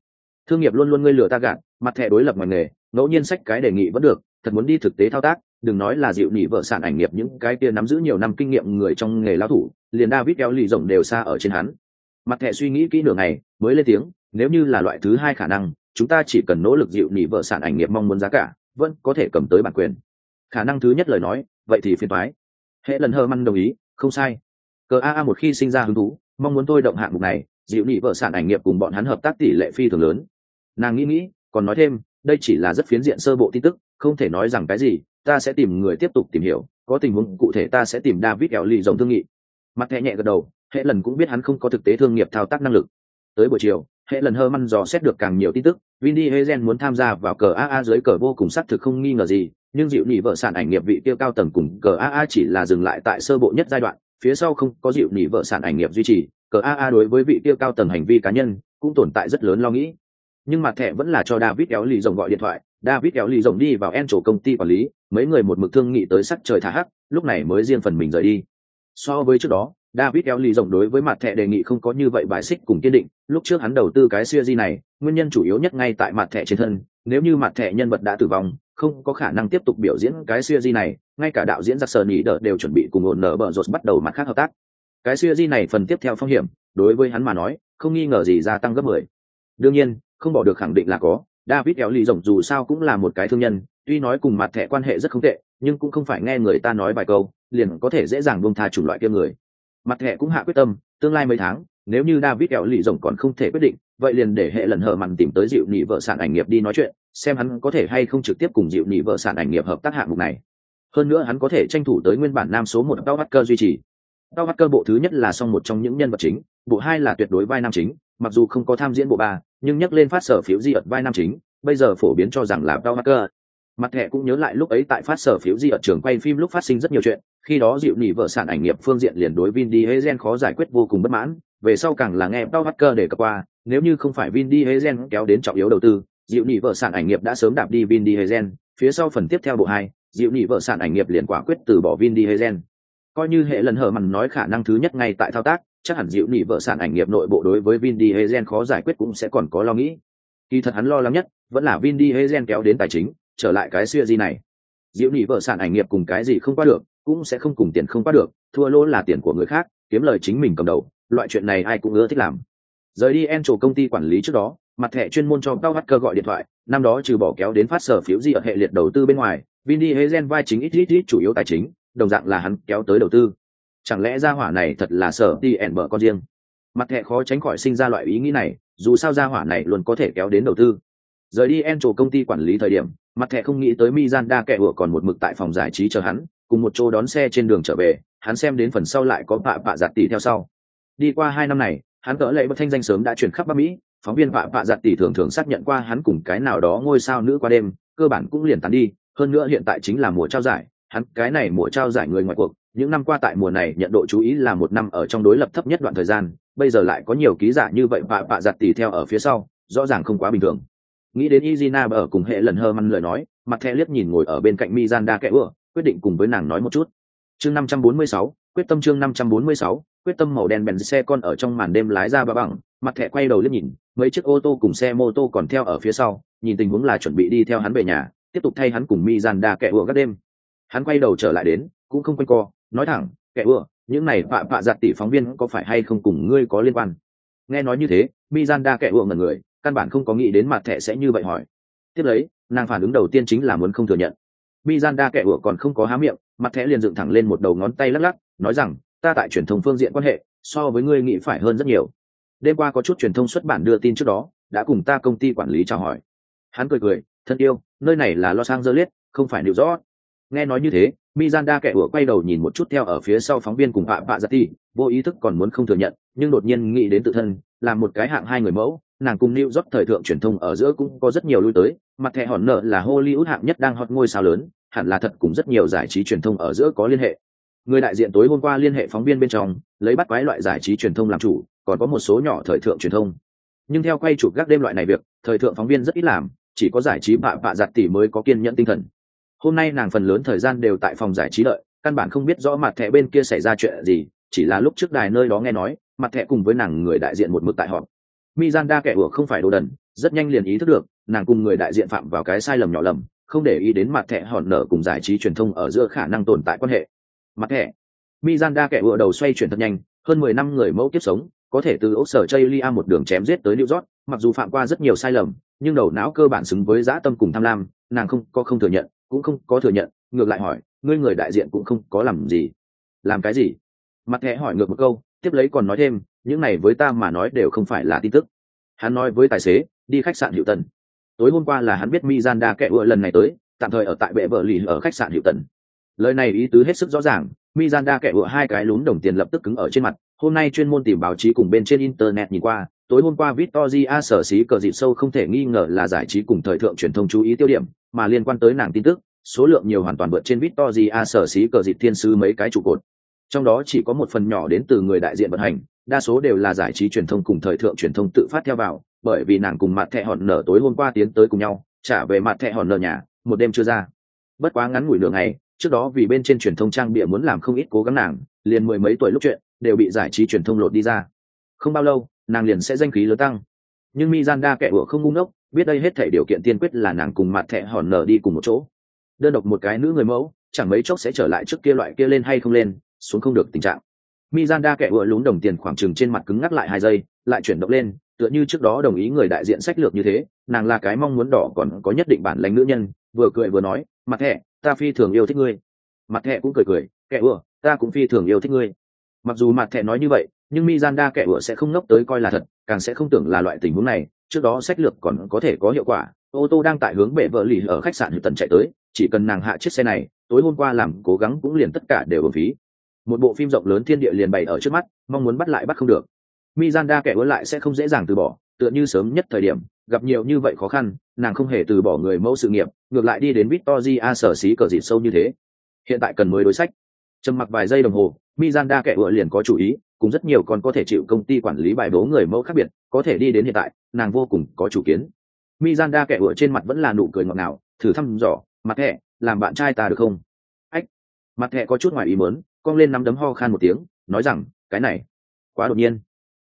Speaker 1: Thương nghiệp luôn luôn ngươi lừa ta gạt, mặt thẻ đối lập ngoài nghề, ngẫu nhiên sách cái đề nghị vẫn được, thật muốn đi thực tế thao tác, đừng nói là dịu nỉ vợ sản ảnh nghiệp những cái kia nắm giữ nhiều năm kinh nghiệm người trong nghề lao thủ, liền David eo lì rộng đều xa ở trên hắn. Mặt thẻ suy nghĩ kỹ nửa ngày, mới lên tiếng, nếu như là loại thứ hai khả năng, chúng ta chỉ cần nỗ lực dịu nỉ vợ sản ảnh nghiệp mong muốn giá cả vẫn có thể cầm tới bản quyền. Khả năng thứ nhất lời nói vậy thì phiền thoái hệ lần hơ măn đồng ý không sai. Cờ a a một khi sinh ra hứng thú mong muốn tôi động hạng mục này dịu nỉ vợ sản ảnh nghiệp cùng bọn hắn hợp tác tỷ lệ phi thường lớn. Nàng nghĩ nghĩ còn nói thêm đây chỉ là rất phiến diện sơ bộ tin tức không thể nói rằng cái gì ta sẽ tìm người tiếp tục tìm hiểu có tình huống cụ thể ta sẽ tìm david eo lì rồng thương nghị mặt hệ nhẹ gật đầu hệ lần cũng biết hắn không có thực tế thương nghiệp thao tác năng lực tới buổi chiều hệ lần hơ măn dò xét được càng nhiều tin tức Vinny Hezen muốn tham gia vào cờ AA dưới cờ vô cùng xác thực không nghi ngờ gì, nhưng dịu nỉ vợ sản ảnh nghiệp vị tiêu cao tầng cùng cờ AA chỉ là dừng lại tại sơ bộ nhất giai đoạn, phía sau không có dịu nỉ vợ sản ảnh nghiệp duy trì, cờ AA đối với vị tiêu cao tầng hành vi cá nhân cũng tồn tại rất lớn lo nghĩ. Nhưng mặt thẻ vẫn là cho David kéo lì rồng gọi điện thoại, David kéo lì rồng đi vào en chỗ công ty quản lý, mấy người một mực thương nghị tới sắc trời thả hắc, lúc này mới riêng phần mình rời đi. So với trước đó, David Kelly rộng đối với mặt thẻ đề nghị không có như vậy bài xích cùng kiên định, lúc trước hắn đầu tư cái series này, nguyên nhân chủ yếu nhất ngay tại mặt thẻ trên thân, nếu như mặt thẻ nhân vật đã tử vong, không có khả năng tiếp tục biểu diễn cái series này, ngay cả đạo diễn Jackson Nhĩ đỡ đều chuẩn bị cùng ổn nở bờ rột bắt đầu mặt khác hợp tác. Cái series này phần tiếp theo phong hiểm, đối với hắn mà nói, không nghi ngờ gì gia tăng gấp 10. Đương nhiên, không bỏ được khẳng định là có, David Kelly rộng dù sao cũng là một cái thương nhân, tuy nói cùng mặt thẻ quan hệ rất không tệ, nhưng cũng không phải nghe người ta nói vài câu, liền có thể dễ dàng buông tha chủ loại kia người. Mặt hệ cũng hạ quyết tâm tương lai mấy tháng nếu như david kẹo lì rồng còn không thể quyết định vậy liền để hệ lần hở mặn tìm tới dịu nị vợ sản ảnh nghiệp đi nói chuyện xem hắn có thể hay không trực tiếp cùng dịu nị vợ sản ảnh nghiệp hợp tác hạng mục này. Hơn nữa hắn có thể tranh thủ tới nguyên bản nam số một đau bắt cơ duy trì. Đau bắt cơ bộ thứ nhất là song một trong những nhân vật chính bộ hai là tuyệt đối vai nam chính mặc dù không có tham diễn bộ ba nhưng nhắc lên phát sở phiếu di ợt vai nam chính, bây giờ phổ biến cho rằng là đau bắt cơ mặt thẻ cũng nhớ lại lúc ấy tại phát sở phiếu di ở trường quay phim lúc phát sinh rất nhiều chuyện, khi đó dịu nỉ vợ sản ảnh nghiệp phương diện liền đối vin đi hezen khó giải quyết vô cùng bất mãn, về sau càng là nghe đau hacker để cập qua, nếu như không phải vin đi hezen kéo đến trọng yếu đầu tư, dịu nỉ vợ sản ảnh nghiệp đã sớm đạp đi vin đi hezen phía sau phần tiếp theo bộ hai, dịu nỉ vợ sản ảnh nghiệp liền quả quyết từ bỏ vin đi hezen coi như hệ lần hở mằn nói khả năng thứ nhất ngay tại thao tác chắc hẳn dịu nỉ vợ sản ảnh nghiệp nội bộ đối với vin Diesel hezen khó giải quyết cũng sẽ còn có lo nghĩ. Kỳ thật hắn lo lắng nhất vẫn là vin Diesel hezen kéo đến tài chính, trở lại cái xưa gì này. Diệu Nỉ vợ sản ảnh nghiệp cùng cái gì không qua được, cũng sẽ không cùng tiền không qua được, thua lỗ là tiền của người khác, kiếm lời chính mình cầm đầu, loại chuyện này ai cũng ưa thích làm. Rời đi en công ty quản lý trước đó, mặt thẻ chuyên môn cho cao hát cơ gọi điện thoại, năm đó trừ bỏ kéo đến phát sở phiếu gì ở hệ liệt đầu tư bên ngoài, Vin hezen vai chính ít ít ít chủ yếu tài chính, đồng dạng là hắn kéo tới đầu tư chẳng lẽ gia hỏa này thật là sở đi ẻn bở con riêng mặt thẻ khó tránh khỏi sinh ra loại ý nghĩ này dù sao gia hỏa này luôn có thể kéo đến đầu tư rời đi en trổ công ty quản lý thời điểm mặt thẻ không nghĩ tới Mizanda kẻ ủa còn một mực tại phòng giải trí chờ hắn, cùng một chỗ đón xe trên đường trở về, hắn xem đến phần sau lại có bạ bạ giặt tỷ theo sau. Đi qua hai năm này, hắn cỡ lệ bất thanh danh sớm đã chuyển khắp Bắc Mỹ, phóng viên bạ bạ giặt tỷ thường thường xác nhận qua hắn cùng cái nào đó ngôi sao nữ qua đêm, cơ bản cũng liền tán đi, hơn nữa hiện tại chính là mùa trao giải, hắn cái này mùa trao giải người ngoài cuộc, những năm qua tại mùa này nhận độ chú ý là một năm ở trong đối lập thấp nhất đoạn thời gian, bây giờ lại có nhiều ký giả như vậy và bạ giặt tỉ theo ở phía sau, rõ ràng không quá bình thường. Nghĩ đến izina ở cùng hệ lần hơ măn lời nói mặt thẻ liếc nhìn ngồi ở bên cạnh mizanda kẽ ưa quyết định cùng với nàng nói một chút. Chương 546, quyết tâm chương 546, quyết tâm màu đen bèn xe con ở trong màn đêm lái ra ba bằng mặt thẻ quay đầu liếc nhìn mấy chiếc ô tô cùng xe mô tô còn theo ở phía sau nhìn tình huống là chuẩn bị đi theo hắn về nhà tiếp tục thay hắn cùng mizanda kẽ ưa các đêm hắn quay đầu trở lại đến, cũng không quanh co, nói thẳng, kẻ ưa, những này vạ vạ giặt tỷ phóng viên có phải hay không cùng ngươi có liên quan? Nghe nói như thế, mizanda kẻ ưa ngần người, căn bản không có nghĩ đến mặt thẻ sẽ như vậy hỏi. Tiếp lấy, nàng phản ứng đầu tiên chính là muốn không thừa nhận. Mizanda kẻ ưa còn không có há miệng, mặt thẻ liền dựng thẳng lên một đầu ngón tay lắc lắc, nói rằng, ta tại truyền thông phương diện quan hệ, so với ngươi nghĩ phải hơn rất nhiều. Đêm qua có chút truyền thông xuất bản đưa tin trước đó, đã cùng ta công ty quản lý chào hỏi. Hắn cười cười, thân yêu, nơi này là los angeles, không phải new york nghe nói như thế mizanda kẻ ủa quay đầu nhìn một chút theo ở phía sau phóng viên cùng hạ bạ giặt ti vô ý thức còn muốn không thừa nhận nhưng đột nhiên nghĩ đến tự thân là một cái hạng hai người mẫu nàng cùng New York thời thượng truyền thông ở giữa cũng có rất nhiều lui tới, mặt thẻ hòn nợ là Hollywood hạng nhất đang hot ngôi sao lớn, hẳn là thật cùng rất nhiều giải trí truyền thông ở giữa có liên hệ. Người đại diện tối hôm qua liên hệ phóng viên bên trong, lấy bắt quái loại giải trí truyền thông làm chủ, còn có một số nhỏ thời thượng truyền thông. Nhưng theo quay chụp gác đêm loại này việc, thời thượng phóng viên rất ít làm, chỉ có giải trí bạ bạ giặt tỉ mới có kiên nhẫn tinh thần. Hôm nay nàng phần lớn thời gian đều tại phòng giải trí đợi, căn bản không biết rõ mặt thẻ bên kia xảy ra chuyện gì, chỉ là lúc trước đài nơi đó nghe nói, mặt thẻ cùng với nàng người đại diện một mực tại họp, Mizanda kẻ ủa không phải đồ đần, rất nhanh liền ý thức được, nàng cùng người đại diện phạm vào cái sai lầm nhỏ lầm, không để ý đến mặt thẻ hòn nở cùng giải trí truyền thông ở giữa khả năng tồn tại quan hệ. Mặt thẻ. Mizanda kẻ ủa đầu xoay chuyển thật nhanh, hơn mười năm người mẫu kiếp sống, có thể từ ốc sở Chaylia một đường chém giết tới New York, mặc dù phạm qua rất nhiều sai lầm, nhưng đầu não cơ bản xứng với dã tâm cùng tham lam, nàng không có không thừa nhận, cũng không có thừa nhận, ngược lại hỏi, ngươi người đại diện cũng không có làm gì. Làm cái gì? mặt thẻ hỏi ngược một câu tiếp lấy còn nói thêm những này với ta mà nói đều không phải là tin tức hắn nói với tài xế đi khách sạn hiệu tần tối hôm qua là hắn biết mizanda kẻ ựa lần này tới tạm thời ở tại bệ vợ lì ở khách sạn hiệu tần lời này ý tứ hết sức rõ ràng mizanda kẻ ựa hai cái lún đồng tiền lập tức cứng ở trên mặt hôm nay chuyên môn tìm báo chí cùng bên trên internet nhìn qua tối hôm qua victoria sở xí cờ dịp sâu không thể nghi ngờ là giải trí cùng thời thượng truyền thông chú ý tiêu điểm, mà liên quan tới nàng tin tức, số lượng nhiều hoàn toàn vượt trên victoria sở xí cờ dịp thiên sư mấy cái trụ cột. Trong đó chỉ có một phần nhỏ đến từ người đại diện vận hành, đa số đều là giải trí truyền thông cùng thời thượng truyền thông tự phát theo vào, bởi vì nàng cùng mặt thẻ hòn nở tối hôm qua tiến tới cùng nhau, trả về mặt thẻ hòn nở nhà, một đêm chưa ra. Bất quá ngắn ngủi nửa ngày, trước đó vì bên trên truyền thông trang bịa muốn làm không ít cố gắng nàng, liền mười mấy tuổi lúc chuyện, đều bị giải trí truyền thông lột đi ra. Không bao lâu nàng liền sẽ danh khí lớn tăng. Nhưng mizanda kẻ ủa không ngu ngốc, biết đây hết thể điều kiện tiên quyết là nàng cùng mặt thẹ hòn nở đi cùng một chỗ. Đơn độc một cái nữ người mẫu, chẳng mấy chốc sẽ trở lại trước kia loại kia lên hay không lên, xuống không được tình trạng. Mizanda kẻ ủa lún đồng tiền khoảng trừng trên mặt cứng ngắc lại hai giây, lại chuyển động lên, tựa như trước đó đồng ý người đại diện sách lược như thế, nàng là cái mong muốn đỏ còn có nhất định bản lãnh nữ nhân, vừa cười vừa nói, mặt thẹ ta phi thường yêu thích ngươi. Mặt thẹ cũng cười cười, kẻ ủa, ta cũng phi thường yêu thích ngươi. Mặc dù mặt thẹ nói như vậy nhưng Miranda kẻ vừa sẽ không ngốc tới coi là thật, càng sẽ không tưởng là loại tình huống này, trước đó sách lược còn có thể có hiệu quả. Ô tô đang tại hướng bệ vợ lì ở khách sạn như tần chạy tới, chỉ cần nàng hạ chiếc xe này, tối hôm qua làm cố gắng cũng liền tất cả đều bổng phí. Một bộ phim rộng lớn thiên địa liền bày ở trước mắt, mong muốn bắt lại bắt không được. Miranda kẻ vừa lại sẽ không dễ dàng từ bỏ, tựa như sớm nhất thời điểm, gặp nhiều như vậy khó khăn, nàng không hề từ bỏ người mẫu sự nghiệp, ngược lại đi đến victoria sở xí cờ dịt sâu như thế. Hiện tại cần mới đối sách. Trầm mặc vài giây đồng hồ mizanda kẻ ứa liền có chủ ý cùng rất nhiều còn có thể chịu công ty quản lý bài bố người mẫu khác biệt có thể đi đến hiện tại nàng vô cùng có chủ kiến. Mizanda kẻ ứa trên mặt vẫn là nụ cười ngọt ngào thử thăm dò mặt thẻ làm bạn trai ta được không? Ách. Mặt thẻ có chút ngoài ý muốn, cong lên nắm đấm ho khan một tiếng nói rằng cái này quá đột nhiên.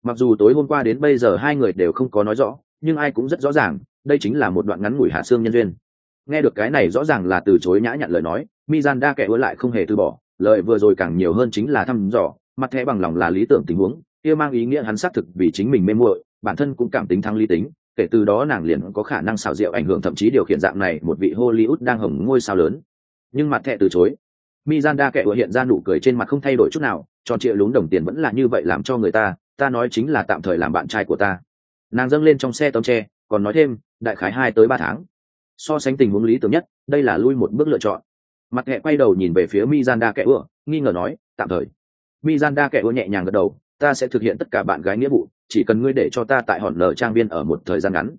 Speaker 1: Mặc dù tối hôm qua đến bây giờ hai người đều không có nói rõ nhưng ai cũng rất rõ ràng đây chính là một đoạn ngắn ngủi hạ xương nhân duyên. Nghe được cái này rõ ràng là từ chối nhã nhặn lời nói mizanda kẻ ứa lại không hề từ bỏ lời vừa rồi càng nhiều hơn chính là thăm dò mặt thẻ bằng lòng là lý tưởng tình huống kia mang ý nghĩa hắn xác thực vì chính mình mê muội bản thân cũng cảm tính thắng lý tính kể từ đó nàng liền có khả năng xảo diệu ảnh hưởng thậm chí điều khiển dạng này một vị hollywood đang hồng ngôi sao lớn nhưng mặt thẻ từ chối Mizanda kẻ ủa hiện ra nụ cười trên mặt không thay đổi chút nào, tròn trịa lún đồng tiền vẫn là như vậy làm cho người ta, ta nói chính là tạm thời làm bạn trai của ta. Nàng dâng lên trong xe tông tre, còn nói thêm, đại khái hai tới ba tháng. So sánh tình huống lý tưởng nhất, đây là lui một bước lựa chọn. Mặt kẻ quay đầu nhìn về phía Mizanda kẻ ưa nghi ngờ nói, tạm thời. Mizanda kẻ ưa nhẹ nhàng gật đầu, ta sẽ thực hiện tất cả bạn gái nghĩa vụ, chỉ cần ngươi để cho ta tại hòn nở trang viên ở một thời gian ngắn.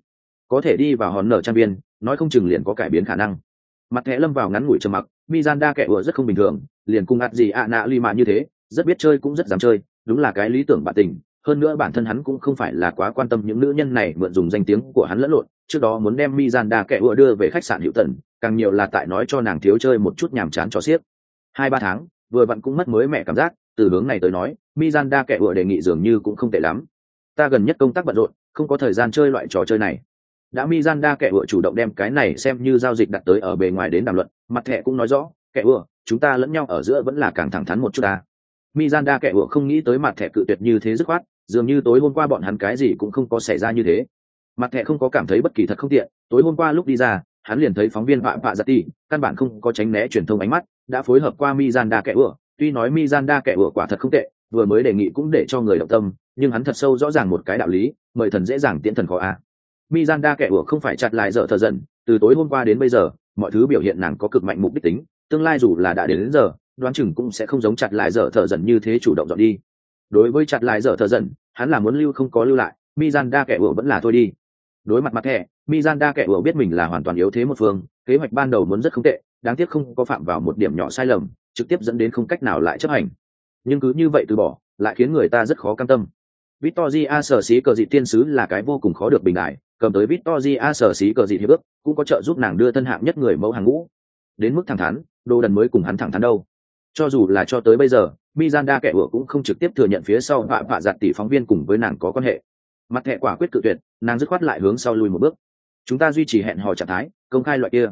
Speaker 1: Có thể đi vào hòn nở trang viên, nói không chừng liền có cải biến khả năng mặt thẻ lâm vào ngắn ngủi trầm mặc mizanda kẻ ưa rất không bình thường liền cung ạt gì ạ nạ li mà như thế rất biết chơi cũng rất dám chơi đúng là cái lý tưởng bạn tình hơn nữa bản thân hắn cũng không phải là quá quan tâm những nữ nhân này mượn dùng danh tiếng của hắn lẫn lộn trước đó muốn đem mizanda kẻ ủa đưa về khách sạn hữu tần càng nhiều là tại nói cho nàng thiếu chơi một chút nhàm chán cho xiếc hai ba tháng vừa vặn cũng mất mới mẹ cảm giác từ hướng này tới nói mizanda kẻ vừa đề nghị dường như cũng không tệ lắm ta gần nhất công tác bận rộn không có thời gian chơi loại trò chơi này đã Mizanda kẻ vừa chủ động đem cái này xem như giao dịch đặt tới ở bề ngoài đến đàm luận, mặt thẻ cũng nói rõ, kẻ vừa chúng ta lẫn nhau ở giữa vẫn là càng thẳng thắn một chút ta. Mizanda kẻ vừa không nghĩ tới mặt thẻ cự tuyệt như thế dứt khoát, dường như tối hôm qua bọn hắn cái gì cũng không có xảy ra như thế. Mặt thẻ không có cảm thấy bất kỳ thật không tiện, tối hôm qua lúc đi ra, hắn liền thấy phóng viên vạ vạ giật ti, căn bản không có tránh né truyền thông ánh mắt, đã phối hợp qua Mizanda kẻ ủa, tuy nói Mizanda kẻ ủa quả thật không tệ, vừa mới đề nghị cũng để cho người động tâm, nhưng hắn thật sâu rõ ràng một cái đạo lý, mời thần dễ dàng tiễn thần khó a. Mizanda kẻ ủa không phải chặt lại dở thờ dần, từ tối hôm qua đến bây giờ, mọi thứ biểu hiện nàng có cực mạnh mục đích tính, tương lai dù là đã đến, đến giờ, đoán chừng cũng sẽ không giống chặt lại dở thờ dần như thế chủ động dọn đi. Đối với chặt lại dở thờ dần, hắn là muốn lưu không có lưu lại, Mizanda kẻ ủa vẫn là thôi đi. Đối mặt mặt thẻ, Mizanda kẻ ủa biết mình là hoàn toàn yếu thế một phương, kế hoạch ban đầu muốn rất không tệ, đáng tiếc không có phạm vào một điểm nhỏ sai lầm, trực tiếp dẫn đến không cách nào lại chấp hành. Nhưng cứ như vậy từ bỏ, lại khiến người ta rất khó cam tâm. Victoria sở sĩ cờ dị tiên sứ là cái vô cùng khó được bình đại, cầm tới Victoria sở xí cờ dị hiệp ước, cũng có trợ giúp nàng đưa thân hạng nhất người mẫu hàng ngũ. Đến mức thẳng thắn, Đô Đần mới cùng hắn thẳng thắn đâu. Cho dù là cho tới bây giờ, Mizanda kẻ ủa cũng không trực tiếp thừa nhận phía sau vạ vạ giặt tỷ phóng viên cùng với nàng có quan hệ. Mặt hệ quả quyết cự tuyệt, nàng dứt khoát lại hướng sau lùi một bước. Chúng ta duy trì hẹn hò trạng thái, công khai loại kia.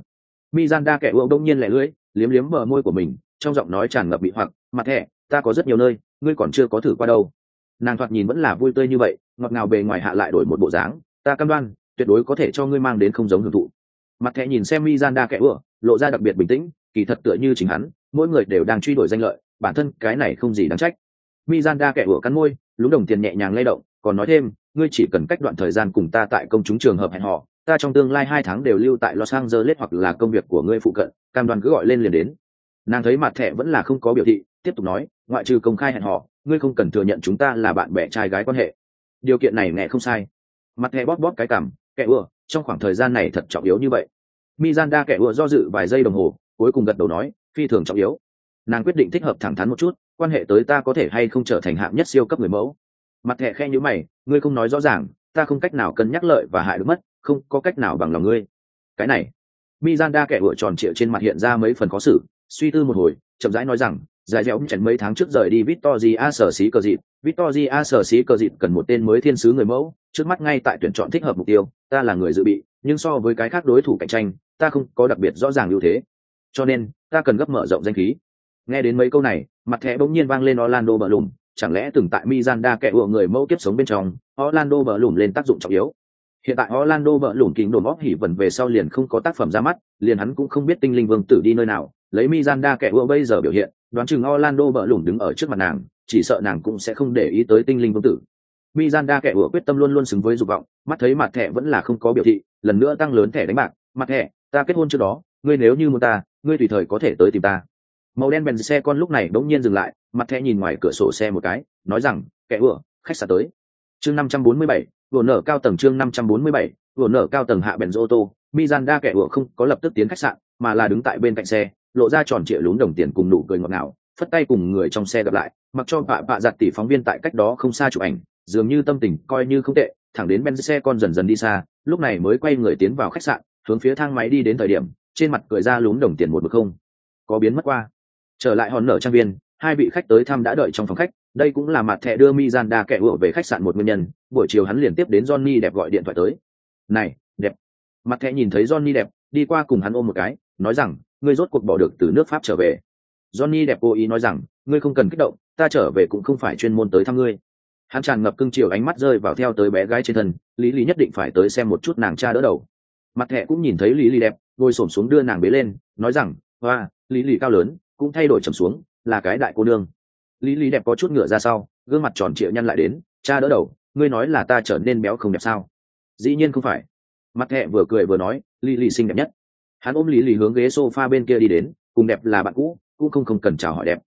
Speaker 1: Mizanda kẻ ưu đông nhiên lẻ lưỡi, liếm liếm bờ môi của mình, trong giọng nói tràn ngập bị hoặc, mặt hệ, ta có rất nhiều nơi, ngươi còn chưa có thử qua đâu. Nàng thoạt nhìn vẫn là vui tươi như vậy, ngọt ngào bề ngoài hạ lại đổi một bộ dáng, ta cam đoan, tuyệt đối có thể cho ngươi mang đến không giống hưởng thụ mặt thẻ nhìn xem mizanda kẻ ưu lộ ra đặc biệt bình tĩnh kỳ thật tựa như chính hắn mỗi người đều đang truy đuổi danh lợi bản thân cái này không gì đáng trách mizanda kẻ ưu cắn môi, lúng đồng tiền nhẹ nhàng lay động, còn nói thêm, ngươi chỉ cần cách đoạn thời gian cùng ta tại công chúng trường hợp hẹn họ, ta trong tương lai hai tháng đều lưu tại Los Angeles hoặc là công việc của ngươi phụ cận, cam đoan cứ gọi lên liền đến. Nàng thấy mặt thẻ vẫn là không có biểu thị, tiếp tục nói, ngoại trừ công khai hẹn họ, ngươi không cần thừa nhận chúng ta là bạn bè trai gái quan hệ. Điều kiện này nghe không sai. Mặt thẻ bóp bóp cái cằm, kẻ ưa trong khoảng thời gian này thật trọng yếu như vậy. mizanda kẻ ưa do dự vài giây đồng hồ, cuối cùng gật đầu nói, phi thường trọng yếu. Nàng quyết định thích hợp thẳng thắn một chút, quan hệ tới ta có thể hay không trở thành hạng nhất siêu cấp người mẫu mặt thẻ khe như mày ngươi không nói rõ ràng ta không cách nào cân nhắc lợi và hại được mất không có cách nào bằng lòng ngươi. Cái này mizanda kẻ vựa tròn trịa trên mặt hiện ra mấy phần khó xử suy tư một hồi chậm rãi nói rằng giải dẻo chèn mấy tháng trước rời đi Victoria sở xí cờ dịp Victoria sở xí cờ dịp cần một tên mới thiên sứ người mẫu trước mắt ngay tại tuyển chọn thích hợp mục tiêu ta là người dự bị nhưng so với cái khác đối thủ cạnh tranh ta không có đặc biệt rõ ràng ưu thế. Cho nên ta cần gấp mở rộng danh khí. Nghe đến mấy câu này mặt thẻ bỗng nhiên vang lên orlando bờ lùm chẳng lẽ từng tại Mizanda kẻ ủa người mẫu kiếp sống bên trong, Orlando bờ lùm lên tác dụng trọng yếu. Hiện tại Orlando bợ lủng kính đồn óp hỉ vần về sau liền không có tác phẩm ra mắt, liền hắn cũng không biết tinh linh vương tử đi nơi nào, lấy miranda kẻ ưa bây giờ biểu hiện, đoán chừng Orlando bợ lủng đứng ở trước mặt nàng, chỉ sợ nàng cũng sẽ không để ý tới tinh linh vương tử. miranda kẻ ưa quyết tâm luôn luôn xứng với dục vọng, mắt thấy mặt thẻ vẫn là không có biểu thị, lần nữa tăng lớn thẻ đánh bạc, mặt thẻ, ta kết hôn trước đó, ngươi nếu như muốn ta, ngươi tùy thời có thể tới tìm ta. Màu đen bèn xe con lúc này bỗng nhiên dừng lại mặt thẻ nhìn ngoài cửa sổ xe một cái nói rằng kẻ ưa khách sạn tới. Chương năm trăm bốn mươi bảy vừa nở cao tầng chương năm trăm bốn mươi bảy, vừa nở cao tầng hạ bèn ô tô. Mizanda kẻ ủa không có lập tức tiến khách sạn, mà là đứng tại bên cạnh xe, lộ ra tròn trịa lún đồng tiền cùng nụ cười ngọt ngào, phất tay cùng người trong xe gặp lại, mặc cho bạ bạ giặt tỷ phóng viên tại cách đó không xa chụp ảnh, dường như tâm tình coi như không tệ, thẳng đến bên xe con dần dần đi xa, lúc này mới quay người tiến vào khách sạn, hướng phía thang máy đi đến thời điểm, trên mặt cười ra lún đồng tiền một bực không có biến mất qua. Trở lại hòn nở trang viên, hai vị khách tới thăm đã đợi trong phòng khách đây cũng là mặt thẻ đưa Mizanda kẻ ủa về khách sạn một nguyên nhân, buổi chiều hắn liền tiếp đến Johnny đẹp gọi điện thoại tới. Này đẹp mặt thẻ nhìn thấy Johnny đẹp đi qua cùng hắn ôm một cái, nói rằng, ngươi rốt cuộc bỏ được từ nước pháp trở về. Johnny đẹp cố ý nói rằng, ngươi không cần kích động, ta trở về cũng không phải chuyên môn tới thăm ngươi. Hắn tràn ngập cưng chiều ánh mắt rơi vào theo tới bé gái trên thân, lý lý nhất định phải tới xem một chút nàng cha đỡ đầu. Mặt thẻ cũng nhìn thấy lý lý đẹp, ngồi xổm xuống đưa nàng bế lên, nói rằng hoa lý lý cao lớn, cũng thay đổi trầm xuống, là cái đại cô nương lý lý đẹp có chút ngựa ra sau, gương mặt tròn trịa nhăn lại đến, cha đỡ đầu, ngươi nói là ta trở nên béo không đẹp sao? Dĩ nhiên không phải. Mặt thẹ vừa cười vừa nói, lý lý xinh đẹp nhất. Hắn ôm lý lý hướng ghế s o f a bên kia đi đến, cùng đẹp là bạn cũ, cũng không không cần chào hỏi đẹp.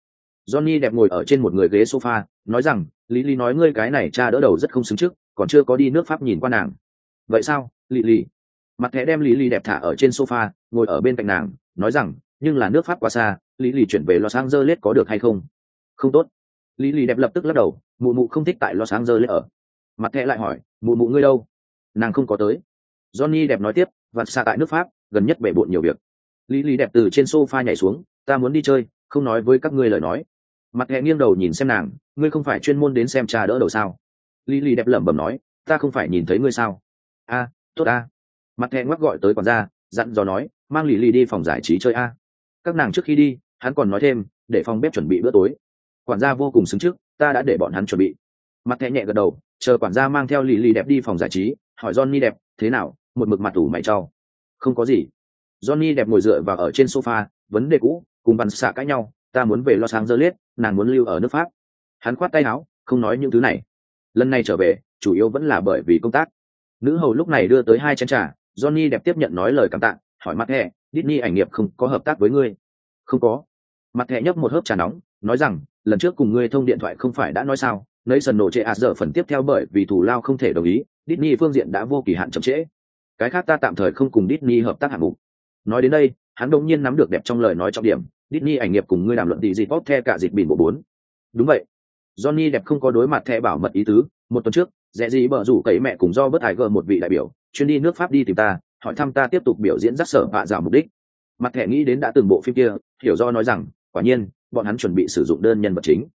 Speaker 1: Johnny đẹp ngồi ở trên một người ghế sofa, nói rằng, lý lý nói ngươi cái này cha đỡ đầu rất không xứng trước, còn chưa có đi nước pháp nhìn qua nàng. Vậy sao, lý lý? Mặt thẻ đem lý lý đẹp thả ở trên sofa, ngồi ở bên cạnh nàng, nói rằng, nhưng là nước pháp quá xa, lý lì chuyển về los angeles có được hay không? Không tốt. Lý lì đẹp lập tức lắc đầu, mụ mụ không thích tại lo sáng giờ angeles ở. Mặt thẹ lại hỏi, mụ mụ ngươi đâu? Nàng không có tới. Johnny đẹp nói tiếp vặt xa tại nước pháp, gần nhất bể bộn nhiều việc. Lý lì đẹp từ trên sofa nhảy xuống, ta muốn đi chơi, không nói với các ngươi lời nói. Mặt thẹ nghiêng đầu nhìn xem nàng, ngươi không phải chuyên môn đến xem cha đỡ đầu sao? Lý lì đẹp lẩm bẩm nói, ta không phải nhìn thấy ngươi sao? A, tốt a. Mặt thẹ ngoắc gọi tới quản gia, dặn dò nói, mang lì lì đi phòng giải trí chơi a. Các nàng trước khi đi, hắn còn nói thêm, để phòng bếp chuẩn bị bữa tối quản gia vô cùng xứng trước, ta đã để bọn hắn chuẩn bị. Mặt thẹ nhẹ gật đầu, chờ quản gia mang theo lì lì đẹp đi phòng giải trí, hỏi johnny đẹp, thế nào? Một mực mặt tủ mày cho. không có gì. Johnny đẹp ngồi dựa vào ở trên sofa, vấn đề cũ, cùng bắn xạ cãi nhau, ta muốn về lo sáng dơ liết nàng muốn lưu ở nước pháp. Hắn khoát tay áo, không nói những thứ này. Lần này trở về, chủ yếu vẫn là bởi vì công tác. Nữ hầu lúc này đưa tới hai chén trà, johnny đẹp tiếp nhận nói lời cảm tạ, hỏi mặt thẹ, Disney ảnh nghiệp không có hợp tác với ngươi? Không có. Mặt thẻ nhấp một hớp trà nóng, nói rằng lần trước cùng ngươi thông điện thoại không phải đã nói sao? Nấy sần nổ trệ ạt giờ phần tiếp theo bởi vì thủ lao không thể đồng ý, Disney phương diện đã vô kỳ hạn chậm trễ. Cái khác ta tạm thời không cùng Disney hợp tác hạng mục. Nói đến đây, hắn đột nhiên nắm được đẹp trong lời nói trọng điểm, Disney ảnh nghiệp cùng ngươi đàm luận gì gì tốt the cả dịch bỉn bộ bốn. Đúng vậy. Johnny đẹp không có đối mặt thẻ bảo mật ý tứ, một tuần trước dễ gì bở rủ cậy mẹ cùng do bớt hải gờ một vị đại biểu chuyến đi nước pháp đi tìm ta, hỏi thăm ta tiếp tục biểu diễn rắc sở hạ rào mục đích. Mặt thẻ nghĩ đến đã từng bộ phim kia, hiểu do nói rằng, quả nhiên bọn hắn chuẩn bị sử dụng đơn nhân vật chính.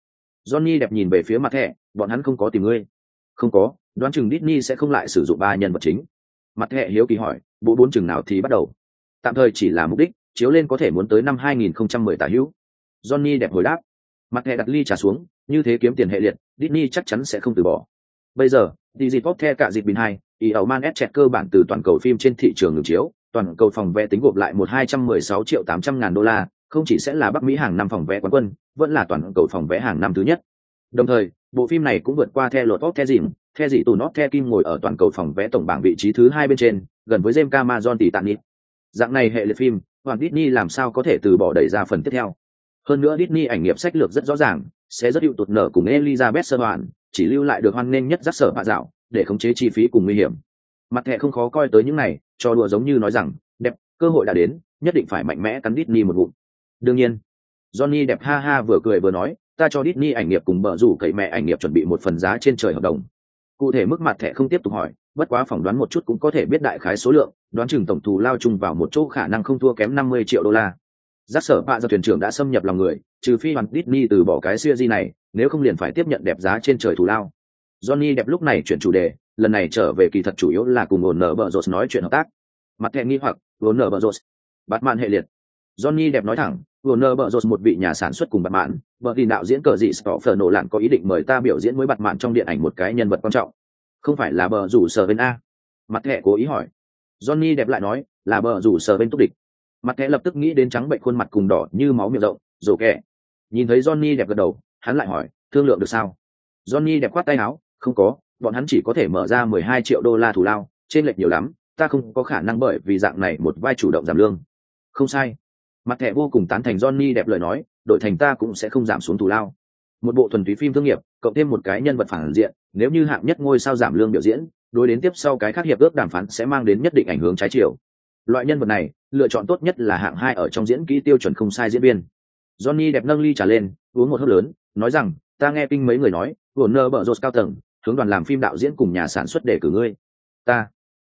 Speaker 1: Johnny đẹp nhìn về phía mặt thẻ, bọn hắn không có tìm ngươi. Không có, đoán chừng Disney sẽ không lại sử dụng ba nhân vật chính. Mặt thẻ hiếu kỳ hỏi, bộ bốn chừng nào thì bắt đầu? Tạm thời chỉ là mục đích, chiếu lên có thể muốn tới năm 2010 tả hữu. Johnny đẹp hồi đáp. Mặt thẻ đặt ly trả xuống, như thế kiếm tiền hệ liệt, Disney chắc chắn sẽ không từ bỏ. Bây giờ Disney Pop The cả dịp bình hai, ý ẩu man chẹt cơ bản từ toàn cầu phim trên thị trường ngừng chiếu, toàn cầu phòng vé tính gộp lại một hai trăm mười sáu triệu tám trăm ngàn đô la không chỉ sẽ là bắc mỹ hàng năm phòng vé quán quân vẫn là toàn cầu phòng vé hàng năm thứ nhất đồng thời bộ phim này cũng vượt qua The Lord of the Rings, The dị tù nót The Kim ngồi ở toàn cầu phòng vé tổng bảng vị trí thứ hai bên trên, gần với James Cameron tỷ tạn Dạng này hệ liệt phim, Hoàng Disney làm sao có thể từ bỏ đẩy ra phần tiếp theo. Hơn nữa Disney ảnh nghiệp sách lược rất rõ ràng, sẽ rất hiệu tụt nở cùng Elizabeth Swan, chỉ lưu lại được hoan nghênh nhất rắc sở hạ dạo, để khống chế chi phí cùng nguy hiểm. Mặt thẻ không khó coi tới những này, cho đùa giống như nói rằng, đẹp, cơ hội đã đến, nhất định phải mạnh mẽ cắn Disney một bụng. Đương nhiên, Johnny đẹp ha ha vừa cười vừa nói, ta cho Disney ảnh nghiệp cùng bờ rủ cậy mẹ ảnh nghiệp chuẩn bị một phần giá trên trời hợp đồng. Cụ thể mức mặt thẻ không tiếp tục hỏi, bất quá phỏng đoán một chút cũng có thể biết đại khái số lượng, đoán chừng tổng thù lao chung vào một chỗ khả năng không thua kém 50 triệu đô la. Giác sở bạ do thuyền trưởng đã xâm nhập lòng người, trừ phi hoàn Disney từ bỏ cái siêu di này, nếu không liền phải tiếp nhận đẹp giá trên trời thù lao. Johnny đẹp lúc này chuyển chủ đề, lần này trở về kỳ thật chủ yếu là cùng ổn nở bờ rột nói chuyện hợp tác. Mặt thẻ nghi hoặc, ổn nở bờ rột, bắt mạn hệ liệt. Johnny đẹp nói thẳng, Warner Bros một vị nhà sản xuất cùng bạn mạn, vợ tin đạo diễn cờ dị Stoffer nổ lạn có ý định mời ta biểu diễn mới bạn mạn trong điện ảnh một cái nhân vật quan trọng. Không phải là bờ rủ sở bên A. Mặt thẻ cố ý hỏi. Johnny đẹp lại nói, là bờ rủ sở bên túc địch. Mặt thẻ lập tức nghĩ đến trắng bệnh khuôn mặt cùng đỏ như máu miệng rộng, rồ kẻ. Nhìn thấy Johnny đẹp gật đầu, hắn lại hỏi, thương lượng được sao? Johnny đẹp quát tay áo, không có, bọn hắn chỉ có thể mở ra 12 triệu đô la thù lao, trên lệch nhiều lắm, ta không có khả năng bởi vì dạng này một vai chủ động giảm lương. Không sai, mặt thẻ vô cùng tán thành johnny đẹp lời nói, đội thành ta cũng sẽ không giảm xuống thù lao. Một bộ thuần túy phim thương nghiệp, cộng thêm một cái nhân vật phản diện, nếu như hạng nhất ngôi sao giảm lương biểu diễn, đối đến tiếp sau cái khác hiệp ước đàm phán sẽ mang đến nhất định ảnh hưởng trái chiều. Loại nhân vật này, lựa chọn tốt nhất là hạng hai ở trong diễn kỹ tiêu chuẩn không sai diễn viên. Johnny đẹp nâng ly trả lên, uống một hớp lớn, nói rằng, ta nghe kinh mấy người nói nơ bở rột cao tầng, hướng đoàn làm phim đạo diễn cùng nhà sản xuất để cử ngươi. Ta?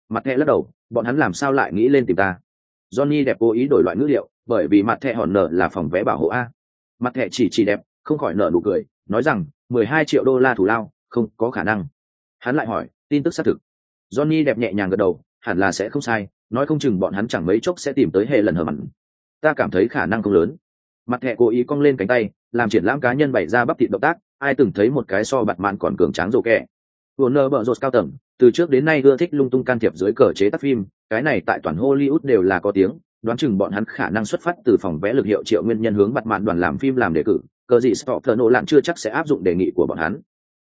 Speaker 1: Mặt hệ lắc đầu, bọn hắn làm sao lại nghĩ lên tìm ta? Johnny đẹp cố ý đổi loại ngữ liệu bởi vì mặt thẻ hòn nở là phòng vé bảo hộ a. Mặt thẻ chỉ chỉ đẹp không khỏi nở nụ cười nói rằng mười hai triệu đô la thủ lao không có khả năng. Hắn lại hỏi tin tức xác thực. Johnny đẹp nhẹ nhàng gật đầu hẳn là sẽ không sai nói không chừng bọn hắn chẳng mấy chốc sẽ tìm tới hệ lần hở mặn. Ta cảm thấy khả năng không lớn. Mặt thẻ cố ý cong lên cánh tay làm triển lãm cá nhân bày ra bắp thịt động tác ai từng thấy một cái so bạt mạn còn cường tráng rồ kẻ. Warner bợ rột cao tầng, từ trước đến nay ưa thích lung tung can thiệp dưới cờ chế tác phim, cái này tại toàn Hollywood đều là có tiếng, đoán chừng bọn hắn khả năng xuất phát từ phòng vẽ lực hiệu triệu nguyên nhân hướng bặt mạn đoàn làm phim làm đề cử cờ gì stop nổ lặn chưa chắc sẽ áp dụng đề nghị của bọn hắn.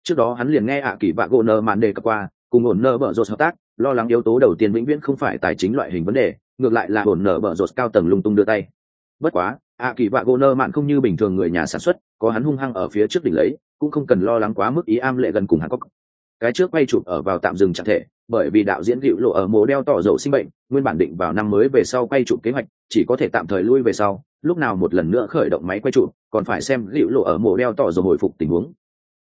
Speaker 1: Trước đó hắn liền nghe ạ kỳ vạ gỗ nơ màn đề cập qua cùng ổn nơ bở rột hợp tác lo lắng yếu tố đầu tiên vĩnh viễn không phải tài chính loại hình vấn đề ngược lại là ổn nơ bở rột cao tầng lung tung đưa tay. Bất quá ạ kỳ vạ gỗ nơ mạn không như bình thường người nhà sản xuất có hắn hung hăng ở phía trước đỉnh lấy cũng không cần lo lắng quá mức ý am lệ gần cùng hắn có cái trước quay chụp ở vào tạm dừng trạng thể, bởi vì đạo diễn hữu lộ ở mố đeo tỏ dầu sinh bệnh, nguyên bản định vào năm mới về sau quay chụp kế hoạch, chỉ có thể tạm thời lui về sau, lúc nào một lần nữa khởi động máy quay chụp, còn phải xem hữu lộ ở mố đeo tỏ dầu hồi phục tình huống.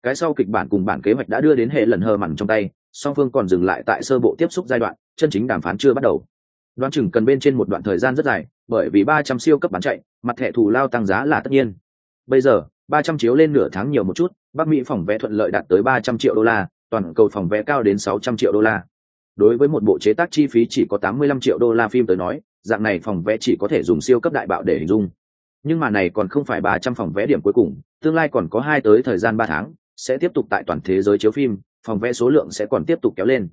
Speaker 1: Cái sau kịch bản cùng bản kế hoạch đã đưa đến hệ lần hơ mặn trong tay, song phương còn dừng lại tại sơ bộ tiếp xúc giai đoạn, chân chính đàm phán chưa bắt đầu. Đoán chừng cần bên trên một đoạn thời gian rất dài, bởi vì ba trăm siêu cấp bán chạy, mặt thẻ thù lao tăng giá là tất nhiên. Bây giờ, ba trăm chiếu lên nửa tháng nhiều một chút, bắc mỹ phòng vé thuận lợi đạt tới ba trăm triệu đô la toàn cầu phòng vé cao đến sáu trăm triệu đô la. Đối với một bộ chế tác chi phí chỉ có 85 triệu đô la phim tới nói, dạng này phòng vé chỉ có thể dùng siêu cấp đại bạo để hình dung. Nhưng mà này còn không phải 300 phòng vé điểm cuối cùng, tương lai còn có hai tới thời gian ba tháng, sẽ tiếp tục tại toàn thế giới chiếu phim, phòng vé số lượng sẽ còn tiếp tục kéo lên.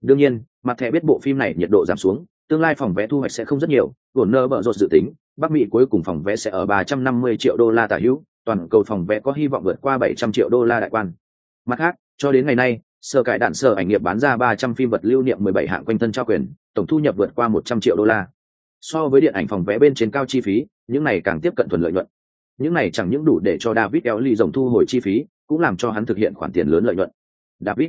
Speaker 1: Đương nhiên, mặt thẻ biết bộ phim này nhiệt độ giảm xuống, tương lai phòng vé thu hoạch sẽ không rất nhiều, Warner nơ rột dự tính, bắc mỹ cuối cùng phòng vé sẽ ở 350 triệu đô la tả hữu, toàn cầu phòng vé có hy vọng vượt qua 700 triệu đô la đại quan. Mặt khác cho đến ngày nay, sở cải đạn sở ảnh nghiệp bán ra ba trăm phim vật lưu niệm mười bảy hạng quanh thân trao quyền, tổng thu nhập vượt qua một trăm triệu đô la. So với điện ảnh phòng vé bên trên cao chi phí, những này càng tiếp cận thuần lợi nhuận. Những này chẳng những đủ để cho david eo ly dòng thu hồi chi phí, cũng làm cho hắn thực hiện khoản tiền lớn lợi nhuận. David.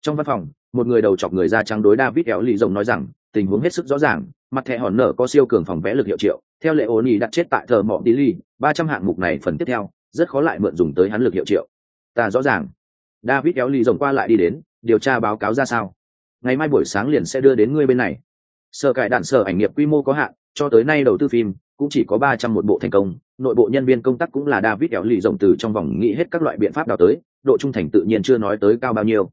Speaker 1: Trong văn phòng, một người đầu chọc người da trắng đối david eo ly dòng nói rằng, tình huống hết sức rõ ràng, mặt thẻ hòn nở có siêu cường phòng vé lực hiệu triệu, theo lệ ôn đặt chết tại thờ mọ đi ly ba trăm hạng mục này phần tiếp theo, rất khó lại mượn dùng tới hắn lực hiệu triệu. Ta rõ ràng david kéo lì rồng qua lại đi đến, điều tra báo cáo ra sao? Ngày mai buổi sáng liền sẽ đưa đến ngươi bên này. Sở cải đạn sở ảnh nghiệp quy mô có hạn, cho tới nay đầu tư phim cũng chỉ có ba trăm một bộ thành công, nội bộ nhân viên công tác cũng là david kéo lì rồng từ trong vòng nghĩ hết các loại biện pháp đào tới, độ trung thành tự nhiên chưa nói tới cao bao nhiêu.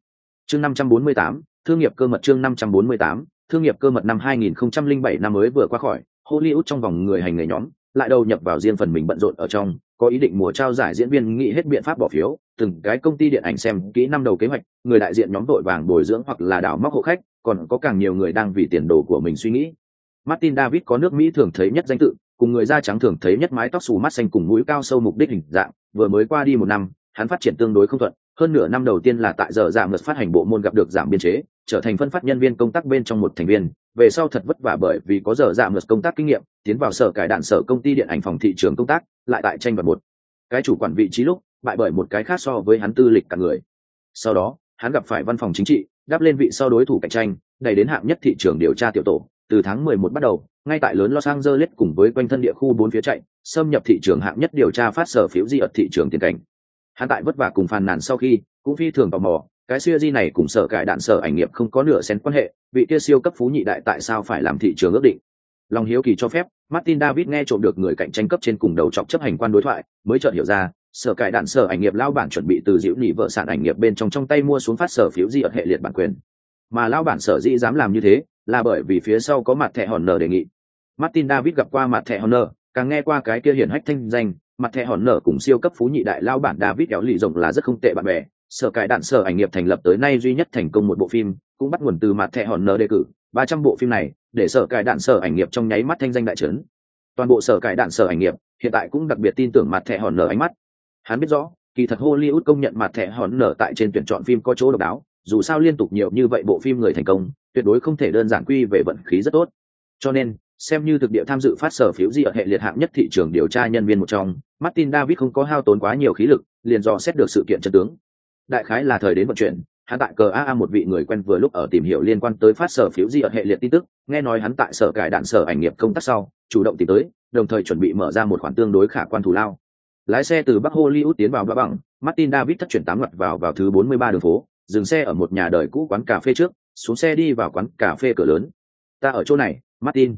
Speaker 1: Chương năm trăm bốn mươi tám, thương nghiệp cơ mật chương năm trăm bốn mươi tám, thương nghiệp cơ mật năm hai nghìn không trăm linh bảy năm mới vừa qua khỏi, hollywood trong vòng người hành nghề nhóm lại đầu nhập vào riêng phần mình bận rộn ở trong, có ý định mùa trao giải diễn viên nghĩ hết biện pháp bỏ phiếu từng cái công ty điện ảnh xem kỹ năm đầu kế hoạch, người đại diện nhóm đội vàng bồi dưỡng hoặc là đảo móc hộ khách, còn có càng nhiều người đang vì tiền đồ của mình suy nghĩ. Martin david có nước mỹ thường thấy nhất danh tự, cùng người da trắng thường thấy nhất mái tóc xù mắt xanh cùng mũi cao sâu mục đích hình dạng, vừa mới qua đi một năm, hắn phát triển tương đối không thuận, hơn nửa năm đầu tiên là tại giờ giảm ngược phát hành bộ môn gặp được giảm biên chế, trở thành phân phát nhân viên công tác bên trong một thành viên, về sau thật vất vả bởi vì có giờ giảm ngược công tác kinh nghiệm, tiến vào sở cải đạn sở công ty điện ảnh phòng thị trường công tác, lại tại tranh vật một. Cái chủ quản vị trí lúc bại bởi một cái khác so với hắn tư lịch cả người. Sau đó, hắn gặp phải văn phòng chính trị, đáp lên vị sau đối thủ cạnh tranh, đẩy đến hạng nhất thị trường điều tra tiểu tổ. Từ tháng 11 bắt đầu, ngay tại lớn Los Angeles cùng với quanh thân địa khu bốn phía chạy, xâm nhập thị trường hạng nhất điều tra phát sở phiếu di ở thị trường tiền cảnh. Hắn tại vất vả cùng phàn nàn sau khi, cũng phi thường tò mò, cái siêu di này cùng sở cải đạn sở ảnh nghiệp không có nửa xén quan hệ, vị kia siêu cấp phú nhị đại tại sao phải làm thị trường ước định? Lòng hiếu kỳ cho phép, martin david nghe trộm được người cạnh tranh cấp trên cùng đầu chọc chấp hành quan đối thoại, mới chợt hiểu ra sở cải đạn sở ảnh nghiệp lao bản chuẩn bị từ diễu nỉ vợ sản ảnh nghiệp bên trong trong tay mua xuống phát sở phiếu di ở hệ liệt bản quyền. Mà lao bản sở dĩ dám làm như thế, là bởi vì phía sau có mặt thẻ hòn nở đề nghị. Martin david gặp qua mặt thẻ hòn nở, càng nghe qua cái kia hiển hách thanh danh, mặt thẻ hòn nở cùng siêu cấp phú nhị đại lao bản david kéo lì rộng là rất không tệ bạn bè. Sở cải đạn sở ảnh nghiệp thành lập tới nay duy nhất thành công một bộ phim, cũng bắt nguồn từ mặt thẻ hòn nở đề cử, ba trăm bộ phim này, để sở cải đạn sở ảnh nghiệp trong nháy mắt thanh danh đại trấn. Toàn bộ sở cải đạn sở ảnh nghiệp, hiện tại cũng đặc biệt tin tưởng mặt thẻ hòn nở ánh mắt hắn biết rõ, kỳ thật hollywood công nhận mặt thẻ hòn nở tại trên tuyển chọn phim có chỗ độc đáo, dù sao liên tục nhiều như vậy bộ phim người thành công, tuyệt đối không thể đơn giản quy về vận khí rất tốt. Cho nên, xem như thực địa tham dự phát sở phiếu di ở hệ liệt hạng nhất thị trường điều tra nhân viên một trong, martin david không có hao tốn quá nhiều khí lực, liền dò xét được sự kiện chân tướng. Đại khái là thời đến vận chuyển, hắn tại cờ aa một vị người quen vừa lúc ở tìm hiểu liên quan tới phát sở phiếu di ở hệ liệt tin tức, nghe nói hắn tại sở cải đạn sở ảnh nghiệp công tác sau, chủ động tìm tới, đồng thời chuẩn bị mở ra một khoản tương đối khả quan thù lao lái xe từ bắc hollywood tiến vào bã bằng martin david thất chuyển tám mặt vào vào thứ 43 đường phố, dừng xe ở một nhà đời cũ quán cà phê trước, xuống xe đi vào quán cà phê cửa lớn. Ta ở chỗ này, martin.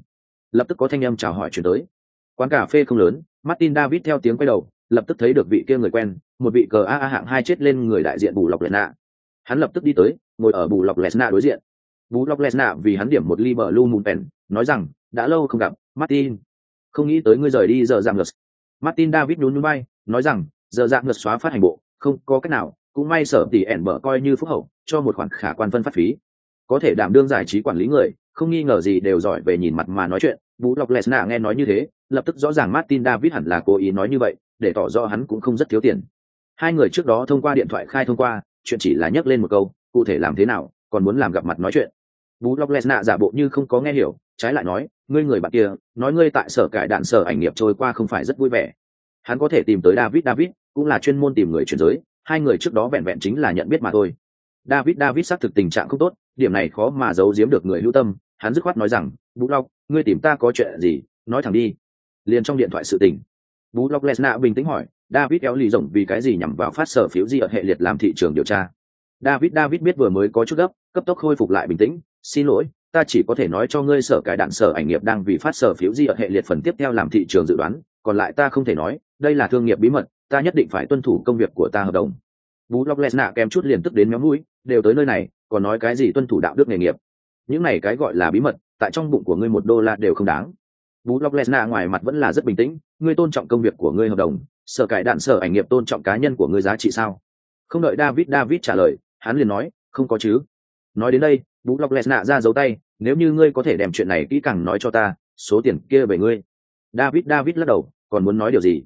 Speaker 1: Lập tức có thanh âm chào hỏi chuyển tới. Quán cà phê không lớn, martin david theo tiếng quay đầu, lập tức thấy được vị kia người quen, một vị cờ a a hạng hai chết lên người đại diện bù lọc lẹt nạ. Hắn lập tức đi tới, ngồi ở bù lọc lẹt nạ đối diện. Bù lọc lẹt nạ vì hắn điểm một ly bờ lu mùn pèn nói rằng, đã lâu không gặp, martin. Không nghĩ tới ngươi rời đi giờ giảm ngược martin david nhún nhún bay nói rằng, giờ dạng ngược xóa phát hành bộ, không có cách nào, cũng may sở tỷ ẻn bở coi như phúc hậu, cho một khoản khả quan phân phát phí. Có thể đảm đương giải trí quản lý người, không nghi ngờ gì đều giỏi về nhìn mặt mà nói chuyện. Vũ lộc lesna nghe nói như thế, lập tức rõ ràng martin david hẳn là cố ý nói như vậy, để tỏ rõ hắn cũng không rất thiếu tiền. Hai người trước đó thông qua điện thoại khai thông qua, chuyện chỉ là nhắc lên một câu, cụ thể làm thế nào, còn muốn làm gặp mặt nói chuyện vũ lọc nạ giả bộ như không có nghe hiểu, trái lại nói, ngươi người bạn kia, nói ngươi tại sở cải đạn sở ảnh nghiệp trôi qua không phải rất vui vẻ. Hắn có thể tìm tới david david, cũng là chuyên môn tìm người chuyển giới, hai người trước đó vẹn vẹn chính là nhận biết mà thôi. David david xác thực tình trạng không tốt, điểm này khó mà giấu giếm được người hữu tâm, hắn dứt khoát nói rằng, bú lóc, ngươi tìm ta có chuyện gì, nói thẳng đi. Liền trong điện thoại sự tình. Vũ lộc nạ bình tĩnh hỏi, david kéo lì rộng vì cái gì nhằm vào phát sở phiếu gì ở hệ liệt làm thị trường điều tra? David david biết vừa mới có chút gấp, cấp tốc khôi phục lại bình tĩnh xin lỗi, ta chỉ có thể nói cho ngươi sở cải đạn sở ảnh nghiệp đang vì phát sở phiếu di ở hệ liệt phần tiếp theo làm thị trường dự đoán, còn lại ta không thể nói, đây là thương nghiệp bí mật, ta nhất định phải tuân thủ công việc của ta hợp đồng. Bú lóc lesna kèm chút liền tức đến méo mũi, đều tới nơi này, còn nói cái gì tuân thủ đạo đức nghề nghiệp. Những này cái gọi là bí mật, tại trong bụng của ngươi một đô la đều không đáng. Bú lóc lesna ngoài mặt vẫn là rất bình tĩnh, ngươi tôn trọng công việc của ngươi hợp đồng, sở cải đạn sở ảnh nghiệp tôn trọng cá nhân của ngươi giá trị sao? Không đợi david david trả lời, hắn liền nói, không có chứ. Nói đến đây bú lóc nạ ra dấu tay, nếu như ngươi có thể đem chuyện này kỹ càng nói cho ta, số tiền kia về ngươi. David david lắc đầu, còn muốn nói điều gì?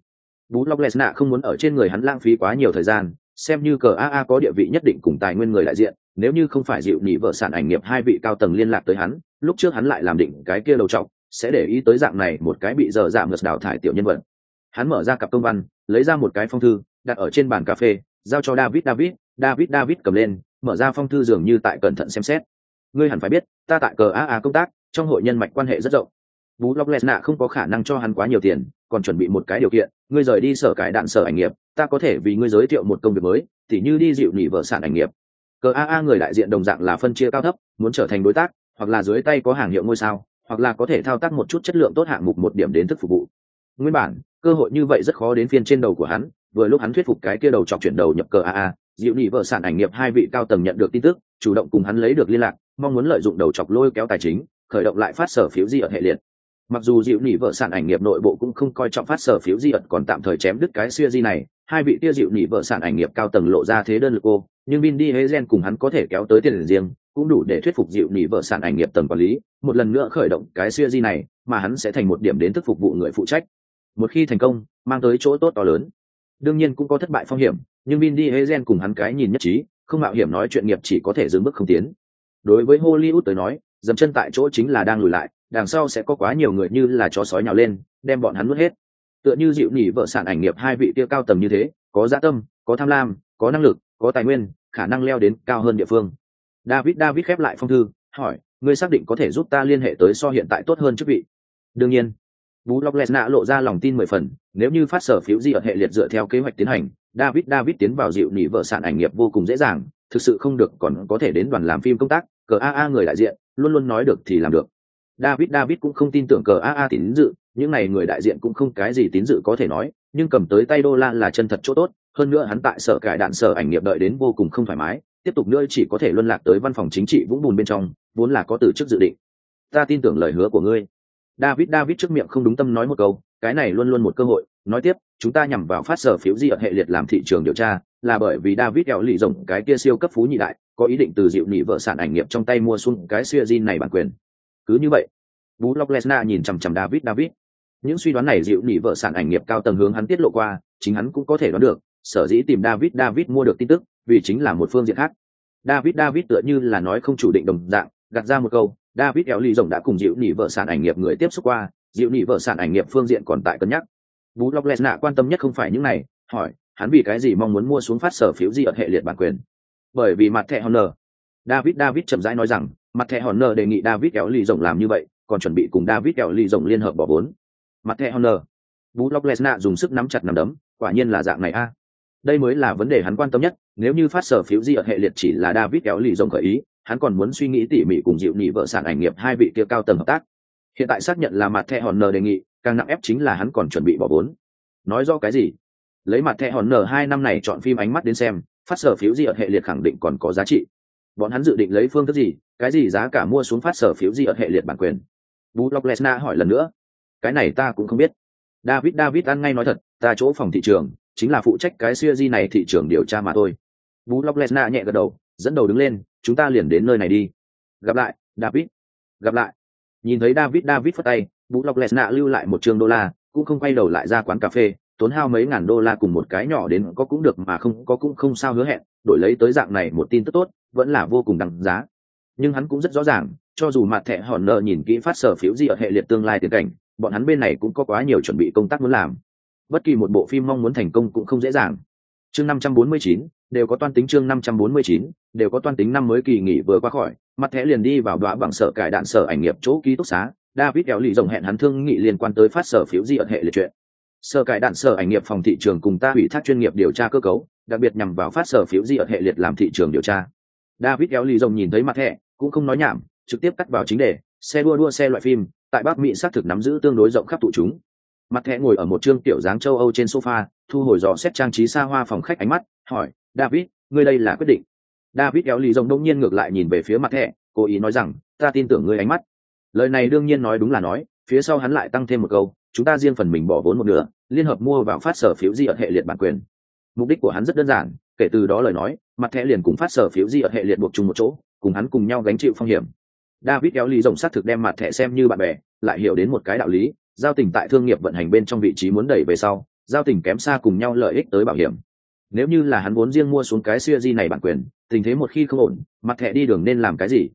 Speaker 1: Bú lóc nạ không muốn ở trên người hắn lãng phí quá nhiều thời gian, xem như cờ aa có địa vị nhất định cùng tài nguyên người đại diện, nếu như không phải dịu nhị vợ sản ảnh nghiệp hai vị cao tầng liên lạc tới hắn, lúc trước hắn lại làm định cái kia đầu trọng, sẽ để ý tới dạng này một cái bị dở giảm ngược đào thải tiểu nhân vật. Hắn mở ra cặp công văn, lấy ra một cái phong thư, đặt ở trên bàn cà phê, giao cho david david. David david cầm lên, mở ra phong thư dường như tại cẩn thận xem xét ngươi hẳn phải biết, ta tại cờ aa công tác, trong hội nhân mạch quan hệ rất rộng. Bú lóc nạ không có khả năng cho hắn quá nhiều tiền, còn chuẩn bị một cái điều kiện, ngươi rời đi sở cải đạn sở ảnh nghiệp, ta có thể vì ngươi giới thiệu một công việc mới, tỉ như đi dịu nỉ vợ sản ảnh nghiệp. Cờ aa người đại diện đồng dạng là phân chia cao thấp, muốn trở thành đối tác, hoặc là dưới tay có hàng hiệu ngôi sao, hoặc là có thể thao tác một chút chất lượng tốt hạng mục một điểm đến thức phục vụ. Nguyên bản, cơ hội như vậy rất khó đến phiên trên đầu của hắn, vừa lúc hắn thuyết phục cái kia đầu chọc chuyển đầu nhập cờ aa dịu nỉ vợ sản ảnh nghiệp hai vị cao tầng nhận được tin tức, chủ động cùng hắn lấy được liên lạc mong muốn lợi dụng đầu chọc lôi kéo tài chính khởi động lại phát sở phiếu di ở hệ liệt. Mặc dù dịu nỉ vợ sản ảnh nghiệp nội bộ cũng không coi trọng phát sở phiếu di ẩn còn tạm thời chém đứt cái xuya di này hai vị tia dịu nỉ vợ sản ảnh nghiệp cao tầng lộ ra thế đơn lực ô, nhưng vin đi hezen cùng hắn có thể kéo tới tiền riêng cũng đủ để thuyết phục dịu nỉ vợ sản ảnh nghiệp tầng quản lý một lần nữa khởi động cái xuya di này mà hắn sẽ thành một điểm đến thức phục vụ người phụ trách. Một khi thành công mang tới chỗ tốt to lớn. Đương nhiên cũng có thất bại phong hiểm nhưng vin diesel cùng hắn cái nhìn nhất trí không mạo hiểm nói chuyện nghiệp chỉ có thể dừng bước không tiến đối với hollywood tới nói dầm chân tại chỗ chính là đang lùi lại đằng sau sẽ có quá nhiều người như là chó sói nhào lên đem bọn hắn nuốt hết. Tựa như dịu nỉ vợ sản ảnh nghiệp hai vị kia cao tầm như thế có dạ tâm có tham lam có năng lực có tài nguyên khả năng leo đến cao hơn địa phương. David david khép lại phong thư hỏi ngươi xác định có thể giúp ta liên hệ tới so hiện tại tốt hơn chức vị? Đương nhiên. Bú Lọc Lesna lộ ra lòng tin mười phần, nếu như phát sở phiếu gì ở hệ liệt dựa theo kế hoạch tiến hành, David David tiến vào dịu nỉ vợ sản ảnh nghiệp vô cùng dễ dàng, thực sự không được còn có thể đến đoàn làm phim công tác, cờ AA người đại diện, luôn luôn nói được thì làm được. David David cũng không tin tưởng cờ AA tín dự, những này người đại diện cũng không cái gì tín dự có thể nói, nhưng cầm tới tay đô la là chân thật chỗ tốt, hơn nữa hắn tại sở cải đạn sở ảnh nghiệp đợi đến vô cùng không thoải mái, tiếp tục nữa chỉ có thể luân lạc tới văn phòng chính trị vũng bùn bên trong, vốn là có từ chức dự định. Ta tin tưởng lời hứa của ngươi. David David trước miệng không đúng tâm nói một câu, cái này luôn luôn một cơ hội, nói tiếp, chúng ta nhằm vào phát sở phiếu di ở hệ liệt làm thị trường điều tra, là bởi vì David kẹo lì rộng cái kia siêu cấp phú nhị đại, có ý định từ dịu nị vợ sản ảnh nghiệp trong tay mua xuống cái siêu di này bản quyền. Cứ như vậy, Bú Lộc Lesna nhìn chằm chằm David David. Những suy đoán này dịu nị vợ sản ảnh nghiệp cao tầng hướng hắn tiết lộ qua, chính hắn cũng có thể đoán được, sở dĩ tìm David David mua được tin tức, vì chính là một phương diện khác. David David tựa như là nói không chủ định đồng dạng, gạt ra một câu, David Eo lì rồng đã cùng dịu nhị vợ sản ảnh nghiệp người tiếp xúc qua, dịu nhị vợ sản ảnh nghiệp phương diện còn tại cân nhắc. Bú Lộc Lesna quan tâm nhất không phải những này, hỏi, hắn vì cái gì mong muốn mua xuống phát sở phiếu gì ở hệ liệt bản quyền? Bởi vì mặt thẻ Honor. David David chậm rãi nói rằng, mặt thẻ Honor đề nghị David kéo Ly rồng làm như vậy, còn chuẩn bị cùng David kéo Ly rồng liên hợp bỏ vốn. Mặt thẻ Honor. Vũ Lộc Lesnar dùng sức nắm chặt nắm đấm, quả nhiên là dạng này a. Đây mới là vấn đề hắn quan tâm nhất, nếu như phát sở phiếu gì ở hệ liệt chỉ là David kéo Ly rồng khởi ý, hắn còn muốn suy nghĩ tỉ mỉ cùng dịu nhị vợ sản ảnh nghiệp hai vị kia cao tầng hợp tác hiện tại xác nhận là mặt thẻ hòn đề nghị càng nặng ép chính là hắn còn chuẩn bị bỏ vốn nói do cái gì lấy mặt thẻ hòn n hai năm này chọn phim ánh mắt đến xem, phát sở phiếu gì ở hệ liệt khẳng định còn có giá trị. Bọn hắn dự định lấy phương thức gì, cái gì giá cả mua xuống phát sở phiếu gì ở hệ liệt bản quyền? Bú lóc lesna hỏi lần nữa. Cái này ta cũng không biết. David david ăn ngay nói thật, ta chỗ phòng thị trường, chính là phụ trách cái siêu di này thị trường điều tra mà thôi. Bú lóc lesna nhẹ gật đầu, dẫn đầu đứng lên, chúng ta liền đến nơi này đi. Gặp lại, david. Gặp lại. Nhìn thấy david david phất tay bù lọc lesna lưu lại một trường đô la, cũng không quay đầu lại ra quán cà phê tốn hao mấy ngàn đô la cùng một cái nhỏ đến có cũng được mà không, có cũng không sao hứa hẹn, đổi lấy tới dạng này một tin tức tốt, vẫn là vô cùng đằng giá. Nhưng hắn cũng rất rõ ràng, cho dù mặt thẻ hòn nợ nhìn kỹ phát sở phiếu gì ở hệ liệt tương lai tiền cảnh, bọn hắn bên này cũng có quá nhiều chuẩn bị công tác muốn làm. Bất kỳ một bộ phim mong muốn thành công cũng không dễ dàng. Chương năm trăm bốn mươi chín, đều có toan tính chương năm trăm bốn mươi chín, đều có toan tính năm mới kỳ nghỉ vừa qua khỏi, mặt thẻ liền đi vào đóa bằng sở cải đạn sở ảnh nghiệp chỗ ký túc xá. David kéo lì rồng hẹn hắn thương nghị liên quan tới phát sở phiếu gì ở hệ liệt chuyện sở cải đạn sở ảnh nghiệp phòng thị trường cùng ta ủy thác chuyên nghiệp điều tra cơ cấu, đặc biệt nhằm vào phát sở phiếu di ở hệ liệt làm thị trường điều tra. David kéo lì rồng nhìn thấy mặt thẻ cũng không nói nhảm, trực tiếp cắt vào chính đề, xe đua đua xe loại phim, tại bắc mỹ xác thực nắm giữ tương đối rộng khắp tụ chúng. Mặt thẻ ngồi ở một chương tiểu dáng châu âu trên sofa, thu hồi dò xét trang trí xa hoa phòng khách ánh mắt, hỏi, david, ngươi đây là quyết định? David kéo lì rồng đông nhiên ngược lại nhìn về phía mặt thẻ cố ý nói rằng, ta tin tưởng ngươi ánh mắt. Lời này đương nhiên nói đúng là nói, phía sau hắn lại tăng thêm một câu, chúng ta riêng phần mình bỏ vốn một nửa liên hợp mua vào phát sở phiếu di ở hệ liệt bản quyền. Mục đích của hắn rất đơn giản, kể từ đó lời nói, mặt thẻ liền cùng phát sở phiếu di ở hệ liệt buộc chung một chỗ, cùng hắn cùng nhau gánh chịu phong hiểm. David kéo lý rồng xác thực đem mặt thẻ xem như bạn bè, lại hiểu đến một cái đạo lý, giao tình tại thương nghiệp vận hành bên trong vị trí muốn đẩy về sau, giao tình kém xa cùng nhau lợi ích tới bảo hiểm. Nếu như là hắn vốn riêng mua xuống cái siêu di này bản quyền, tình thế một khi không ổn, mặt thẻ đi đường nên làm cái gì?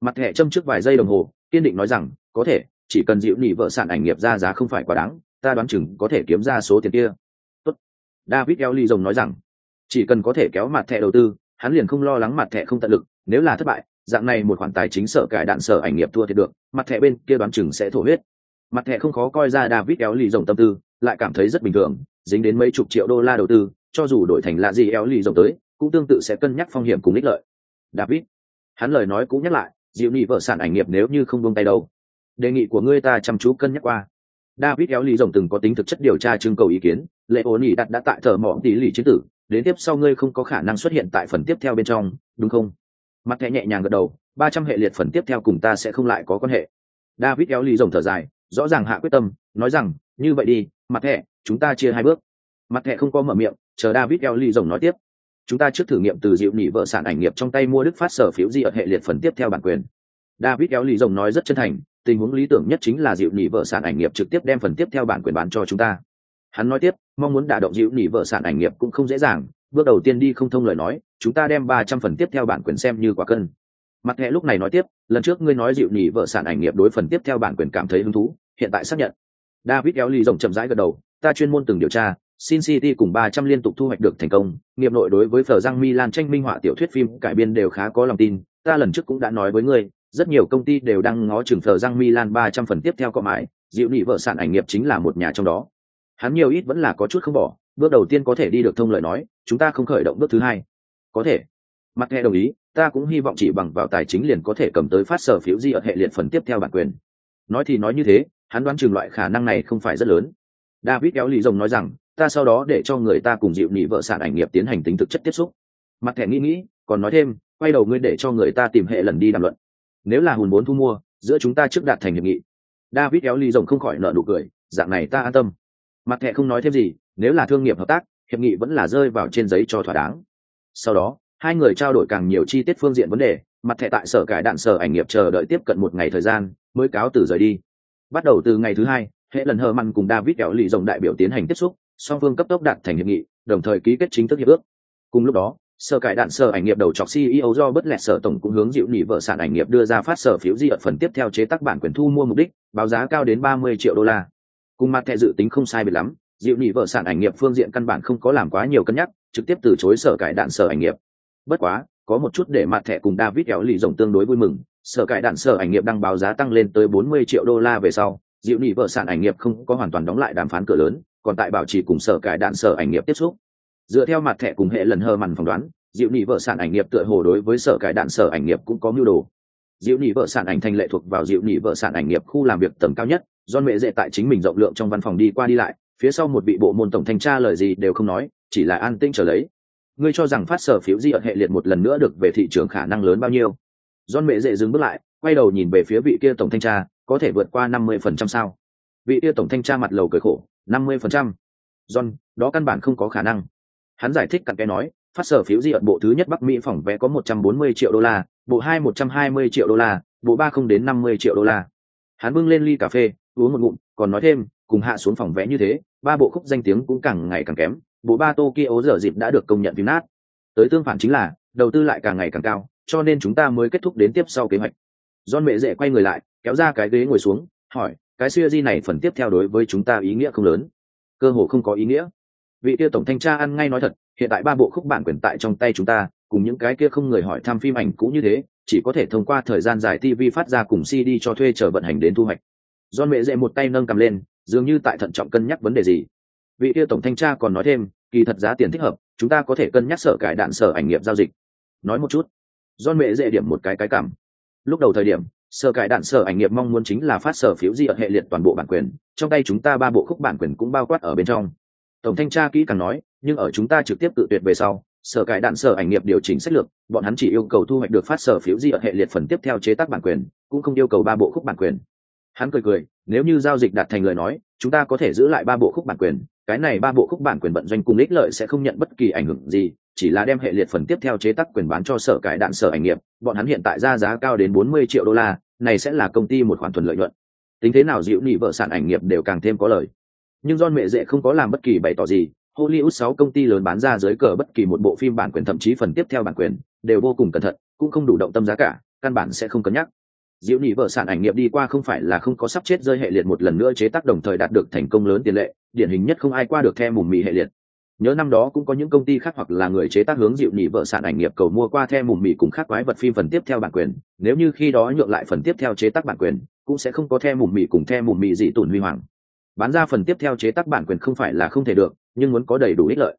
Speaker 1: Mặt thẻ châm trước vài giây đồng hồ, kiên định nói rằng, có thể, chỉ cần dịu nỉ vợ sản ảnh nghiệp ra giá không phải quá đáng ta đoán chừng có thể kiếm ra số tiền kia. Tốt. david eo ly rồng nói rằng, chỉ cần có thể kéo mặt thẻ đầu tư, hắn liền không lo lắng mặt thẻ không tận lực, nếu là thất bại, dạng này một khoản tài chính sở cải đạn sở ảnh nghiệp thua thiệt được, mặt thẻ bên kia đoán chừng sẽ thổ huyết. Mặt thẻ không khó coi ra david eo ly rồng tâm tư, lại cảm thấy rất bình thường, dính đến mấy chục triệu đô la đầu tư, cho dù đổi thành là gì eo ly rồng tới, cũng tương tự sẽ cân nhắc phong hiểm cùng ích lợi. David, hắn lời nói cũng nhắc lại, dịu nhị vợ sản ảnh nghiệp nếu như không buông tay đâu. Đề nghị của ngươi ta chăm chú cân nhắc qua david eo ly rồng từng có tính thực chất điều tra trưng cầu ý kiến. Lệ ổn ỉ đặt đã tại thờ mỏ tỷ lì chiến tử. Đến tiếp sau ngươi không có khả năng xuất hiện tại phần tiếp theo bên trong, đúng không? Mặt thẻ nhẹ nhàng gật đầu. Ba trăm hệ liệt phần tiếp theo cùng ta sẽ không lại có quan hệ. David eo ly rồng thở dài, rõ ràng hạ quyết tâm, nói rằng, như vậy đi, mặt thẻ chúng ta chia hai bước. Mặt thẻ không có mở miệng, chờ david eo ly rồng nói tiếp. Chúng ta trước thử nghiệm từ dịu nỉ vợ sản ảnh nghiệp trong tay mua đức phát sở phiếu di ở hệ liệt phần tiếp theo bản quyền david kéo ly rồng nói rất chân thành tình huống lý tưởng nhất chính là dịu nỉ vợ sản ảnh nghiệp trực tiếp đem phần tiếp theo bản quyền bán cho chúng ta. Hắn nói tiếp mong muốn đả động dịu nỉ vợ sản ảnh nghiệp cũng không dễ dàng bước đầu tiên đi không thông lời nói chúng ta đem ba trăm phần tiếp theo bản quyền xem như quả cân. Mặt hệ lúc này nói tiếp lần trước ngươi nói dịu Nỉ vợ sản ảnh nghiệp đối phần tiếp theo bản quyền cảm thấy hứng thú hiện tại xác nhận. David kéo ly rồng chậm rãi gật đầu ta chuyên môn từng điều tra Sin City cùng 300 liên tục thu hoạch được thành công, nghiệp nội đối với Phở Giang Milan tranh minh họa tiểu thuyết phim cải biên đều khá có lòng tin, ta lần trước cũng đã nói với ngươi, rất nhiều công ty đều đang ngó chừng thờ Giang Milan 300 phần tiếp theo có mãi, dịu nị vợ sản ảnh nghiệp chính là một nhà trong đó. Hắn nhiều ít vẫn là có chút không bỏ, bước đầu tiên có thể đi được thông lợi nói, chúng ta không khởi động bước thứ hai. Có thể. Mặt nghe đồng ý, ta cũng hy vọng chỉ bằng vào tài chính liền có thể cầm tới phát sở phiếu di ở hệ liệt phần tiếp theo bản quyền. Nói thì nói như thế, hắn đoán chừng loại khả năng này không phải rất lớn. David kéo lì rồng nói rằng, ta sau đó để cho người ta cùng dịu nị vợ sản ảnh nghiệp tiến hành tính thực chất tiếp xúc mặt thẻ nghĩ nghĩ còn nói thêm quay đầu ngươi để cho người ta tìm hệ lần đi đàm luận nếu là hùn vốn thu mua, giữa chúng ta trước đạt thành hiệp nghị. David kéo ly rồng không khỏi nợ nụ cười, dạng này ta an tâm. Mặt thẻ không nói thêm gì, nếu là thương nghiệp hợp tác, hiệp nghị vẫn là rơi vào trên giấy cho thỏa đáng. Sau đó, hai người trao đổi càng nhiều chi tiết phương diện vấn đề, mặt thẻ tại sở cải đạn sở ảnh nghiệp chờ đợi tiếp cận một ngày thời gian, mới cáo từ rời đi. Bắt đầu từ ngày thứ hai, hệ lần hờ măn cùng david kéo lì rồng đại biểu tiến hành tiếp xúc, song phương cấp tốc đạt thành hiệp nghị, đồng thời ký kết chính thức hiệp ước. Cùng lúc đó sở cải đạn sở ảnh nghiệp đầu chọc ceo do bất lẹt sở tổng cũng hướng dịu nỉ vợ sản ảnh nghiệp đưa ra phát sở phiếu di ở phần tiếp theo chế tác bản quyền thu mua mục đích, báo giá cao đến ba mươi triệu đô la. Cùng mặt thẻ dự tính không sai biệt lắm, dịu nỉ vợ sản ảnh nghiệp phương diện căn bản không có làm quá nhiều cân nhắc, trực tiếp từ chối sở cải đạn sở ảnh nghiệp. Bất quá, có một chút để mặt thẻ cùng david kéo lì rồng tương đối vui mừng, sở cải đạn sở ảnh nghiệp đang báo giá tăng lên tới bốn mươi triệu đô la về sau, dịu nỉ vợ sản ảnh nghiệp không có hoàn toàn đóng lại đàm phán cửa lớn, còn tại bảo trì cùng sở cải đạn sở ảnh nghiệp tiếp xúc dựa theo mặt thẻ cùng hệ lần hơ mằn phỏng đoán diệu nhị vợ sản ảnh nghiệp tựa hồ đối với sở cải đạn sở ảnh nghiệp cũng có mưu đồ diệu nhị vợ sản ảnh thành lệ thuộc vào diệu nhị vợ sản ảnh nghiệp khu làm việc tầm cao nhất do mẹ dễ tại chính mình rộng lượng trong văn phòng đi qua đi lại phía sau một vị bộ môn tổng thanh tra lời gì đều không nói chỉ là an tinh trở lấy ngươi cho rằng phát sở phiếu di ở hệ liệt một lần nữa được về thị trường khả năng lớn bao nhiêu John mẹ dễ dừng bước lại, quay đầu nhìn về phía vị kia tổng thanh tra, có thể vượt qua năm mươi phần trăm sao? Vị kia tổng thanh tra mặt lầu cười khổ, năm mươi phần trăm. John, đó căn bản không có khả năng. Hắn giải thích cặn kẽ nói, phát sở phiếu di ẩn bộ thứ nhất Bắc Mỹ phòng vé có 140 triệu đô la, bộ hai 120 triệu đô la, bộ ba không đến 50 triệu đô la. Hắn bưng lên ly cà phê, uống một ngụm, còn nói thêm, cùng hạ xuống phòng vé như thế, ba bộ khúc danh tiếng cũng càng ngày càng kém, bộ ba Tokyo giờ dịp đã được công nhận phim nát. Tới tương phản chính là, đầu tư lại càng ngày càng cao, cho nên chúng ta mới kết thúc đến tiếp sau kế hoạch. John mẹ dễ quay người lại, kéo ra cái ghế ngồi xuống, hỏi, cái siêu di này phần tiếp theo đối với chúng ta ý nghĩa không lớn cơ hồ không có ý nghĩa vị kia tổng thanh tra ăn ngay nói thật, hiện tại ba bộ khúc bản quyền tại trong tay chúng ta, cùng những cái kia không người hỏi thăm phim ảnh cũng như thế, chỉ có thể thông qua thời gian dài tv phát ra cùng cd cho thuê chờ vận hành đến thu hoạch. Do mẹ dễ một tay nâng cầm lên, dường như tại thận trọng cân nhắc vấn đề gì. Vị kia tổng thanh tra còn nói thêm, kỳ thật giá tiền thích hợp, chúng ta có thể cân nhắc sở cải đạn sở ảnh nghiệp giao dịch. Nói một chút do mẹ dễ điểm một cái cái cảm. Lúc đầu thời điểm, sở cải đạn sở ảnh nghiệp mong muốn chính là phát sở phiếu di ở hệ liệt toàn bộ bản quyền, trong tay chúng ta ba bộ khúc bản quyền cũng bao quát ở bên trong tổng thanh tra kỹ càng nói, nhưng ở chúng ta trực tiếp tự tuyệt về sau, sở cải đạn sở ảnh nghiệp điều chỉnh sách lược, bọn hắn chỉ yêu cầu thu hoạch được phát sở phiếu di ở hệ liệt phần tiếp theo chế tác bản quyền, cũng không yêu cầu ba bộ khúc bản quyền. Hắn cười cười, nếu như giao dịch đạt thành lời nói, chúng ta có thể giữ lại ba bộ khúc bản quyền, cái này ba bộ khúc bản quyền vận doanh cùng ích lợi sẽ không nhận bất kỳ ảnh hưởng gì, chỉ là đem hệ liệt phần tiếp theo chế tác quyền bán cho sở cải đạn sở ảnh nghiệp, bọn hắn hiện tại ra giá cao đến bốn mươi triệu đô la, này sẽ là công ty một khoản thuần lợi nhuận. Tính thế nào dịu nị vợ sản ảnh nghiệp đều càng thêm có lời nhưng John mẹ dễ không có làm bất kỳ bày tỏ gì. Hollywood 6 công ty lớn bán ra dưới cờ bất kỳ một bộ phim bản quyền, thậm chí phần tiếp theo bản quyền, đều vô cùng cẩn thận, cũng không đủ động tâm giá cả, căn bản sẽ không cân nhắc. Diệu nhị vợ sản ảnh nghiệp đi qua không phải là không có sắp chết rơi hệ liệt một lần nữa chế tác đồng thời đạt được thành công lớn tiền lệ, điển hình nhất không ai qua được the mùm mì hệ liệt. Nhớ năm đó cũng có những công ty khác hoặc là người chế tác hướng dịu nhị vợ sản ảnh nghiệp cầu mua qua the mùm mì cùng khác quái vật phim phần tiếp theo bản quyền, nếu như khi đó nhượng lại phần tiếp theo chế tác bản quyền, cũng sẽ không có the mùm mì cùng the mùm mì dị tổn huy hoàng bán ra phần tiếp theo chế tác bản quyền không phải là không thể được, nhưng muốn có đầy đủ ích lợi.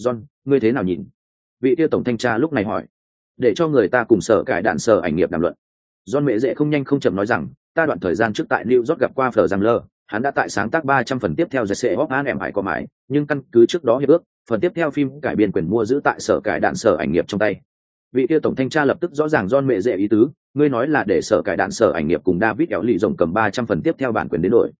Speaker 1: John, ngươi thế nào nhìn? Vị tiêu tổng thanh tra lúc này hỏi. Để cho người ta cùng sở cải đạn sở ảnh nghiệp đàm luận. John mẹ dễ không nhanh không chậm nói rằng, ta đoạn thời gian trước tại new york gặp qua phở giang lơ hắn đã tại sáng tác ba trăm phần tiếp theo sẽ hóc an em hải có mãi, nhưng căn cứ trước đó hiệp ước, phần tiếp theo phim cải biên quyền mua giữ tại sở cải đạn sở ảnh nghiệp trong tay. Vị tiêu tổng thanh tra lập tức rõ ràng John mẹ dễ ý tứ, ngươi nói là để sở cải đạn sở ảnh nghiệp cùng david kéo lì rồng cầm ba trăm phần tiếp theo bản quyền đến đổi.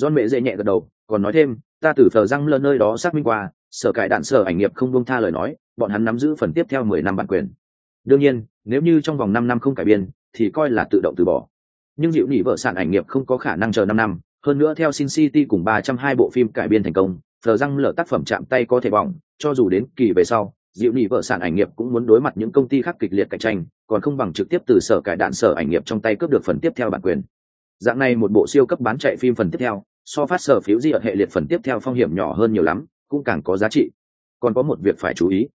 Speaker 1: John mẹ dễ nhẹ gật đầu còn nói thêm ta từ thờ răng lơ nơi đó xác minh qua sở cải đạn sở ảnh nghiệp không buông tha lời nói bọn hắn nắm giữ phần tiếp theo mười năm bản quyền. Đương nhiên nếu như trong vòng năm năm không cải biên thì coi là tự động từ bỏ. Nhưng dịu nỉ vợ sản ảnh nghiệp không có khả năng chờ năm năm hơn nữa theo Sin City cùng ba trăm hai bộ phim cải biên thành công, thờ răng lở tác phẩm chạm tay có thể bỏng, cho dù đến kỳ về sau, dịu nỉ vợ sản ảnh nghiệp cũng muốn đối mặt những công ty khác kịch liệt cạnh tranh còn không bằng trực tiếp từ sở cải đạn sở ảnh nghiệp trong tay cướp được phần tiếp theo bản quyền dạng này một bộ siêu cấp bán chạy phim phần tiếp theo, so phát sở phiếu di ở hệ liệt phần tiếp theo phong hiểm nhỏ hơn nhiều lắm, cũng càng có giá trị. Còn có một việc phải chú ý.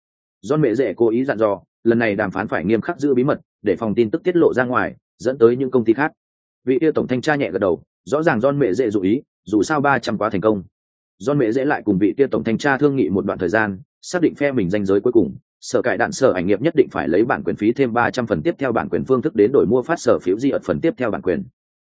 Speaker 1: Do mẹ dễ cố ý dặn dò, lần này đàm phán phải nghiêm khắc giữ bí mật, để phòng tin tức tiết lộ ra ngoài, dẫn tới những công ty khác. Vị yêu tổng thanh tra nhẹ gật đầu, rõ ràng don mẹ dễ dụ ý, dù sao ba trăm quá thành công. Don mẹ dễ lại cùng vị kia tổng thanh tra thương nghị một đoạn thời gian, xác định phe mình danh giới cuối cùng, sở cải đạn sở ảnh nghiệp nhất định phải lấy bản quyền phí thêm ba trăm phần tiếp theo bản quyền phương thức đến đổi mua phát sở phiếu di ợt phần tiếp theo bản quyền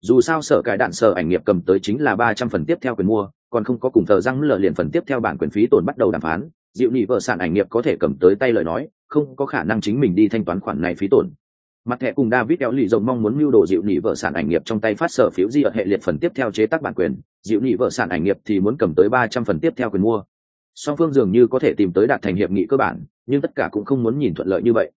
Speaker 1: dù sao sở cải đạn sở ảnh nghiệp cầm tới chính là ba trăm phần tiếp theo quyền mua, còn không có cùng thờ răng lờ liền phần tiếp theo bản quyền phí tồn bắt đầu đàm phán, dịu nhị vợ sản ảnh nghiệp có thể cầm tới tay lời nói, không có khả năng chính mình đi thanh toán khoản này phí tổn. Mặt thẻ cùng david kéo lì rồng mong muốn mưu đồ dịu nhị vợ sản ảnh nghiệp trong tay phát sở phiếu di ở hệ liệt phần tiếp theo chế tác bản quyền, dịu nhị vợ sản ảnh nghiệp thì muốn cầm tới ba trăm phần tiếp theo quyền mua. Song phương dường như có thể tìm tới đạt thành hiệp nghị cơ bản, nhưng tất cả cũng không muốn nhìn thuận lợi như vậy.